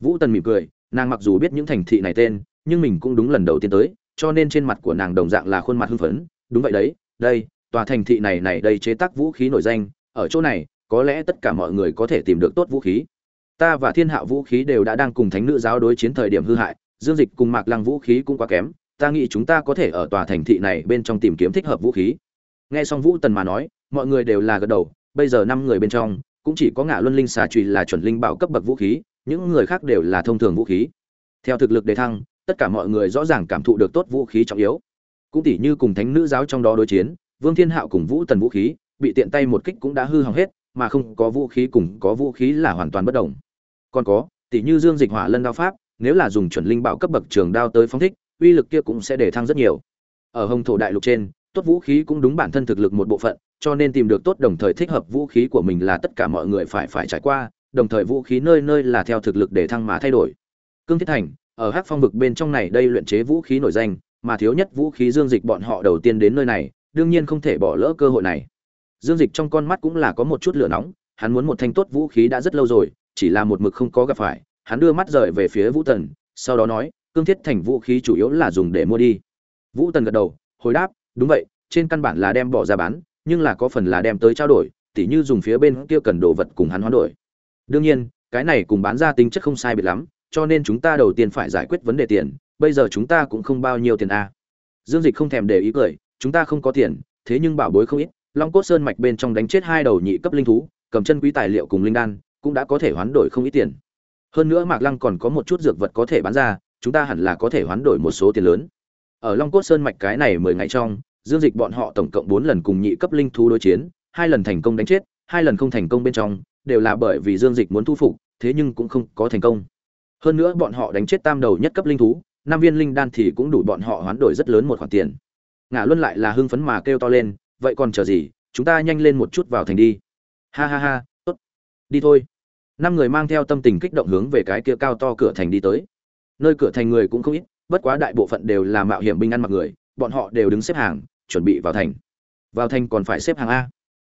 Vũ tần mỉm cười, nàng mặc dù biết những thành thị này tên, nhưng mình cũng đúng lần đầu tiên tới, cho nên trên mặt của nàng đồng dạng là khuôn mặt hưng phấn. Đúng vậy đấy, đây, tòa thành thị này này đây chế tác vũ khí nổi danh, ở chỗ này, có lẽ tất cả mọi người có thể tìm được tốt vũ khí. Ta và thiên hạ vũ khí đều đã đang cùng thánh nữ giáo đối chiến thời điểm hư hại dương dịch cùng mạc lăng vũ khí cũng quá kém, ta nghĩ chúng ta có thể ở tòa thành thị này bên trong tìm kiếm thích hợp vũ khí. Nghe xong vũ tần mà nói, mọi người đều là gật đầu, bây giờ năm người bên trong, cũng chỉ có ngã luân linh xà trùy là chuẩn linh bảo cấp bậc vũ khí, những người khác đều là thông thường vũ khí. Theo thực lực đề thăng, tất cả mọi người rõ ràng cảm thụ được tốt vũ khí trọng yếu. Cũng tỉ như cùng thánh nữ giáo trong đó đối chiến, vương thiên hạo cùng vũ tần vũ khí, bị tiện tay một kích cũng đã hư hỏng hết, mà không có vũ khí cùng có vũ khí là hoàn toàn bất đồng. Còn có, tỉ như dương dịch hỏa lân đao pháp nếu là dùng chuẩn linh bảo cấp bậc trường đao tới phóng thích, uy lực kia cũng sẽ để thăng rất nhiều. Ở hồng thổ đại lục trên, tốt vũ khí cũng đúng bản thân thực lực một bộ phận, cho nên tìm được tốt đồng thời thích hợp vũ khí của mình là tất cả mọi người phải phải trải qua, đồng thời vũ khí nơi nơi là theo thực lực để thăng mà thay đổi. Cương thiết thành, ở hắc phong vực bên trong này đây luyện chế vũ khí nổi danh, mà thiếu nhất vũ khí dương dịch bọn họ đầu tiên đến nơi này, đương nhiên không thể bỏ lỡ cơ hội này. Dương dịch trong con mắt cũng là có một chút lửa nóng, hắn muốn một thanh tốt vũ khí đã rất lâu rồi, chỉ là một mực không có gặp phải hắn đưa mắt rời về phía vũ tần, sau đó nói, cương thiết thành vũ khí chủ yếu là dùng để mua đi. Vũ tần gật đầu, hồi đáp, đúng vậy, trên căn bản là đem bỏ ra bán, nhưng là có phần là đem tới trao đổi, tỉ như dùng phía bên kia cần đồ vật cùng hắn hoán đổi. Đương nhiên, cái này cùng bán ra tính chất không sai biệt lắm, cho nên chúng ta đầu tiên phải giải quyết vấn đề tiền, bây giờ chúng ta cũng không bao nhiêu tiền a. Dương dịch không thèm để ý cười, chúng ta không có tiền, thế nhưng bảo bối không ít, long cốt sơn mạch bên trong đánh chết hai đầu nhị cấp linh thú, cầm chân quý tài liệu cùng linh đan, cũng đã có thể hoán đổi không ít tiền hơn nữa mạc lăng còn có một chút dược vật có thể bán ra, chúng ta hẳn là có thể hoán đổi một số tiền lớn. Ở long cốt sơn mạch cái này mười ngày trong, dương dịch bọn họ tổng cộng bốn lần cùng nhị cấp linh thú đối chiến, hai lần thành công đánh chết, hai lần không thành công bên trong, đều là bởi vì dương dịch muốn thu phục, thế nhưng cũng không có thành công. Hơn nữa bọn họ đánh chết tam đầu nhất cấp linh thú, năm viên linh đan thì cũng đủ bọn họ hoán đổi rất lớn một khoản tiền. Ngã luân lại là hưng phấn mà kêu to lên, vậy còn chờ gì? Chúng ta nhanh lên một chút vào thành đi. Ha ha ha, tốt. Đi thôi năm người mang theo tâm tình kích động hướng về cái kia cao to cửa thành đi tới. Nơi cửa thành người cũng không ít, bất quá đại bộ phận đều là mạo hiểm binh ăn mặc người, bọn họ đều đứng xếp hàng, chuẩn bị vào thành. Vào thành còn phải xếp hàng a.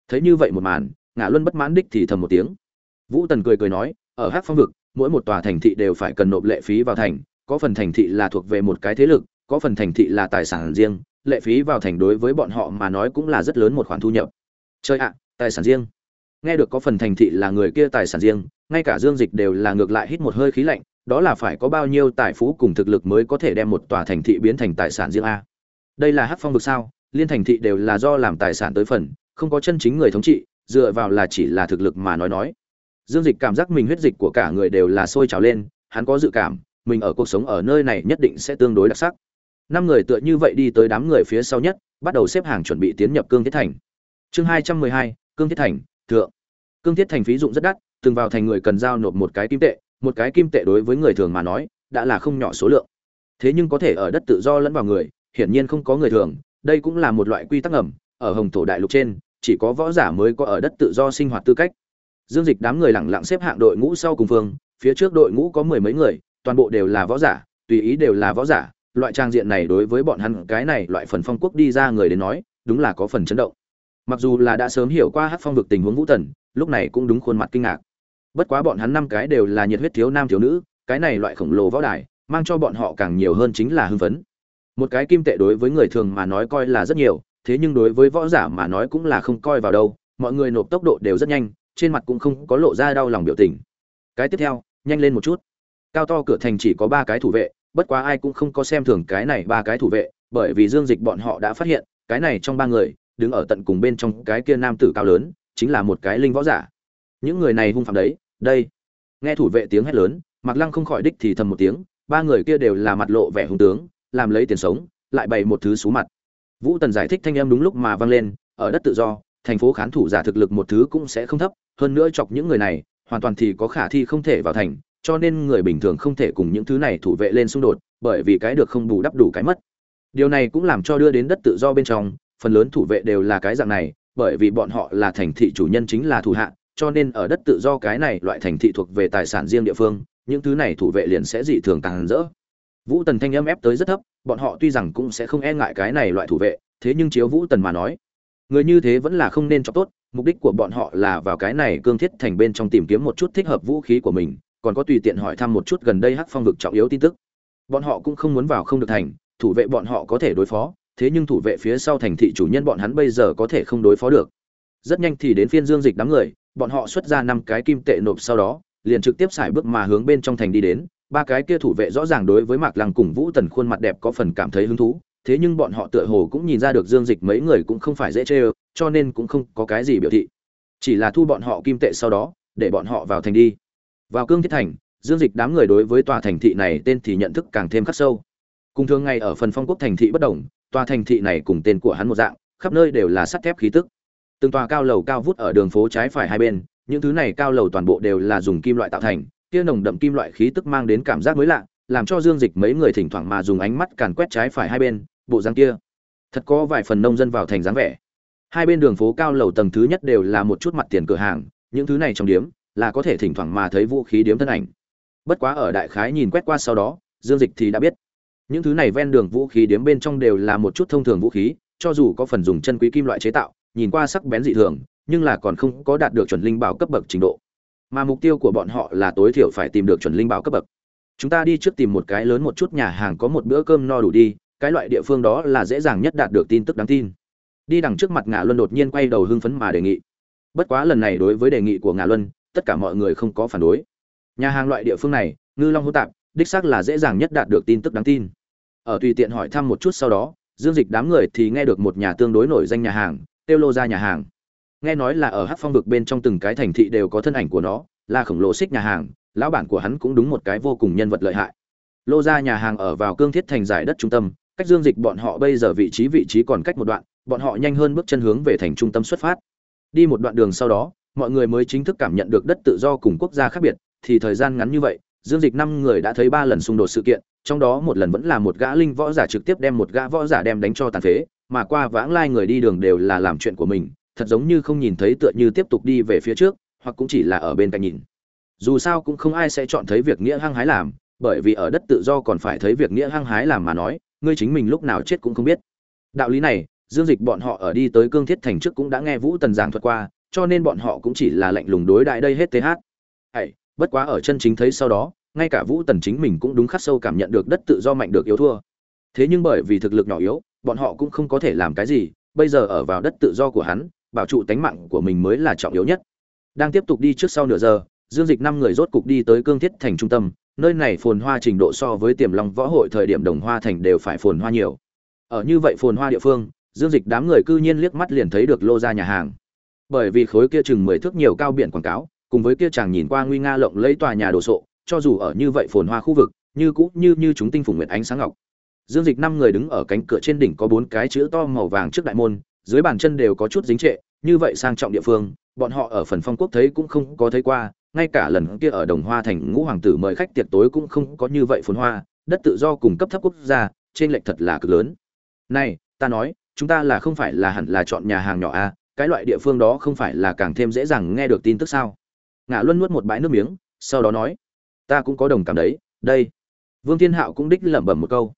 Thấy như vậy một màn ngã luân bất mãn đích thì thầm một tiếng. Vũ tần cười cười nói, ở hát phong vực, mỗi một tòa thành thị đều phải cần nộp lệ phí vào thành, có phần thành thị là thuộc về một cái thế lực, có phần thành thị là tài sản riêng, lệ phí vào thành đối với bọn họ mà nói cũng là rất lớn một khoản thu nhập. Chơi ạ, tài sản riêng nghe được có phần thành thị là người kia tài sản riêng, ngay cả dương dịch đều là ngược lại hít một hơi khí lạnh, đó là phải có bao nhiêu tài phú cùng thực lực mới có thể đem một tòa thành thị biến thành tài sản riêng a. Đây là hát phong vực sao? Liên thành thị đều là do làm tài sản tới phần, không có chân chính người thống trị, dựa vào là chỉ là thực lực mà nói nói. Dương dịch cảm giác mình huyết dịch của cả người đều là sôi trào lên, hắn có dự cảm, mình ở cuộc sống ở nơi này nhất định sẽ tương đối đặc sắc. Năm người tựa như vậy đi tới đám người phía sau nhất, bắt đầu xếp hàng chuẩn bị tiến nhập cương thiết thành. Chương hai trăm mười hai, cương thiết thành, thượng cương thiết thành phí dụng rất đắt, từng vào thành người cần giao nộp một cái kim tệ, một cái kim tệ đối với người thường mà nói, đã là không nhỏ số lượng. Thế nhưng có thể ở đất tự do lẫn vào người, hiển nhiên không có người thường, đây cũng là một loại quy tắc ẩm ở hồng thổ đại lục trên, chỉ có võ giả mới có ở đất tự do sinh hoạt tư cách. Dương dịch đám người lẳng lặng xếp hạng đội ngũ sau cùng phương, phía trước đội ngũ có mười mấy người, toàn bộ đều là võ giả, tùy ý đều là võ giả, loại trang diện này đối với bọn hắn cái này, loại phần phong quốc đi ra người đến nói, đúng là có phần chấn động mặc dù là đã sớm hiểu qua hát phong vực tình huống vũ tần, lúc này cũng đúng khuôn mặt kinh ngạc. Bất quá bọn hắn năm cái đều là nhiệt huyết thiếu nam thiếu nữ, cái này loại khổng lồ võ đài, mang cho bọn họ càng nhiều hơn chính là hưng phấn. Một cái kim tệ đối với người thường mà nói coi là rất nhiều, thế nhưng đối với võ giả mà nói cũng là không coi vào đâu, mọi người nộp tốc độ đều rất nhanh, trên mặt cũng không có lộ ra đau lòng biểu tình. Cái tiếp theo, nhanh lên một chút. Cao to cửa thành chỉ có ba cái thủ vệ, bất quá ai cũng không có xem thường cái này ba cái thủ vệ, bởi vì dương dịch bọn họ đã phát hiện, cái này trong ba người đứng ở tận cùng bên trong cái kia nam tử cao lớn, chính là một cái linh võ giả. Những người này hung phạm đấy, đây. Nghe thủ vệ tiếng hét lớn mặc lăng không khỏi đích thì thầm một tiếng, ba người kia đều là mặt lộ vẻ hung tướng, làm lấy tiền sống, lại bày một thứ xú mặt. Vũ tần giải thích thanh em đúng lúc mà vang lên, ở đất tự do, thành phố khán thủ giả thực lực một thứ cũng sẽ không thấp, hơn nữa chọc những người này, hoàn toàn thì có khả thi không thể vào thành, cho nên người bình thường không thể cùng những thứ này thủ vệ lên xung đột, bởi vì cái được không bù đắp đủ cái mất. Điều này cũng làm cho đưa đến đất tự do bên trong phần lớn thủ vệ đều là cái dạng này, bởi vì bọn họ là thành thị chủ nhân chính là thủ hạ, cho nên ở đất tự do cái này loại thành thị thuộc về tài sản riêng địa phương, những thứ này thủ vệ liền sẽ dị thường càng rỡ. Vũ tần thanh âm ép tới rất thấp, bọn họ tuy rằng cũng sẽ không e ngại cái này loại thủ vệ, thế nhưng chiếu vũ tần mà nói, người như thế vẫn là không nên cho tốt, mục đích của bọn họ là vào cái này cương thiết thành bên trong tìm kiếm một chút thích hợp vũ khí của mình, còn có tùy tiện hỏi thăm một chút gần đây hắc phong vực trọng yếu tin tức. Bọn họ cũng không muốn vào không được thành, thủ vệ bọn họ có thể đối phó thế nhưng thủ vệ phía sau thành thị chủ nhân bọn hắn bây giờ có thể không đối phó được. Rất nhanh thì đến phiên dương dịch đám người, bọn họ xuất ra năm cái kim tệ nộp sau đó, liền trực tiếp xài bước mà hướng bên trong thành đi đến. Ba cái kia thủ vệ rõ ràng đối với mạc lăng cùng vũ tần khuôn mặt đẹp có phần cảm thấy hứng thú, thế nhưng bọn họ tựa hồ cũng nhìn ra được dương dịch mấy người cũng không phải dễ chê ơ cho nên cũng không có cái gì biểu thị. Chỉ là thu bọn họ kim tệ sau đó, để bọn họ vào thành đi. Vào cương thiết thành, dương dịch đám người đối với tòa thành thị này tên thì nhận thức càng thêm khắc sâu. Cùng thường ngày ở phần phong quốc thành thị bất đồng tòa thành thị này cùng tên của hắn một dạng, khắp nơi đều là sắt thép khí tức. Từng tòa cao lầu cao vút ở đường phố trái phải hai bên, những thứ này cao lầu toàn bộ đều là dùng kim loại tạo thành, kia nồng đậm kim loại khí tức mang đến cảm giác mới lạ, làm cho dương dịch mấy người thỉnh thoảng mà dùng ánh mắt càn quét trái phải hai bên, bộ dáng kia. Thật có vài phần nông dân vào thành dáng vẻ. Hai bên đường phố cao lầu tầng thứ nhất đều là một chút mặt tiền cửa hàng, những thứ này trong điếm là có thể thỉnh thoảng mà thấy vũ khí điếm thân ảnh. Bất quá ở đại khái nhìn quét qua sau đó, dương dịch thì đã biết những thứ này ven đường vũ khí điếm bên trong đều là một chút thông thường vũ khí, cho dù có phần dùng chân quý kim loại chế tạo, nhìn qua sắc bén dị thường, nhưng là còn không có đạt được chuẩn linh bảo cấp bậc trình độ. Mà mục tiêu của bọn họ là tối thiểu phải tìm được chuẩn linh bảo cấp bậc. Chúng ta đi trước tìm một cái lớn một chút nhà hàng có một bữa cơm no đủ đi, cái loại địa phương đó là dễ dàng nhất đạt được tin tức đáng tin. Đi đằng trước mặt ngạ luân đột nhiên quay đầu hưng phấn mà đề nghị. Bất quá lần này đối với đề nghị của ngạ luân, tất cả mọi người không có phản đối. Nhà hàng loại địa phương này, ngư long hô tạp đích xác là dễ dàng nhất đạt được tin tức đáng tin. Ở tùy tiện hỏi thăm một chút sau đó, dương dịch đám người thì nghe được một nhà tương đối nổi danh nhà hàng, tiêu lô ra nhà hàng. Nghe nói là ở hát phong vực bên trong từng cái thành thị đều có thân ảnh của nó, là khổng lồ xích nhà hàng, lão bản của hắn cũng đúng một cái vô cùng nhân vật lợi hại. Lô ra nhà hàng ở vào cương thiết thành giải đất trung tâm, cách dương dịch bọn họ bây giờ vị trí vị trí còn cách một đoạn, bọn họ nhanh hơn bước chân hướng về thành trung tâm xuất phát. Đi một đoạn đường sau đó, mọi người mới chính thức cảm nhận được đất tự do cùng quốc gia khác biệt, thì thời gian ngắn như vậy dương dịch năm người đã thấy ba lần xung đột sự kiện, trong đó một lần vẫn là một gã linh võ giả trực tiếp đem một gã võ giả đem đánh cho tàn phế, mà qua vãng lai người đi đường đều là làm chuyện của mình, thật giống như không nhìn thấy tựa như tiếp tục đi về phía trước, hoặc cũng chỉ là ở bên cạnh nhìn. Dù sao cũng không ai sẽ chọn thấy việc nghĩa hăng hái làm, bởi vì ở đất tự do còn phải thấy việc nghĩa hăng hái làm mà nói, ngươi chính mình lúc nào chết cũng không biết. Đạo lý này, dương dịch bọn họ ở đi tới cương thiết thành trước cũng đã nghe vũ tần giảng thuật qua, cho nên bọn họ cũng chỉ là lạnh lùng đối đại đây hết th hãy bất quá ở chân chính thấy sau đó, ngay cả vũ tần chính mình cũng đúng khắc sâu cảm nhận được đất tự do mạnh được yếu thua. Thế nhưng bởi vì thực lực nhỏ yếu, bọn họ cũng không có thể làm cái gì, bây giờ ở vào đất tự do của hắn, bảo trụ tánh mạng của mình mới là trọng yếu nhất. Đang tiếp tục đi trước sau nửa giờ, dương dịch năm người rốt cục đi tới cương thiết thành trung tâm, nơi này phồn hoa trình độ so với tiềm long võ hội thời điểm đồng hoa thành đều phải phồn hoa nhiều. Ở như vậy phồn hoa địa phương, dương dịch đám người cư nhiên liếc mắt liền thấy được lô ra nhà hàng. Bởi vì khối kia chừng mười thước nhiều cao biển quảng cáo cùng với kia chàng nhìn qua nguy nga lộng lấy tòa nhà đồ sộ cho dù ở như vậy phồn hoa khu vực như cũ như như chúng tinh phùng nguyệt ánh sáng ngọc. Dương dịch năm người đứng ở cánh cửa trên đỉnh có bốn cái chữ to màu vàng trước đại môn dưới bàn chân đều có chút dính trệ như vậy sang trọng địa phương bọn họ ở phần phong quốc thấy cũng không có thấy qua ngay cả lần kia ở đồng hoa thành ngũ hoàng tử mời khách tiệc tối cũng không có như vậy phồn hoa đất tự do cùng cấp thấp quốc gia trên lệch thật là cực lớn. Này ta nói chúng ta là không phải là hẳn là chọn nhà hàng nhỏ a à, cái loại địa phương đó không phải là càng thêm dễ dàng nghe được tin tức sao? Ngã luân nuốt một bãi nước miếng, sau đó nói, ta cũng có đồng cảm đấy, đây. Vương thiên hạo cũng đích lẩm bẩm một câu,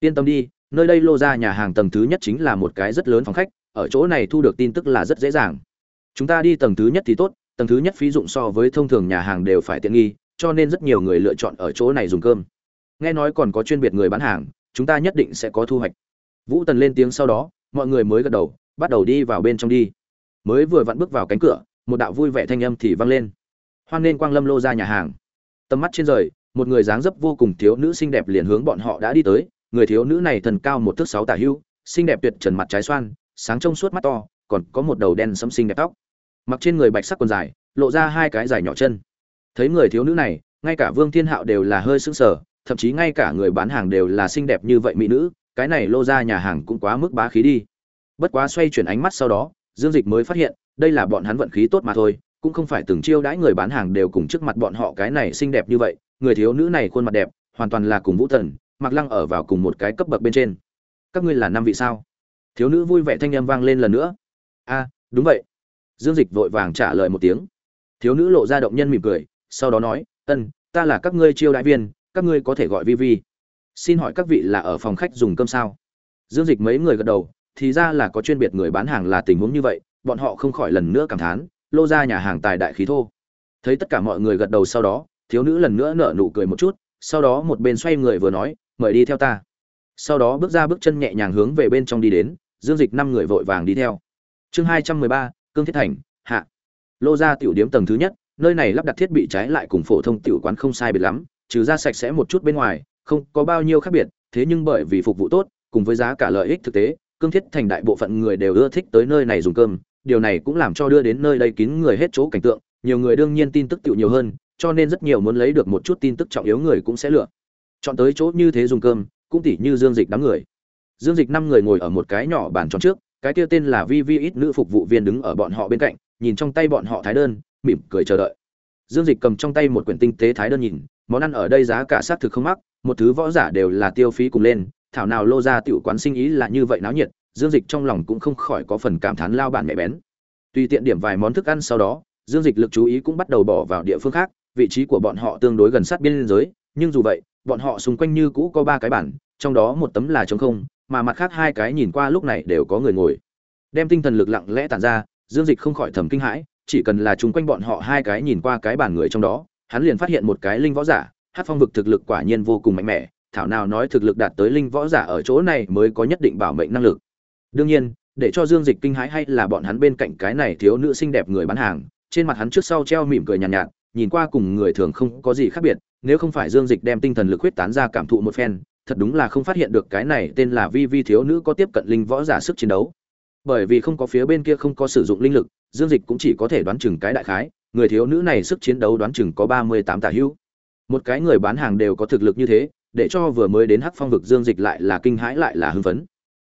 yên tâm đi, nơi đây lô ra nhà hàng tầng thứ nhất chính là một cái rất lớn phòng khách, ở chỗ này thu được tin tức là rất dễ dàng. Chúng ta đi tầng thứ nhất thì tốt, tầng thứ nhất phí dụng so với thông thường nhà hàng đều phải tiện nghi, cho nên rất nhiều người lựa chọn ở chỗ này dùng cơm. Nghe nói còn có chuyên biệt người bán hàng, chúng ta nhất định sẽ có thu hoạch. Vũ tần lên tiếng sau đó, mọi người mới gật đầu, bắt đầu đi vào bên trong đi. Mới vừa vặn bước vào cánh cửa, một đạo vui vẻ thanh âm thì vang lên hoan nên quang lâm lô ra nhà hàng. Tầm mắt trên rời, một người dáng dấp vô cùng thiếu nữ xinh đẹp liền hướng bọn họ đã đi tới. Người thiếu nữ này thần cao một thước sáu tả hưu, xinh đẹp tuyệt trần mặt trái xoan, sáng trông suốt mắt to, còn có một đầu đen sẫm xinh đẹp tóc. Mặc trên người bạch sắc quần dài, lộ ra hai cái dài nhỏ chân. Thấy người thiếu nữ này, ngay cả vương thiên hạo đều là hơi sững sờ, thậm chí ngay cả người bán hàng đều là xinh đẹp như vậy mỹ nữ, cái này lô ra nhà hàng cũng quá mức bá khí đi. Bất quá xoay chuyển ánh mắt sau đó, dương dịch mới phát hiện, đây là bọn hắn vận khí tốt mà thôi cũng không phải từng chiêu đãi người bán hàng đều cùng trước mặt bọn họ cái này xinh đẹp như vậy, người thiếu nữ này khuôn mặt đẹp, hoàn toàn là cùng vũ thần mặc lăng ở vào cùng một cái cấp bậc bên trên. Các ngươi là năm vị sao? Thiếu nữ vui vẻ thanh âm vang lên lần nữa. A, đúng vậy. Dương dịch vội vàng trả lời một tiếng. Thiếu nữ lộ ra động nhân mỉm cười, sau đó nói, ân, ta là các ngươi chiêu đại viên, các ngươi có thể gọi vi vi. Xin hỏi các vị là ở phòng khách dùng cơm sao? Dương dịch mấy người gật đầu, thì ra là có chuyên biệt người bán hàng là tình huống như vậy, bọn họ không khỏi lần nữa cảm thán lô ra nhà hàng tài đại khí thô. Thấy tất cả mọi người gật đầu sau đó, thiếu nữ lần nữa nở nụ cười một chút, sau đó một bên xoay người vừa nói, mời đi theo ta. Sau đó bước ra bước chân nhẹ nhàng hướng về bên trong đi đến, dương dịch năm người vội vàng đi theo. Chương hai trăm mười ba, cương thiết thành, hạ. Lô ra tiểu điếm tầng thứ nhất, nơi này lắp đặt thiết bị trái lại cùng phổ thông tiểu quán không sai biệt lắm, trừ ra sạch sẽ một chút bên ngoài, không có bao nhiêu khác biệt, thế nhưng bởi vì phục vụ tốt, cùng với giá cả lợi ích thực tế, cương thiết thành đại bộ phận người đều ưa thích tới nơi này dùng cơm điều này cũng làm cho đưa đến nơi đây kín người hết chỗ cảnh tượng, nhiều người đương nhiên tin tức tiểu nhiều hơn, cho nên rất nhiều muốn lấy được một chút tin tức trọng yếu người cũng sẽ lựa. Chọn tới chỗ như thế dùng cơm, cũng tỉ như dương dịch đám người. Dương dịch năm người ngồi ở một cái nhỏ bàn tròn trước, cái kia tên là vi vi ít nữ phục vụ viên đứng ở bọn họ bên cạnh, nhìn trong tay bọn họ thái đơn, mỉm cười chờ đợi. Dương dịch cầm trong tay một quyển tinh tế thái đơn nhìn, món ăn ở đây giá cả xác thực không mắc, một thứ võ giả đều là tiêu phí cùng lên, thảo nào lô ra tiểu quán sinh ý là như vậy náo nhiệt dương dịch trong lòng cũng không khỏi có phần cảm thán lao bản mẹ bén. Tùy tiện điểm vài món thức ăn sau đó, dương dịch lực chú ý cũng bắt đầu bỏ vào địa phương khác, vị trí của bọn họ tương đối gần sát biên giới, nhưng dù vậy, bọn họ xung quanh như cũ có ba cái bản, trong đó một tấm là trống không, mà mặt khác hai cái nhìn qua lúc này đều có người ngồi. Đem tinh thần lực lặng lẽ tản ra, dương dịch không khỏi thầm kinh hãi, chỉ cần là chung quanh bọn họ hai cái nhìn qua cái bản người trong đó, hắn liền phát hiện một cái linh võ giả, hát phong vực thực lực quả nhiên vô cùng mạnh mẽ, thảo nào nói thực lực đạt tới linh võ giả ở chỗ này mới có nhất định bảo mệnh năng lực đương nhiên để cho dương dịch kinh hãi hay là bọn hắn bên cạnh cái này thiếu nữ xinh đẹp người bán hàng trên mặt hắn trước sau treo mỉm cười nhàn nhạt, nhạt nhìn qua cùng người thường không có gì khác biệt nếu không phải dương dịch đem tinh thần lực huyết tán ra cảm thụ một phen thật đúng là không phát hiện được cái này tên là vi vi thiếu nữ có tiếp cận linh võ giả sức chiến đấu. Bởi vì không có phía bên kia không có sử dụng linh lực dương dịch cũng chỉ có thể đoán chừng cái đại khái người thiếu nữ này sức chiến đấu đoán chừng có ba mươi tám tả hữu. Một cái người bán hàng đều có thực lực như thế để cho vừa mới đến hắc phong vực dương dịch lại là kinh hãi lại là hưng phấn.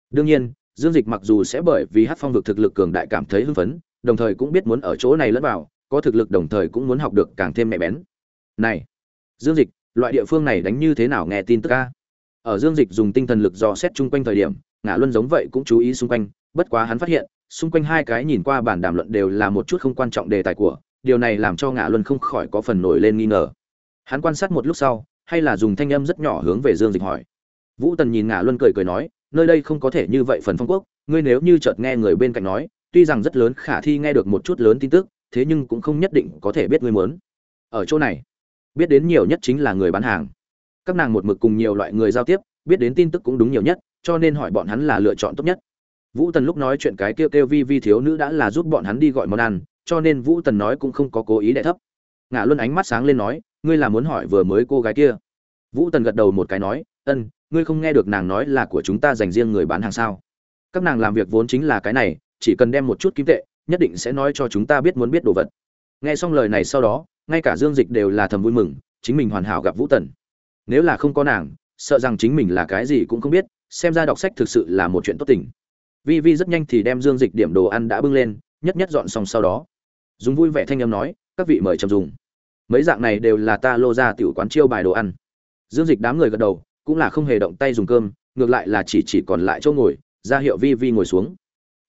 Đương nhiên dương dịch mặc dù sẽ bởi vì hắc phong vực thực lực cường đại cảm thấy hưng phấn, đồng thời cũng biết muốn ở chỗ này lẫn vào, có thực lực đồng thời cũng muốn học được càng thêm mẹ bén. Này, dương dịch, loại địa phương này đánh như thế nào nghe tin tức a? ở dương dịch dùng tinh thần lực dò xét chung quanh thời điểm ngã luân giống vậy cũng chú ý xung quanh, bất quá hắn phát hiện, xung quanh hai cái nhìn qua bản đàm luận đều là một chút không quan trọng đề tài của, điều này làm cho ngã luân không khỏi có phần nổi lên nghi ngờ. Hắn quan sát một lúc sau, hay là dùng thanh âm rất nhỏ hướng về dương dịch hỏi. Vũ tần nhìn ngã luân cười cười nói nơi đây không có thể như vậy phần phong quốc, ngươi nếu như chợt nghe người bên cạnh nói, tuy rằng rất lớn khả thi nghe được một chút lớn tin tức, thế nhưng cũng không nhất định có thể biết ngươi muốn. Ở chỗ này, biết đến nhiều nhất chính là người bán hàng. Các nàng một mực cùng nhiều loại người giao tiếp, biết đến tin tức cũng đúng nhiều nhất, cho nên hỏi bọn hắn là lựa chọn tốt nhất. Vũ tần lúc nói chuyện cái kêu kêu vi vi thiếu nữ đã là giúp bọn hắn đi gọi món ăn, cho nên vũ tần nói cũng không có cố ý đẻ thấp. Ngã luân ánh mắt sáng lên nói, ngươi là muốn hỏi vừa mới cô gái kia. Vũ tần gật đầu một cái nói, ân ngươi không nghe được nàng nói là của chúng ta dành riêng người bán hàng sao? Các nàng làm việc vốn chính là cái này, chỉ cần đem một chút kim tệ, nhất định sẽ nói cho chúng ta biết muốn biết đồ vật. Nghe xong lời này sau đó, ngay cả dương dịch đều là thầm vui mừng, chính mình hoàn hảo gặp vũ tần. Nếu là không có nàng, sợ rằng chính mình là cái gì cũng không biết, xem ra đọc sách thực sự là một chuyện tốt tình. Vi vi rất nhanh thì đem dương dịch điểm đồ ăn đã bưng lên, nhất nhất dọn xong sau đó. Dùng vui vẻ thanh âm nói, các vị mời chậm dùng. Mấy dạng này đều là ta lô ra tiểu quán chiêu bài đồ ăn. Dương dịch đám người gật đầu cũng là không hề động tay dùng cơm, ngược lại là chỉ chỉ còn lại chỗ ngồi, ra hiệu vi vi ngồi xuống.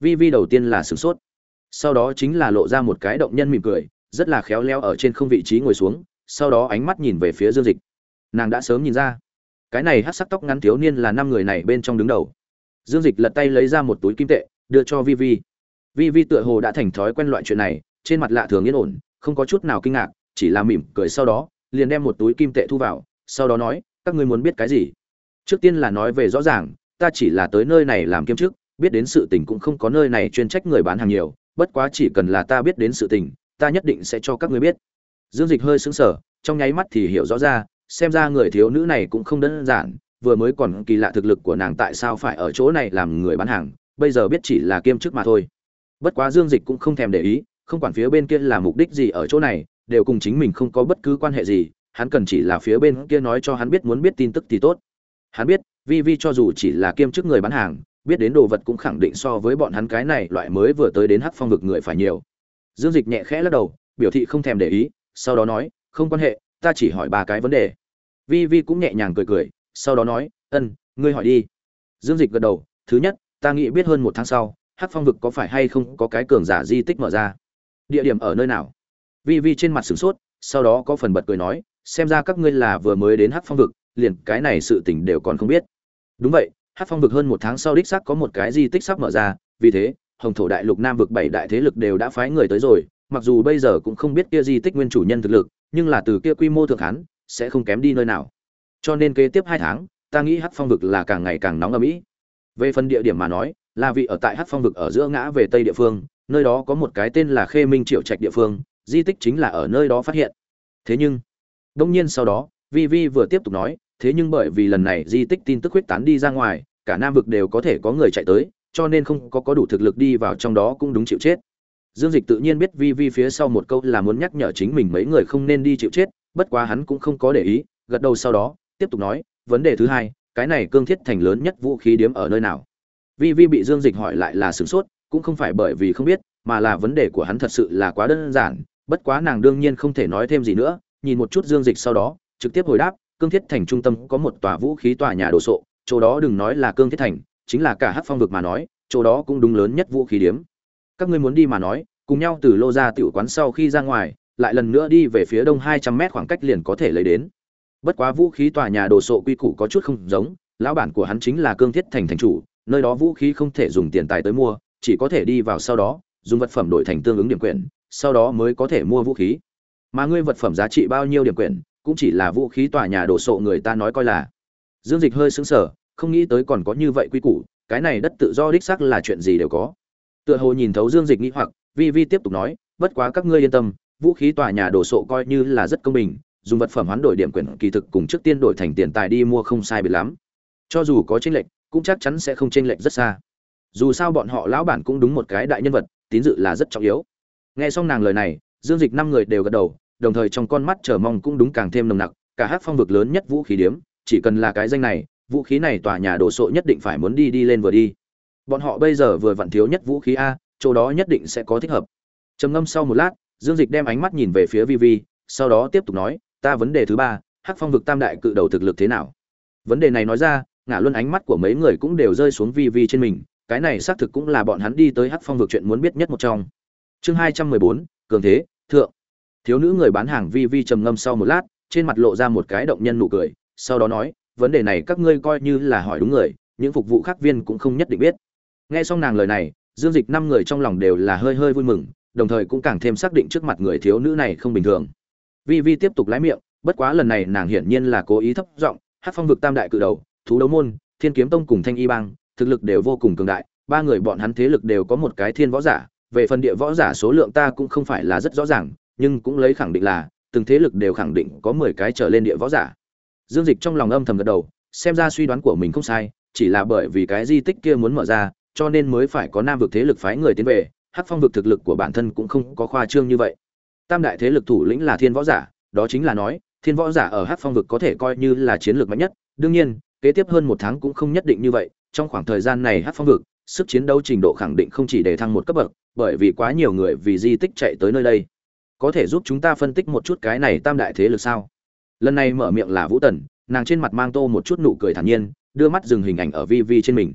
Vi vi đầu tiên là sửng sốt. Sau đó chính là lộ ra một cái động nhân mỉm cười, rất là khéo léo ở trên không vị trí ngồi xuống, sau đó ánh mắt nhìn về phía dương dịch. Nàng đã sớm nhìn ra, cái này hát sắc tóc ngắn thiếu niên là năm người này bên trong đứng đầu. Dương dịch lật tay lấy ra một túi kim tệ, đưa cho vi vi. Vi vi tựa hồ đã thành thói quen loại chuyện này, trên mặt lạ thường yên ổn, không có chút nào kinh ngạc, chỉ là mỉm cười sau đó, liền đem một túi kim tệ thu vào, sau đó nói các ngươi muốn biết cái gì? Trước tiên là nói về rõ ràng, ta chỉ là tới nơi này làm kiêm chức, biết đến sự tình cũng không có nơi này chuyên trách người bán hàng nhiều, bất quá chỉ cần là ta biết đến sự tình, ta nhất định sẽ cho các ngươi biết. Dương dịch hơi sững sờ, trong nháy mắt thì hiểu rõ ra, xem ra người thiếu nữ này cũng không đơn giản, vừa mới còn kỳ lạ thực lực của nàng tại sao phải ở chỗ này làm người bán hàng, bây giờ biết chỉ là kiêm chức mà thôi. Bất quá dương dịch cũng không thèm để ý, không quản phía bên kia là mục đích gì ở chỗ này, đều cùng chính mình không có bất cứ quan hệ gì hắn cần chỉ là phía bên kia nói cho hắn biết muốn biết tin tức thì tốt. Hắn biết, vi vi cho dù chỉ là kiêm chức người bán hàng, biết đến đồ vật cũng khẳng định so với bọn hắn cái này loại mới vừa tới đến hắc phong vực người phải nhiều. Dương dịch nhẹ khẽ lắc đầu, biểu thị không thèm để ý, sau đó nói, không quan hệ, ta chỉ hỏi ba cái vấn đề. Vi vi cũng nhẹ nhàng cười cười, sau đó nói, ân, ngươi hỏi đi. Dương dịch gật đầu, thứ nhất, ta nghĩ biết hơn một tháng sau, hắc phong vực có phải hay không có cái cường giả di tích mở ra? Địa điểm ở nơi nào? Vi vi trên mặt sửng sốt, sau đó có phần bật cười nói xem ra các ngươi là vừa mới đến hắc phong vực, liền cái này sự tình đều còn không biết. Đúng vậy, hắc phong vực hơn một tháng sau đích xác có một cái di tích sắp mở ra, vì thế, hồng thổ đại lục nam vực bảy đại thế lực đều đã phái người tới rồi, mặc dù bây giờ cũng không biết kia di tích nguyên chủ nhân thực lực, nhưng là từ kia quy mô thượng hán sẽ không kém đi nơi nào. Cho nên kế tiếp hai tháng, ta nghĩ hắc phong vực là càng ngày càng nóng ở mỹ về phần địa điểm mà nói, là vị ở tại hắc phong vực ở giữa ngã về tây địa phương, nơi đó có một cái tên là khê minh triệu trạch địa phương, di tích chính là ở nơi đó phát hiện. Thế nhưng đông nhiên sau đó, vi vi vừa tiếp tục nói, thế nhưng bởi vì lần này di tích tin tức huyết tán đi ra ngoài, cả nam vực đều có thể có người chạy tới, cho nên không có có đủ thực lực đi vào trong đó cũng đúng chịu chết. Dương dịch tự nhiên biết vi vi phía sau một câu là muốn nhắc nhở chính mình mấy người không nên đi chịu chết, bất quá hắn cũng không có để ý, gật đầu sau đó, tiếp tục nói, vấn đề thứ hai, cái này cương thiết thành lớn nhất vũ khí điếm ở nơi nào? Vi vi bị dương dịch hỏi lại là sửng sốt, cũng không phải bởi vì không biết, mà là vấn đề của hắn thật sự là quá đơn giản, bất quá nàng đương nhiên không thể nói thêm gì nữa nhìn một chút dương dịch sau đó, trực tiếp hồi đáp, cương thiết thành trung tâm có một tòa vũ khí tòa nhà đồ sộ, chỗ đó đừng nói là cương thiết thành, chính là cả hắc phong vực mà nói, chỗ đó cũng đúng lớn nhất vũ khí điểm các ngươi muốn đi mà nói, cùng nhau từ lô ra tiểu quán sau khi ra ngoài, lại lần nữa đi về phía đông hai trăm mét khoảng cách liền có thể lấy đến. Bất quá vũ khí tòa nhà đồ sộ quy củ có chút không giống, lão bản của hắn chính là cương thiết thành thành chủ, nơi đó vũ khí không thể dùng tiền tài tới mua, chỉ có thể đi vào sau đó, dùng vật phẩm đổi thành tương ứng điểm quyền, sau đó mới có thể mua vũ khí mà ngươi vật phẩm giá trị bao nhiêu điểm quyền cũng chỉ là vũ khí tòa nhà đồ sộ người ta nói coi là. Dương dịch hơi xứng sờ, không nghĩ tới còn có như vậy quy củ, cái này đất tự do đích xác là chuyện gì đều có. Tựa hồ nhìn thấu dương dịch nghĩ hoặc, vi vi tiếp tục nói, bất quá các ngươi yên tâm, vũ khí tòa nhà đồ sộ coi như là rất công bình, dùng vật phẩm hoán đổi điểm quyền kỳ thực cùng trước tiên đổi thành tiền tài đi mua không sai biệt lắm. Cho dù có tranh lệch, cũng chắc chắn sẽ không tranh lệch rất xa. Dù sao bọn họ lão bản cũng đúng một cái đại nhân vật, tín dự là rất trọng yếu. Nghe xong nàng lời này, dương dịch năm người đều gật đầu đồng thời trong con mắt chờ mong cũng đúng càng thêm nồng nặc, cả hát phong vực lớn nhất vũ khí điếm, chỉ cần là cái danh này, vũ khí này tòa nhà đồ sộ nhất định phải muốn đi đi lên vừa đi. Bọn họ bây giờ vừa vặn thiếu nhất vũ khí a, chỗ đó nhất định sẽ có thích hợp. Trầm ngâm sau một lát, dương dịch đem ánh mắt nhìn về phía vi vi sau đó tiếp tục nói, ta vấn đề thứ ba hắc phong vực tam đại cự đầu thực lực thế nào? Vấn đề này nói ra, ngả luôn ánh mắt của mấy người cũng đều rơi xuống vi vi trên mình, cái này xác thực cũng là bọn hắn đi tới hắc phong vực chuyện muốn biết nhất một trong. Chương hai trăm mười bốn, cường thế, thượng thiếu nữ người bán hàng vi vi trầm ngâm sau một lát, trên mặt lộ ra một cái động nhân nụ cười, sau đó nói, vấn đề này các ngươi coi như là hỏi đúng người, những phục vụ khác viên cũng không nhất định biết. Nghe xong nàng lời này, dương dịch năm người trong lòng đều là hơi hơi vui mừng, đồng thời cũng càng thêm xác định trước mặt người thiếu nữ này không bình thường. Vi vi tiếp tục lái miệng, bất quá lần này nàng hiển nhiên là cố ý thấp giọng, hát phong vực tam đại cự đầu, thú đấu môn, thiên kiếm tông cùng thanh y bang, thực lực đều vô cùng cường đại, ba người bọn hắn thế lực đều có một cái thiên võ giả, về phần địa võ giả số lượng ta cũng không phải là rất rõ ràng nhưng cũng lấy khẳng định là, từng thế lực đều khẳng định có mười cái trở lên địa võ giả. Dương dịch trong lòng âm thầm gật đầu, xem ra suy đoán của mình không sai, chỉ là bởi vì cái di tích kia muốn mở ra, cho nên mới phải có nam vực thế lực phái người tiến về, hắc phong vực thực lực của bản thân cũng không có khoa trương như vậy. Tam đại thế lực thủ lĩnh là thiên võ giả, đó chính là nói, thiên võ giả ở hắc phong vực có thể coi như là chiến lược mạnh nhất, đương nhiên, kế tiếp hơn một tháng cũng không nhất định như vậy, trong khoảng thời gian này hắc phong vực, sức chiến đấu trình độ khẳng định không chỉ để thăng một cấp bậc, bởi vì quá nhiều người vì di tích chạy tới nơi đây có thể giúp chúng ta phân tích một chút cái này tam đại thế lực sao? Lần này mở miệng là vũ tần, nàng trên mặt mang tô một chút nụ cười thản nhiên, đưa mắt dừng hình ảnh ở vi vi trên mình.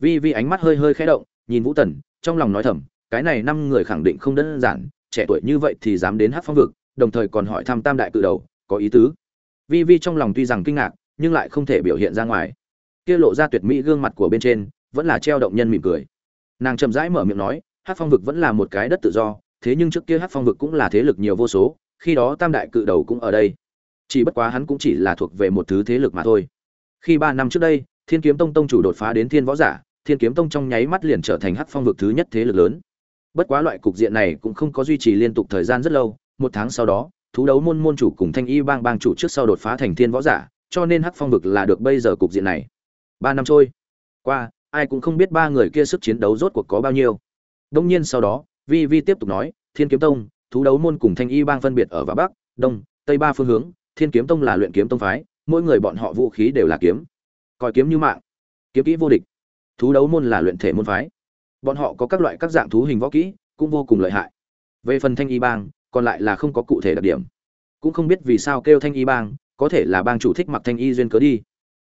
Vi vi ánh mắt hơi hơi khẽ động, nhìn vũ tần, trong lòng nói thầm, cái này năm người khẳng định không đơn giản, trẻ tuổi như vậy thì dám đến hát phong vực, đồng thời còn hỏi thăm tam đại cự đầu, có ý tứ. Vi vi trong lòng tuy rằng kinh ngạc, nhưng lại không thể biểu hiện ra ngoài. Kia lộ ra tuyệt mỹ gương mặt của bên trên, vẫn là treo động nhân mỉm cười. Nàng chậm rãi mở miệng nói, hát phong vực vẫn là một cái đất tự do thế nhưng trước kia hát phong vực cũng là thế lực nhiều vô số, khi đó tam đại cự đầu cũng ở đây. Chỉ bất quá hắn cũng chỉ là thuộc về một thứ thế lực mà thôi. Khi ba năm trước đây, thiên kiếm tông tông chủ đột phá đến thiên võ giả, thiên kiếm tông trong nháy mắt liền trở thành hắc phong vực thứ nhất thế lực lớn. Bất quá loại cục diện này cũng không có duy trì liên tục thời gian rất lâu, một tháng sau đó, thú đấu môn môn chủ cùng thanh y bang bang chủ trước sau đột phá thành thiên võ giả, cho nên hắc phong vực là được bây giờ cục diện này. Ba năm trôi qua, ai cũng không biết ba người kia sức chiến đấu rốt cuộc có bao nhiêu. Đông nhiên sau đó vi vi tiếp tục nói, thiên kiếm tông, thú đấu môn cùng thanh y bang phân biệt ở vào bắc, đông, tây ba phương hướng, thiên kiếm tông là luyện kiếm tông phái, mỗi người bọn họ vũ khí đều là kiếm. Coi kiếm như mạng, kiếm kỹ vô địch. Thú đấu môn là luyện thể môn phái. Bọn họ có các loại các dạng thú hình võ kỹ, cũng vô cùng lợi hại. Về phần thanh y bang, còn lại là không có cụ thể đặc điểm. Cũng không biết vì sao kêu thanh y bang, có thể là bang chủ thích mặc thanh y duyên cớ đi.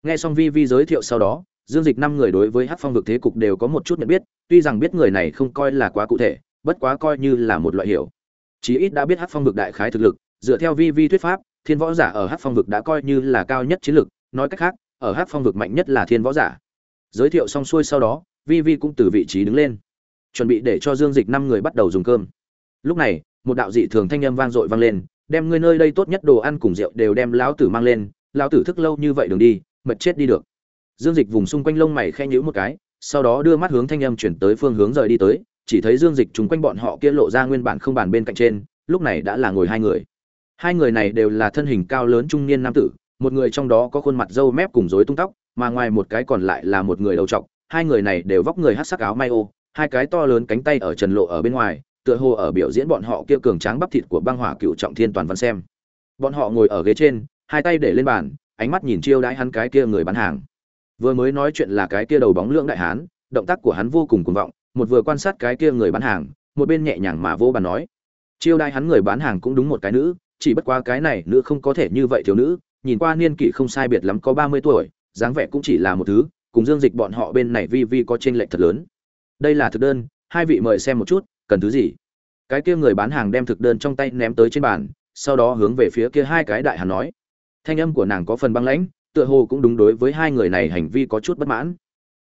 Nghe xong vi vi giới thiệu sau đó, dương dịch năm người đối với hát phong vực thế cục đều có một chút nhận biết, tuy rằng biết người này không coi là quá cụ thể bất quá coi như là một loại hiểu. Chí ít đã biết hát phong vực đại khái thực lực, dựa theo vi vi thuyết pháp, thiên võ giả ở hát phong vực đã coi như là cao nhất chiến lực, nói cách khác, ở hát phong vực mạnh nhất là thiên võ giả. Giới thiệu xong xuôi sau đó, vi vi cũng từ vị trí đứng lên, chuẩn bị để cho dương dịch năm người bắt đầu dùng cơm. Lúc này, một đạo dị thường thanh âm vang dội vang lên, đem ngươi nơi đây tốt nhất đồ ăn cùng rượu đều đem lão tử mang lên, lão tử thức lâu như vậy đường đi, mệt chết đi được. Dương dịch vùng xung quanh lông mày khe nhữ một cái, sau đó đưa mắt hướng thanh âm chuyển tới phương hướng rời đi tới chỉ thấy dương dịch chúng quanh bọn họ kia lộ ra nguyên bản không bàn bên cạnh trên, lúc này đã là ngồi hai người. Hai người này đều là thân hình cao lớn trung niên nam tử, một người trong đó có khuôn mặt râu mép cùng rối tung tóc, mà ngoài một cái còn lại là một người đầu trọc. Hai người này đều vóc người hát sắc áo may ô hai cái to lớn cánh tay ở trần lộ ở bên ngoài, tựa hồ ở biểu diễn bọn họ kia cường tráng bắp thịt của băng hỏa cựu trọng thiên toàn văn xem. Bọn họ ngồi ở ghế trên, hai tay để lên bàn, ánh mắt nhìn chiêu đãi hắn cái kia người bán hàng. Vừa mới nói chuyện là cái kia đầu bóng lưỡng đại hán, động tác của hắn vô cùng cuồng vọng một vừa quan sát cái kia người bán hàng, một bên nhẹ nhàng mà vô bàn nói. Chiêu đai hắn người bán hàng cũng đúng một cái nữ, chỉ bất quá cái này nữ không có thể như vậy thiếu nữ, nhìn qua niên kỷ không sai biệt lắm có ba mươi tuổi, dáng vẻ cũng chỉ là một thứ, cùng dương dịch bọn họ bên này vi vi có chênh lệch thật lớn. Đây là thực đơn, hai vị mời xem một chút, cần thứ gì? Cái kia người bán hàng đem thực đơn trong tay ném tới trên bàn, sau đó hướng về phía kia hai cái đại hàn nói. Thanh âm của nàng có phần băng lãnh, tựa hồ cũng đúng đối với hai người này hành vi có chút bất mãn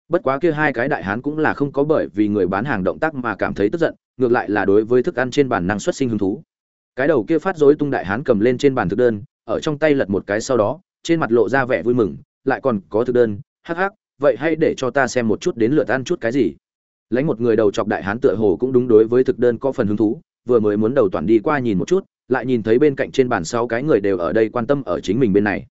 bất quá kia hai cái đại hán cũng là không có bởi vì người bán hàng động tác mà cảm thấy tức giận, ngược lại là đối với thức ăn trên bàn năng xuất sinh hứng thú. Cái đầu kia phát dối tung đại hán cầm lên trên bàn thực đơn, ở trong tay lật một cái sau đó, trên mặt lộ ra vẻ vui mừng, lại còn có thực đơn. Hắc hắc, vậy hãy để cho ta xem một chút đến lượt ăn chút cái gì. Lấy một người đầu chọc đại hán tựa hồ cũng đúng đối với thực đơn có phần hứng thú, vừa mới muốn đầu toàn đi qua nhìn một chút, lại nhìn thấy bên cạnh trên bàn sáu cái người đều ở đây quan tâm ở chính mình bên này.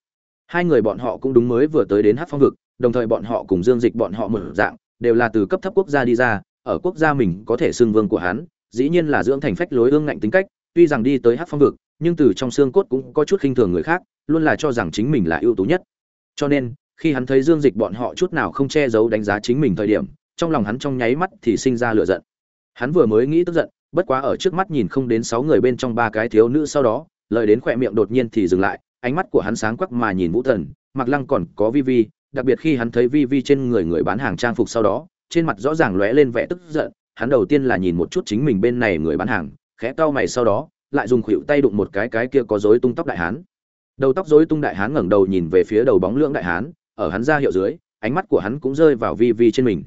Hai người bọn họ cũng đúng mới vừa tới đến hát phong vực đồng thời bọn họ cùng dương dịch bọn họ mở dạng, đều là từ cấp thấp quốc gia đi ra, ở quốc gia mình có thể xưng vương của hắn, dĩ nhiên là dưỡng thành phách lối ương ngạnh tính cách, tuy rằng đi tới Hắc phong vực, nhưng từ trong xương cốt cũng có chút khinh thường người khác, luôn là cho rằng chính mình là ưu tú nhất. Cho nên, khi hắn thấy dương dịch bọn họ chút nào không che giấu đánh giá chính mình thời điểm, trong lòng hắn trong nháy mắt thì sinh ra lửa giận. Hắn vừa mới nghĩ tức giận, bất quá ở trước mắt nhìn không đến sáu người bên trong ba cái thiếu nữ sau đó, lời đến khỏe miệng đột nhiên thì dừng lại, ánh mắt của hắn sáng quắc mà nhìn vũ thần mặc lăng còn có vi vi đặc biệt khi hắn thấy vi vi trên người người bán hàng trang phục sau đó, trên mặt rõ ràng lóe lên vẻ tức giận, hắn đầu tiên là nhìn một chút chính mình bên này người bán hàng, khẽ cau mày sau đó, lại dùng khuỷu tay đụng một cái cái kia có rối tung tóc đại hán. Đầu tóc rối tung đại hán ngẩng đầu nhìn về phía đầu bóng lưỡng đại hán, ở hắn ra hiệu dưới, ánh mắt của hắn cũng rơi vào vi vi trên mình.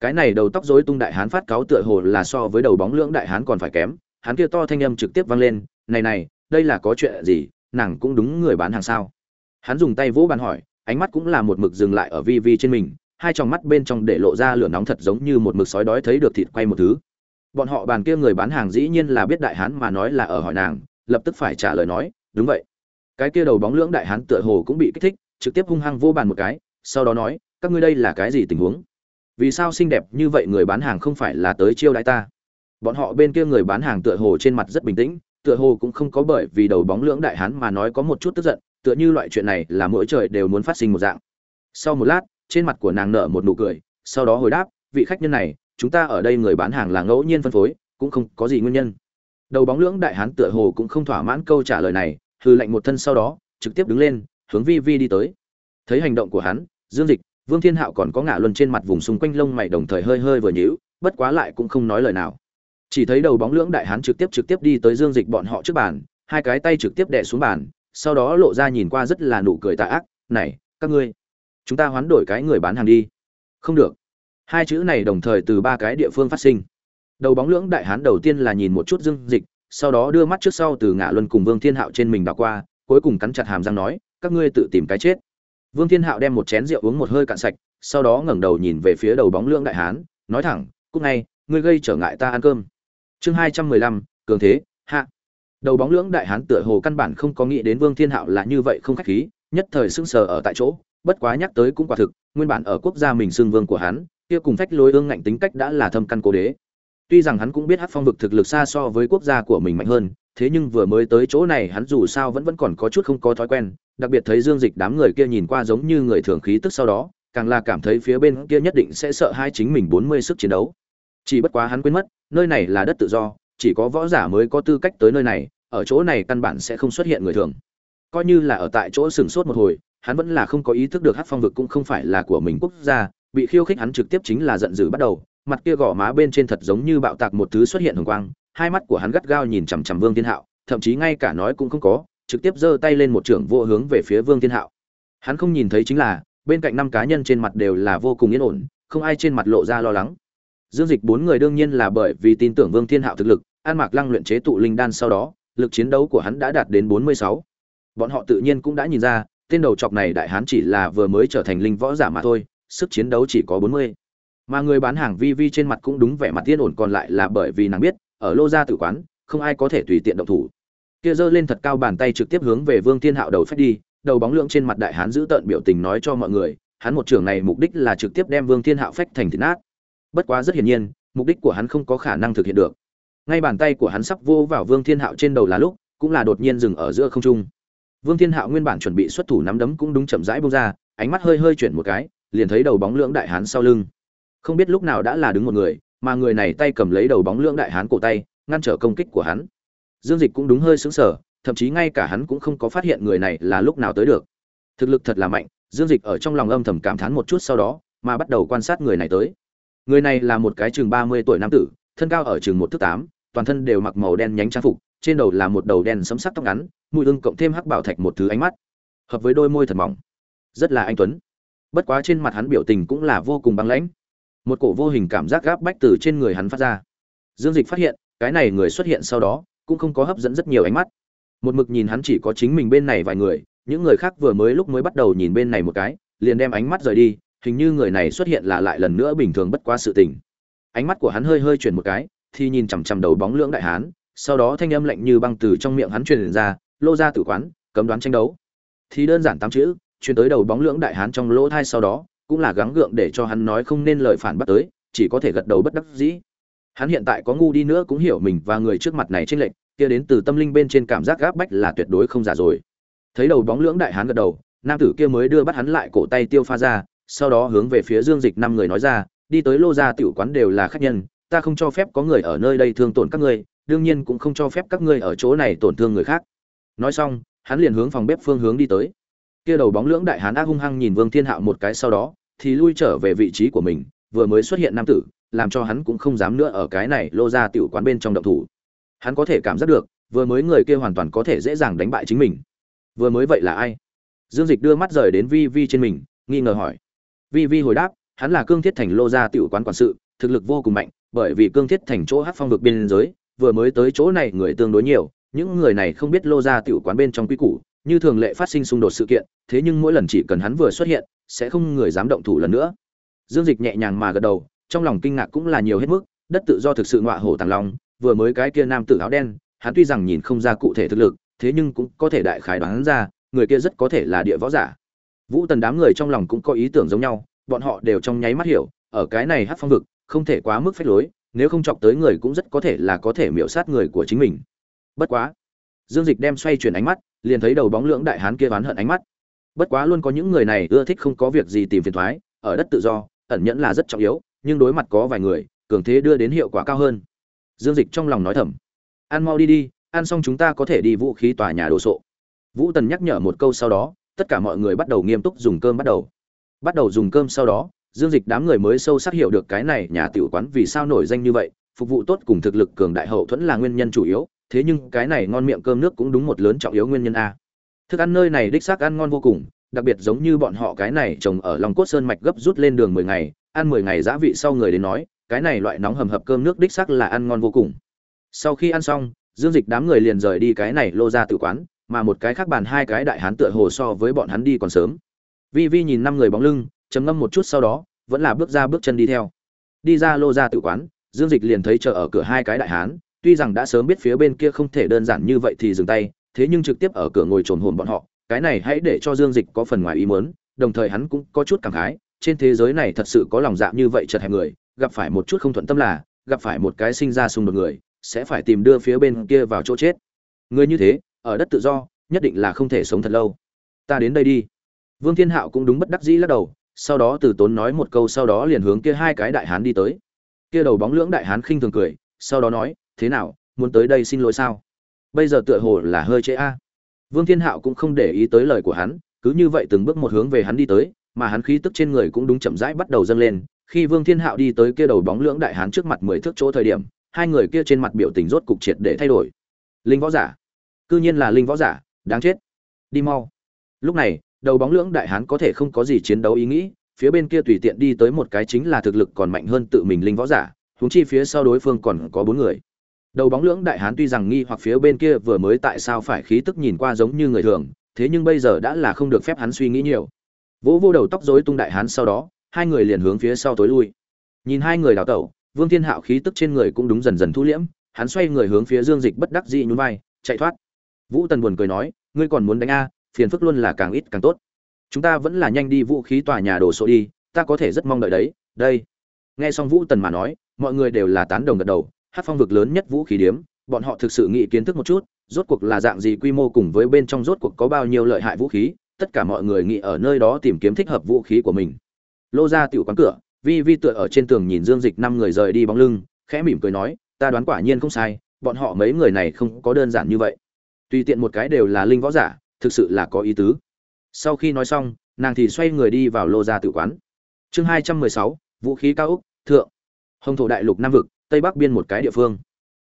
Cái này đầu tóc rối tung đại hán phát cáo tựa hồ là so với đầu bóng lưỡng đại hán còn phải kém, hắn kia to thanh âm trực tiếp vang lên, này này, đây là có chuyện gì, nàng cũng đúng người bán hàng sao? Hắn dùng tay vỗ bàn hỏi ánh mắt cũng là một mực dừng lại ở vi vi trên mình, hai tròng mắt bên trong để lộ ra lửa nóng thật giống như một mực sói đói thấy được thịt quay một thứ. Bọn họ bàn kia người bán hàng dĩ nhiên là biết đại hán mà nói là ở hỏi nàng, lập tức phải trả lời nói, đúng vậy. Cái kia đầu bóng lưỡng đại hán tựa hồ cũng bị kích thích, trực tiếp hung hăng vô bàn một cái, sau đó nói, các ngươi đây là cái gì tình huống? Vì sao xinh đẹp như vậy người bán hàng không phải là tới chiêu đãi ta? Bọn họ bên kia người bán hàng tựa hồ trên mặt rất bình tĩnh, tựa hồ cũng không có bởi vì đầu bóng lưỡng đại hán mà nói có một chút tức giận tựa như loại chuyện này là mỗi trời đều muốn phát sinh một dạng. Sau một lát, trên mặt của nàng nở một nụ cười, sau đó hồi đáp, vị khách nhân này, chúng ta ở đây người bán hàng là ngẫu nhiên phân phối, cũng không có gì nguyên nhân. Đầu bóng lưỡng đại hán tựa hồ cũng không thỏa mãn câu trả lời này hư lệnh một thân sau đó, trực tiếp đứng lên, hướng vi vi đi tới. Thấy hành động của hắn, dương dịch, vương thiên hạo còn có ngả luân trên mặt vùng xung quanh lông mày đồng thời hơi hơi vừa nhíu, bất quá lại cũng không nói lời nào. Chỉ thấy đầu bóng lưỡng đại hán trực tiếp trực tiếp đi tới dương dịch bọn họ trước bàn, hai cái tay trực tiếp đè xuống bàn sau đó lộ ra nhìn qua rất là nụ cười tà ác, này, các ngươi, chúng ta hoán đổi cái người bán hàng đi. Không được. Hai chữ này đồng thời từ ba cái địa phương phát sinh. Đầu bóng lưỡng đại hán đầu tiên là nhìn một chút dương dịch, sau đó đưa mắt trước sau từ ngã luân cùng vương thiên hạo trên mình đảo qua, cuối cùng cắn chặt hàm răng nói, các ngươi tự tìm cái chết. Vương thiên hạo đem một chén rượu uống một hơi cạn sạch, sau đó ngẩng đầu nhìn về phía đầu bóng lưỡng đại hán, nói thẳng, cúc ngay, ngươi gây trở ngại ta ăn cơm. Chương hai trăm mười lăm, cường thế, hạ đầu bóng lưỡng đại hán tựa hồ căn bản không có nghĩ đến vương thiên hạo là như vậy không khách khí, nhất thời sững sờ ở tại chỗ, bất quá nhắc tới cũng quả thực, nguyên bản ở quốc gia mình xưng vương của hắn, kia cùng phách lối ương ngạnh tính cách đã là thâm căn cố đế. Tuy rằng hắn cũng biết hát phong vực thực lực xa so với quốc gia của mình mạnh hơn, thế nhưng vừa mới tới chỗ này hắn dù sao vẫn vẫn còn có chút không có thói quen, đặc biệt thấy dương dịch đám người kia nhìn qua giống như người thường khí tức sau đó, càng là cảm thấy phía bên kia nhất định sẽ sợ hai chính mình bốn mươi sức chiến đấu. Chỉ bất quá hắn quên mất, nơi này là đất tự do, chỉ có võ giả mới có tư cách tới nơi này ở chỗ này căn bản sẽ không xuất hiện người thường. Coi như là ở tại chỗ sửng sốt một hồi hắn vẫn là không có ý thức được hát phong vực cũng không phải là của mình quốc gia bị khiêu khích hắn trực tiếp chính là giận dữ bắt đầu mặt kia gò má bên trên thật giống như bạo tạc một thứ xuất hiện hồng quang hai mắt của hắn gắt gao nhìn chằm chằm vương thiên hạo thậm chí ngay cả nói cũng không có trực tiếp giơ tay lên một trưởng vô hướng về phía vương thiên hạo. Hắn không nhìn thấy chính là bên cạnh năm cá nhân trên mặt đều là vô cùng yên ổn không ai trên mặt lộ ra lo lắng. Dương Dịch bốn người đương nhiên là bởi vì tin tưởng Vương Thiên Hạo thực lực, An Mạc Lăng luyện chế tụ linh đan sau đó, lực chiến đấu của hắn đã đạt đến 46. Bọn họ tự nhiên cũng đã nhìn ra, tên đầu chọc này đại hán chỉ là vừa mới trở thành linh võ giả mà thôi, sức chiến đấu chỉ có 40. Mà người bán hàng vi vi trên mặt cũng đúng vẻ mặt tiên ổn còn lại là bởi vì nàng biết, ở lô gia tử quán, không ai có thể tùy tiện động thủ. Kia giơ lên thật cao bàn tay trực tiếp hướng về Vương Thiên Hạo đầu phách đi, đầu bóng lượng trên mặt đại hán giữ tợn biểu tình nói cho mọi người, hắn một trường này mục đích là trực tiếp đem Vương Thiên Hạo phách thành thịt nát. Bất quá rất hiển nhiên, mục đích của hắn không có khả năng thực hiện được. Ngay bàn tay của hắn sắp vô vào Vương Thiên Hạo trên đầu là lúc, cũng là đột nhiên dừng ở giữa không trung. Vương Thiên Hạo nguyên bản chuẩn bị xuất thủ nắm đấm cũng đúng chậm rãi bông ra, ánh mắt hơi hơi chuyển một cái, liền thấy đầu bóng lưỡng đại hán sau lưng. Không biết lúc nào đã là đứng một người, mà người này tay cầm lấy đầu bóng lưỡng đại hán cổ tay, ngăn trở công kích của hắn. Dương Dịch cũng đúng hơi sững sờ, thậm chí ngay cả hắn cũng không có phát hiện người này là lúc nào tới được. Thực lực thật là mạnh, Dương Dịch ở trong lòng âm thầm cảm thán một chút sau đó, mà bắt đầu quan sát người này tới. Người này là một cái chừng 30 tuổi nam tử, thân cao ở chừng một thước tám, toàn thân đều mặc màu đen nhánh trang phục, trên đầu là một đầu đen sẫm sắc tóc ngắn, mũi ưng cộng thêm hắc bảo thạch một thứ ánh mắt, hợp với đôi môi thật mỏng, rất là anh tuấn. Bất quá trên mặt hắn biểu tình cũng là vô cùng băng lãnh. Một cổ vô hình cảm giác gáp bách từ trên người hắn phát ra. Dương Dịch phát hiện, cái này người xuất hiện sau đó, cũng không có hấp dẫn rất nhiều ánh mắt. Một mực nhìn hắn chỉ có chính mình bên này vài người, những người khác vừa mới lúc mới bắt đầu nhìn bên này một cái, liền đem ánh mắt rời đi, hình như người này xuất hiện là lại lần nữa bình thường bất quá sự tình. Ánh mắt của hắn hơi hơi chuyển một cái, thì nhìn chằm chằm đầu bóng lưỡng đại hán, sau đó thanh âm lạnh như băng từ trong miệng hắn truyền ra, lô ra tử quán, cấm đoán tranh đấu. Thì đơn giản tám chữ, truyền tới đầu bóng lưỡng đại hán trong lỗ thai sau đó, cũng là gắng gượng để cho hắn nói không nên lời phản bắt tới, chỉ có thể gật đầu bất đắc dĩ. Hắn hiện tại có ngu đi nữa cũng hiểu mình và người trước mặt này chênh lệch, kia đến từ tâm linh bên trên cảm giác gáp bách là tuyệt đối không giả rồi. Thấy đầu bóng lưỡng đại hán gật đầu, nam tử kia mới đưa bắt hắn lại cổ tay tiêu pha ra, sau đó hướng về phía Dương Dịch năm người nói ra, đi tới lô gia tiểu quán đều là khách nhân, ta không cho phép có người ở nơi đây thương tổn các ngươi, đương nhiên cũng không cho phép các ngươi ở chỗ này tổn thương người khác. Nói xong, hắn liền hướng phòng bếp phương hướng đi tới. Kia đầu bóng lưỡng đại hán ác hung hăng nhìn Vương Thiên Hạo một cái sau đó, thì lui trở về vị trí của mình, vừa mới xuất hiện nam tử, làm cho hắn cũng không dám nữa ở cái này lô gia tiểu quán bên trong động thủ. Hắn có thể cảm giác được, vừa mới người kia hoàn toàn có thể dễ dàng đánh bại chính mình. Vừa mới vậy là ai? Dương Dịch đưa mắt rời đến Vi Vi trên mình, nghi ngờ hỏi. Vi Vi hồi đáp, hắn là Cương Thiết Thành lô gia tiểu quán quản sự, thực lực vô cùng mạnh, bởi vì Cương Thiết Thành chỗ hát Phong vực biên giới, vừa mới tới chỗ này người tương đối nhiều, những người này không biết lô gia tiểu quán bên trong quy củ, như thường lệ phát sinh xung đột sự kiện, thế nhưng mỗi lần chỉ cần hắn vừa xuất hiện, sẽ không người dám động thủ lần nữa. Dương Dịch nhẹ nhàng mà gật đầu, trong lòng kinh ngạc cũng là nhiều hết mức, đất tự do thực sự ngọa hổ tàng long, vừa mới cái kia nam tử áo đen, hắn tuy rằng nhìn không ra cụ thể thực lực, thế nhưng cũng có thể đại khái đoán ra, người kia rất có thể là địa võ giả. Vũ Tần đám người trong lòng cũng có ý tưởng giống nhau, bọn họ đều trong nháy mắt hiểu, ở cái này hát phong vực, không thể quá mức phách lối, nếu không chọc tới người cũng rất có thể là có thể miễu sát người của chính mình. Bất quá, Dương Dịch đem xoay chuyển ánh mắt, liền thấy đầu bóng lưỡng đại hán kia oán hận ánh mắt. Bất quá luôn có những người này ưa thích không có việc gì tìm phiền toái, ở đất tự do, ẩn nhẫn là rất trọng yếu, nhưng đối mặt có vài người, cường thế đưa đến hiệu quả cao hơn. Dương Dịch trong lòng nói thầm, ăn mau đi đi, ăn xong chúng ta có thể đi vũ khí tòa nhà đồ sộ. Vũ Tần nhắc nhở một câu sau đó, tất cả mọi người bắt đầu nghiêm túc dùng cơm bắt đầu. Bắt đầu dùng cơm sau đó, Dương Dịch đám người mới sâu sắc hiểu được cái này nhà tiểu quán vì sao nổi danh như vậy, phục vụ tốt cùng thực lực cường đại hậu thuẫn là nguyên nhân chủ yếu, thế nhưng cái này ngon miệng cơm nước cũng đúng một lớn trọng yếu nguyên nhân a. Thức ăn nơi này đích xác ăn ngon vô cùng, đặc biệt giống như bọn họ cái này trồng ở Long Cốt Sơn mạch gấp rút lên đường 10 ngày, ăn 10 ngày giá vị sau người đến nói, cái này loại nóng hầm hập cơm nước đích xác là ăn ngon vô cùng. Sau khi ăn xong, Dương Dịch đám người liền rời đi cái này lô ra tự quán, mà một cái khác bàn hai cái đại hán tựa hồ so với bọn hắn đi còn sớm. Vi Vi nhìn năm người bóng lưng, trầm ngâm một chút sau đó, vẫn là bước ra bước chân đi theo. Đi ra lô ra tự quán, Dương Dịch liền thấy chờ ở cửa hai cái đại hán, tuy rằng đã sớm biết phía bên kia không thể đơn giản như vậy thì dừng tay, thế nhưng trực tiếp ở cửa ngồi trồn hồn bọn họ, cái này hãy để cho Dương Dịch có phần ngoài ý muốn, đồng thời hắn cũng có chút cảm khái, trên thế giới này thật sự có lòng dạ như vậy chật hẹp người, gặp phải một chút không thuận tâm là, gặp phải một cái sinh ra xung đột người, sẽ phải tìm đưa phía bên kia vào chỗ chết. Người như thế, ở đất tự do, nhất định là không thể sống thật lâu. Ta đến đây đi. Vương Thiên Hạo cũng đúng bất đắc dĩ lắc đầu, sau đó từ tốn nói một câu sau đó liền hướng kia hai cái đại hán đi tới. Kia đầu bóng lưỡng đại hán khinh thường cười, sau đó nói, thế nào, muốn tới đây xin lỗi sao? Bây giờ tựa hồ là hơi trễ a. Vương Thiên Hạo cũng không để ý tới lời của hắn, cứ như vậy từng bước một hướng về hắn đi tới, mà hắn khí tức trên người cũng đúng chậm rãi bắt đầu dâng lên. Khi Vương Thiên Hạo đi tới kia đầu bóng lưỡng đại hán trước mặt mười thước chỗ thời điểm, hai người kia trên mặt biểu tình rốt cục triệt để thay đổi. Linh võ giả, cư nhiên là linh võ giả, đáng chết. Đi mau. Lúc này, đầu bóng lưỡng đại hán có thể không có gì chiến đấu ý nghĩ, phía bên kia tùy tiện đi tới một cái chính là thực lực còn mạnh hơn tự mình linh võ giả, huống chi phía sau đối phương còn có bốn người. Đầu bóng lưỡng đại hán tuy rằng nghi hoặc phía bên kia vừa mới tại sao phải khí tức nhìn qua giống như người thường thế nhưng bây giờ đã là không được phép hắn suy nghĩ nhiều. Vỗ vô đầu tóc rối tung đại hán sau đó hai người liền hướng phía sau tối lui. Nhìn hai người đào tẩu vương thiên hạo khí tức trên người cũng đúng dần dần thu liễm hắn xoay người hướng phía dương dịch bất đắc dĩ nhún vai chạy thoát. Vũ tần buồn cười nói ngươi còn muốn đánh a phiền phức luôn là càng ít càng tốt. Chúng ta vẫn là nhanh đi vũ khí tòa nhà đổ sộ đi, ta có thể rất mong đợi đấy, đây. Nghe xong vũ tần mà nói, mọi người đều là tán đồng gật đầu, hát phong vực lớn nhất vũ khí điếm, bọn họ thực sự nghĩ kiến thức một chút, rốt cuộc là dạng gì quy mô cùng với bên trong rốt cuộc có bao nhiêu lợi hại vũ khí, tất cả mọi người nghĩ ở nơi đó tìm kiếm thích hợp vũ khí của mình. Lô ra tiểu quán cửa, vi vi tựa ở trên tường nhìn dương dịch năm người rời đi bóng lưng, khẽ mỉm cười nói, ta đoán quả nhiên không sai, bọn họ mấy người này không có đơn giản như vậy. Tùy tiện một cái đều là linh võ giả thực sự là có ý tứ. Sau khi nói xong, nàng thì xoay người đi vào lô gia tự quán. Chương hai trăm mười sáu, vũ khí cao úc thượng. Hồng thổ đại lục nam vực, tây bắc biên một cái địa phương.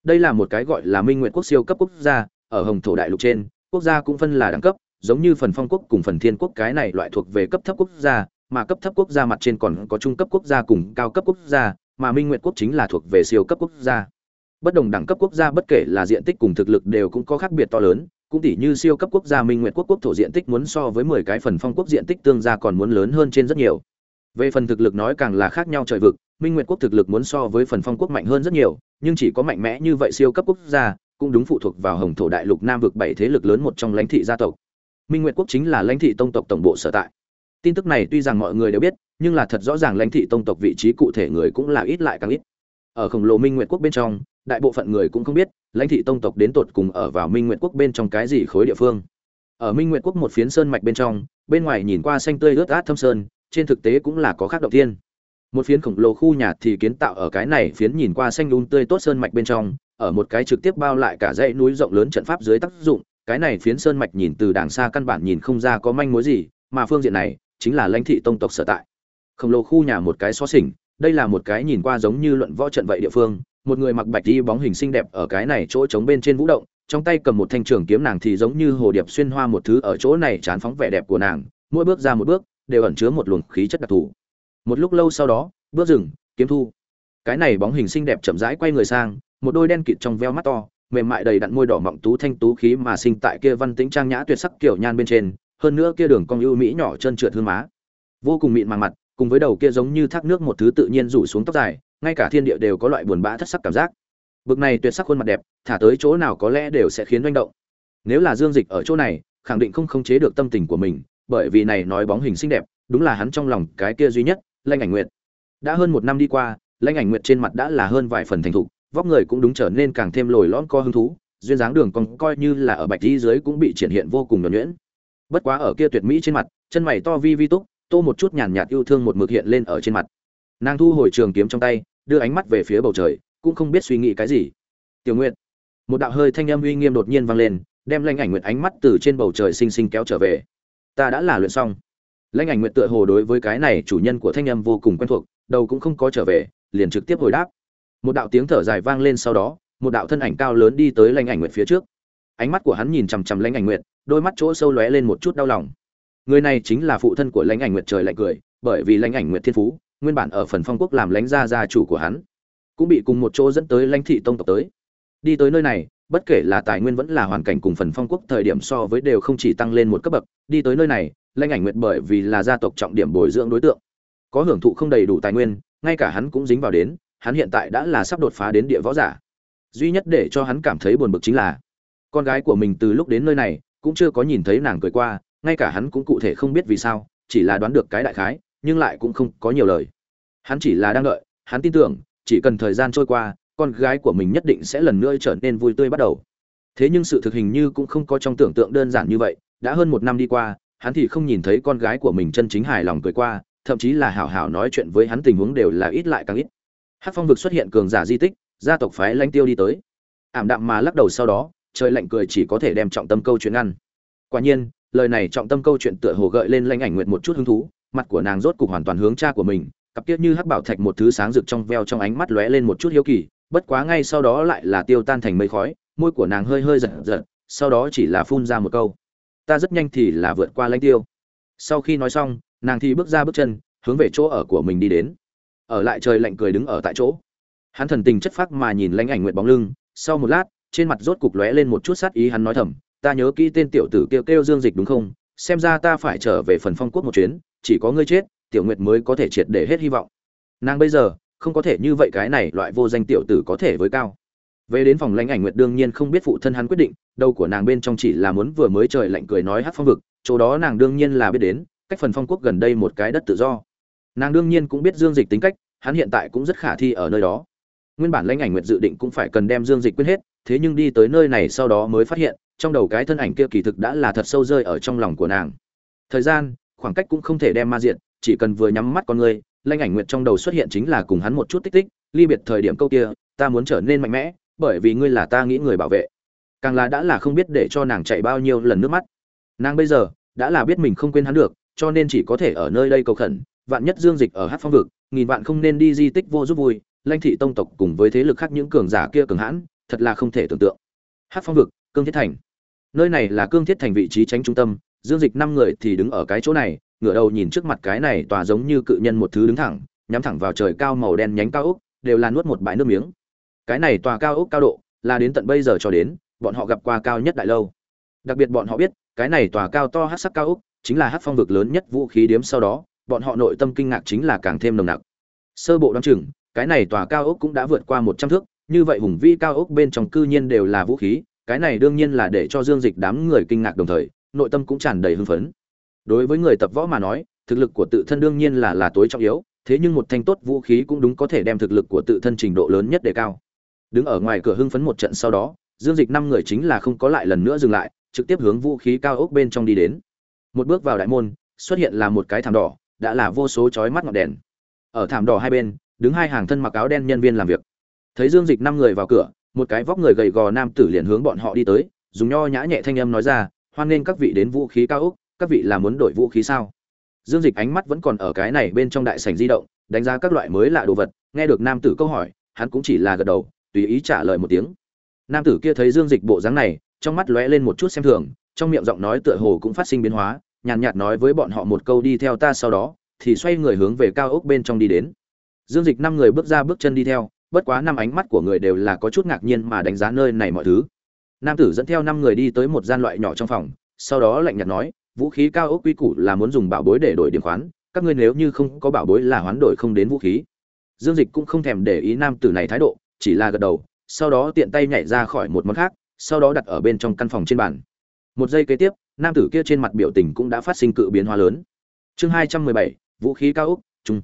Đây là một cái gọi là minh nguyện quốc siêu cấp quốc gia, ở hồng thổ đại lục trên, quốc gia cũng phân là đẳng cấp, giống như phần phong quốc cùng phần thiên quốc cái này loại thuộc về cấp thấp quốc gia, mà cấp thấp quốc gia mặt trên còn có trung cấp quốc gia cùng cao cấp quốc gia, mà minh nguyện quốc chính là thuộc về siêu cấp quốc gia. Bất đồng đẳng cấp quốc gia bất kể là diện tích cùng thực lực đều cũng có khác biệt to lớn cũng tỷ như siêu cấp quốc gia minh nguyện quốc quốc thổ diện tích muốn so với mười cái phần phong quốc diện tích tương gia còn muốn lớn hơn trên rất nhiều. Về phần thực lực nói càng là khác nhau trời vực, minh nguyện quốc thực lực muốn so với phần phong quốc mạnh hơn rất nhiều, nhưng chỉ có mạnh mẽ như vậy siêu cấp quốc gia, cũng đúng phụ thuộc vào hồng thổ đại lục nam vực bảy thế lực lớn một trong lãnh thị gia tộc. Minh nguyện quốc chính là lãnh thị tông tộc tổng bộ sở tại. Tin tức này tuy rằng mọi người đều biết, nhưng là thật rõ ràng lãnh thị tông tộc vị trí cụ thể người cũng là ít lại càng ít. Ở khổng lồ minh nguyện quốc bên trong đại bộ phận người cũng không biết, lãnh thị tông tộc đến tột cùng ở vào minh nguyện quốc bên trong cái gì khối địa phương. Ở minh nguyện quốc một phiến sơn mạch bên trong, bên ngoài nhìn qua xanh tươi ướt át thâm sơn, trên thực tế cũng là có khác động thiên. Một phiến khổng lồ khu nhà thì kiến tạo ở cái này phiến nhìn qua xanh đun tươi tốt sơn mạch bên trong, ở một cái trực tiếp bao lại cả dãy núi rộng lớn trận pháp dưới tác dụng, cái này phiến sơn mạch nhìn từ đàng xa căn bản nhìn không ra có manh mối gì, mà phương diện này chính là lãnh thị tông tộc sở tại. Khổng lồ khu nhà một cái xó xỉnh, đây là một cái nhìn qua giống như luận võ trận vậy địa phương một người mặc bạch đi bóng hình xinh đẹp ở cái này chỗ trống bên trên vũ động, trong tay cầm một thanh trường kiếm nàng thì giống như hồ điệp xuyên hoa một thứ ở chỗ này chán phóng vẻ đẹp của nàng, mỗi bước ra một bước, đều ẩn chứa một luồng khí chất đặc thù. Một lúc lâu sau đó, bước rừng kiếm thu. Cái này bóng hình xinh đẹp chậm rãi quay người sang, một đôi đen kịt trong veo mắt to, mềm mại đầy đặn môi đỏ mọng tú thanh tú khí mà sinh tại kia văn tĩnh trang nhã tuyệt sắc kiểu nhan bên trên, hơn nữa kia đường cong ưu mỹ nhỏ chân trượt hương má. Vô cùng mịn màng mặt, cùng với đầu kia giống như thác nước một thứ tự nhiên rủ xuống tóc dài ngay cả thiên địa đều có loại buồn bã thất sắc cảm giác. Bực này tuyệt sắc khuôn mặt đẹp, thả tới chỗ nào có lẽ đều sẽ khiến doanh động. Nếu là dương dịch ở chỗ này, khẳng định không khống chế được tâm tình của mình, bởi vì này nói bóng hình xinh đẹp, đúng là hắn trong lòng cái kia duy nhất lanh ảnh nguyệt. Đã hơn một năm đi qua lanh ảnh nguyệt trên mặt đã là hơn vài phần thành thục, vóc người cũng đúng trở nên càng thêm lồi lõn co hứng thú, duyên dáng đường còn coi như là ở bạch đi dưới cũng bị triển hiện vô cùng nhuẩn nhuyễn. Bất quá ở kia tuyệt mỹ trên mặt, chân mày to vi vi túc, tô một chút nhàn nhạt yêu thương một mực hiện lên ở trên mặt. Nàng thu hồi trường kiếm trong tay đưa ánh mắt về phía bầu trời, cũng không biết suy nghĩ cái gì. Tiểu nguyệt. Một đạo hơi thanh âm uy nghiêm đột nhiên vang lên, đem lanh ảnh nguyệt ánh mắt từ trên bầu trời xinh xinh kéo trở về. Ta đã là luyện xong. Lãnh ảnh nguyệt tựa hồ đối với cái này chủ nhân của thanh âm vô cùng quen thuộc, đầu cũng không có trở về, liền trực tiếp hồi đáp. Một đạo tiếng thở dài vang lên sau đó, một đạo thân ảnh cao lớn đi tới lãnh ảnh nguyệt phía trước. Ánh mắt của hắn nhìn chằm chằm lãnh ảnh nguyệt, đôi mắt chỗ sâu lóe lên một chút đau lòng. Người này chính là phụ thân của lãnh ảnh nguyệt trời lạnh cười, bởi vì lãnh ảnh nguyệt thiên phú nguyên bản ở phần phong quốc làm lãnh gia gia chủ của hắn, cũng bị cùng một chỗ dẫn tới lãnh thị tông tộc tới. Đi tới nơi này, bất kể là tài nguyên vẫn là hoàn cảnh cùng phần phong quốc thời điểm so với đều không chỉ tăng lên một cấp bậc. Đi tới nơi này, lãnh ảnh nguyệt bởi vì là gia tộc trọng điểm bồi dưỡng đối tượng, có hưởng thụ không đầy đủ tài nguyên, ngay cả hắn cũng dính vào đến, hắn hiện tại đã là sắp đột phá đến địa võ giả. Duy nhất để cho hắn cảm thấy buồn bực chính là, con gái của mình từ lúc đến nơi này, cũng chưa có nhìn thấy nàng cười qua, ngay cả hắn cũng cụ thể không biết vì sao, chỉ là đoán được cái đại khái nhưng lại cũng không có nhiều lời. Hắn chỉ là đang đợi, hắn tin tưởng, chỉ cần thời gian trôi qua, con gái của mình nhất định sẽ lần nữa trở nên vui tươi bắt đầu. Thế nhưng sự thực hình như cũng không có trong tưởng tượng đơn giản như vậy, đã hơn một năm đi qua, hắn thì không nhìn thấy con gái của mình chân chính hài lòng cười qua, thậm chí là hảo hảo nói chuyện với hắn tình huống đều là ít lại càng ít. Hát phong vực xuất hiện cường giả di tích, gia tộc phái lanh tiêu đi tới. Ảm đạm mà lắc đầu sau đó, trời lạnh cười chỉ có thể đem trọng tâm câu chuyện ăn. quả nhiên, lời này trọng tâm câu chuyện tựa hồ gợi lên lanh ảnh nguyện một chút hứng thú mặt của nàng rốt cục hoàn toàn hướng cha của mình, cặp tiết như hắc bảo thạch một thứ sáng rực trong veo trong ánh mắt lóe lên một chút hiếu kỳ, bất quá ngay sau đó lại là tiêu tan thành mây khói, môi của nàng hơi hơi giật giật, sau đó chỉ là phun ra một câu, ta rất nhanh thì là vượt qua lãnh tiêu. Sau khi nói xong, nàng thì bước ra bước chân, hướng về chỗ ở của mình đi đến. Ở lại trời lạnh cười đứng ở tại chỗ. Hắn thần tình chất phác mà nhìn lãnh ảnh nguyện bóng lưng, sau một lát, trên mặt rốt cục lóe lên một chút sát ý hắn nói thầm, ta nhớ kỹ tên tiểu tử kêu kêu dương dịch đúng không? Xem ra ta phải trở về phần phong quốc một chuyến, chỉ có ngươi chết, tiểu nguyệt mới có thể triệt để hết hy vọng. Nàng bây giờ, không có thể như vậy cái này loại vô danh tiểu tử có thể với cao. Về đến phòng lãnh ảnh nguyệt đương nhiên không biết phụ thân hắn quyết định, đầu của nàng bên trong chỉ là muốn vừa mới trời lạnh cười nói hát phong vực, chỗ đó nàng đương nhiên là biết đến, cách phần phong quốc gần đây một cái đất tự do. Nàng đương nhiên cũng biết dương dịch tính cách, hắn hiện tại cũng rất khả thi ở nơi đó nguyên bản lãnh ảnh nguyệt dự định cũng phải cần đem dương dịch quyết hết, thế nhưng đi tới nơi này sau đó mới phát hiện, trong đầu cái thân ảnh kia kỳ thực đã là thật sâu rơi ở trong lòng của nàng. Thời gian, khoảng cách cũng không thể đem ma diện, chỉ cần vừa nhắm mắt con người, lãnh ảnh nguyệt trong đầu xuất hiện chính là cùng hắn một chút tích tích, ly biệt thời điểm câu kia, ta muốn trở nên mạnh mẽ, bởi vì ngươi là ta nghĩ người bảo vệ. Càng là đã là không biết để cho nàng chạy bao nhiêu lần nước mắt. Nàng bây giờ, đã là biết mình không quên hắn được, cho nên chỉ có thể ở nơi đây cầu khẩn, vạn nhất dương dịch ở hát phong vực, nghìn vạn không nên đi di tích vô giúp vui lãnh thị tông tộc cùng với thế lực khác những cường giả kia cường hãn, thật là không thể tưởng tượng. Hát phong vực, cương thiết thành. Nơi này là cương thiết thành vị trí tránh trung tâm, dương dịch năm người thì đứng ở cái chỗ này, ngửa đầu nhìn trước mặt cái này tòa giống như cự nhân một thứ đứng thẳng, nhắm thẳng vào trời cao màu đen nhánh cao ốc, đều là nuốt một bãi nước miếng. Cái này tòa cao ốc cao độ, là đến tận bây giờ cho đến, bọn họ gặp qua cao nhất đại lâu. Đặc biệt bọn họ biết, cái này tòa cao to hắc sắc cao ốc, chính là Hắc phong vực lớn nhất vũ khí điếm sau đó, bọn họ nội tâm kinh ngạc chính là càng thêm nồng nặc. Sơ bộ đoán chừng cái này tòa cao ốc cũng đã vượt qua một trăm thước, như vậy hùng vĩ cao ốc bên trong cư nhiên đều là vũ khí, cái này đương nhiên là để cho dương dịch đám người kinh ngạc đồng thời, nội tâm cũng tràn đầy hưng phấn. Đối với người tập võ mà nói, thực lực của tự thân đương nhiên là là tối trọng yếu, thế nhưng một thanh tốt vũ khí cũng đúng có thể đem thực lực của tự thân trình độ lớn nhất để cao. Đứng ở ngoài cửa hưng phấn một trận sau đó, dương dịch năm người chính là không có lại lần nữa dừng lại, trực tiếp hướng vũ khí cao ốc bên trong đi đến. Một bước vào đại môn, xuất hiện là một cái thảm đỏ, đã là vô số chói mắt ngọn đèn. Ở thảm đỏ hai bên đứng hai hàng thân mặc áo đen nhân viên làm việc. Thấy dương dịch năm người vào cửa, một cái vóc người gầy gò nam tử liền hướng bọn họ đi tới, dùng nho nhã nhẹ thanh âm nói ra, hoan nghênh các vị đến vũ khí cao ốc, các vị là muốn đổi vũ khí sao? Dương dịch ánh mắt vẫn còn ở cái này bên trong đại sảnh di động, đánh giá các loại mới lạ đồ vật, nghe được nam tử câu hỏi, hắn cũng chỉ là gật đầu, tùy ý trả lời một tiếng. Nam tử kia thấy dương dịch bộ dáng này, trong mắt lóe lên một chút xem thường, trong miệng giọng nói tựa hồ cũng phát sinh biến hóa, nhàn nhạt nói với bọn họ một câu đi theo ta sau đó, thì xoay người hướng về cao ốc bên trong đi đến dương dịch năm người bước ra bước chân đi theo, bất quá năm ánh mắt của người đều là có chút ngạc nhiên mà đánh giá nơi này mọi thứ. Nam tử dẫn theo năm người đi tới một gian loại nhỏ trong phòng, sau đó lạnh nhạt nói, vũ khí cao ốc quy củ là muốn dùng bảo bối để đổi điểm khoán, các ngươi nếu như không có bảo bối là hoán đổi không đến vũ khí. Dương dịch cũng không thèm để ý nam tử này thái độ, chỉ là gật đầu, sau đó tiện tay nhảy ra khỏi một món khác, sau đó đặt ở bên trong căn phòng trên bàn. Một giây kế tiếp, nam tử kia trên mặt biểu tình cũng đã phát sinh cự biến hóa lớn. Chương hai trăm mười bảy, vũ khí cao úc trung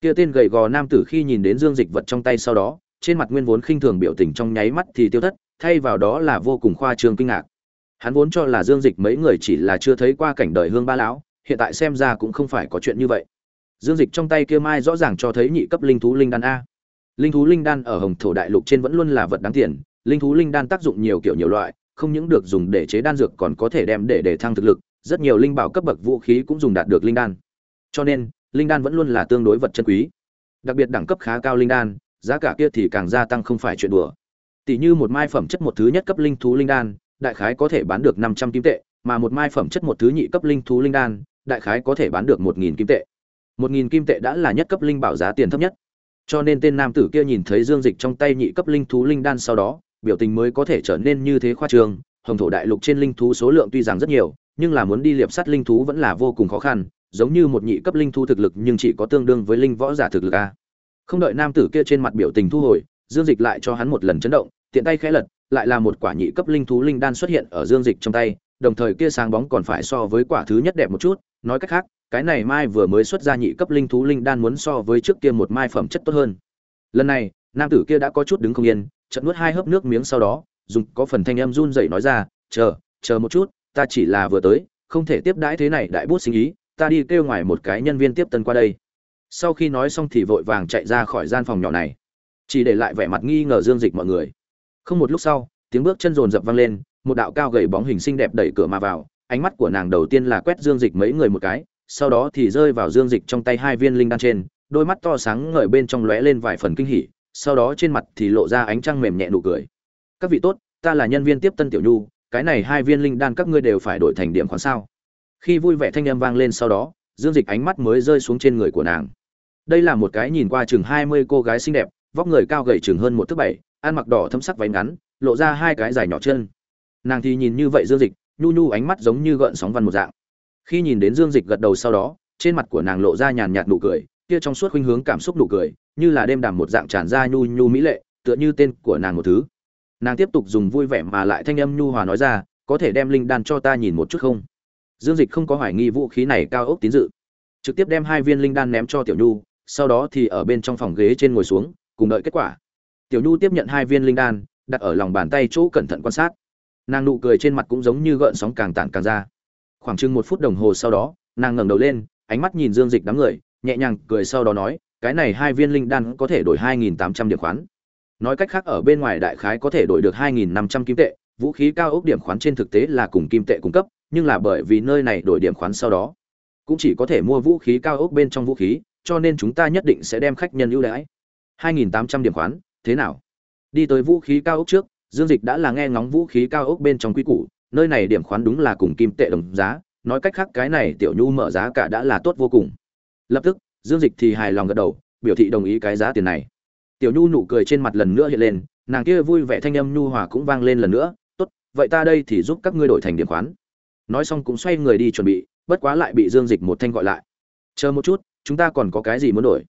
kia tên gầy gò nam tử khi nhìn đến dương dịch vật trong tay sau đó, trên mặt nguyên vốn khinh thường biểu tình trong nháy mắt thì tiêu thất, thay vào đó là vô cùng khoa trương kinh ngạc. Hắn vốn cho là dương dịch mấy người chỉ là chưa thấy qua cảnh đời hương ba lão, hiện tại xem ra cũng không phải có chuyện như vậy. Dương dịch trong tay kia mai rõ ràng cho thấy nhị cấp linh thú linh đan a. Linh thú linh đan ở hồng thổ đại lục trên vẫn luôn là vật đáng tiền, linh thú linh đan tác dụng nhiều kiểu nhiều loại, không những được dùng để chế đan dược còn có thể đem để để thăng thực lực, rất nhiều linh bảo cấp bậc vũ khí cũng dùng đạt được linh đan. Cho nên linh đan vẫn luôn là tương đối vật chân quý. Đặc biệt đẳng cấp khá cao linh đan, giá cả kia thì càng gia tăng không phải chuyện đùa. Tỷ như một mai phẩm chất một thứ nhất cấp linh thú linh đan, đại khái có thể bán được năm trăm kim tệ, mà một mai phẩm chất một thứ nhị cấp linh thú linh đan, đại khái có thể bán được một nghìn kim tệ. một nghìn kim tệ đã là nhất cấp linh bảo giá tiền thấp nhất. Cho nên tên nam tử kia nhìn thấy dương dịch trong tay nhị cấp linh thú linh đan sau đó, biểu tình mới có thể trở nên như thế khoa trương. Hồng thổ đại lục trên linh thú số lượng tuy rằng rất nhiều, nhưng là muốn đi liệp sắt linh thú vẫn là vô cùng khó khăn giống như một nhị cấp linh thú thực lực nhưng chỉ có tương đương với linh võ giả thực lực a. Không đợi nam tử kia trên mặt biểu tình thu hồi, dương dịch lại cho hắn một lần chấn động, tiện tay khẽ lật, lại là một quả nhị cấp linh thú linh đan xuất hiện ở dương dịch trong tay, đồng thời kia sáng bóng còn phải so với quả thứ nhất đẹp một chút, nói cách khác, cái này mai vừa mới xuất ra nhị cấp linh thú linh đan muốn so với trước kia một mai phẩm chất tốt hơn. Lần này, nam tử kia đã có chút đứng không yên, chợt nuốt hai hớp nước miếng sau đó, dùng có phần thanh âm run rẩy nói ra, chờ chờ một chút, ta chỉ là vừa tới, không thể tiếp đãi thế này đại bút sinh ý ta đi kêu ngoài một cái nhân viên tiếp tân qua đây. Sau khi nói xong thì vội vàng chạy ra khỏi gian phòng nhỏ này. Chỉ để lại vẻ mặt nghi ngờ dương dịch mọi người. Không một lúc sau, tiếng bước chân rồn rập vang lên, một đạo cao gầy bóng hình xinh đẹp đẩy cửa mà vào, ánh mắt của nàng đầu tiên là quét dương dịch mấy người một cái, sau đó thì rơi vào dương dịch trong tay hai viên linh đan trên, đôi mắt to sáng ngời bên trong lóe lên vài phần kinh hỉ, sau đó trên mặt thì lộ ra ánh trăng mềm nhẹ nụ cười. Các vị tốt, ta là nhân viên tiếp tân tiểu nhu, cái này hai viên linh đan các ngươi đều phải đổi thành điểm khoán sao? Khi vui vẻ thanh âm vang lên sau đó, dương dịch ánh mắt mới rơi xuống trên người của nàng. Đây là một cái nhìn qua chừng hai mươi cô gái xinh đẹp, vóc người cao gầy chừng hơn một thước bảy, ăn mặc đỏ thâm sắc váy ngắn, lộ ra hai cái dài nhỏ chân. Nàng thì nhìn như vậy dương dịch, nhu nhu ánh mắt giống như gợn sóng văn một dạng. Khi nhìn đến dương dịch gật đầu sau đó, trên mặt của nàng lộ ra nhàn nhạt nụ cười, kia trong suốt khuynh hướng cảm xúc nụ cười, như là đêm đàm một dạng tràn ra nhu nhu mỹ lệ, tựa như tên của nàng một thứ. Nàng tiếp tục dùng vui vẻ mà lại thanh âm nhu hòa nói ra, có thể đem linh đan cho ta nhìn một chút không? Dương dịch không có hoài nghi vũ khí này cao ốc tín dự. Trực tiếp đem hai viên linh đan ném cho tiểu nhu, sau đó thì ở bên trong phòng ghế trên ngồi xuống, cùng đợi kết quả. Tiểu nhu tiếp nhận hai viên linh đan, đặt ở lòng bàn tay chỗ cẩn thận quan sát. Nàng nụ cười trên mặt cũng giống như gợn sóng càng tản càng ra. Khoảng chừng một phút đồng hồ sau đó, nàng ngẩng đầu lên, ánh mắt nhìn dương dịch đám người, nhẹ nhàng cười sau đó nói, cái này hai viên linh đan có thể đổi hai nghìn tám trăm điểm khoán. Nói cách khác, ở bên ngoài đại khái có thể đổi được hai nghìn năm trăm kim tệ, vũ khí cao ốc điểm khoán trên thực tế là cùng kim tệ cung cấp nhưng là bởi vì nơi này đổi điểm khoán sau đó, cũng chỉ có thể mua vũ khí cao ốc bên trong vũ khí, cho nên chúng ta nhất định sẽ đem khách nhân ưu đãi. 2.800 điểm khoán, thế nào? Đi tới vũ khí cao ốc trước, dương dịch đã là nghe ngóng vũ khí cao ốc bên trong quý củ, nơi này điểm khoán đúng là cùng kim tệ đồng giá, nói cách khác cái này tiểu nhu mở giá cả đã là tốt vô cùng. Lập tức, dương dịch thì hài lòng gật đầu, biểu thị đồng ý cái giá tiền này. Tiểu nhu nụ cười trên mặt lần nữa hiện lên, nàng kia vui vẻ thanh âm nhu hòa cũng vang lên lần nữa, tốt, vậy ta đây thì giúp các ngươi đổi thành điểm khoán nói xong cũng xoay người đi chuẩn bị, bất quá lại bị dương dịch một thanh gọi lại. Chờ một chút, chúng ta còn có cái gì muốn đổi?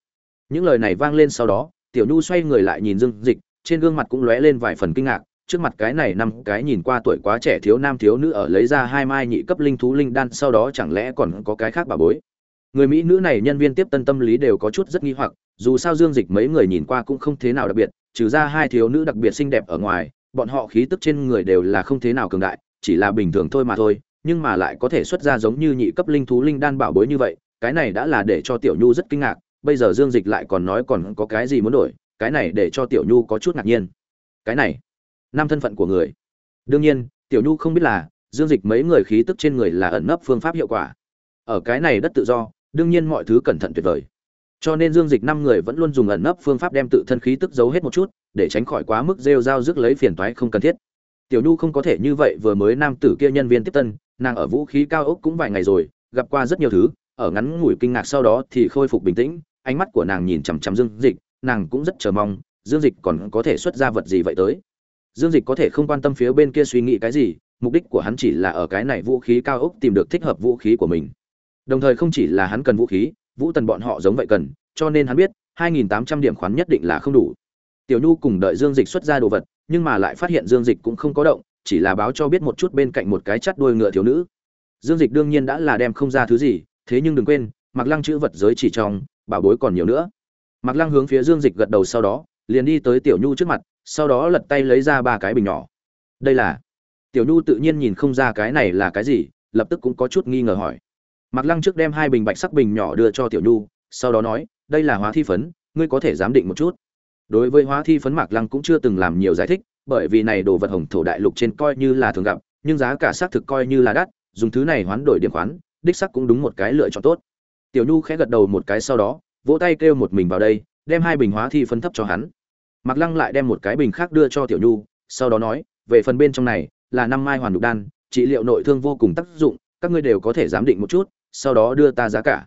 Những lời này vang lên sau đó, tiểu nhu xoay người lại nhìn dương dịch, trên gương mặt cũng lóe lên vài phần kinh ngạc, trước mặt cái này năm cái nhìn qua tuổi quá trẻ thiếu nam thiếu nữ ở lấy ra hai mai nhị cấp linh thú linh đan, sau đó chẳng lẽ còn có cái khác bà bối? Người mỹ nữ này nhân viên tiếp tân tâm lý đều có chút rất nghi hoặc, dù sao dương dịch mấy người nhìn qua cũng không thế nào đặc biệt, trừ ra hai thiếu nữ đặc biệt xinh đẹp ở ngoài, bọn họ khí tức trên người đều là không thế nào cường đại, chỉ là bình thường thôi mà thôi nhưng mà lại có thể xuất ra giống như nhị cấp linh thú linh đan bảo bối như vậy, cái này đã là để cho tiểu nhu rất kinh ngạc, bây giờ dương dịch lại còn nói còn có cái gì muốn đổi, cái này để cho tiểu nhu có chút ngạc nhiên. Cái này, năm thân phận của người. Đương nhiên, tiểu nhu không biết là, dương dịch mấy người khí tức trên người là ẩn nấp phương pháp hiệu quả. Ở cái này đất tự do, đương nhiên mọi thứ cẩn thận tuyệt vời. Cho nên dương dịch năm người vẫn luôn dùng ẩn nấp phương pháp đem tự thân khí tức giấu hết một chút, để tránh khỏi quá mức rêu giao rước lấy phiền toái không cần thiết. Tiểu nhu không có thể như vậy vừa mới nam tử kia nhân viên tiếp tân nàng ở vũ khí cao ốc cũng vài ngày rồi, gặp qua rất nhiều thứ, ở ngắn ngủi kinh ngạc sau đó thì khôi phục bình tĩnh, ánh mắt của nàng nhìn chằm chằm dương dịch, nàng cũng rất chờ mong, dương dịch còn có thể xuất ra vật gì vậy tới. Dương dịch có thể không quan tâm phía bên kia suy nghĩ cái gì, mục đích của hắn chỉ là ở cái này vũ khí cao ốc tìm được thích hợp vũ khí của mình. Đồng thời không chỉ là hắn cần vũ khí, vũ tần bọn họ giống vậy cần, cho nên hắn biết 2.800 điểm khoán nhất định là không đủ. Tiểu nhu cùng đợi dương dịch xuất ra đồ vật, nhưng mà lại phát hiện dương dịch cũng không có động chỉ là báo cho biết một chút bên cạnh một cái chắt đuôi ngựa thiếu nữ. Dương dịch đương nhiên đã là đem không ra thứ gì, thế nhưng đừng quên mặc lăng chữ vật giới chỉ trong, bảo bối còn nhiều nữa. Mặc lăng hướng phía dương dịch gật đầu sau đó, liền đi tới tiểu nhu trước mặt, sau đó lật tay lấy ra ba cái bình nhỏ. Đây là, tiểu nhu tự nhiên nhìn không ra cái này là cái gì, lập tức cũng có chút nghi ngờ hỏi. Mặc lăng trước đem hai bình bạch sắc bình nhỏ đưa cho tiểu nhu, sau đó nói, đây là hóa thi phấn, ngươi có thể giám định một chút. Đối với hóa thi phấn, mạc lăng cũng chưa từng làm nhiều giải thích bởi vì này đồ vật hồng thổ đại lục trên coi như là thường gặp, nhưng giá cả xác thực coi như là đắt, dùng thứ này hoán đổi điểm khoán, đích sắc cũng đúng một cái lựa chọn tốt. Tiểu nhu khẽ gật đầu một cái sau đó, vỗ tay kêu một mình vào đây, đem hai bình hóa thi phân thấp cho hắn. Mạc lăng lại đem một cái bình khác đưa cho tiểu nhu, sau đó nói, về phần bên trong này, là năm mai hoàn đục đan, trị liệu nội thương vô cùng tác dụng, các ngươi đều có thể giám định một chút, sau đó đưa ta giá cả.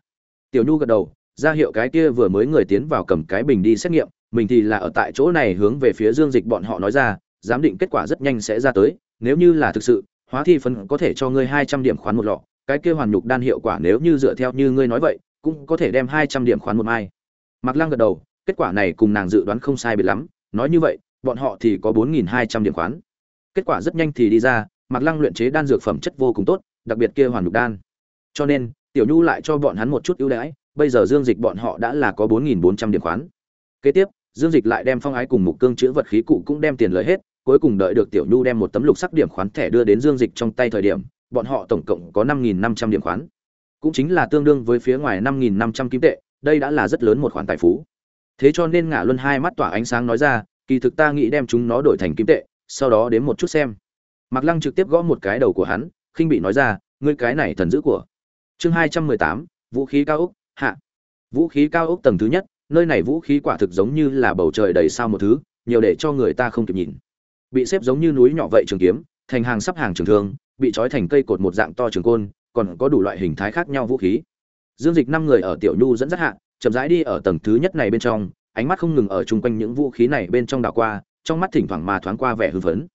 Tiểu nhu gật đầu, ra hiệu cái kia vừa mới người tiến vào cầm cái bình đi xét nghiệm, mình thì là ở tại chỗ này hướng về phía dương dịch bọn họ nói ra giám định kết quả rất nhanh sẽ ra tới nếu như là thực sự hóa thi phân có thể cho ngươi hai trăm điểm khoán một lọ cái kia hoàn nhục đan hiệu quả nếu như dựa theo như ngươi nói vậy cũng có thể đem hai trăm điểm khoán một mai Mạc Lăng gật đầu, kết quả này cùng nàng dự đoán không sai biệt lắm, nói như vậy, bọn họ thì có 4200 điểm khoán. Kết quả rất nhanh thì đi ra, Mạc Lăng luyện chế đan dược phẩm chất vô cùng tốt, đặc biệt kia hoàn nhục đan. Cho nên, Tiểu Nhu lại cho bọn hắn một chút ưu đãi, bây giờ Dương Dịch bọn họ đã là có 4400 điểm khoán. Kế tiếp, Dương Dịch lại đem phong ái cùng mục cương chữa vật khí cụ cũng đem tiền lời hết, cuối cùng đợi được Tiểu Nhu đem một tấm lục sắc điểm khoán thẻ đưa đến Dương Dịch trong tay thời điểm, bọn họ tổng cộng có 5500 điểm khoán. Cũng chính là tương đương với phía ngoài 5500 kim tệ, đây đã là rất lớn một khoản tài phú. Thế cho nên ngả luân hai mắt tỏa ánh sáng nói ra kỳ thực ta nghĩ đem chúng nó đổi thành kim tệ sau đó đến một chút xem. Mặc lăng trực tiếp gõ một cái đầu của hắn khinh bị nói ra ngươi cái này thần dữ của. Chương hai trăm mười tám vũ khí cao ốc hạ. Vũ khí cao ốc tầng thứ nhất nơi này vũ khí quả thực giống như là bầu trời đầy sao một thứ nhiều để cho người ta không kịp nhìn bị xếp giống như núi nhỏ vậy trường kiếm, thành hàng sắp hàng trường thương, bị trói thành cây cột một dạng to trường côn, còn có đủ loại hình thái khác nhau vũ khí. Dương dịch năm người ở tiểu nhu dẫn dắt hạ, chậm rãi đi ở tầng thứ nhất này bên trong, ánh mắt không ngừng ở chung quanh những vũ khí này bên trong đảo qua, trong mắt thỉnh thoảng mà thoáng qua vẻ hưng phấn.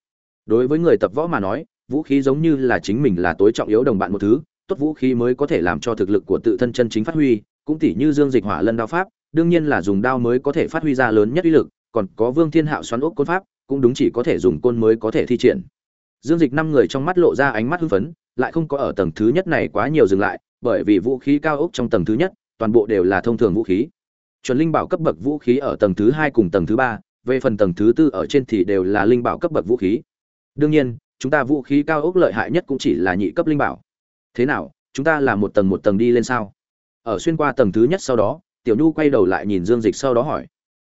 Đối với người tập võ mà nói, vũ khí giống như là chính mình là tối trọng yếu đồng bạn một thứ, tốt vũ khí mới có thể làm cho thực lực của tự thân chân chính phát huy, cũng tỉ như dương dịch hỏa lân đao pháp, đương nhiên là dùng đao mới có thể phát huy ra lớn nhất uy lực, còn có vương thiên hạo xoắn ốc côn pháp cũng đúng chỉ có thể dùng côn mới có thể thi triển. Dương dịch năm người trong mắt lộ ra ánh mắt hưng phấn, lại không có ở tầng thứ nhất này quá nhiều dừng lại, bởi vì vũ khí cao ốc trong tầng thứ nhất, toàn bộ đều là thông thường vũ khí. Chuẩn linh bảo cấp bậc vũ khí ở tầng thứ hai cùng tầng thứ ba, về phần tầng thứ tư ở trên thì đều là linh bảo cấp bậc vũ khí. Đương nhiên, chúng ta vũ khí cao ốc lợi hại nhất cũng chỉ là nhị cấp linh bảo. Thế nào, chúng ta là một tầng một tầng đi lên sao? Ở xuyên qua tầng thứ nhất sau đó, tiểu nhu quay đầu lại nhìn dương dịch sau đó hỏi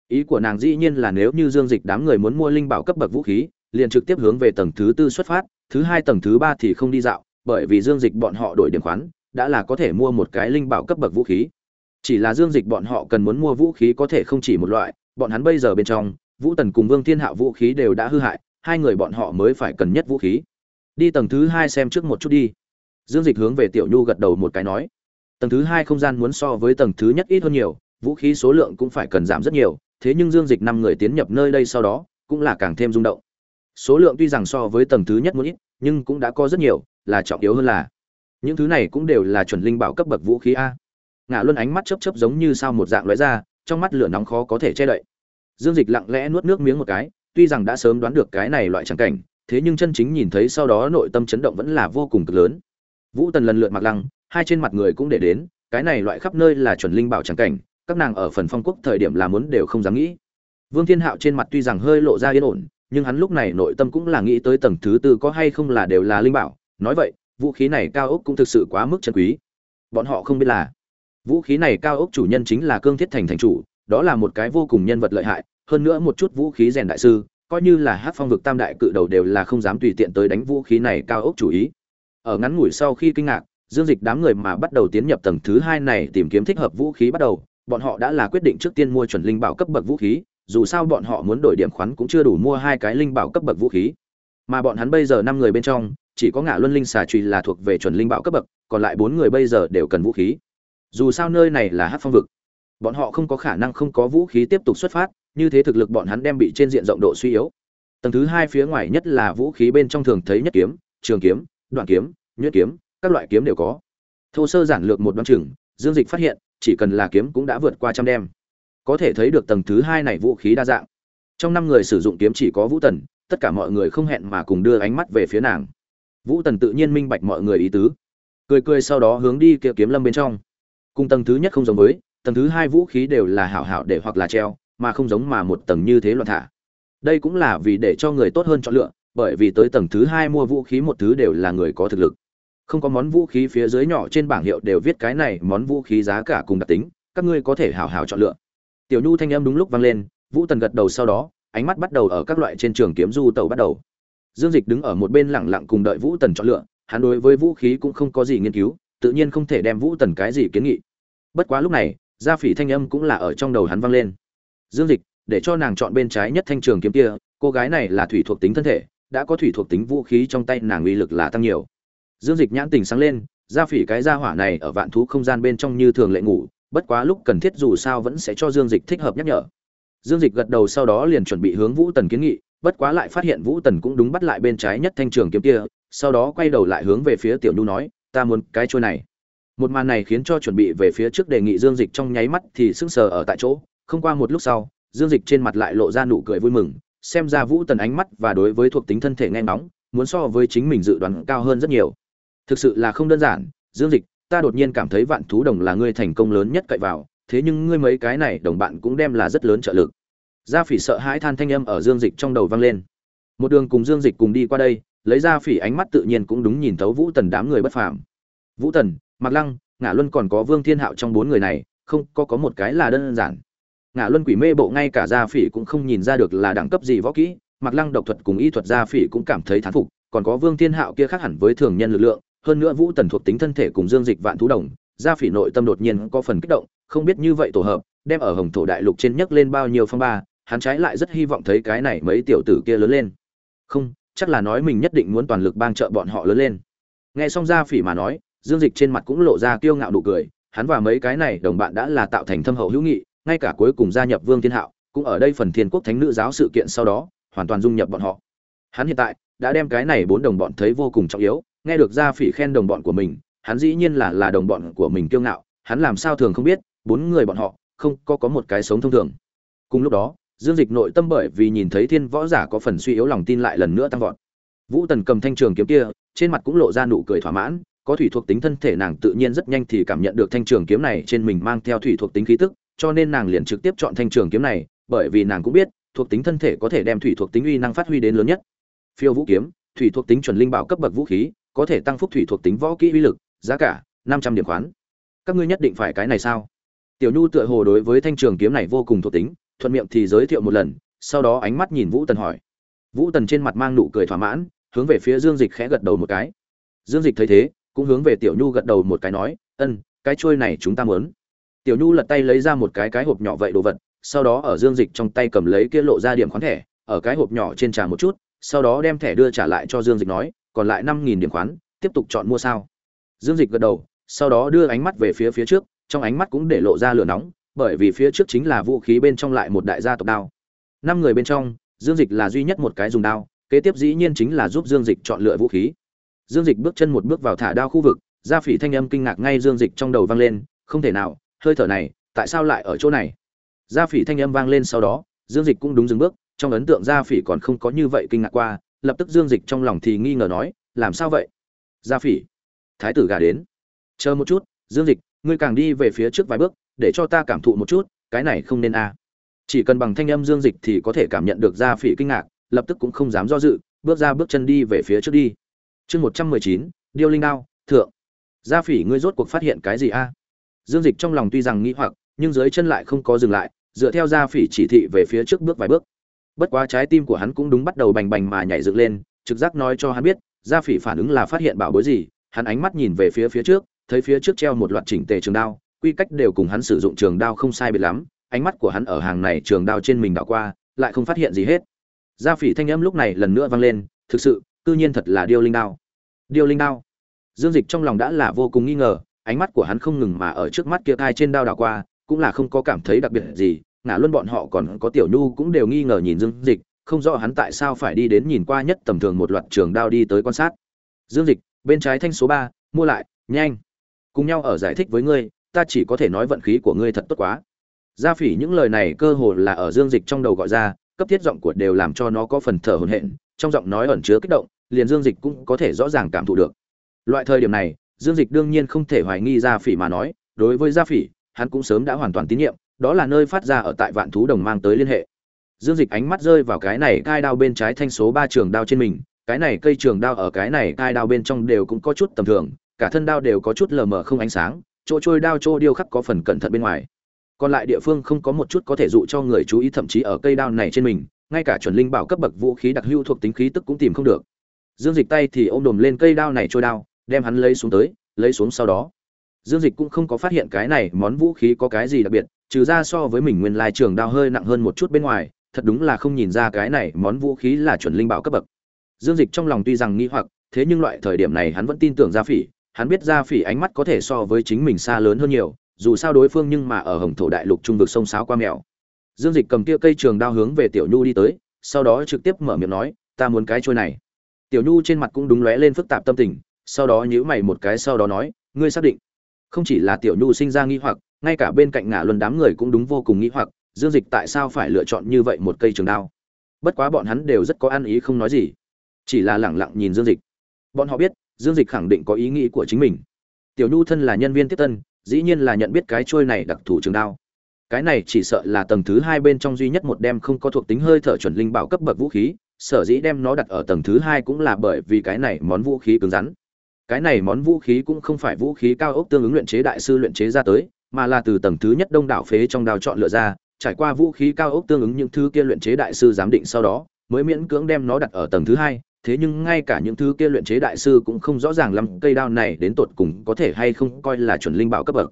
ý của nàng dĩ nhiên là nếu như dương dịch đám người muốn mua linh bảo cấp bậc vũ khí, liền trực tiếp hướng về tầng thứ tư xuất phát, thứ hai tầng thứ ba thì không đi dạo, bởi vì dương dịch bọn họ đổi điểm khoán, đã là có thể mua một cái linh bảo cấp bậc vũ khí. Chỉ là dương dịch bọn họ cần muốn mua vũ khí có thể không chỉ một loại, bọn hắn bây giờ bên trong, vũ tần cùng vương thiên hạo vũ khí đều đã hư hại, hai người bọn họ mới phải cần nhất vũ khí. Đi tầng thứ hai xem trước một chút đi. Dương dịch hướng về tiểu nhu gật đầu một cái nói. Tầng thứ hai không gian muốn so với tầng thứ nhất ít hơn nhiều, vũ khí số lượng cũng phải cần giảm rất nhiều thế nhưng dương dịch năm người tiến nhập nơi đây sau đó, cũng là càng thêm rung động. Số lượng tuy rằng so với tầng thứ nhất muốn ít, nhưng cũng đã có rất nhiều, là trọng yếu hơn là, những thứ này cũng đều là chuẩn linh bảo cấp bậc vũ khí a. Ngã luân ánh mắt chớp chớp giống như sao một dạng lóe ra, trong mắt lửa nóng khó có thể che đậy. Dương dịch lặng lẽ nuốt nước miếng một cái, tuy rằng đã sớm đoán được cái này loại trắng cảnh, thế nhưng chân chính nhìn thấy sau đó nội tâm chấn động vẫn là vô cùng cực lớn. Vũ tần lần lượt mặc lăng, hai trên mặt người cũng để đến, cái này loại khắp nơi là chuẩn linh bảo trắng cảnh các nàng ở phần phong quốc thời điểm làm muốn đều không dám nghĩ. Vương thiên hạo trên mặt tuy rằng hơi lộ ra yên ổn, nhưng hắn lúc này nội tâm cũng là nghĩ tới tầng thứ tư có hay không là đều là linh bảo. Nói vậy, vũ khí này cao ốc cũng thực sự quá mức chân quý. Bọn họ không biết là vũ khí này cao ốc chủ nhân chính là cương thiết thành thành chủ, đó là một cái vô cùng nhân vật lợi hại, hơn nữa một chút vũ khí rèn đại sư, coi như là hát phong vực tam đại cự đầu đều là không dám tùy tiện tới đánh vũ khí này cao ốc chủ ý. Ở ngắn ngủi sau khi kinh ngạc, dương dịch đám người mà bắt đầu tiến nhập tầng thứ hai này tìm kiếm thích hợp vũ khí bắt đầu bọn họ đã là quyết định trước tiên mua chuẩn linh bảo cấp bậc vũ khí, dù sao bọn họ muốn đổi điểm khoán cũng chưa đủ mua hai cái linh bảo cấp bậc vũ khí. Mà bọn hắn bây giờ năm người bên trong, chỉ có ngã luân linh xà trùy là thuộc về chuẩn linh bảo cấp bậc, còn lại bốn người bây giờ đều cần vũ khí. Dù sao nơi này là hát phong vực, bọn họ không có khả năng không có vũ khí tiếp tục xuất phát, như thế thực lực bọn hắn đem bị trên diện rộng độ suy yếu. Tầng thứ hai phía ngoài nhất là vũ khí bên trong thường thấy nhất kiếm, trường kiếm, đoạn kiếm, nhuyễn kiếm, các loại kiếm đều có. Thô sơ giản lược một đoạn chừng, dương dịch phát hiện chỉ cần là kiếm cũng đã vượt qua trăm đem. Có thể thấy được tầng thứ hai này vũ khí đa dạng. Trong năm người sử dụng kiếm chỉ có vũ tần, tất cả mọi người không hẹn mà cùng đưa ánh mắt về phía nàng. Vũ tần tự nhiên minh bạch mọi người ý tứ. Cười cười sau đó hướng đi kia kiếm lâm bên trong. Cùng tầng thứ nhất không giống với, tầng thứ hai vũ khí đều là hảo hảo để hoặc là treo, mà không giống mà một tầng như thế loạn thả. Đây cũng là vì để cho người tốt hơn chọn lựa, bởi vì tới tầng thứ hai mua vũ khí một thứ đều là người có thực lực không có món vũ khí phía dưới nhỏ trên bảng hiệu đều viết cái này, món vũ khí giá cả cùng đặc tính, các ngươi có thể hào hào chọn lựa. Tiểu nhu thanh âm đúng lúc vang lên, vũ tần gật đầu sau đó, ánh mắt bắt đầu ở các loại trên trường kiếm du tàu bắt đầu. Dương dịch đứng ở một bên lẳng lặng cùng đợi vũ tần chọn lựa, hắn đối với vũ khí cũng không có gì nghiên cứu, tự nhiên không thể đem vũ tần cái gì kiến nghị. Bất quá lúc này, gia phỉ thanh âm cũng là ở trong đầu hắn vang lên. Dương dịch, để cho nàng chọn bên trái nhất thanh trường kiếm kia, cô gái này là thủy thuộc tính thân thể, đã có thủy thuộc tính vũ khí trong tay, nàng uy lực là tăng nhiều dương dịch nhãn tình sáng lên, gia phỉ cái gia hỏa này ở vạn thú không gian bên trong như thường lệ ngủ, bất quá lúc cần thiết dù sao vẫn sẽ cho dương dịch thích hợp nhắc nhở. Dương dịch gật đầu sau đó liền chuẩn bị hướng vũ tần kiến nghị, bất quá lại phát hiện vũ tần cũng đúng bắt lại bên trái nhất thanh trường kiếm kia, sau đó quay đầu lại hướng về phía tiểu nhu nói, ta muốn cái trôi này. Một màn này khiến cho chuẩn bị về phía trước đề nghị dương dịch trong nháy mắt thì sững sờ ở tại chỗ, không qua một lúc sau, dương dịch trên mặt lại lộ ra nụ cười vui mừng, xem ra vũ tần ánh mắt và đối với thuộc tính thân thể nghe ngóng, muốn so với chính mình dự đoán cao hơn rất nhiều thực sự là không đơn giản, dương dịch, ta đột nhiên cảm thấy vạn thú đồng là ngươi thành công lớn nhất cậy vào, thế nhưng ngươi mấy cái này đồng bạn cũng đem là rất lớn trợ lực. Gia phỉ sợ hãi than thanh âm ở dương dịch trong đầu vang lên. Một đường cùng dương dịch cùng đi qua đây, lấy ra phỉ ánh mắt tự nhiên cũng đúng nhìn thấu vũ tần đám người bất phàm. Vũ tần mặc lăng ngã luân còn có vương thiên hạo trong bốn người này, không, có có một cái là đơn giản. Ngã luân quỷ mê bộ ngay cả gia phỉ cũng không nhìn ra được là đẳng cấp gì võ kỹ mặc lăng độc thuật cùng y thuật gia phỉ cũng cảm thấy thán phục, còn có vương thiên hạo kia khác hẳn với thường nhân lực lượng hơn nữa vũ tần thuộc tính thân thể cùng dương dịch vạn thú đồng, gia phỉ nội tâm đột nhiên có phần kích động, không biết như vậy tổ hợp, đem ở hồng thổ đại lục trên nhấc lên bao nhiêu phong ba, hắn trái lại rất hy vọng thấy cái này mấy tiểu tử kia lớn lên. Không, chắc là nói mình nhất định muốn toàn lực bang trợ bọn họ lớn lên. Nghe xong gia phỉ mà nói, dương dịch trên mặt cũng lộ ra kiêu ngạo nụ cười, hắn và mấy cái này đồng bạn đã là tạo thành thâm hậu hữu nghị, ngay cả cuối cùng gia nhập vương thiên hạo, cũng ở đây phần thiên quốc thánh nữ giáo sự kiện sau đó, hoàn toàn dung nhập bọn họ. Hắn hiện tại đã đem cái này bốn đồng bọn thấy vô cùng trọng yếu nghe được gia phỉ khen đồng bọn của mình, hắn dĩ nhiên là là đồng bọn của mình kiêu ngạo, hắn làm sao thường không biết, bốn người bọn họ, không có có một cái sống thông thường. Cùng lúc đó, dương dịch nội tâm bởi vì nhìn thấy thiên võ giả có phần suy yếu lòng tin lại lần nữa tăng vọt. Vũ tần cầm thanh trường kiếm kia, trên mặt cũng lộ ra nụ cười thỏa mãn, có thủy thuộc tính thân thể nàng tự nhiên rất nhanh thì cảm nhận được thanh trường kiếm này trên mình mang theo thủy thuộc tính khí tức, cho nên nàng liền trực tiếp chọn thanh trường kiếm này, bởi vì nàng cũng biết, thuộc tính thân thể có thể đem thủy thuộc tính uy năng phát huy đến lớn nhất. Phiêu vũ kiếm, thủy thuộc tính chuẩn linh bảo cấp bậc vũ khí có thể tăng phúc thủy thuộc tính võ kỹ uy lực, giá cả, năm trăm điểm khoán. Các ngươi nhất định phải cái này sao? Tiểu nhu tựa hồ đối với thanh trường kiếm này vô cùng thuộc tính, thuận miệng thì giới thiệu một lần, sau đó ánh mắt nhìn vũ tần hỏi. Vũ tần trên mặt mang nụ cười thỏa mãn, hướng về phía dương dịch khẽ gật đầu một cái. Dương dịch thấy thế, cũng hướng về tiểu nhu gật đầu một cái nói, ân, cái trôi này chúng ta muốn. Tiểu nhu lật tay lấy ra một cái cái hộp nhỏ vậy đồ vật, sau đó ở dương dịch trong tay cầm lấy kia lộ ra điểm khoán thẻ, ở cái hộp nhỏ trên trà một chút, sau đó đem thẻ đưa trả lại cho dương dịch nói còn lại năm nghìn điểm khoán, tiếp tục chọn mua sao. Dương dịch gật đầu, sau đó đưa ánh mắt về phía phía trước, trong ánh mắt cũng để lộ ra lửa nóng, bởi vì phía trước chính là vũ khí bên trong lại một đại gia tộc đao. Năm người bên trong, dương dịch là duy nhất một cái dùng đao, kế tiếp dĩ nhiên chính là giúp dương dịch chọn lựa vũ khí. Dương dịch bước chân một bước vào thả đao khu vực gia phỉ thanh âm kinh ngạc ngay dương dịch trong đầu vang lên, không thể nào, hơi thở này, tại sao lại ở chỗ này? Gia phỉ thanh âm vang lên sau đó, dương dịch cũng đúng dừng bước, trong ấn tượng gia phỉ còn không có như vậy kinh ngạc qua lập tức dương dịch trong lòng thì nghi ngờ nói, làm sao vậy? Gia phỉ, thái tử gà đến. Chờ một chút, dương dịch, ngươi càng đi về phía trước vài bước, để cho ta cảm thụ một chút, cái này không nên a. À. chỉ cần bằng thanh âm dương dịch thì có thể cảm nhận được gia phỉ kinh ngạc, lập tức cũng không dám do dự, bước ra bước chân đi về phía trước đi. Chương một trăm mười chín, điêu linh đao, thượng. Gia phỉ, ngươi rốt cuộc phát hiện cái gì a? Dương dịch trong lòng tuy rằng nghĩ hoặc, nhưng dưới chân lại không có dừng lại, dựa theo gia phỉ chỉ thị về phía trước bước vài bước bất quá trái tim của hắn cũng đúng bắt đầu bành bành mà nhảy dựng lên, trực giác nói cho hắn biết, gia phỉ phản ứng là phát hiện bảo bối gì, hắn ánh mắt nhìn về phía phía trước, thấy phía trước treo một loạt chỉnh tề trường đao, quy cách đều cùng hắn sử dụng trường đao không sai biệt lắm, ánh mắt của hắn ở hàng này trường đao trên mình đảo qua, lại không phát hiện gì hết. Gia phỉ thanh âm lúc này lần nữa vang lên, thực sự, cư nhiên thật là điêu linh đao. Điêu linh đao. Dương dịch trong lòng đã là vô cùng nghi ngờ, ánh mắt của hắn không ngừng mà ở trước mắt kia thai trên đao đảo qua, cũng là không có cảm thấy đặc biệt gì ngã luôn bọn họ còn có tiểu nhu cũng đều nghi ngờ nhìn dương dịch, không rõ hắn tại sao phải đi đến nhìn qua nhất tầm thường một loạt trường đao đi tới quan sát. Dương dịch, bên trái thanh số ba, mua lại, nhanh. Cùng nhau ở giải thích với ngươi, ta chỉ có thể nói vận khí của ngươi thật tốt quá. Gia phỉ những lời này cơ hồ là ở dương dịch trong đầu gọi ra, cấp thiết giọng của đều làm cho nó có phần thở hổn hển, trong giọng nói ẩn chứa kích động, liền dương dịch cũng có thể rõ ràng cảm thụ được. Loại thời điểm này, dương dịch đương nhiên không thể hoài nghi gia phỉ mà nói, đối với gia phỉ, hắn cũng sớm đã hoàn toàn tín nhiệm đó là nơi phát ra ở tại vạn thú đồng mang tới liên hệ. Dương dịch ánh mắt rơi vào cái này cai đao bên trái thanh số ba trường đao trên mình, cái này cây trường đao ở cái này cai đao bên trong đều cũng có chút tầm thường, cả thân đao đều có chút lờ mờ không ánh sáng, chỗ trôi đao chỗ điêu khắc có phần cẩn thận bên ngoài. Còn lại địa phương không có một chút có thể dụ cho người chú ý, thậm chí ở cây đao này trên mình, ngay cả chuẩn linh bảo cấp bậc vũ khí đặc hữu thuộc tính khí tức cũng tìm không được. Dương dịch tay thì ôm đồm lên cây đao này trôi đao, đem hắn lấy xuống tới, lấy xuống sau đó. Dương dịch cũng không có phát hiện cái này món vũ khí có cái gì đặc biệt trừ ra so với mình nguyên lai trường đao hơi nặng hơn một chút bên ngoài, thật đúng là không nhìn ra cái này món vũ khí là chuẩn linh bảo cấp bậc. Dương dịch trong lòng tuy rằng nghi hoặc, thế nhưng loại thời điểm này hắn vẫn tin tưởng gia phỉ, hắn biết gia phỉ ánh mắt có thể so với chính mình xa lớn hơn nhiều, dù sao đối phương nhưng mà ở hồng thổ đại lục trung vực sông sáo qua mèo. Dương dịch cầm kia cây trường đao hướng về tiểu nhu đi tới, sau đó trực tiếp mở miệng nói, ta muốn cái trôi này. Tiểu nhu trên mặt cũng đúng lóe lên phức tạp tâm tình, sau đó nhíu mày một cái sau đó nói, ngươi xác định? Không chỉ là tiểu nhu sinh ra nghi hoặc ngay cả bên cạnh ngã luân đám người cũng đúng vô cùng nghi hoặc, dương dịch tại sao phải lựa chọn như vậy một cây trường đao? Bất quá bọn hắn đều rất có ăn ý không nói gì, chỉ là lẳng lặng nhìn dương dịch. Bọn họ biết, dương dịch khẳng định có ý nghĩ của chính mình. Tiểu nhu thân là nhân viên tiếp tân, dĩ nhiên là nhận biết cái trôi này đặc thù trường đao. Cái này chỉ sợ là tầng thứ hai bên trong duy nhất một đem không có thuộc tính hơi thở chuẩn linh bảo cấp bậc vũ khí, sở dĩ đem nó đặt ở tầng thứ hai cũng là bởi vì cái này món vũ khí cứng rắn. Cái này món vũ khí cũng không phải vũ khí cao ốc tương ứng luyện chế đại sư luyện chế ra tới mà là từ tầng thứ nhất đông đảo phế trong đào chọn lựa ra, trải qua vũ khí cao ốc tương ứng những thứ kia luyện chế đại sư giám định sau đó, mới miễn cưỡng đem nó đặt ở tầng thứ hai. Thế nhưng ngay cả những thứ kia luyện chế đại sư cũng không rõ ràng lắm cây đao này đến tột cùng có thể hay không coi là chuẩn linh bảo cấp bậc.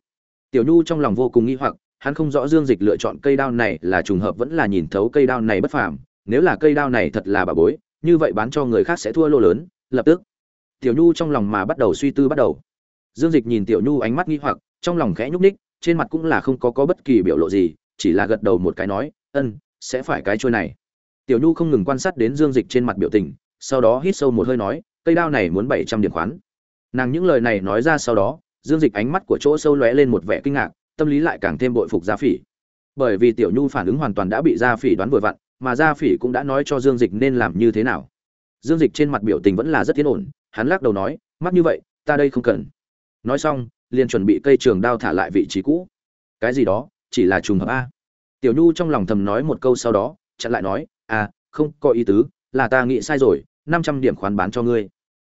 Tiểu nhu trong lòng vô cùng nghi hoặc, hắn không rõ dương dịch lựa chọn cây đao này là trùng hợp vẫn là nhìn thấu cây đao này bất phàm. Nếu là cây đao này thật là bà bối, như vậy bán cho người khác sẽ thua lô lớn, lập tức. Tiểu nhu trong lòng mà bắt đầu suy tư bắt đầu. Dương dịch nhìn tiểu nhu ánh mắt nghi hoặc, trong lòng khẽ nhúc ních trên mặt cũng là không có có bất kỳ biểu lộ gì, chỉ là gật đầu một cái nói, ân, sẽ phải cái trôi này. Tiểu nhu không ngừng quan sát đến dương dịch trên mặt biểu tình, sau đó hít sâu một hơi nói, cây đao này muốn bảy trăm điểm khoán. Nàng những lời này nói ra sau đó, dương dịch ánh mắt của chỗ sâu lóe lên một vẻ kinh ngạc, tâm lý lại càng thêm bội phục gia phỉ. Bởi vì tiểu nhu phản ứng hoàn toàn đã bị gia phỉ đoán vừa vặn, mà gia phỉ cũng đã nói cho dương dịch nên làm như thế nào. Dương dịch trên mặt biểu tình vẫn là rất tiến ổn, hắn lắc đầu nói mắt như vậy, ta đây không cần. Nói xong liền chuẩn bị cây trường đao thả lại vị trí cũ. Cái gì đó, chỉ là trùng hợp a. Tiểu nhu trong lòng thầm nói một câu sau đó, chặn lại nói à không có ý tứ, là ta nghĩ sai rồi, năm trăm điểm khoán bán cho ngươi.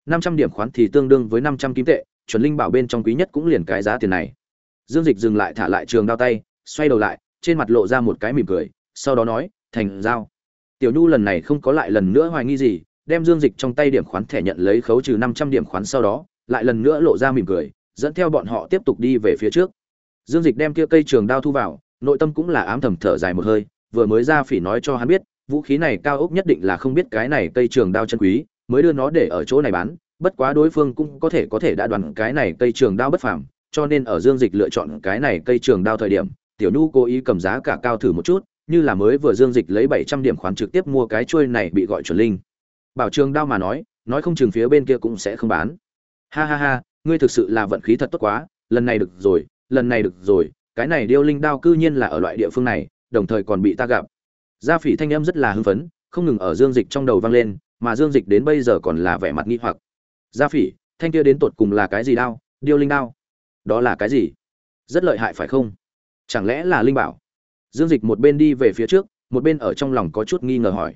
Năm trăm điểm khoán thì tương đương với năm trăm kim tệ, chuẩn linh bảo bên trong quý nhất cũng liền cái giá tiền này. Dương dịch dừng lại thả lại trường đao tay, xoay đầu lại, trên mặt lộ ra một cái mỉm cười, sau đó nói, thành giao. Tiểu nhu lần này không có lại lần nữa hoài nghi gì, đem dương dịch trong tay điểm khoán thẻ nhận lấy khấu trừ năm trăm điểm khoán sau đó, lại lần nữa lộ ra mỉm cười dẫn theo bọn họ tiếp tục đi về phía trước. Dương dịch đem kia cây trường đao thu vào, nội tâm cũng là ám thầm thở dài một hơi, vừa mới ra phỉ nói cho hắn biết, vũ khí này cao ốc nhất định là không biết cái này cây trường đao chân quý, mới đưa nó để ở chỗ này bán, bất quá đối phương cũng có thể có thể đã đoàn cái này cây trường đao bất phàm, cho nên ở dương dịch lựa chọn cái này cây trường đao thời điểm, tiểu nhu cố ý cầm giá cả cao thử một chút, như là mới vừa dương dịch lấy bảy trăm điểm khoán trực tiếp mua cái chuôi này bị gọi chuẩn linh. Bảo trường đao mà nói nói không chừng phía bên kia cũng sẽ không bán. Ha ha ha ngươi thực sự là vận khí thật tốt quá, lần này được rồi, lần này được rồi, cái này điêu linh đao cư nhiên là ở loại địa phương này, đồng thời còn bị ta gặp. Gia phỉ thanh âm rất là hưng phấn, không ngừng ở dương dịch trong đầu vang lên, mà dương dịch đến bây giờ còn là vẻ mặt nghi hoặc. Gia phỉ, thanh kia đến tột cùng là cái gì đao, điêu linh đao? Đó là cái gì? Rất lợi hại phải không? Chẳng lẽ là linh bảo? Dương dịch một bên đi về phía trước, một bên ở trong lòng có chút nghi ngờ hỏi.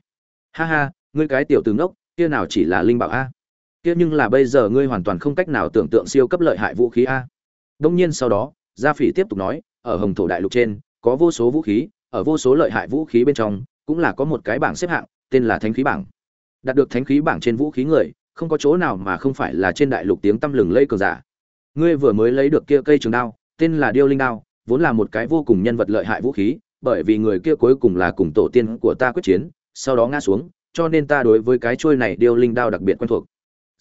Ha ha, ngươi cái tiểu tướng đốc kia nào chỉ là linh bảo a? Kia nhưng là bây giờ ngươi hoàn toàn không cách nào tưởng tượng siêu cấp lợi hại vũ khí a. Đông nhiên sau đó, gia phỉ tiếp tục nói, ở hồng thổ đại lục trên, có vô số vũ khí, ở vô số lợi hại vũ khí bên trong, cũng là có một cái bảng xếp hạng, tên là thánh khí bảng. Đạt được thánh khí bảng trên vũ khí người, không có chỗ nào mà không phải là trên đại lục tiếng tăm lừng lây cờ giả. Ngươi vừa mới lấy được kia cây trường đao, tên là điêu linh đao, vốn là một cái vô cùng nhân vật lợi hại vũ khí, bởi vì người kia cuối cùng là cùng tổ tiên của ta quyết chiến, sau đó ngã xuống, cho nên ta đối với cái chuôi này điêu linh đao đặc biệt quen thuộc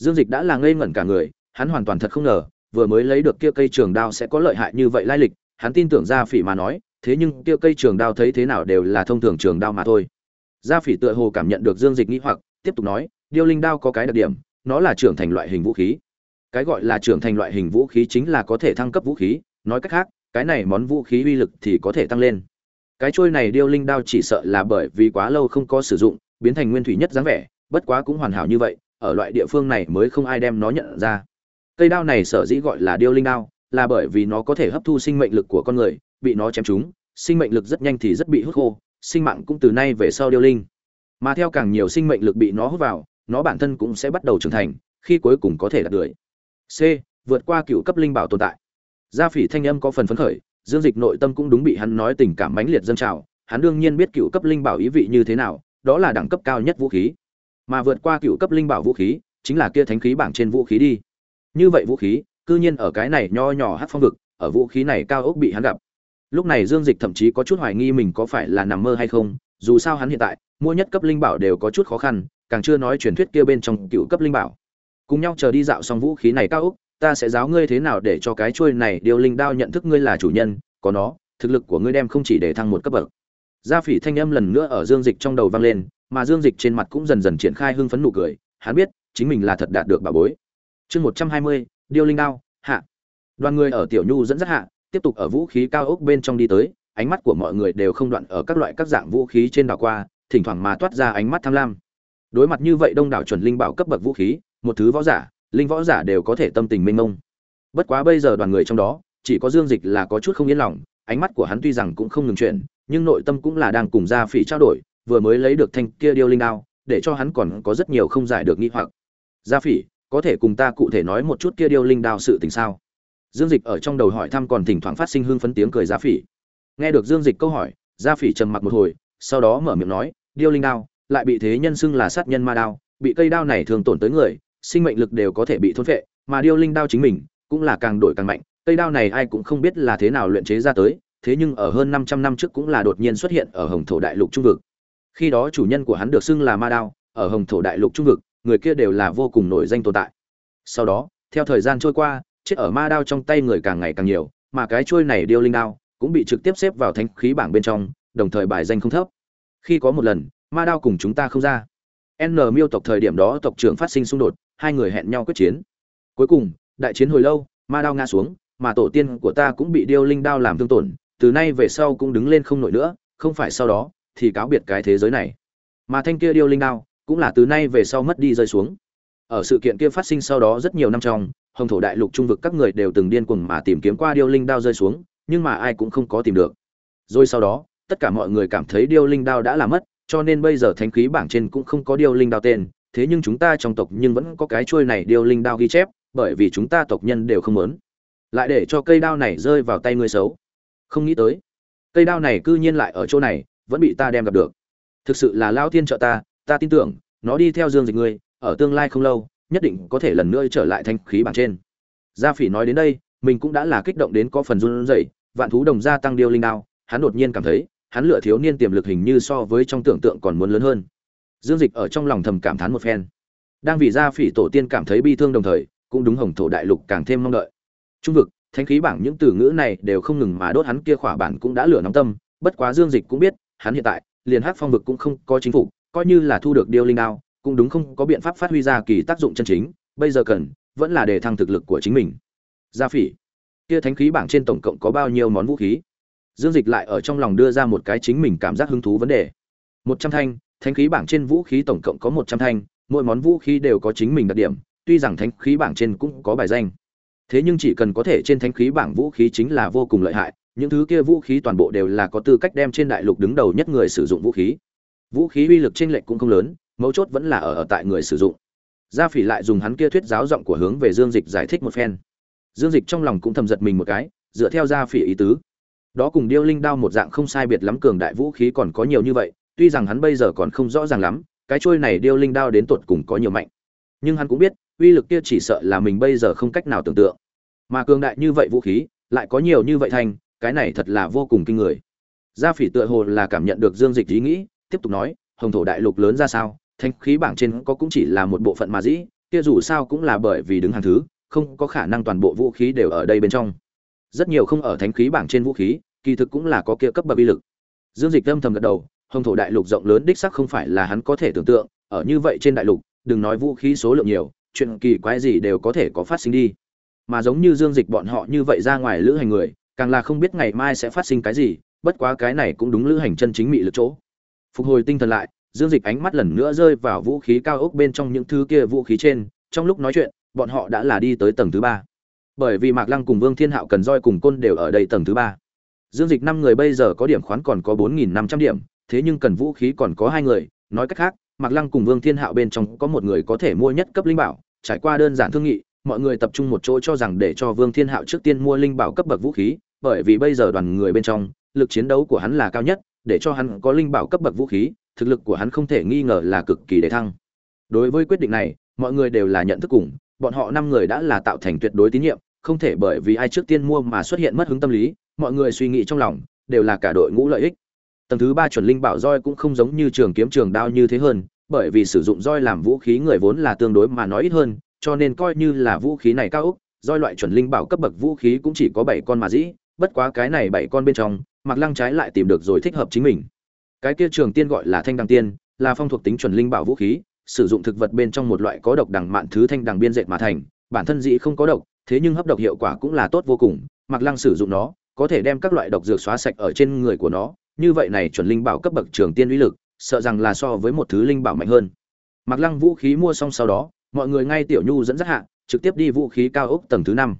dương dịch đã là ngây ngẩn cả người, hắn hoàn toàn thật không ngờ, vừa mới lấy được kia cây trường đao sẽ có lợi hại như vậy lai lịch, hắn tin tưởng gia phỉ mà nói, thế nhưng kia cây trường đao thấy thế nào đều là thông thường trường đao mà thôi. Gia phỉ tựa hồ cảm nhận được dương dịch nghĩ hoặc, tiếp tục nói, điêu linh đao có cái đặc điểm, nó là trưởng thành loại hình vũ khí. Cái gọi là trưởng thành loại hình vũ khí chính là có thể thăng cấp vũ khí, nói cách khác, cái này món vũ khí uy lực thì có thể tăng lên. Cái trôi này điêu linh đao chỉ sợ là bởi vì quá lâu không có sử dụng, biến thành nguyên thủy nhất dáng vẻ, bất quá cũng hoàn hảo như vậy ở loại địa phương này mới không ai đem nó nhận ra. Cây đao này sở dĩ gọi là điêu linh đao, là bởi vì nó có thể hấp thu sinh mệnh lực của con người, bị nó chém trúng, sinh mệnh lực rất nhanh thì rất bị hút khô, sinh mạng cũng từ nay về sau điêu linh. Mà theo càng nhiều sinh mệnh lực bị nó hút vào, nó bản thân cũng sẽ bắt đầu trưởng thành, khi cuối cùng có thể đạt được. C, vượt qua cựu cấp linh bảo tồn tại. Gia phỉ thanh âm có phần phấn khởi, dương dịch nội tâm cũng đúng bị hắn nói tình cảm mãnh liệt dân trào, hắn đương nhiên biết cựu cấp linh bảo ý vị như thế nào, đó là đẳng cấp cao nhất vũ khí mà vượt qua cựu cấp linh bảo vũ khí, chính là kia thánh khí bảng trên vũ khí đi. Như vậy vũ khí, cư nhiên ở cái này nho nhỏ hát phong vực, ở vũ khí này cao ốc bị hắn gặp. Lúc này dương dịch thậm chí có chút hoài nghi mình có phải là nằm mơ hay không, dù sao hắn hiện tại mua nhất cấp linh bảo đều có chút khó khăn, càng chưa nói truyền thuyết kia bên trong cựu cấp linh bảo. Cùng nhau chờ đi dạo xong vũ khí này cao ốc, ta sẽ giáo ngươi thế nào để cho cái chuôi này điều linh đao nhận thức ngươi là chủ nhân, có nó, thực lực của ngươi đem không chỉ để thăng một cấp bậc. Gia phỉ thanh âm lần nữa ở dương dịch trong đầu vang lên mà dương dịch trên mặt cũng dần dần triển khai hưng phấn nụ cười hắn biết chính mình là thật đạt được bà bối. Chương một trăm hai mươi điêu linh đao hạ. Đoàn người ở tiểu nhu dẫn dắt hạ tiếp tục ở vũ khí cao ốc bên trong đi tới ánh mắt của mọi người đều không đoạn ở các loại các dạng vũ khí trên đảo qua thỉnh thoảng mà toát ra ánh mắt tham lam. Đối mặt như vậy đông đảo chuẩn linh bảo cấp bậc vũ khí một thứ võ giả linh võ giả đều có thể tâm tình mênh mông. Bất quá bây giờ đoàn người trong đó chỉ có dương dịch là có chút không yên lòng ánh mắt của hắn tuy rằng cũng không ngừng chuyện, nhưng nội tâm cũng là đang cùng gia phỉ trao đổi vừa mới lấy được thanh kia điêu linh đao, để cho hắn còn có rất nhiều không giải được nghi hoặc. Gia phỉ, có thể cùng ta cụ thể nói một chút kia điêu linh đao sự tình sao? Dương dịch ở trong đầu hỏi thăm còn thỉnh thoảng phát sinh hương phấn tiếng cười gia phỉ. Nghe được dương dịch câu hỏi, gia phỉ trầm mặc một hồi, sau đó mở miệng nói, điêu linh đao, lại bị thế nhân xưng là sát nhân ma đao, bị cây đao này thường tổn tới người, sinh mệnh lực đều có thể bị thôn phệ, mà điêu linh đao chính mình cũng là càng đổi càng mạnh, cây đao này ai cũng không biết là thế nào luyện chế ra tới, thế nhưng ở hơn 500 năm trước cũng là đột nhiên xuất hiện ở Hồng Thổ Đại Lục Trung vực. Khi đó chủ nhân của hắn được xưng là Ma Đao, ở Hồng Thổ Đại Lục Trung vực, người kia đều là vô cùng nổi danh tồn tại. Sau đó, theo thời gian trôi qua, chết ở Ma Đao trong tay người càng ngày càng nhiều, mà cái chuôi này điêu linh đao cũng bị trực tiếp xếp vào thánh khí bảng bên trong đồng thời bài danh không thấp. Khi có một lần ma đao cùng chúng ta không ra. N miêu tộc thời điểm đó tộc trưởng phát sinh xung đột hai người hẹn nhau quyết chiến. Cuối cùng đại chiến hồi lâu ma đao ngã xuống mà tổ tiên của ta cũng bị điêu linh đao làm thương tổn từ nay về sau cũng đứng lên không nổi nữa không phải sau đó thì cáo biệt cái thế giới này. Mà thanh kia điêu linh đao cũng là từ nay về sau mất đi rơi xuống. Ở sự kiện kia phát sinh sau đó rất nhiều năm trong, hồng thổ đại lục trung vực các người đều từng điên cuồng mà tìm kiếm qua điêu linh đao rơi xuống, nhưng mà ai cũng không có tìm được. Rồi sau đó, tất cả mọi người cảm thấy điêu linh đao đã là mất, cho nên bây giờ thánh khí bảng trên cũng không có điêu linh đao tên, thế nhưng chúng ta trong tộc nhưng vẫn có cái chuôi này điêu linh đao ghi chép, bởi vì chúng ta tộc nhân đều không muốn. Lại để cho cây đao này rơi vào tay người xấu. Không nghĩ tới, cây đao này cư nhiên lại ở chỗ này vẫn bị ta đem gặp được. Thực sự là lao thiên trợ ta ta tin tưởng, nó đi theo dương dịch ngươi, ở tương lai không lâu, nhất định có thể lần nữa trở lại thanh khí bảng trên. Gia phỉ nói đến đây, mình cũng đã là kích động đến có phần run rẩy, vạn thú đồng gia tăng điêu linh đao, hắn đột nhiên cảm thấy, hắn lựa thiếu niên tiềm lực hình như so với trong tưởng tượng còn muốn lớn hơn. Dương dịch ở trong lòng thầm cảm thán một phen. Đang vì gia phỉ tổ tiên cảm thấy bi thương đồng thời, cũng đúng hồng thổ đại lục càng thêm mong đợi. Trung vực, thanh khí bảng những từ ngữ này đều không ngừng mà đốt hắn kia khỏa bản cũng đã lửa nóng tâm, bất quá dương dịch cũng biết hắn hiện tại, liền hắc phong vực cũng không có chính phủ, coi như là thu được điêu linh đao, cũng đúng không có biện pháp phát huy ra kỳ tác dụng chân chính, bây giờ cần, vẫn là để thăng thực lực của chính mình. Gia phỉ, kia thánh khí bảng trên tổng cộng có bao nhiêu món vũ khí? Dương dịch lại ở trong lòng đưa ra một cái chính mình cảm giác hứng thú vấn đề. Một trăm thanh, thánh khí bảng trên vũ khí tổng cộng có một trăm thanh, mỗi món vũ khí đều có chính mình đặc điểm, tuy rằng thánh khí bảng trên cũng có bài danh. Thế nhưng chỉ cần có thể trên thánh khí bảng vũ khí chính là vô cùng lợi hại những thứ kia vũ khí toàn bộ đều là có tư cách đem trên đại lục đứng đầu nhất người sử dụng vũ khí. Vũ khí uy lực chênh lệch cũng không lớn mấu chốt vẫn là ở, ở tại người sử dụng. Gia phỉ lại dùng hắn kia thuyết giáo giọng của hướng về dương dịch giải thích một phen. Dương dịch trong lòng cũng thầm giật mình một cái dựa theo gia phỉ ý tứ. Đó cùng điêu linh đao một dạng không sai biệt lắm cường đại vũ khí còn có nhiều như vậy tuy rằng hắn bây giờ còn không rõ ràng lắm cái trôi này điêu linh đao đến tột cùng có nhiều mạnh. Nhưng hắn cũng biết uy lực kia chỉ sợ là mình bây giờ không cách nào tưởng tượng. Mà cường đại như vậy vũ khí lại có nhiều như vậy thành cái này thật là vô cùng kinh người. Gia phỉ tựa hồ là cảm nhận được dương dịch ý nghĩ, tiếp tục nói, hồng thổ đại lục lớn ra sao, thanh khí bảng trên có cũng chỉ là một bộ phận mà dĩ, kia dù sao cũng là bởi vì đứng hàng thứ, không có khả năng toàn bộ vũ khí đều ở đây bên trong. Rất nhiều không ở thánh khí bảng trên vũ khí, kỳ thực cũng là có kia cấp bậc uy lực. Dương dịch âm thầm gật đầu, hồng thổ đại lục rộng lớn đích sắc không phải là hắn có thể tưởng tượng, ở như vậy trên đại lục, đừng nói vũ khí số lượng nhiều, chuyện kỳ quái gì đều có thể có phát sinh đi. Mà giống như dương dịch bọn họ như vậy ra ngoài lữ hành người càng là không biết ngày mai sẽ phát sinh cái gì, bất quá cái này cũng đúng lữ hành chân chính mị lực chỗ. Phục hồi tinh thần lại, dương dịch ánh mắt lần nữa rơi vào vũ khí cao ốc bên trong những thứ kia vũ khí trên, trong lúc nói chuyện, bọn họ đã là đi tới tầng thứ ba. Bởi vì mạc lăng cùng vương thiên hạo cần roi cùng côn đều ở đây tầng thứ ba. Dương dịch năm người bây giờ có điểm khoán còn có bốn nghìn năm trăm điểm, thế nhưng cần vũ khí còn có hai người, nói cách khác, mạc lăng cùng vương thiên hạo bên trong có một người có thể mua nhất cấp linh bảo, trải qua đơn giản thương nghị mọi người tập trung một chỗ cho rằng để cho vương thiên hạo trước tiên mua linh bảo cấp bậc vũ khí, bởi vì bây giờ đoàn người bên trong, lực chiến đấu của hắn là cao nhất, để cho hắn có linh bảo cấp bậc vũ khí, thực lực của hắn không thể nghi ngờ là cực kỳ để thăng. Đối với quyết định này, mọi người đều là nhận thức cùng, bọn họ năm người đã là tạo thành tuyệt đối tín nhiệm, không thể bởi vì ai trước tiên mua mà xuất hiện mất hứng tâm lý, mọi người suy nghĩ trong lòng, đều là cả đội ngũ lợi ích. Tầng thứ ba chuẩn linh bảo roi cũng không giống như trường kiếm trường đao như thế hơn, bởi vì sử dụng roi làm vũ khí người vốn là tương đối mà nói ít hơn cho nên coi như là vũ khí này cao ốc roi loại chuẩn linh bảo cấp bậc vũ khí cũng chỉ có bảy con mà dĩ, bất quá cái này bảy con bên trong mặc lăng trái lại tìm được rồi thích hợp chính mình. Cái kia trường tiên gọi là thanh đằng tiên, là phong thuộc tính chuẩn linh bảo vũ khí, sử dụng thực vật bên trong một loại có độc đằng mạn thứ thanh đằng biên dệt mà thành, bản thân dĩ không có độc, thế nhưng hấp độc hiệu quả cũng là tốt vô cùng mặc lăng sử dụng nó, có thể đem các loại độc dược xóa sạch ở trên người của nó, như vậy này chuẩn linh bảo cấp bậc trường tiên uy lực, sợ rằng là so với một thứ linh bảo mạnh hơn. Mặc lăng vũ khí mua xong sau đó mọi người ngay tiểu nhu dẫn dắt hạ, trực tiếp đi vũ khí cao ốc tầng thứ năm.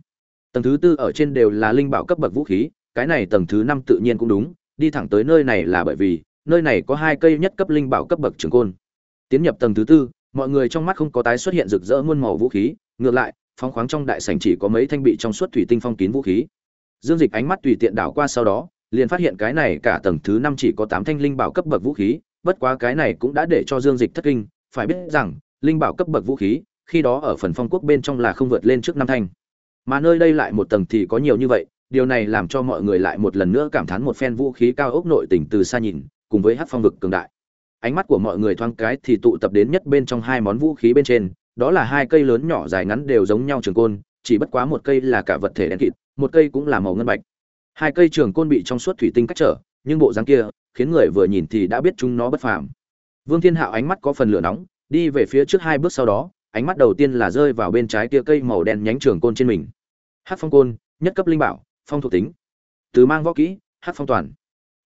Tầng thứ tư ở trên đều là linh bảo cấp bậc vũ khí, cái này tầng thứ năm tự nhiên cũng đúng, đi thẳng tới nơi này là bởi vì, nơi này có hai cây nhất cấp linh bảo cấp bậc trường côn. Tiến nhập tầng thứ tư, mọi người trong mắt không có tái xuất hiện rực rỡ muôn màu vũ khí, ngược lại, phóng khoáng trong đại sảnh chỉ có mấy thanh bị trong suốt thủy tinh phong kín vũ khí. Dương dịch ánh mắt tùy tiện đảo qua sau đó, liền phát hiện cái này cả tầng thứ năm chỉ có tám thanh linh bảo cấp bậc vũ khí, bất quá cái này cũng đã để cho dương dịch thất kinh, phải biết rằng linh bảo cấp bậc vũ khí, khi đó ở phần phong quốc bên trong là không vượt lên trước năm thanh. Mà nơi đây lại một tầng thì có nhiều như vậy, điều này làm cho mọi người lại một lần nữa cảm thán một phen vũ khí cao ốc nội tỉnh từ xa nhìn, cùng với hát phong vực cường đại. Ánh mắt của mọi người thoáng cái thì tụ tập đến nhất bên trong hai món vũ khí bên trên, đó là hai cây lớn nhỏ dài ngắn đều giống nhau trường côn, chỉ bất quá một cây là cả vật thể đen kịt, một cây cũng là màu ngân bạch. Hai cây trường côn bị trong suốt thủy tinh cách trở, nhưng bộ dáng kia khiến người vừa nhìn thì đã biết chúng nó bất phàm. Vương thiên hạo ánh mắt có phần lửa nóng đi về phía trước hai bước sau đó, ánh mắt đầu tiên là rơi vào bên trái kia cây màu đen nhánh trường côn trên mình. Hát phong côn, nhất cấp linh bảo, phong thuộc tính. Từ mang võ kỹ hát phong toàn.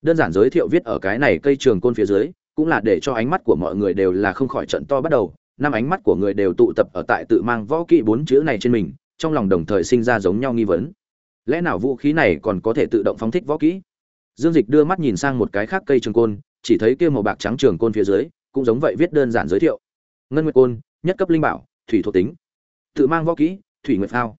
Đơn giản giới thiệu viết ở cái này cây trường côn phía dưới, cũng là để cho ánh mắt của mọi người đều là không khỏi trận to bắt đầu. Năm ánh mắt của người đều tụ tập ở tại tự mang võ kỹ bốn chữ này trên mình, trong lòng đồng thời sinh ra giống nhau nghi vấn. Lẽ nào vũ khí này còn có thể tự động phóng thích võ kỹ? Dương dịch đưa mắt nhìn sang một cái khác cây trường côn, chỉ thấy kia màu bạc trắng trường côn phía dưới, cũng giống vậy viết đơn giản giới thiệu ngân nguyệt côn, nhất cấp linh bảo, thủy thuộc tính. Tự mang võ kỹ, thủy nguyệt phao.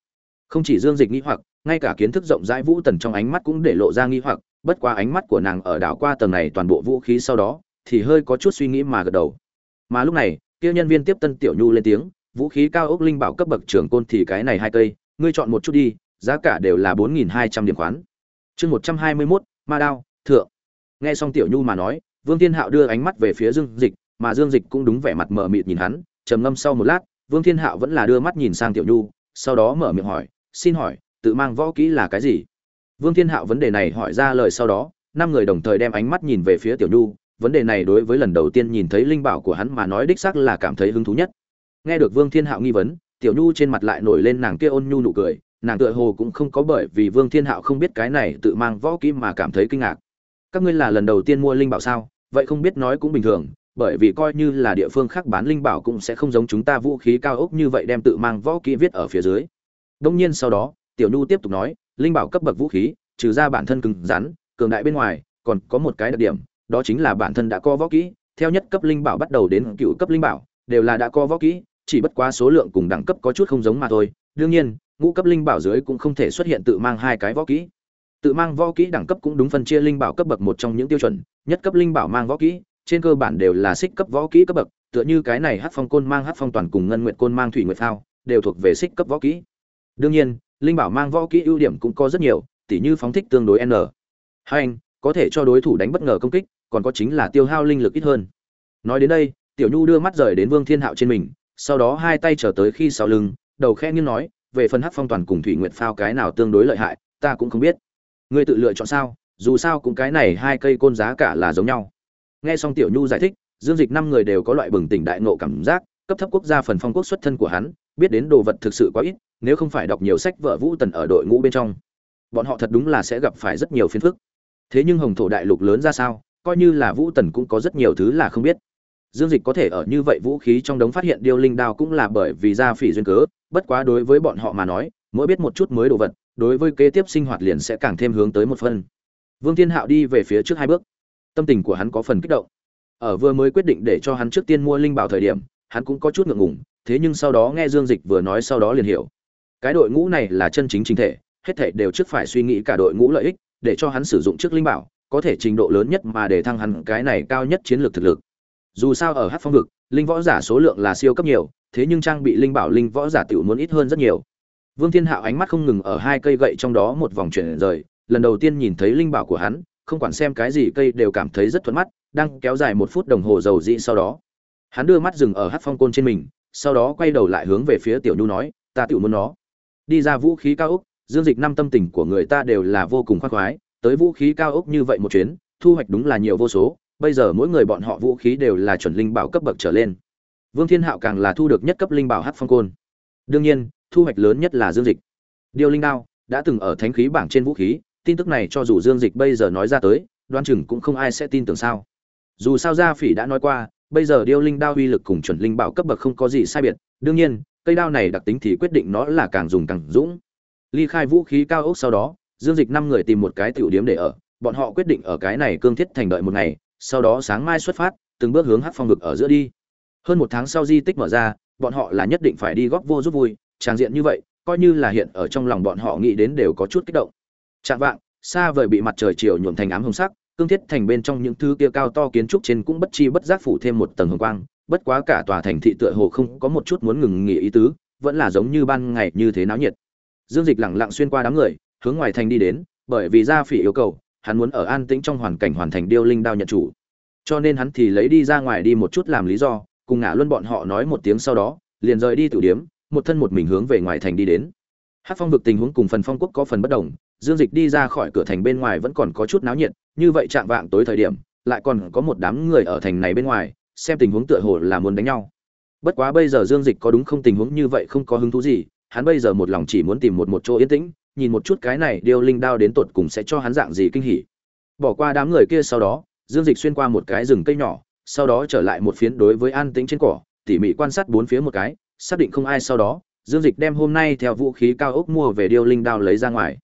Không chỉ dương dịch nghi hoặc, ngay cả kiến thức rộng rãi vũ tần trong ánh mắt cũng để lộ ra nghi hoặc, bất quá ánh mắt của nàng ở đảo qua tầng này toàn bộ vũ khí sau đó, thì hơi có chút suy nghĩ mà gật đầu. Mà lúc này, kia nhân viên tiếp tân tiểu nhu lên tiếng, vũ khí cao ốc linh bảo cấp bậc trưởng côn thì cái này hai cây, ngươi chọn một chút đi, giá cả đều là bốn nghìn hai trăm điểm khoán. Chương một trăm hai mươi mốt, ma đao, thượng. Nghe xong tiểu nhu mà nói, vương thiên hạo đưa ánh mắt về phía dương dịch mà dương dịch cũng đúng vẻ mặt mờ mịt nhìn hắn, trầm ngâm sau một lát, vương thiên hạo vẫn là đưa mắt nhìn sang tiểu nhu, sau đó mở miệng hỏi, xin hỏi, tự mang võ kỹ là cái gì? Vương thiên hạo vấn đề này hỏi ra lời sau đó, năm người đồng thời đem ánh mắt nhìn về phía tiểu nhu, vấn đề này đối với lần đầu tiên nhìn thấy linh bảo của hắn mà nói đích xác là cảm thấy hứng thú nhất. Nghe được vương thiên hạo nghi vấn, tiểu nhu trên mặt lại nổi lên nàng kia ôn nhu nụ cười, nàng tựa hồ cũng không có bởi vì vương thiên hạo không biết cái này tự mang võ kỹ mà cảm thấy kinh ngạc. Các ngươi là lần đầu tiên mua linh bảo sao? Vậy không biết nói cũng bình thường bởi vì coi như là địa phương khác bán linh bảo cũng sẽ không giống chúng ta vũ khí cao ốc như vậy đem tự mang võ kỹ viết ở phía dưới. Đông nhiên sau đó, tiểu nhu tiếp tục nói, linh bảo cấp bậc vũ khí, trừ ra bản thân cứng rắn, cường đại bên ngoài, còn có một cái đặc điểm, đó chính là bản thân đã có võ kỹ, theo nhất cấp linh bảo bắt đầu đến cựu cấp linh bảo, đều là đã có võ kỹ, chỉ bất quá số lượng cùng đẳng cấp có chút không giống mà thôi. Đương nhiên, ngũ cấp linh bảo dưới cũng không thể xuất hiện tự mang hai cái võ kỹ. Tự mang võ kỹ đẳng cấp cũng đúng phân chia linh bảo cấp bậc một trong những tiêu chuẩn, nhất cấp linh bảo mang võ kỹ trên cơ bản đều là xích cấp võ kỹ cấp bậc, tựa như cái này hát phong côn mang hát phong toàn cùng ngân nguyện côn mang, thủy nguyệt phao, đều thuộc về xích cấp võ kỹ. Đương nhiên, linh bảo mang võ kỹ ưu điểm cũng có rất nhiều, tỉ như phóng thích tương đối n. Hai anh, có thể cho đối thủ đánh bất ngờ công kích, còn có chính là tiêu hao linh lực ít hơn. Nói đến đây, tiểu nhu đưa mắt rời đến vương thiên hạo trên mình, sau đó hai tay trở tới khi sau lưng, đầu khe nghiêng nói, về phần hắc phong toàn cùng thủy nguyệt phao cái nào tương đối lợi hại, ta cũng không biết. Ngươi tự lựa chọn sao, dù sao cũng cái này hai cây côn giá cả là giống nhau nghe xong tiểu nhu giải thích, dương dịch năm người đều có loại bừng tỉnh đại nộ cảm giác, cấp thấp quốc gia phần phong quốc xuất thân của hắn, biết đến đồ vật thực sự quá ít, nếu không phải đọc nhiều sách vợ vũ tần ở đội ngũ bên trong, bọn họ thật đúng là sẽ gặp phải rất nhiều phiền phức. Thế nhưng hồng thổ đại lục lớn ra sao, coi như là vũ tần cũng có rất nhiều thứ là không biết. Dương dịch có thể ở như vậy vũ khí trong đống phát hiện điêu linh đao cũng là bởi vì gia phỉ duyên cớ, bất quá đối với bọn họ mà nói, mỗi biết một chút mới đồ vật, đối với kế tiếp sinh hoạt liền sẽ càng thêm hướng tới một phần. Vương thiên hạo đi về phía trước hai bước tâm tình của hắn có phần kích động. Ở vừa mới quyết định để cho hắn trước tiên mua linh bảo thời điểm, hắn cũng có chút ngượng ngùng, thế nhưng sau đó nghe dương dịch vừa nói sau đó liền hiểu. Cái đội ngũ này là chân chính chính thể, hết thể đều trước phải suy nghĩ cả đội ngũ lợi ích, để cho hắn sử dụng trước linh bảo, có thể trình độ lớn nhất mà để thăng hắn cái này cao nhất chiến lược thực lực. Dù sao ở hát phong vực, linh võ giả số lượng là siêu cấp nhiều, thế nhưng trang bị linh bảo linh võ giả tiểu muốn ít hơn rất nhiều. Vương thiên hạo ánh mắt không ngừng ở hai cây gậy trong đó một vòng chuyển rời, lần đầu tiên nhìn thấy linh bảo của hắn không quản xem cái gì cây đều cảm thấy rất thuận mắt, đang kéo dài một phút đồng hồ dầu dị sau đó. Hắn đưa mắt dừng ở hát phong côn trên mình, sau đó quay đầu lại hướng về phía tiểu nhu nói, ta tự muốn nó. Đi ra vũ khí cao ốc, dương dịch năm tâm tình của người ta đều là vô cùng khoác khoái, tới vũ khí cao ốc như vậy một chuyến, thu hoạch đúng là nhiều vô số, bây giờ mỗi người bọn họ vũ khí đều là chuẩn linh bảo cấp bậc trở lên. Vương thiên hạo càng là thu được nhất cấp linh bảo hát phong côn. Đương nhiên, thu hoạch lớn nhất là dương dịch. Điêu linh đao đã từng ở thánh khí bảng trên vũ khí tin tức này cho dù dương dịch bây giờ nói ra tới đoan chừng cũng không ai sẽ tin tưởng sao. Dù sao gia phỉ đã nói qua, bây giờ điêu linh đao uy lực cùng chuẩn linh bảo cấp bậc không có gì sai biệt. Đương nhiên, cây đao này đặc tính thì quyết định nó là càng dùng càng dũng. Ly khai vũ khí cao ốc sau đó, dương dịch năm người tìm một cái tiểu điếm để ở. Bọn họ quyết định ở cái này cương thiết thành đợi một ngày, sau đó sáng mai xuất phát, từng bước hướng hát phong vực ở giữa đi. Hơn một tháng sau di tích mở ra, bọn họ là nhất định phải đi góp vô giúp vui. Tràng diện như vậy, coi như là hiện ở trong lòng bọn họ nghĩ đến đều có chút kích động. Trạng vạng, xa vời bị mặt trời chiều nhuộm thành ám hồng sắc, cương thiết thành bên trong những thứ kia cao to kiến trúc trên cũng bất chi bất giác phủ thêm một tầng hồng quang, bất quá cả tòa thành thị tựa hồ không có một chút muốn ngừng nghỉ ý tứ, vẫn là giống như ban ngày như thế náo nhiệt. Dương dịch lẳng lặng xuyên qua đám người, hướng ngoài thành đi đến, bởi vì gia phỉ yêu cầu, hắn muốn ở an tĩnh trong hoàn cảnh hoàn thành điêu linh đao nhận chủ. Cho nên hắn thì lấy đi ra ngoài đi một chút làm lý do, cùng ngã luôn bọn họ nói một tiếng sau đó, liền rời đi tử điếm, một thân một mình hướng về ngoài thành đi đến hát phong vực tình huống cùng phần phong quốc có phần bất đồng, dương dịch đi ra khỏi cửa thành bên ngoài vẫn còn có chút náo nhiệt, như vậy chạm vạng tối thời điểm, lại còn có một đám người ở thành này bên ngoài, xem tình huống tựa hồ là muốn đánh nhau. Bất quá bây giờ dương dịch có đúng không tình huống như vậy không có hứng thú gì, hắn bây giờ một lòng chỉ muốn tìm một một chỗ yên tĩnh, nhìn một chút cái này điêu linh đao đến tột cùng sẽ cho hắn dạng gì kinh hỉ. Bỏ qua đám người kia sau đó, dương dịch xuyên qua một cái rừng cây nhỏ, sau đó trở lại một phiến đối với an tĩnh trên cỏ, tỉ mỉ quan sát bốn phía một cái, xác định không ai sau đó dương dịch đem hôm nay theo vũ khí cao ốc mua về điêu linh đao lấy ra ngoài.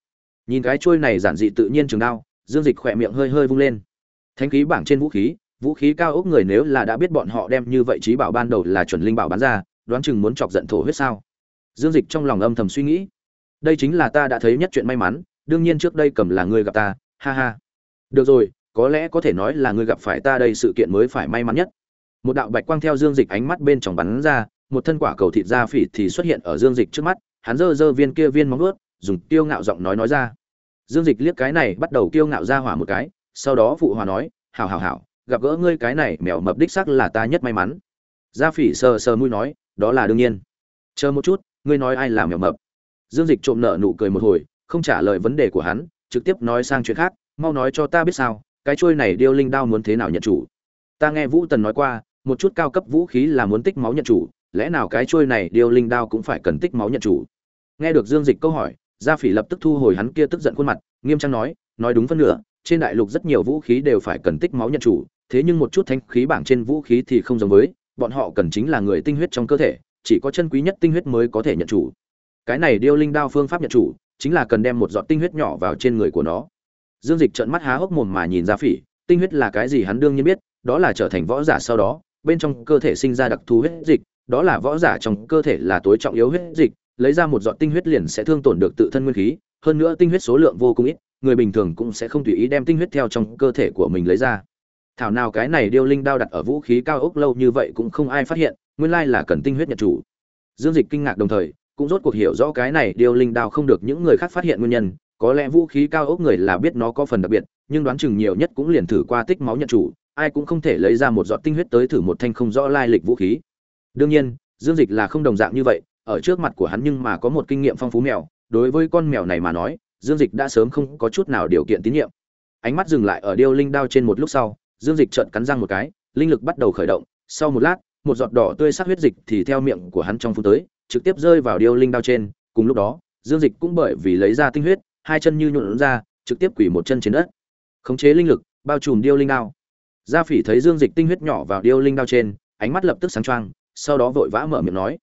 Nhìn cái trôi này giản dị tự nhiên trường đao, dương dịch khỏe miệng hơi hơi vung lên. Thánh khí bảng trên vũ khí vũ khí cao ốc người nếu là đã biết bọn họ đem như vậy trí bảo ban đầu là chuẩn linh bảo bán ra, đoán chừng muốn chọc giận thổ huyết sao? Dương dịch trong lòng âm thầm suy nghĩ. Đây chính là ta đã thấy nhất chuyện may mắn, đương nhiên trước đây cầm là ngươi gặp ta, ha ha. Được rồi, có lẽ có thể nói là ngươi gặp phải ta đây sự kiện mới phải may mắn nhất. Một đạo bạch quang theo dương dịch ánh mắt bên trong bắn ra một thân quả cầu thịt da phỉ thì xuất hiện ở dương dịch trước mắt, hắn dơ dơ viên kia viên móng ướt dùng tiêu ngạo giọng nói nói ra. Dương dịch liếc cái này, bắt đầu tiêu ngạo ra hỏa một cái, sau đó phụ hòa nói, hảo hảo hảo, gặp gỡ ngươi cái này mèo mập đích sắc là ta nhất may mắn. Gia phỉ sờ sờ mũi nói, đó là đương nhiên. Chờ một chút, ngươi nói ai làm mèo mập? Dương dịch trộm nợ nụ cười một hồi, không trả lời vấn đề của hắn, trực tiếp nói sang chuyện khác, mau nói cho ta biết sao, cái trôi này điêu linh đao muốn thế nào nhận chủ? Ta nghe vũ tần nói qua, một chút cao cấp vũ khí là muốn tích máu nhận chủ lẽ nào cái chuôi này điêu linh đao cũng phải cần tích máu nhận chủ? Nghe được dương dịch câu hỏi, gia phỉ lập tức thu hồi hắn kia tức giận khuôn mặt, nghiêm trang nói nói đúng phân nửa, trên đại lục rất nhiều vũ khí đều phải cần tích máu nhận chủ, thế nhưng một chút thanh khí bảng trên vũ khí thì không giống với, bọn họ cần chính là người tinh huyết trong cơ thể, chỉ có chân quý nhất tinh huyết mới có thể nhận chủ. Cái này điêu linh đao phương pháp nhận chủ, chính là cần đem một giọt tinh huyết nhỏ vào trên người của nó. Dương dịch trợn mắt há hốc mồm mà nhìn ra phỉ, tinh huyết là cái gì hắn đương nhiên biết, đó là trở thành võ giả sau đó, bên trong cơ thể sinh ra đặc thù huyết dịch đó là võ giả trong cơ thể là tối trọng yếu huyết dịch, lấy ra một giọt tinh huyết liền sẽ thương tổn được tự thân nguyên khí, hơn nữa tinh huyết số lượng vô cùng ít, người bình thường cũng sẽ không tùy ý đem tinh huyết theo trong cơ thể của mình lấy ra. Thảo nào cái này điêu linh đao đặt ở vũ khí cao ốc lâu như vậy cũng không ai phát hiện, nguyên lai là cần tinh huyết nhật chủ. Dương dịch kinh ngạc đồng thời, cũng rốt cuộc hiểu rõ cái này điêu linh đao không được những người khác phát hiện nguyên nhân, có lẽ vũ khí cao ốc người là biết nó có phần đặc biệt, nhưng đoán chừng nhiều nhất cũng liền thử qua tích máu nhận chủ, ai cũng không thể lấy ra một giọt tinh huyết tới thử một thanh không rõ lai lịch vũ khí đương nhiên, dương dịch là không đồng dạng như vậy, ở trước mặt của hắn nhưng mà có một kinh nghiệm phong phú mèo, đối với con mèo này mà nói, dương dịch đã sớm không có chút nào điều kiện tín nhiệm. Ánh mắt dừng lại ở điêu linh đao trên một lúc sau, dương dịch trợn cắn răng một cái, linh lực bắt đầu khởi động, sau một lát, một giọt đỏ tươi sắc huyết dịch thì theo miệng của hắn trong phút tới, trực tiếp rơi vào điêu linh đao trên, cùng lúc đó, dương dịch cũng bởi vì lấy ra tinh huyết, hai chân như nhuộn ra, trực tiếp quỳ một chân trên đất. Khống chế linh lực, bao trùm điêu linh đao. Gia phỉ thấy dương dịch tinh huyết nhỏ vào điêu linh đao trên, ánh mắt lập tức sáng choang sau đó vội vã mở miệng nói.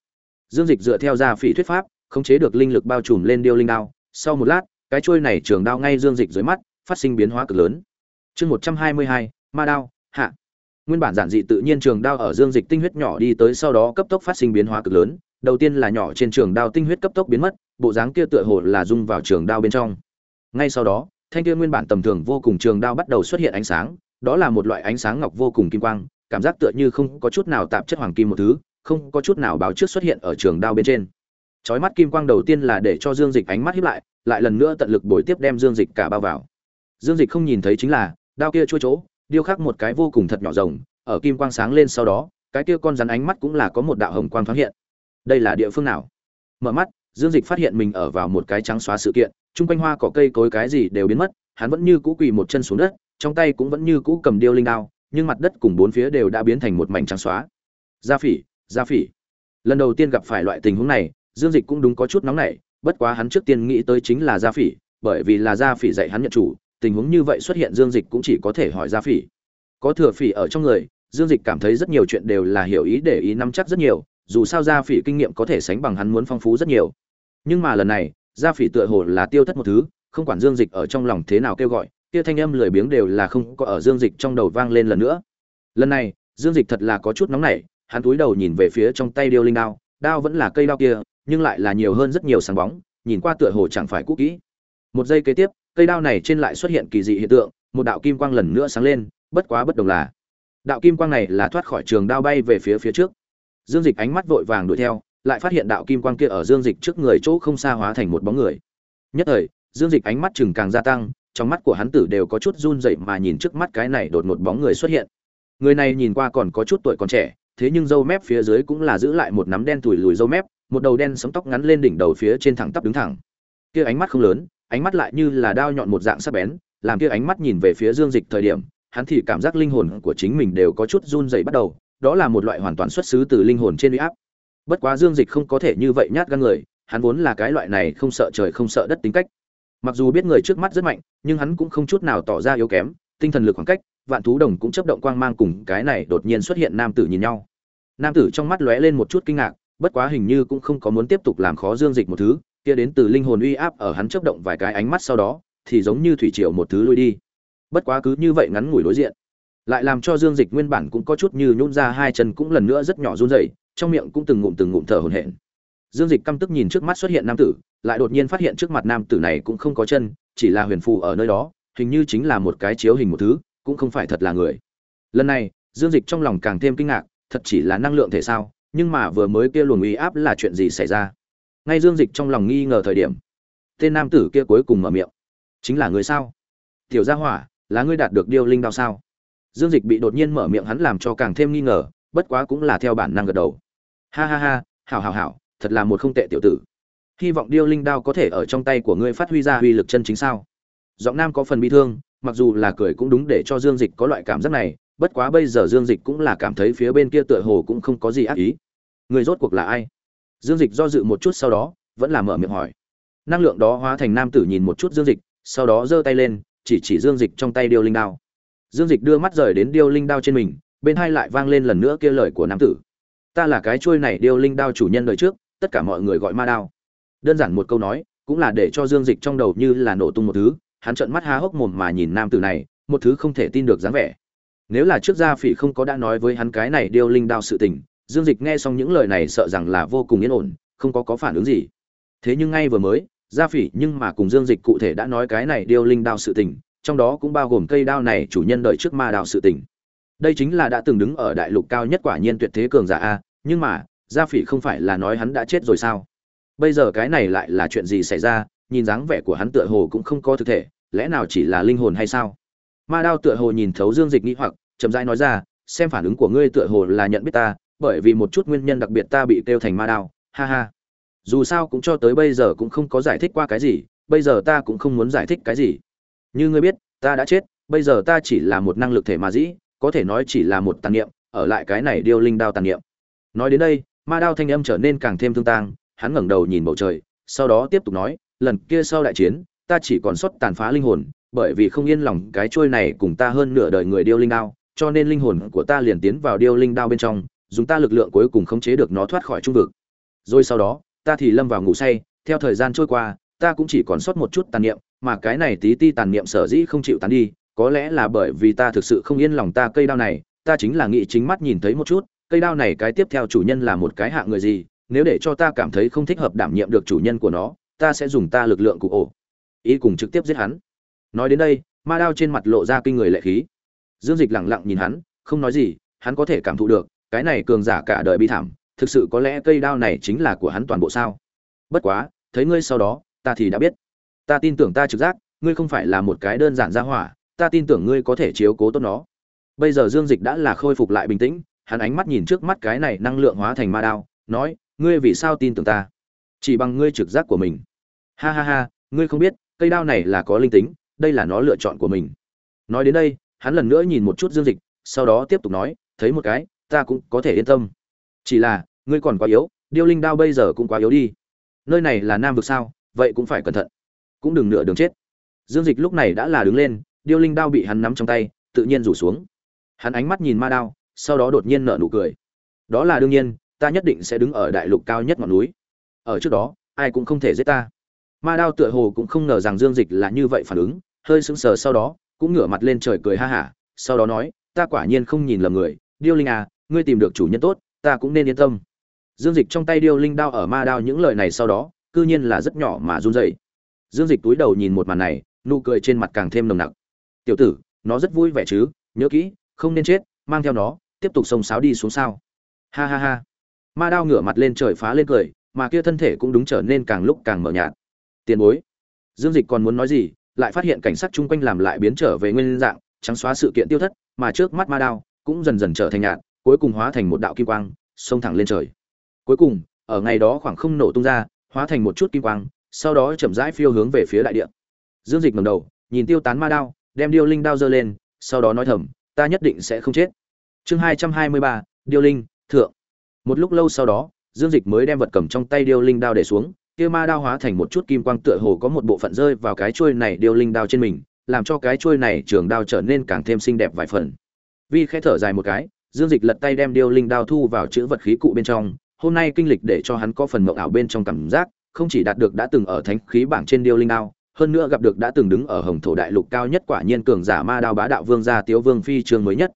Dương dịch dựa theo gia phỉ thuyết pháp, khống chế được linh lực bao trùm lên điêu linh đao. Sau một lát, cái trôi này trường đao ngay dương dịch dưới mắt, phát sinh biến hóa cực lớn. Chương một trăm hai mươi hai, ma đao, hạ. Nguyên bản giản dị tự nhiên trường đao ở dương dịch tinh huyết nhỏ đi tới sau đó cấp tốc phát sinh biến hóa cực lớn. Đầu tiên là nhỏ trên trường đao tinh huyết cấp tốc biến mất, bộ dáng kia tựa hồ là dung vào trường đao bên trong. Ngay sau đó, thanh kia nguyên bản tầm thường vô cùng trường đao bắt đầu xuất hiện ánh sáng. Đó là một loại ánh sáng ngọc vô cùng kim quang cảm giác tựa như không có chút nào tạp chất hoàng kim một thứ, không có chút nào báo trước xuất hiện ở trường đao bên trên. Chói mắt kim quang đầu tiên là để cho dương dịch ánh mắt hiếp lại lại lần nữa tận lực bồi tiếp đem dương dịch cả bao vào. Dương dịch không nhìn thấy chính là, đao kia chua chỗ, điêu khắc một cái vô cùng thật nhỏ rồng, ở kim quang sáng lên sau đó, cái kia con rắn ánh mắt cũng là có một đạo hồng quang thoáng hiện. Đây là địa phương nào? Mở mắt, dương dịch phát hiện mình ở vào một cái trắng xóa sự kiện, chung quanh hoa cỏ cây cối cái gì đều biến mất, hắn vẫn như cũ quỳ một chân xuống đất, trong tay cũng vẫn như cũ cầm điêu linh đao nhưng mặt đất cùng bốn phía đều đã biến thành một mảnh trắng xóa. Gia phỉ gia phỉ. Lần đầu tiên gặp phải loại tình huống này, dương dịch cũng đúng có chút nóng nảy, bất quá hắn trước tiên nghĩ tới chính là gia phỉ, bởi vì là gia phỉ dạy hắn nhận chủ, tình huống như vậy xuất hiện dương dịch cũng chỉ có thể hỏi gia phỉ. Có thừa phỉ ở trong người, dương dịch cảm thấy rất nhiều chuyện đều là hiểu ý để ý nắm chắc rất nhiều, dù sao gia phỉ kinh nghiệm có thể sánh bằng hắn muốn phong phú rất nhiều. Nhưng mà lần này, gia phỉ tựa hồ là tiêu thất một thứ, không quản dương dịch ở trong lòng thế nào kêu gọi kia thanh âm lười biếng đều là không có ở dương dịch trong đầu vang lên lần nữa. Lần này, dương dịch thật là có chút nóng nảy, hắn cúi đầu nhìn về phía trong tay điêu linh đao đao vẫn là cây đao kia, nhưng lại là nhiều hơn rất nhiều sáng bóng, nhìn qua tựa hồ chẳng phải cũ kỹ. Một giây kế tiếp, cây đao này trên lại xuất hiện kỳ dị hiện tượng, một đạo kim quang lần nữa sáng lên, bất quá bất đồng là, đạo kim quang này là thoát khỏi trường đao bay về phía phía trước. Dương dịch ánh mắt vội vàng đuổi theo, lại phát hiện đạo kim quang kia ở dương dịch trước người chỗ không xa hóa thành một bóng người. Nhất thời, dương dịch ánh mắt chừng càng gia tăng trong mắt của hắn tử đều có chút run rẩy mà nhìn trước mắt cái này đột ngột bóng người xuất hiện. Người này nhìn qua còn có chút tuổi còn trẻ, thế nhưng râu mép phía dưới cũng là giữ lại một nắm đen tủi lùi râu mép, một đầu đen sống tóc ngắn lên đỉnh đầu phía trên thẳng tắp đứng thẳng. Kia ánh mắt không lớn, ánh mắt lại như là đao nhọn một dạng sắc bén, làm kia ánh mắt nhìn về phía dương dịch thời điểm, hắn thì cảm giác linh hồn của chính mình đều có chút run rẩy bắt đầu, đó là một loại hoàn toàn xuất xứ từ linh hồn trên uy áp. Bất quá dương dịch không có thể như vậy nhát gan người, hắn vốn là cái loại này không sợ trời không sợ đất tính cách mặc dù biết người trước mắt rất mạnh, nhưng hắn cũng không chút nào tỏ ra yếu kém, tinh thần lực khoảng cách, vạn thú đồng cũng chấp động quang mang cùng cái này đột nhiên xuất hiện nam tử nhìn nhau. Nam tử trong mắt lóe lên một chút kinh ngạc, bất quá hình như cũng không có muốn tiếp tục làm khó dương dịch một thứ, kia đến từ linh hồn uy áp ở hắn chấp động vài cái ánh mắt sau đó, thì giống như thủy triều một thứ lui đi. Bất quá cứ như vậy ngắn ngủi đối diện, lại làm cho dương dịch nguyên bản cũng có chút như nhún ra hai chân cũng lần nữa rất nhỏ run rẩy, trong miệng cũng từng ngụm từng ngụm thở hổn hển. Dương dịch căm tức nhìn trước mắt xuất hiện nam tử lại đột nhiên phát hiện trước mặt nam tử này cũng không có chân, chỉ là huyền phù ở nơi đó, hình như chính là một cái chiếu hình một thứ, cũng không phải thật là người. Lần này, dương dịch trong lòng càng thêm kinh ngạc, thật chỉ là năng lượng thể sao, nhưng mà vừa mới kia luồng uy áp là chuyện gì xảy ra? Ngay dương dịch trong lòng nghi ngờ thời điểm, tên nam tử kia cuối cùng mở miệng. Chính là người sao? Tiểu gia hỏa, là ngươi đạt được điêu linh đao sao? Dương dịch bị đột nhiên mở miệng hắn làm cho càng thêm nghi ngờ, bất quá cũng là theo bản năng gật đầu. Ha ha ha, hảo hảo hảo, thật là một không tệ tiểu tử hy vọng điêu linh đao có thể ở trong tay của ngươi phát huy ra uy lực chân chính sao? Giọng nam có phần bi thương, mặc dù là cười cũng đúng để cho dương dịch có loại cảm giác này, bất quá bây giờ dương dịch cũng là cảm thấy phía bên kia tựa hồ cũng không có gì ác ý. Người rốt cuộc là ai? Dương dịch do dự một chút sau đó, vẫn là mở miệng hỏi. Năng lượng đó hóa thành nam tử nhìn một chút dương dịch, sau đó giơ tay lên, chỉ chỉ dương dịch trong tay điêu linh đao. Dương dịch đưa mắt rời đến điêu linh đao trên mình, bên hai lại vang lên lần nữa kia lời của nam tử. Ta là cái chuôi này điêu linh đao chủ nhân đời trước, tất cả mọi người gọi ma đao đơn giản một câu nói, cũng là để cho dương dịch trong đầu như là nổ tung một thứ, hắn trợn mắt há hốc mồm mà nhìn nam tử này, một thứ không thể tin được dáng vẻ. Nếu là trước gia phỉ không có đã nói với hắn cái này điêu linh đao sự tình, dương dịch nghe xong những lời này sợ rằng là vô cùng yên ổn, không có có phản ứng gì. Thế nhưng ngay vừa mới, gia phỉ nhưng mà cùng dương dịch cụ thể đã nói cái này điêu linh đao sự tình, trong đó cũng bao gồm cây đao này chủ nhân đợi trước ma đao sự tình. Đây chính là đã từng đứng ở đại lục cao nhất quả nhiên tuyệt thế cường giả a, nhưng mà, gia phỉ không phải là nói hắn đã chết rồi sao? Bây giờ cái này lại là chuyện gì xảy ra, nhìn dáng vẻ của hắn tựa hồ cũng không có thực thể, lẽ nào chỉ là linh hồn hay sao? Ma đao tựa hồ nhìn thấu dương dịch nghĩ hoặc, chậm rãi nói ra, xem phản ứng của ngươi tựa hồ là nhận biết ta, bởi vì một chút nguyên nhân đặc biệt ta bị kêu thành ma đao, ha ha. Dù sao cũng cho tới bây giờ cũng không có giải thích qua cái gì, bây giờ ta cũng không muốn giải thích cái gì. Như ngươi biết, ta đã chết, bây giờ ta chỉ là một năng lực thể mà dĩ, có thể nói chỉ là một tàn niệm, ở lại cái này điêu linh đao tàn niệm. Nói đến đây, ma đao thanh âm trở nên càng thêm thương tang hắn ngẩng đầu nhìn bầu trời, sau đó tiếp tục nói, lần kia sau đại chiến, ta chỉ còn sót tàn phá linh hồn, bởi vì không yên lòng cái trôi này cùng ta hơn nửa đời người điêu linh đao, cho nên linh hồn của ta liền tiến vào điêu linh đao bên trong, dùng ta lực lượng cuối cùng khống chế được nó thoát khỏi trung vực. Rồi sau đó, ta thì lâm vào ngủ say, theo thời gian trôi qua, ta cũng chỉ còn sót một chút tàn niệm, mà cái này tí ti tàn niệm sở dĩ không chịu tán đi, có lẽ là bởi vì ta thực sự không yên lòng ta cây đao này, ta chính là nghĩ chính mắt nhìn thấy một chút, cây đao này cái tiếp theo chủ nhân là một cái hạng người gì nếu để cho ta cảm thấy không thích hợp đảm nhiệm được chủ nhân của nó, ta sẽ dùng ta lực lượng cụ ổ. Ý cùng trực tiếp giết hắn. Nói đến đây, ma đao trên mặt lộ ra kinh người lệ khí. Dương dịch lẳng lặng nhìn hắn, không nói gì, hắn có thể cảm thụ được, cái này cường giả cả đời bi thảm, thực sự có lẽ cây đao này chính là của hắn toàn bộ sao? Bất quá, thấy ngươi sau đó, ta thì đã biết. Ta tin tưởng ta trực giác, ngươi không phải là một cái đơn giản ra hỏa, ta tin tưởng ngươi có thể chiếu cố tốt nó. Bây giờ dương dịch đã là khôi phục lại bình tĩnh, hắn ánh mắt nhìn trước mắt cái này năng lượng hóa thành ma đao, nói ngươi vì sao tin tưởng ta? Chỉ bằng ngươi trực giác của mình. Ha ha ha, ngươi không biết, cây đao này là có linh tính, đây là nó lựa chọn của mình. Nói đến đây, hắn lần nữa nhìn một chút dương dịch, sau đó tiếp tục nói, thấy một cái, ta cũng có thể yên tâm. Chỉ là, ngươi còn quá yếu, điêu linh đao bây giờ cũng quá yếu đi. Nơi này là nam vực sao, vậy cũng phải cẩn thận. Cũng đừng nửa đường chết. Dương dịch lúc này đã là đứng lên, điêu linh đao bị hắn nắm trong tay, tự nhiên rủ xuống. Hắn ánh mắt nhìn ma đao, sau đó đột nhiên nở nụ cười. Đó là đương nhiên ta nhất định sẽ đứng ở đại lục cao nhất ngọn núi. Ở trước đó, ai cũng không thể giết ta. Ma đao tựa hồ cũng không ngờ rằng dương dịch là như vậy phản ứng, hơi sững sờ sau đó, cũng ngửa mặt lên trời cười ha hả, sau đó nói, ta quả nhiên không nhìn lầm người, điêu linh à ngươi tìm được chủ nhân tốt, ta cũng nên yên tâm. Dương dịch trong tay điêu linh đao ở ma đao những lời này sau đó, cư nhiên là rất nhỏ mà run rẩy. Dương dịch túi đầu nhìn một màn này, nụ cười trên mặt càng thêm nồng nặc. Tiểu tử, nó rất vui vẻ chứ, nhớ kỹ, không nên chết, mang theo nó, tiếp tục xông sáo đi xuống sao. Ha ha ha ma đao ngửa mặt lên trời phá lên cười, mà kia thân thể cũng đúng trở nên càng lúc càng mở nhạt. Tiền bối, dương dịch còn muốn nói gì, lại phát hiện cảnh sát chung quanh làm lại biến trở về nguyên dạng, trắng xóa sự kiện tiêu thất, mà trước mắt ma đao cũng dần dần trở thành nhạt, cuối cùng hóa thành một đạo kim quang, xông thẳng lên trời. Cuối cùng, ở ngày đó khoảng không nổ tung ra, hóa thành một chút kim quang, sau đó chậm rãi phiêu hướng về phía đại địa. Dương dịch ngầm đầu, nhìn tiêu tán ma đao, đem điêu linh đao giơ lên, sau đó nói thầm, ta nhất định sẽ không chết. Chương hai trăm hai mươi ba, điêu linh, thượng một lúc lâu sau đó, dương dịch mới đem vật cầm trong tay điêu linh đao để xuống, kia ma đao hóa thành một chút kim quang tựa hồ có một bộ phận rơi vào cái chuôi này điêu linh đao trên mình, làm cho cái chuôi này trường đao trở nên càng thêm xinh đẹp vài phần. Vi khẽ thở dài một cái, dương dịch lật tay đem điêu linh đao thu vào chữ vật khí cụ bên trong, hôm nay kinh lịch để cho hắn có phần mộng ảo bên trong cảm giác, không chỉ đạt được đã từng ở thánh khí bảng trên điêu linh đao, hơn nữa gặp được đã từng đứng ở hồng thổ đại lục cao nhất quả nhiên cường giả ma đao bá đạo vương gia tiếu vương phi trường mới nhất.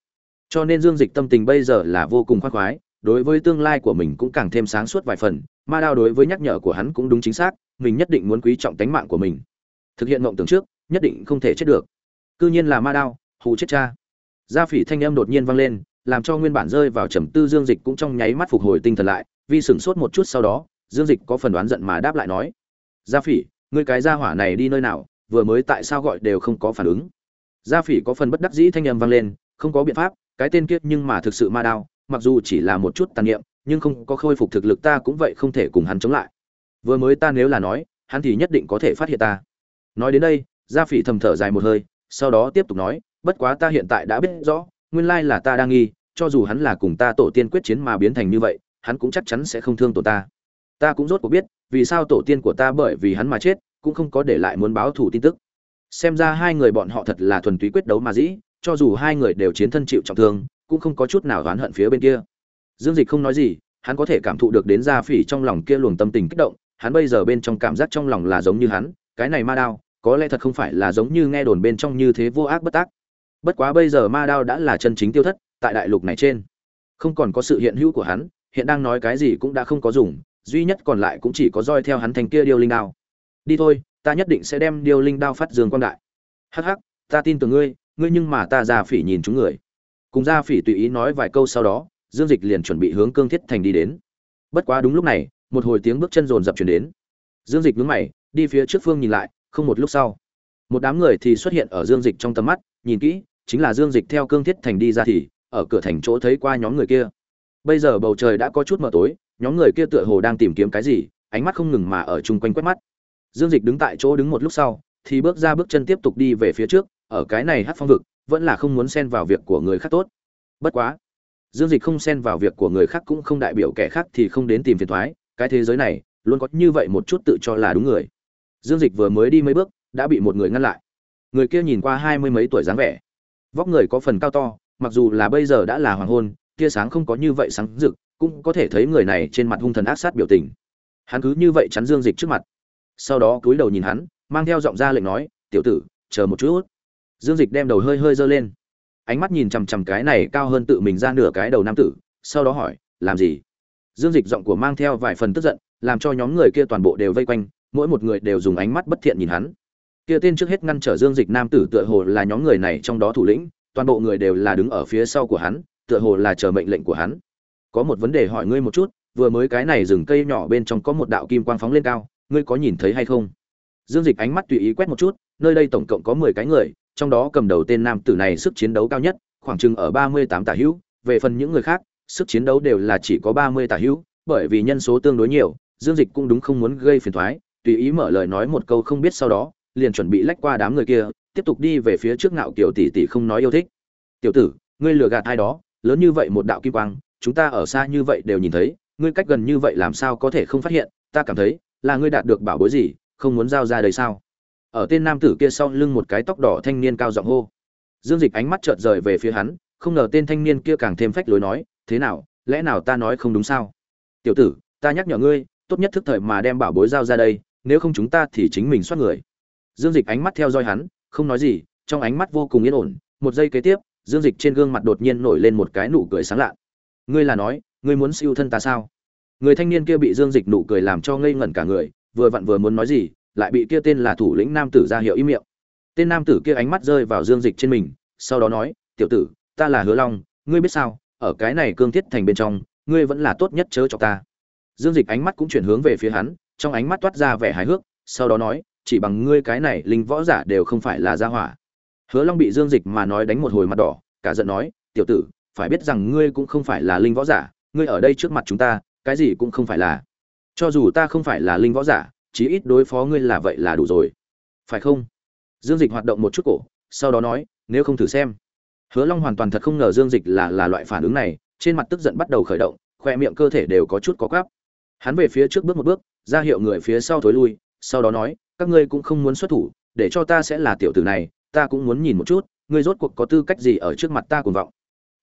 Cho nên dương dịch tâm tình bây giờ là vô cùng khoác khoái đối với tương lai của mình cũng càng thêm sáng suốt vài phần, ma đao đối với nhắc nhở của hắn cũng đúng chính xác, mình nhất định muốn quý trọng tánh mạng của mình. Thực hiện mộng tưởng trước, nhất định không thể chết được. Cư nhiên là ma đao, hù chết cha. Gia phỉ thanh âm đột nhiên vang lên, làm cho nguyên bản rơi vào trầm tư dương dịch cũng trong nháy mắt phục hồi tinh thần lại, vì sửng sốt một chút sau đó, dương dịch có phần đoán giận mà đáp lại nói, gia phỉ, ngươi cái gia hỏa này đi nơi nào, vừa mới tại sao gọi đều không có phản ứng? Gia phỉ có phần bất đắc dĩ thanh âm vang lên, không có biện pháp, cái tên kiết nhưng mà thực sự ma đao mặc dù chỉ là một chút tàn niệm, nhưng không có khôi phục thực lực ta cũng vậy không thể cùng hắn chống lại. Vừa mới ta nếu là nói, hắn thì nhất định có thể phát hiện ta. Nói đến đây, gia phỉ thầm thở dài một hơi, sau đó tiếp tục nói, bất quá ta hiện tại đã biết rõ, nguyên lai là ta đang nghi, cho dù hắn là cùng ta tổ tiên quyết chiến mà biến thành như vậy, hắn cũng chắc chắn sẽ không thương tổ ta. Ta cũng rốt cuộc biết, vì sao tổ tiên của ta bởi vì hắn mà chết, cũng không có để lại muốn báo thù tin tức. Xem ra hai người bọn họ thật là thuần túy quyết đấu mà dĩ, cho dù hai người đều chiến thân chịu trọng thương cũng không có chút nào oán hận phía bên kia. Dương dịch không nói gì, hắn có thể cảm thụ được đến gia phỉ trong lòng kia luồng tâm tình kích động, hắn bây giờ bên trong cảm giác trong lòng là giống như hắn, cái này ma đao, có lẽ thật không phải là giống như nghe đồn bên trong như thế vô ác bất tác. Bất quá bây giờ ma đao đã là chân chính tiêu thất, tại đại lục này trên, không còn có sự hiện hữu của hắn, hiện đang nói cái gì cũng đã không có dùng, duy nhất còn lại cũng chỉ có roi theo hắn thành kia điêu linh đao. Đi thôi, ta nhất định sẽ đem điêu linh đao phát dương quang đại. Hắc hắc, ta tin tưởng ngươi ngươi nhưng mà ta già phỉ nhìn chúng người cùng ra phỉ tùy ý nói vài câu sau đó, dương dịch liền chuẩn bị hướng cương thiết thành đi đến. Bất quá đúng lúc này, một hồi tiếng bước chân rồn rập chuyển đến. Dương dịch nhướng mày, đi phía trước phương nhìn lại, không một lúc sau. Một đám người thì xuất hiện ở dương dịch trong tầm mắt, nhìn kỹ, chính là dương dịch theo cương thiết thành đi ra thì, ở cửa thành chỗ thấy qua nhóm người kia. Bây giờ bầu trời đã có chút mờ tối, nhóm người kia tựa hồ đang tìm kiếm cái gì, ánh mắt không ngừng mà ở chung quanh quét mắt. Dương dịch đứng tại chỗ đứng một lúc sau, thì bước ra bước chân tiếp tục đi về phía trước, ở cái này hát phong vực vẫn là không muốn xen vào việc của người khác tốt. Bất quá, dương dịch không xen vào việc của người khác cũng không đại biểu kẻ khác thì không đến tìm phiền thoái, cái thế giới này luôn có như vậy một chút tự cho là đúng người. Dương dịch vừa mới đi mấy bước, đã bị một người ngăn lại. Người kia nhìn qua hai mươi mấy tuổi dáng vẻ. Vóc người có phần cao to, mặc dù là bây giờ đã là hoàng hôn, tia sáng không có như vậy sáng rực, cũng có thể thấy người này trên mặt hung thần ác sát biểu tình. Hắn cứ như vậy chắn dương dịch trước mặt. Sau đó cúi đầu nhìn hắn, mang theo giọng ra lệnh nói, tiểu tử, chờ một chút dương dịch đem đầu hơi hơi giơ lên. Ánh mắt nhìn chằm chằm cái này cao hơn tự mình ra nửa cái đầu nam tử, sau đó hỏi, làm gì? Dương dịch giọng của mang theo vài phần tức giận, làm cho nhóm người kia toàn bộ đều vây quanh, mỗi một người đều dùng ánh mắt bất thiện nhìn hắn. Kia tên trước hết ngăn trở dương dịch nam tử tựa hồ là nhóm người này trong đó thủ lĩnh, toàn bộ người đều là đứng ở phía sau của hắn, tựa hồ là chờ mệnh lệnh của hắn. Có một vấn đề hỏi ngươi một chút, vừa mới cái này rừng cây nhỏ bên trong có một đạo kim quang phóng lên cao, ngươi có nhìn thấy hay không? Dương dịch ánh mắt tùy ý quét một chút, nơi đây tổng cộng có mười cái người trong đó cầm đầu tên nam tử này sức chiến đấu cao nhất, khoảng chừng ở ba mươi tám tả hữu, về phần những người khác, sức chiến đấu đều là chỉ có ba mươi tả hữu, bởi vì nhân số tương đối nhiều, dương dịch cũng đúng không muốn gây phiền thoái, tùy ý mở lời nói một câu không biết sau đó, liền chuẩn bị lách qua đám người kia, tiếp tục đi về phía trước ngạo kiểu tỷ tỷ không nói yêu thích. Tiểu tử, ngươi lừa gạt ai đó, lớn như vậy một đạo kim quang, chúng ta ở xa như vậy đều nhìn thấy, ngươi cách gần như vậy làm sao có thể không phát hiện, ta cảm thấy là ngươi đạt được bảo bối gì, không muốn giao ra đây sao? Ở tên nam tử kia sau lưng một cái tóc đỏ thanh niên cao giọng hô. Dương dịch ánh mắt chợt rời về phía hắn, không ngờ tên thanh niên kia càng thêm phách lối nói, thế nào, lẽ nào ta nói không đúng sao? Tiểu tử, ta nhắc nhở ngươi, tốt nhất thức thời mà đem bảo bối giao ra đây, nếu không chúng ta thì chính mình soát người. Dương dịch ánh mắt theo dõi hắn, không nói gì, trong ánh mắt vô cùng yên ổn. Một giây kế tiếp, dương dịch trên gương mặt đột nhiên nổi lên một cái nụ cười sáng lạ. Ngươi là nói, ngươi muốn siêu thân ta sao? Người thanh niên kia bị dương dịch nụ cười làm cho ngây ngẩn cả người, vừa vặn vừa muốn nói gì lại bị kia tên là thủ lĩnh nam tử ra hiệu im miệng. Tên nam tử kia ánh mắt rơi vào dương dịch trên mình, sau đó nói, tiểu tử, ta là hứa long, ngươi biết sao? Ở cái này cương thiết thành bên trong, ngươi vẫn là tốt nhất chớ cho ta. Dương dịch ánh mắt cũng chuyển hướng về phía hắn, trong ánh mắt toát ra vẻ hài hước, sau đó nói, chỉ bằng ngươi cái này linh võ giả đều không phải là gia hỏa. Hứa long bị dương dịch mà nói đánh một hồi mặt đỏ, cả giận nói, tiểu tử, phải biết rằng ngươi cũng không phải là linh võ giả, ngươi ở đây trước mặt chúng ta, cái gì cũng không phải là. Cho dù ta không phải là linh võ giả chí ít đối phó ngươi là vậy là đủ rồi. Phải không? Dương dịch hoạt động một chút cổ, sau đó nói, nếu không thử xem. Hứa long hoàn toàn thật không ngờ dương dịch là là loại phản ứng này, trên mặt tức giận bắt đầu khởi động, khoe miệng cơ thể đều có chút có quáp hắn về phía trước bước một bước, ra hiệu người phía sau thối lui, sau đó nói, các ngươi cũng không muốn xuất thủ, để cho ta sẽ là tiểu tử này, ta cũng muốn nhìn một chút, ngươi rốt cuộc có tư cách gì ở trước mặt ta cuồng vọng.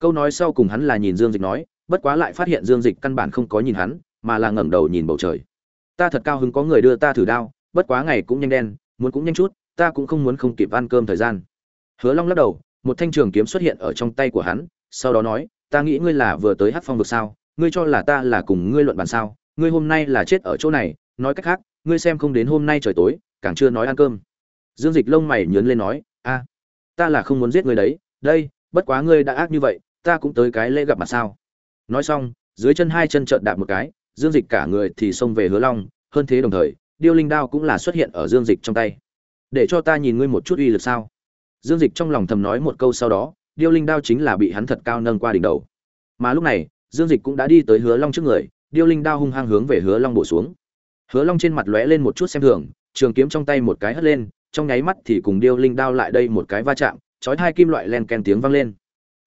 Câu nói sau cùng hắn là nhìn dương dịch nói, bất quá lại phát hiện dương dịch căn bản không có nhìn hắn, mà là ngẩng đầu nhìn bầu trời ta thật cao hứng có người đưa ta thử đao, bất quá ngày cũng nhanh đen, muốn cũng nhanh chút, ta cũng không muốn không kịp ăn cơm thời gian. Hứa long lắc đầu, một thanh trường kiếm xuất hiện ở trong tay của hắn, sau đó nói, ta nghĩ ngươi là vừa tới hát phong vực sao? Ngươi cho là ta là cùng ngươi luận bàn sao? Ngươi hôm nay là chết ở chỗ này, nói cách khác, ngươi xem không đến hôm nay trời tối, càng chưa nói ăn cơm. Dương dịch lông mày nhớn lên nói, a, ta là không muốn giết ngươi đấy, đây, bất quá ngươi đã ác như vậy, ta cũng tới cái lễ gặp mặt sao? Nói xong, dưới chân hai chân trợn đạp một cái dương dịch cả người thì xông về hứa long, hơn thế đồng thời, điêu linh đao cũng là xuất hiện ở dương dịch trong tay. Để cho ta nhìn ngươi một chút uy lực sao? Dương dịch trong lòng thầm nói một câu sau đó, điêu linh đao chính là bị hắn thật cao nâng qua đỉnh đầu. Mà lúc này, dương dịch cũng đã đi tới hứa long trước người, điêu linh đao hung hăng hướng về hứa long bổ xuống. Hứa long trên mặt lóe lên một chút xem thường, trường kiếm trong tay một cái hất lên, trong nháy mắt thì cùng điêu linh đao lại đây một cái va chạm, chói hai kim loại len ken tiếng vang lên.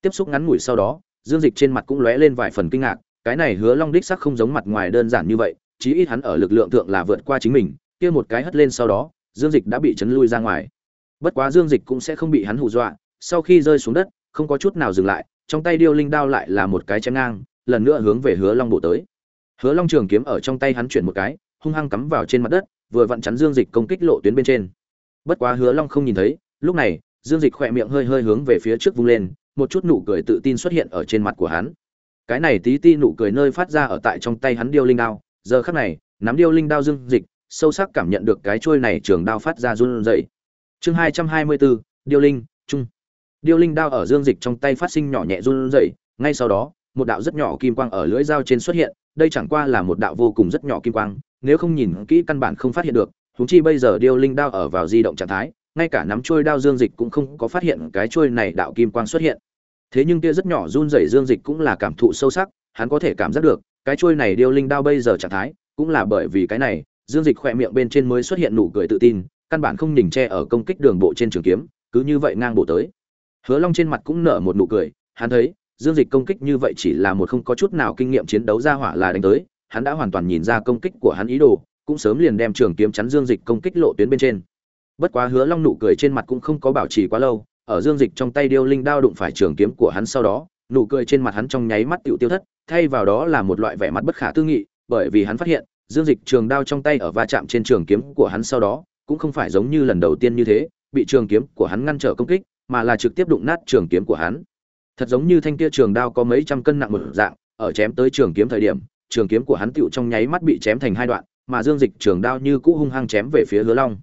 Tiếp xúc ngắn ngủi sau đó, dương dịch trên mặt cũng lóe lên vài phần kinh ngạc cái này hứa long đích sắc không giống mặt ngoài đơn giản như vậy, chí ít hắn ở lực lượng thượng là vượt qua chính mình, kia một cái hất lên sau đó, dương dịch đã bị chấn lui ra ngoài. Bất quá dương dịch cũng sẽ không bị hắn hù dọa, sau khi rơi xuống đất, không có chút nào dừng lại, trong tay điêu linh đao lại là một cái chém ngang, lần nữa hướng về hứa long bổ tới. Hứa long trường kiếm ở trong tay hắn chuyển một cái, hung hăng cắm vào trên mặt đất, vừa vặn chắn dương dịch công kích lộ tuyến bên trên. Bất quá hứa long không nhìn thấy, lúc này, dương dịch khỏe miệng hơi hơi hướng về phía trước vung lên, một chút nụ cười tự tin xuất hiện ở trên mặt của hắn cái này tí ti nụ cười nơi phát ra ở tại trong tay hắn điêu linh đao, giờ khắc này, nắm điêu linh đao dương dịch, sâu sắc cảm nhận được cái chuôi này trường đao phát ra run rẩy. Chương hai trăm hai mươi bốn điêu linh trung điêu linh đao ở dương dịch trong tay phát sinh nhỏ nhẹ run rẩy, ngay sau đó, một đạo rất nhỏ kim quang ở lưỡi dao trên xuất hiện, đây chẳng qua là một đạo vô cùng rất nhỏ kim quang, nếu không nhìn kỹ căn bản không phát hiện được húng chi bây giờ điêu linh đao ở vào di động trạng thái, ngay cả nắm chuôi đao dương dịch cũng không có phát hiện cái chuôi này đạo kim quang xuất hiện thế nhưng kia rất nhỏ run rẩy dương dịch cũng là cảm thụ sâu sắc, hắn có thể cảm giác được, cái trôi này điêu linh đao bây giờ trạng thái, cũng là bởi vì cái này, dương dịch khỏe miệng bên trên mới xuất hiện nụ cười tự tin, căn bản không nhìn che ở công kích đường bộ trên trường kiếm, cứ như vậy ngang bộ tới. Hứa long trên mặt cũng nở một nụ cười, hắn thấy, dương dịch công kích như vậy chỉ là một không có chút nào kinh nghiệm chiến đấu ra hỏa là đánh tới, hắn đã hoàn toàn nhìn ra công kích của hắn ý đồ, cũng sớm liền đem trường kiếm chắn dương dịch công kích lộ tuyến bên trên. Bất quá hứa long nụ cười trên mặt cũng không có bảo trì quá lâu ở dương dịch trong tay điêu linh đao đụng phải trường kiếm của hắn sau đó, nụ cười trên mặt hắn trong nháy mắt tựu tiêu thất, thay vào đó là một loại vẻ mặt bất khả tư nghị, bởi vì hắn phát hiện, dương dịch trường đao trong tay ở va chạm trên trường kiếm của hắn sau đó, cũng không phải giống như lần đầu tiên như thế, bị trường kiếm của hắn ngăn trở công kích, mà là trực tiếp đụng nát trường kiếm của hắn. Thật giống như thanh kia trường đao có mấy trăm cân nặng một dạng, ở chém tới trường kiếm thời điểm, trường kiếm của hắn tựu trong nháy mắt bị chém thành hai đoạn, mà dương dịch trường đao như cũ hung hăng chém về phía hứa long.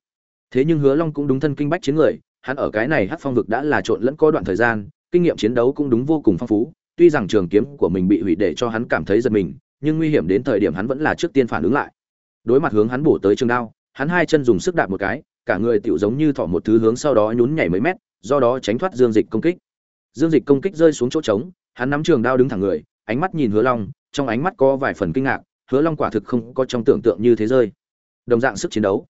Thế nhưng hứa long cũng đúng thân kinh bách chiến người hắn ở cái này hát phong vực đã là trộn lẫn có đoạn thời gian, kinh nghiệm chiến đấu cũng đúng vô cùng phong phú. Tuy rằng trường kiếm của mình bị hủy để cho hắn cảm thấy giật mình, nhưng nguy hiểm đến thời điểm hắn vẫn là trước tiên phản ứng lại. Đối mặt hướng hắn bổ tới trường đao, hắn hai chân dùng sức đạp một cái, cả người tựu giống như thọ một thứ hướng sau đó nhún nhảy mấy mét, do đó tránh thoát dương dịch công kích. Dương dịch công kích rơi xuống chỗ trống, hắn nắm trường đao đứng thẳng người, ánh mắt nhìn hứa long, trong ánh mắt có vài phần kinh ngạc, hứa long quả thực không có trong tưởng tượng như thế rơi. Đồng dạng sức chiến đấu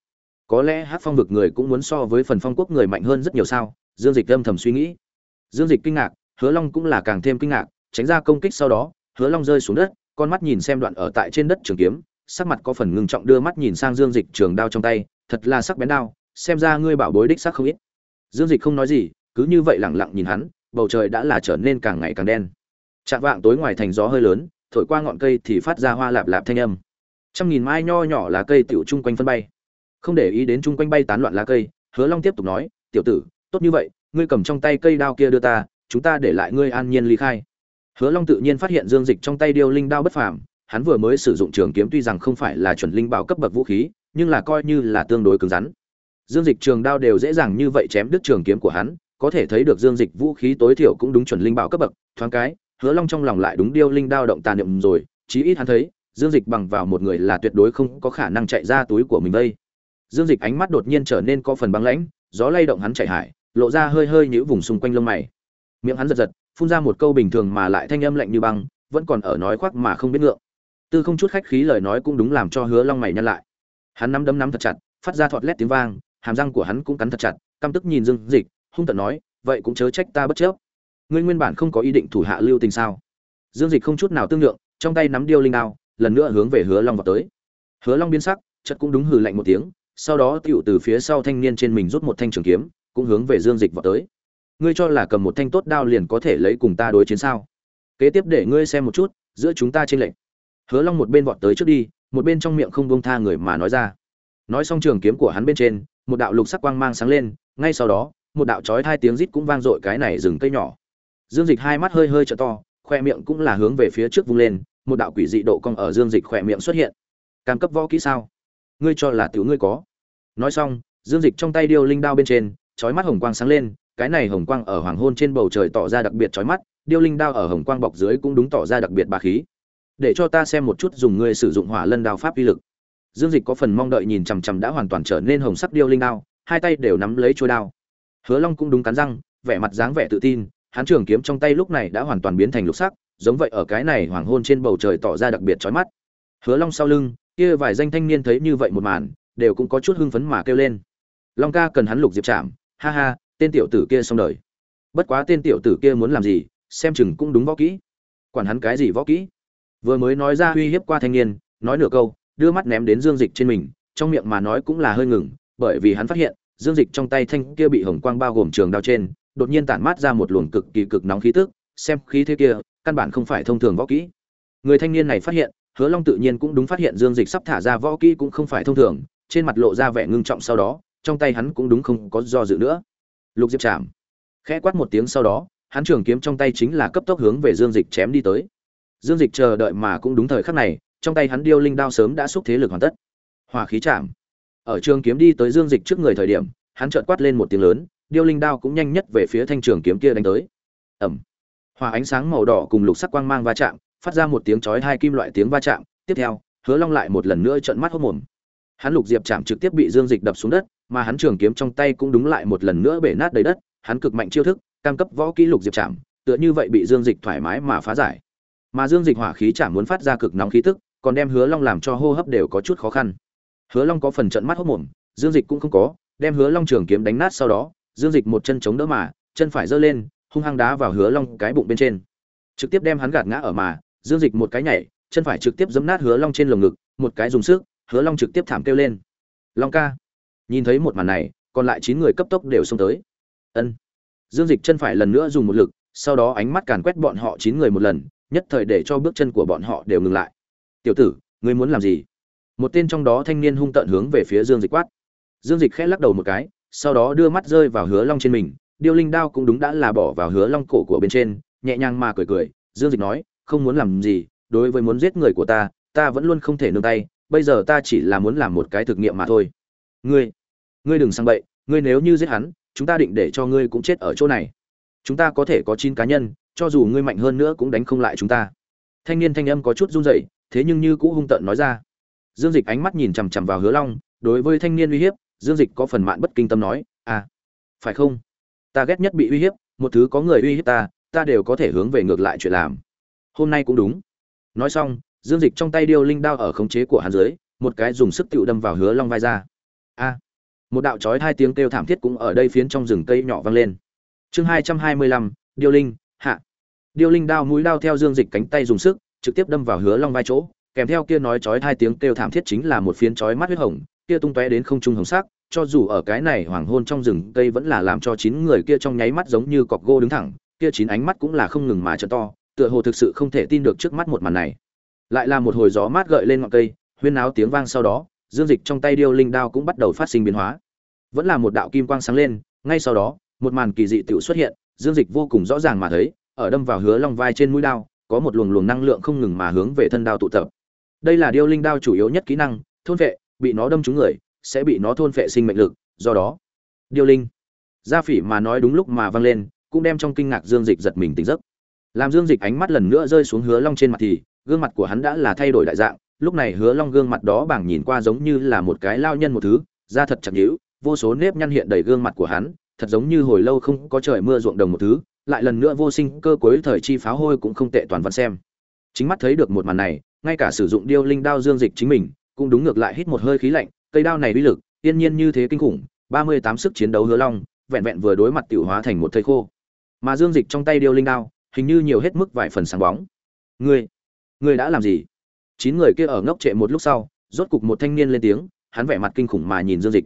có lẽ hát phong vực người cũng muốn so với phần phong quốc người mạnh hơn rất nhiều sao? Dương dịch âm thầm suy nghĩ. Dương dịch kinh ngạc, hứa long cũng là càng thêm kinh ngạc, tránh ra công kích sau đó, hứa long rơi xuống đất, con mắt nhìn xem đoạn ở tại trên đất trường kiếm, sắc mặt có phần ngưng trọng đưa mắt nhìn sang dương dịch trường đao trong tay, thật là sắc bén đao, xem ra ngươi bảo bối đích sắc không ít. Dương dịch không nói gì, cứ như vậy lẳng lặng nhìn hắn, bầu trời đã là trở nên càng ngày càng đen. Chạm vạng tối ngoài thành gió hơi lớn, thổi qua ngọn cây thì phát ra hoa lạp lạp thanh âm. Trăm nghìn mai nho nhỏ lá cây tiểu chung quanh phân bay không để ý đến chung quanh bay tán loạn lá cây, hứa long tiếp tục nói, tiểu tử, tốt như vậy, ngươi cầm trong tay cây đao kia đưa ta, chúng ta để lại ngươi an nhiên ly khai. Hứa long tự nhiên phát hiện dương dịch trong tay điêu linh đao bất phàm, hắn vừa mới sử dụng trường kiếm tuy rằng không phải là chuẩn linh bảo cấp bậc vũ khí, nhưng là coi như là tương đối cứng rắn. Dương dịch trường đao đều dễ dàng như vậy chém đứt trường kiếm của hắn, có thể thấy được dương dịch vũ khí tối thiểu cũng đúng chuẩn linh bảo cấp bậc, thoáng cái, hứa long trong lòng lại đúng điêu linh đao động tàn niệm rồi, chí ít hắn thấy, dương dịch bằng vào một người là tuyệt đối không có khả năng chạy ra túi của mình đây dương dịch ánh mắt đột nhiên trở nên có phần băng lãnh, gió lay động hắn chạy hải, lộ ra hơi hơi nhũ vùng xung quanh lông mày. Miệng hắn giật giật, phun ra một câu bình thường mà lại thanh âm lạnh như băng, vẫn còn ở nói khoác mà không biết ngượng. Tư không chút khách khí lời nói cũng đúng làm cho hứa long mày nhăn lại. Hắn nắm đấm nắm thật chặt, phát ra thọt lét tiếng vang, hàm răng của hắn cũng cắn thật chặt, căm tức nhìn dương dịch, hung tợn nói, vậy cũng chớ trách ta bất chấp. Ngươi nguyên bản không có ý định thủ hạ lưu tình sao? Dương dịch không chút nào tương lượng, trong tay nắm điêu linh đao, lần nữa hướng về hứa long vào tới. Hứa long biến sắc, chợt cũng đúng hừ lạnh một tiếng sau đó tiểu từ phía sau thanh niên trên mình rút một thanh trường kiếm, cũng hướng về dương dịch vọt tới. Ngươi cho là cầm một thanh tốt đao liền có thể lấy cùng ta đối chiến sao? Kế tiếp để ngươi xem một chút, giữa chúng ta trên lệnh hứa long một bên vọt tới trước đi, một bên trong miệng không buông tha người mà nói ra. Nói xong trường kiếm của hắn bên trên, một đạo lục sắc quang mang sáng lên, ngay sau đó, một đạo chói hai tiếng rít cũng vang dội cái này rừng cây nhỏ. Dương dịch hai mắt hơi hơi trợ to, khoe miệng cũng là hướng về phía trước vung lên, một đạo quỷ dị độ cong ở dương dịch khoe miệng xuất hiện. Cam cấp võ kỹ sao? Ngươi cho là tiểu ngươi có. Nói xong, dương dịch trong tay điêu linh đao bên trên, chói mắt hồng quang sáng lên, cái này hồng quang ở hoàng hôn trên bầu trời tỏ ra đặc biệt chói mắt, điêu linh đao ở hồng quang bọc dưới cũng đúng tỏ ra đặc biệt bà khí. Để cho ta xem một chút dùng ngươi sử dụng hỏa lân đao pháp uy lực. Dương dịch có phần mong đợi nhìn chằm chằm đã hoàn toàn trở nên hồng sắc điêu linh đao, hai tay đều nắm lấy chuôi đao. Hứa long cũng đúng cắn răng, vẻ mặt dáng vẻ tự tin, hắn trường kiếm trong tay lúc này đã hoàn toàn biến thành lục sắc, giống vậy ở cái này hoàng hôn trên bầu trời tỏ ra đặc biệt chói mắt. Hứa long sau lưng kia vài danh thanh niên thấy như vậy một màn, đều cũng có chút hưng phấn mà kêu lên. Long ca cần hắn lục diệp chạm, ha ha, tên tiểu tử kia xong đời. Bất quá tên tiểu tử kia muốn làm gì, xem chừng cũng đúng võ kỹ. Quản hắn cái gì võ kỹ? Vừa mới nói ra uy hiếp qua thanh niên, nói nửa câu, đưa mắt ném đến dương dịch trên mình, trong miệng mà nói cũng là hơi ngừng, bởi vì hắn phát hiện, dương dịch trong tay thanh kia bị hồng quang bao gồm trường đao trên, đột nhiên tản mát ra một luồng cực kỳ cực nóng khí tức, xem khí thế kia, căn bản không phải thông thường võ kỹ. Người thanh niên này phát hiện hứa long tự nhiên cũng đúng phát hiện dương dịch sắp thả ra võ kỹ cũng không phải thông thường, trên mặt lộ ra vẻ ngưng trọng sau đó, trong tay hắn cũng đúng không có do dự nữa. Lục diệp chạm, khẽ quát một tiếng sau đó, hắn trường kiếm trong tay chính là cấp tốc hướng về dương dịch chém đi tới. Dương dịch chờ đợi mà cũng đúng thời khắc này, trong tay hắn điêu linh đao sớm đã xúc thế lực hoàn tất. Hỏa khí chạm, ở trường kiếm đi tới dương dịch trước người thời điểm, hắn chợt quát lên một tiếng lớn, điêu linh đao cũng nhanh nhất về phía thanh trường kiếm kia đánh tới. Ẩm, hỏa ánh sáng màu đỏ cùng lục sắc quang mang va chạm phát ra một tiếng chói hai kim loại tiếng va chạm, tiếp theo, hứa long lại một lần nữa trợn mắt hốt mồm. Hắn lục diệp chạm trực tiếp bị dương dịch đập xuống đất, mà hắn trường kiếm trong tay cũng đúng lại một lần nữa bể nát đầy đất, hắn cực mạnh chiêu thức, cam cấp võ kỹ lục diệp chạm, tựa như vậy bị dương dịch thoải mái mà phá giải. Mà dương dịch hỏa khí chạm muốn phát ra cực nóng khí tức, còn đem hứa long làm cho hô hấp đều có chút khó khăn. Hứa long có phần trận mắt hốt mồm, dương dịch cũng không có, đem hứa long trường kiếm đánh nát sau đó, dương dịch một chân chống đỡ mà, chân phải giơ lên, hung hăng đá vào hứa long cái bụng bên trên. Trực tiếp đem hắn gạt ngã ở mà dương dịch một cái nhảy, chân phải trực tiếp giấm nát hứa long trên lồng ngực, một cái dùng sức, hứa long trực tiếp thảm kêu lên. Long ca. Nhìn thấy một màn này, còn lại chín người cấp tốc đều xông tới. Ân. Dương dịch chân phải lần nữa dùng một lực, sau đó ánh mắt càn quét bọn họ chín người một lần, nhất thời để cho bước chân của bọn họ đều ngừng lại. Tiểu tử, ngươi muốn làm gì? Một tên trong đó thanh niên hung tợn hướng về phía dương dịch quát. Dương dịch khẽ lắc đầu một cái, sau đó đưa mắt rơi vào hứa long trên mình, điêu linh đao cũng đúng đã là bỏ vào hứa long cổ của bên trên, nhẹ nhàng mà cười cười. Dương dịch nói không muốn làm gì, đối với muốn giết người của ta ta vẫn luôn không thể nương tay, bây giờ ta chỉ là muốn làm một cái thực nghiệm mà thôi. Ngươi ngươi đừng sang bậy, ngươi nếu như giết hắn, chúng ta định để cho ngươi cũng chết ở chỗ này. Chúng ta có thể có chín cá nhân, cho dù ngươi mạnh hơn nữa cũng đánh không lại chúng ta. Thanh niên thanh âm có chút run rẩy, thế nhưng như cũ hung tợn nói ra. Dương dịch ánh mắt nhìn chằm chằm vào hứa long, đối với thanh niên uy hiếp, dương dịch có phần mạn bất kinh tâm nói à phải không? Ta ghét nhất bị uy hiếp, một thứ có người uy hiếp ta ta đều có thể hướng về ngược lại chuyện làm hôm nay cũng đúng. Nói xong, dương dịch trong tay điêu linh đao ở khống chế của hắn dưới, một cái dùng sức tựu đâm vào hứa long vai ra. A! Một đạo chói hai tiếng kêu thảm thiết cũng ở đây phiến trong rừng cây nhỏ vang lên. Chương hai trăm hai mươi lăm, điêu linh, hạ. Điêu linh đao mũi đao theo dương dịch cánh tay dùng sức, trực tiếp đâm vào hứa long vai chỗ, kèm theo kia nói chói hai tiếng kêu thảm thiết chính là một phiến chói mắt huyết hồng, kia tung tóe đến không trung hồng sắc, cho dù ở cái này hoàng hôn trong rừng cây vẫn là làm cho chín người kia trong nháy mắt giống như cọc gô đứng thẳng, kia chín ánh mắt cũng là không ngừng mà trợ to tựa hồ thực sự không thể tin được trước mắt một màn này. Lại là một hồi gió mát gợi lên ngọn cây, huyên náo tiếng vang sau đó, dương dịch trong tay điêu linh đao cũng bắt đầu phát sinh biến hóa. Vẫn là một đạo kim quang sáng lên, ngay sau đó, một màn kỳ dị tự xuất hiện, dương dịch vô cùng rõ ràng mà thấy, ở đâm vào hứa long vai trên mũi đao, có một luồng luồng năng lượng không ngừng mà hướng về thân đao tụ tập. Đây là điêu linh đao chủ yếu nhất kỹ năng, thôn vệ, bị nó đâm trúng người, sẽ bị nó thôn vệ sinh mệnh lực, do đó, điêu linh. Gia phỉ mà nói đúng lúc mà vang lên, cũng đem trong kinh ngạc dương dịch giật mình tỉnh giấc làm dương dịch ánh mắt lần nữa rơi xuống hứa long trên mặt thì, gương mặt của hắn đã là thay đổi đại dạng, lúc này hứa long gương mặt đó bảng nhìn qua giống như là một cái lao nhân một thứ, da thật chặt nhữ vô số nếp nhăn hiện đầy gương mặt của hắn, thật giống như hồi lâu không có trời mưa ruộng đồng một thứ, lại lần nữa vô sinh, cơ cuối thời chi pháo hôi cũng không tệ toàn văn xem. Chính mắt thấy được một màn này, ngay cả sử dụng điêu linh đao dương dịch chính mình, cũng đúng ngược lại hít một hơi khí lạnh, cây đao này uy lực, yên nhiên như thế kinh khủng, ba mươi tám sức chiến đấu hứa long, vẹn vẹn vừa đối mặt tiểu hóa thành một thây khô. Mà dương dịch trong tay điêu linh đao hình như nhiều hết mức vài phần sáng bóng. Ngươi ngươi đã làm gì? Chín người kia ở ngốc trệ một lúc sau, rốt cục một thanh niên lên tiếng, hắn vẻ mặt kinh khủng mà nhìn dương dịch.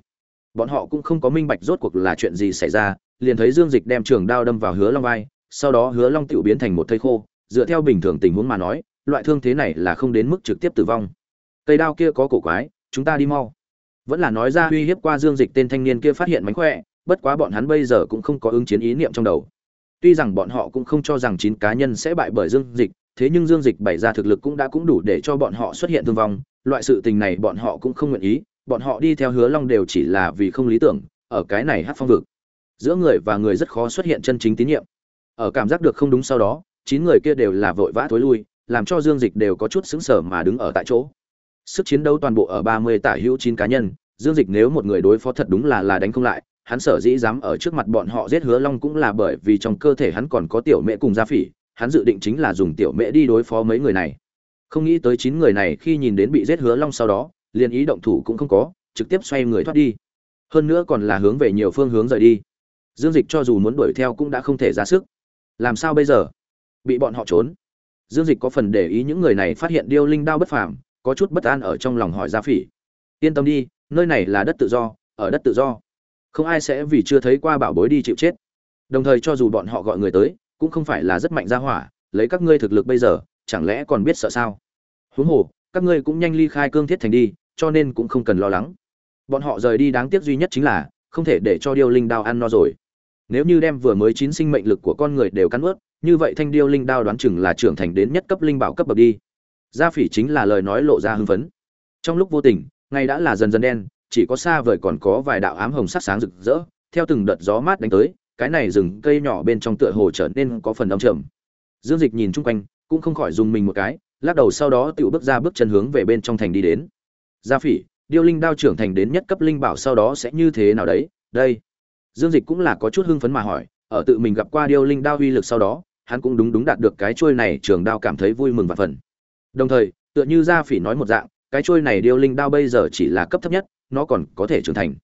Bọn họ cũng không có minh bạch rốt cuộc là chuyện gì xảy ra, liền thấy dương dịch đem trường đao đâm vào hứa long vai, sau đó hứa long tiểu biến thành một thây khô, dựa theo bình thường tình huống mà nói, loại thương thế này là không đến mức trực tiếp tử vong. Cây đao kia có cổ quái, chúng ta đi mau. Vẫn là nói ra uy hiếp qua dương dịch tên thanh niên kia phát hiện mánh khỏe, bất quá bọn hắn bây giờ cũng không có ứng chiến ý niệm trong đầu tuy rằng bọn họ cũng không cho rằng chín cá nhân sẽ bại bởi dương dịch, thế nhưng dương dịch bày ra thực lực cũng đã cũng đủ để cho bọn họ xuất hiện thương vong. Loại sự tình này bọn họ cũng không nguyện ý, bọn họ đi theo hứa long đều chỉ là vì không lý tưởng, ở cái này hát phong vực, giữa người và người rất khó xuất hiện chân chính tín nhiệm. Ở cảm giác được không đúng sau đó, chín người kia đều là vội vã thối lui, làm cho dương dịch đều có chút sững sở mà đứng ở tại chỗ. Sức chiến đấu toàn bộ ở ba mươi tả hữu chín cá nhân, dương dịch nếu một người đối phó thật đúng là là đánh không lại hắn sở dĩ dám ở trước mặt bọn họ giết hứa long cũng là bởi vì trong cơ thể hắn còn có tiểu mẹ cùng gia phỉ, hắn dự định chính là dùng tiểu mẹ đi đối phó mấy người này. Không nghĩ tới chín người này khi nhìn đến bị giết hứa long sau đó, liền ý động thủ cũng không có, trực tiếp xoay người thoát đi. Hơn nữa còn là hướng về nhiều phương hướng rời đi. Dương dịch cho dù muốn đuổi theo cũng đã không thể ra sức. Làm sao bây giờ? Bị bọn họ trốn. Dương dịch có phần để ý những người này phát hiện điêu linh đao bất phàm, có chút bất an ở trong lòng hỏi gia phỉ. Yên tâm đi, nơi này là đất tự do, ở đất tự do không ai sẽ vì chưa thấy qua bảo bối đi chịu chết. Đồng thời cho dù bọn họ gọi người tới, cũng không phải là rất mạnh ra hỏa, lấy các ngươi thực lực bây giờ, chẳng lẽ còn biết sợ sao? Huống hồ, các ngươi cũng nhanh ly khai cương thiết thành đi, cho nên cũng không cần lo lắng. Bọn họ rời đi đáng tiếc duy nhất chính là, không thể để cho điêu linh đao ăn no rồi. Nếu như đem vừa mới chín sinh mệnh lực của con người đều cắn ướt, như vậy thanh điêu linh đao đoán chừng là trưởng thành đến nhất cấp linh bảo cấp bậc đi. Gia phỉ chính là lời nói lộ ra hưng phấn. Trong lúc vô tình ngay đã là dần dần đen chỉ có xa vời còn có vài đạo ám hồng sắc sáng rực rỡ, theo từng đợt gió mát đánh tới, cái này rừng cây nhỏ bên trong tựa hồ trở nên có phần đông trầm. Dương dịch nhìn chung quanh, cũng không khỏi dùng mình một cái, lắc đầu sau đó tự bước ra bước chân hướng về bên trong thành đi đến. Gia phỉ, điêu linh đao trưởng thành đến nhất cấp linh bảo sau đó sẽ như thế nào đấy? Đây. Dương dịch cũng là có chút hưng phấn mà hỏi, ở tự mình gặp qua điêu linh đao uy lực sau đó, hắn cũng đúng đúng đạt được cái trôi này, trường đao cảm thấy vui mừng và phần đồng thời, tựa như gia phỉ nói một dạng, cái trôi này điêu linh đao bây giờ chỉ là cấp thấp nhất nó còn có thể trưởng thành.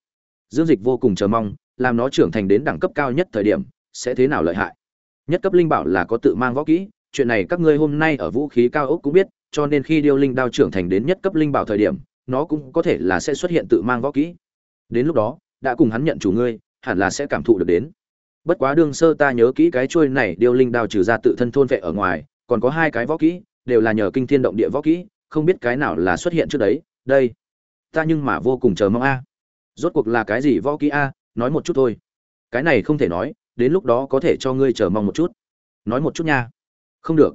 Dương dịch vô cùng chờ mong, làm nó trưởng thành đến đẳng cấp cao nhất thời điểm, sẽ thế nào lợi hại. Nhất cấp linh bảo là có tự mang võ kỹ, chuyện này các ngươi hôm nay ở vũ khí cao ốc cũng biết, cho nên khi điêu linh đao trưởng thành đến nhất cấp linh bảo thời điểm, nó cũng có thể là sẽ xuất hiện tự mang võ kỹ. Đến lúc đó, đã cùng hắn nhận chủ ngươi, hẳn là sẽ cảm thụ được đến. Bất quá đương sơ ta nhớ kỹ cái chuôi này, điêu linh đao trừ ra tự thân thôn vệ ở ngoài, còn có hai cái võ kỹ, đều là nhờ kinh thiên động địa võ kỹ, không biết cái nào là xuất hiện trước đấy, đây ta nhưng mà vô cùng chờ mong a. Rốt cuộc là cái gì võ kỹ a? Nói một chút thôi. Cái này không thể nói, đến lúc đó có thể cho ngươi chờ mong một chút. Nói một chút nha. Không được.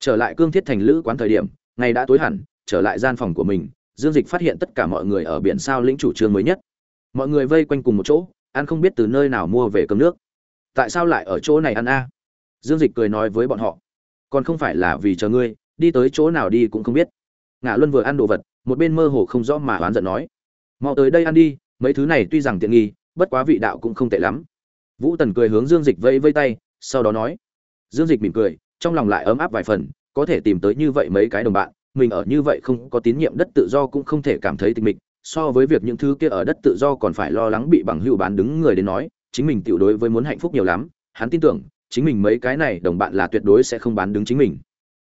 Trở lại cương thiết thành lữ quán thời điểm, ngày đã tối hẳn, trở lại gian phòng của mình, dương dịch phát hiện tất cả mọi người ở biển sao lĩnh chủ trương mới nhất. Mọi người vây quanh cùng một chỗ, ăn không biết từ nơi nào mua về cơm nước. Tại sao lại ở chỗ này ăn a? Dương dịch cười nói với bọn họ. Còn không phải là vì chờ ngươi, đi tới chỗ nào đi cũng không biết. Ngã luân vừa ăn đồ vật một bên mơ hồ không rõ mà oán giận nói, mau tới đây ăn đi, mấy thứ này tuy rằng tiện nghi, bất quá vị đạo cũng không tệ lắm vũ tần cười hướng dương dịch vây vây tay, sau đó nói, dương dịch mỉm cười, trong lòng lại ấm áp vài phần, có thể tìm tới như vậy mấy cái đồng bạn, mình ở như vậy không có tín nhiệm đất tự do cũng không thể cảm thấy tình mình. so với việc những thứ kia ở đất tự do còn phải lo lắng bị bằng hữu bán đứng người đến nói, chính mình tiểu đối với muốn hạnh phúc nhiều lắm, hắn tin tưởng, chính mình mấy cái này đồng bạn là tuyệt đối sẽ không bán đứng chính mình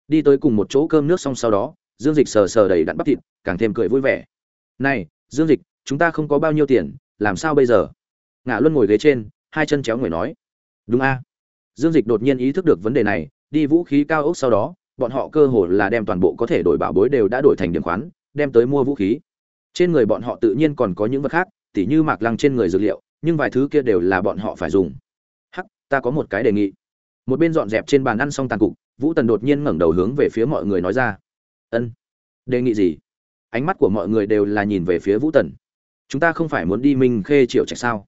đi tới cùng một chỗ cơm nước xong sau đó dương dịch sờ sờ đầy đặn bắp thịt, càng thêm cười vui vẻ. Này, dương dịch, chúng ta không có bao nhiêu tiền, làm sao bây giờ? Ngã luân ngồi ghế trên, hai chân chéo người nói. Đúng a. Dương dịch đột nhiên ý thức được vấn đề này, đi vũ khí cao ốc sau đó, bọn họ cơ hồ là đem toàn bộ có thể đổi bảo bối đều đã đổi thành điểm khoán, đem tới mua vũ khí. Trên người bọn họ tự nhiên còn có những vật khác, tỉ như mạc lăng trên người dược liệu, nhưng vài thứ kia đều là bọn họ phải dùng. Hắc, ta có một cái đề nghị. Một bên dọn dẹp trên bàn ăn xong tàn cục, vũ tần đột nhiên ngẩng đầu hướng về phía mọi người nói ra ân. Đề nghị gì? Ánh mắt của mọi người đều là nhìn về phía vũ tần. Chúng ta không phải muốn đi minh khê triệu trạch sao?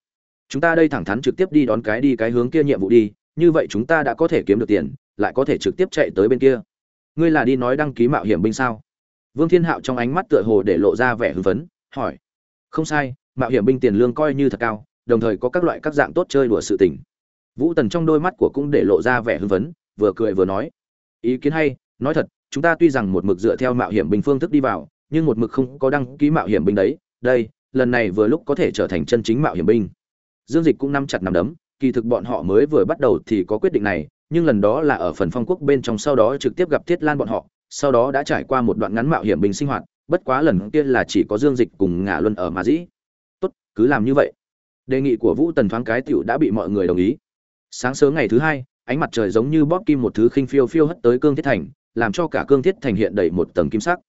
Chúng ta đây thẳng thắn trực tiếp đi đón cái đi cái hướng kia nhiệm vụ đi, như vậy chúng ta đã có thể kiếm được tiền, lại có thể trực tiếp chạy tới bên kia. Ngươi là đi nói đăng ký mạo hiểm binh sao? Vương thiên hạo trong ánh mắt tựa hồ để lộ ra vẻ hưng phấn, hỏi. Không sai, mạo hiểm binh tiền lương coi như thật cao, đồng thời có các loại các dạng tốt chơi đùa sự tình. Vũ tần trong đôi mắt của cũng để lộ ra vẻ hưng phấn, vừa cười vừa nói. Ý kiến hay, nói thật chúng ta tuy rằng một mực dựa theo mạo hiểm bình phương thức đi vào, nhưng một mực không có đăng ký mạo hiểm binh đấy, đây, lần này vừa lúc có thể trở thành chân chính mạo hiểm binh. Dương dịch cũng nắm chặt nắm đấm, kỳ thực bọn họ mới vừa bắt đầu thì có quyết định này, nhưng lần đó là ở phần phong quốc bên trong sau đó trực tiếp gặp thiết lan bọn họ, sau đó đã trải qua một đoạn ngắn mạo hiểm binh sinh hoạt, bất quá lần kia là chỉ có dương dịch cùng Ngạ luân ở mà dĩ. Tốt, cứ làm như vậy. Đề nghị của vũ tần thoáng cái tiểu đã bị mọi người đồng ý. Sáng sớm ngày thứ hai, ánh mặt trời giống như bóp kim một thứ khinh phiêu phiêu hất tới cương thiết thành làm cho cả cương thiết thành hiện đầy một tầng kim sắc.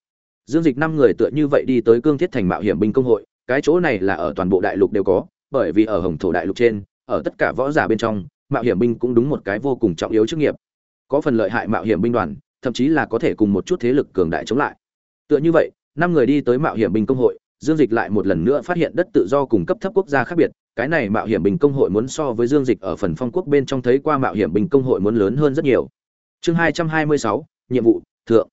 Dương dịch năm người tựa như vậy đi tới cương thiết thành mạo hiểm binh công hội, cái chỗ này là ở toàn bộ đại lục đều có, bởi vì ở hồng thổ đại lục trên, ở tất cả võ giả bên trong, mạo hiểm binh cũng đúng một cái vô cùng trọng yếu chức nghiệp. Có phần lợi hại mạo hiểm binh đoàn, thậm chí là có thể cùng một chút thế lực cường đại chống lại. Tựa như vậy, năm người đi tới mạo hiểm binh công hội, dương dịch lại một lần nữa phát hiện đất tự do cùng cấp thấp quốc gia khác biệt, cái này mạo hiểm binh công hội muốn so với dương dịch ở phần phong quốc bên trong thấy qua mạo hiểm binh công hội muốn lớn hơn rất nhiều. Chương hai trăm hai mươi sáu nhiệm vụ, thượng.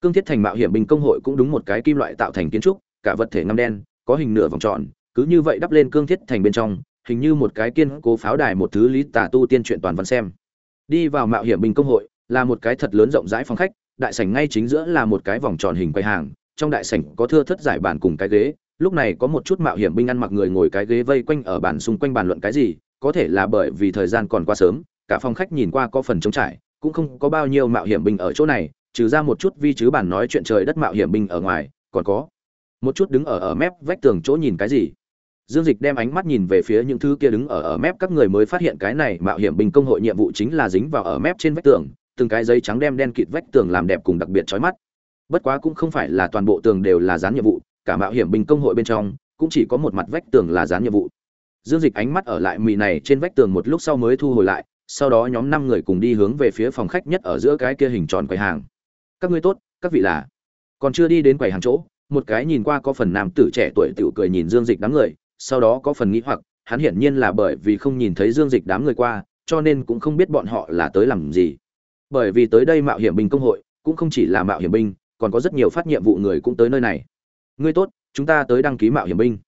Cương thiết thành mạo hiểm bình công hội cũng đúng một cái kim loại tạo thành kiến trúc, cả vật thể ngăm đen, có hình nửa vòng tròn, cứ như vậy đắp lên cương thiết thành bên trong, hình như một cái kiên cố pháo đài một thứ lý tả tu tiên truyện toàn văn xem. Đi vào mạo hiểm bình công hội, là một cái thật lớn rộng rãi phòng khách, đại sảnh ngay chính giữa là một cái vòng tròn hình quầy hàng, trong đại sảnh có thưa thất giải bàn cùng cái ghế, lúc này có một chút mạo hiểm binh ăn mặc người ngồi cái ghế vây quanh ở bàn xung quanh bàn luận cái gì, có thể là bởi vì thời gian còn quá sớm, cả phòng khách nhìn qua có phần trống trải cũng không có bao nhiêu mạo hiểm binh ở chỗ này, trừ ra một chút vi chứ bản nói chuyện trời đất mạo hiểm binh ở ngoài, còn có một chút đứng ở ở mép vách tường chỗ nhìn cái gì. Dương dịch đem ánh mắt nhìn về phía những thứ kia đứng ở ở mép các người mới phát hiện cái này mạo hiểm binh công hội nhiệm vụ chính là dính vào ở mép trên vách tường, từng cái giấy trắng đem đen kịt vách tường làm đẹp cùng đặc biệt chói mắt. Bất quá cũng không phải là toàn bộ tường đều là dán nhiệm vụ, cả mạo hiểm binh công hội bên trong cũng chỉ có một mặt vách tường là dán nhiệm vụ. Dương dịch ánh mắt ở lại mì này trên vách tường một lúc sau mới thu hồi lại sau đó nhóm năm người cùng đi hướng về phía phòng khách nhất ở giữa cái kia hình tròn quầy hàng. Các ngươi tốt, các vị là. Còn chưa đi đến quầy hàng chỗ, một cái nhìn qua có phần nam tử trẻ tuổi tiểu cười nhìn dương dịch đám người, sau đó có phần nghĩ hoặc, hắn hiển nhiên là bởi vì không nhìn thấy dương dịch đám người qua, cho nên cũng không biết bọn họ là tới làm gì. Bởi vì tới đây mạo hiểm binh công hội, cũng không chỉ là mạo hiểm binh, còn có rất nhiều phát nhiệm vụ người cũng tới nơi này. Ngươi tốt, chúng ta tới đăng ký mạo hiểm binh.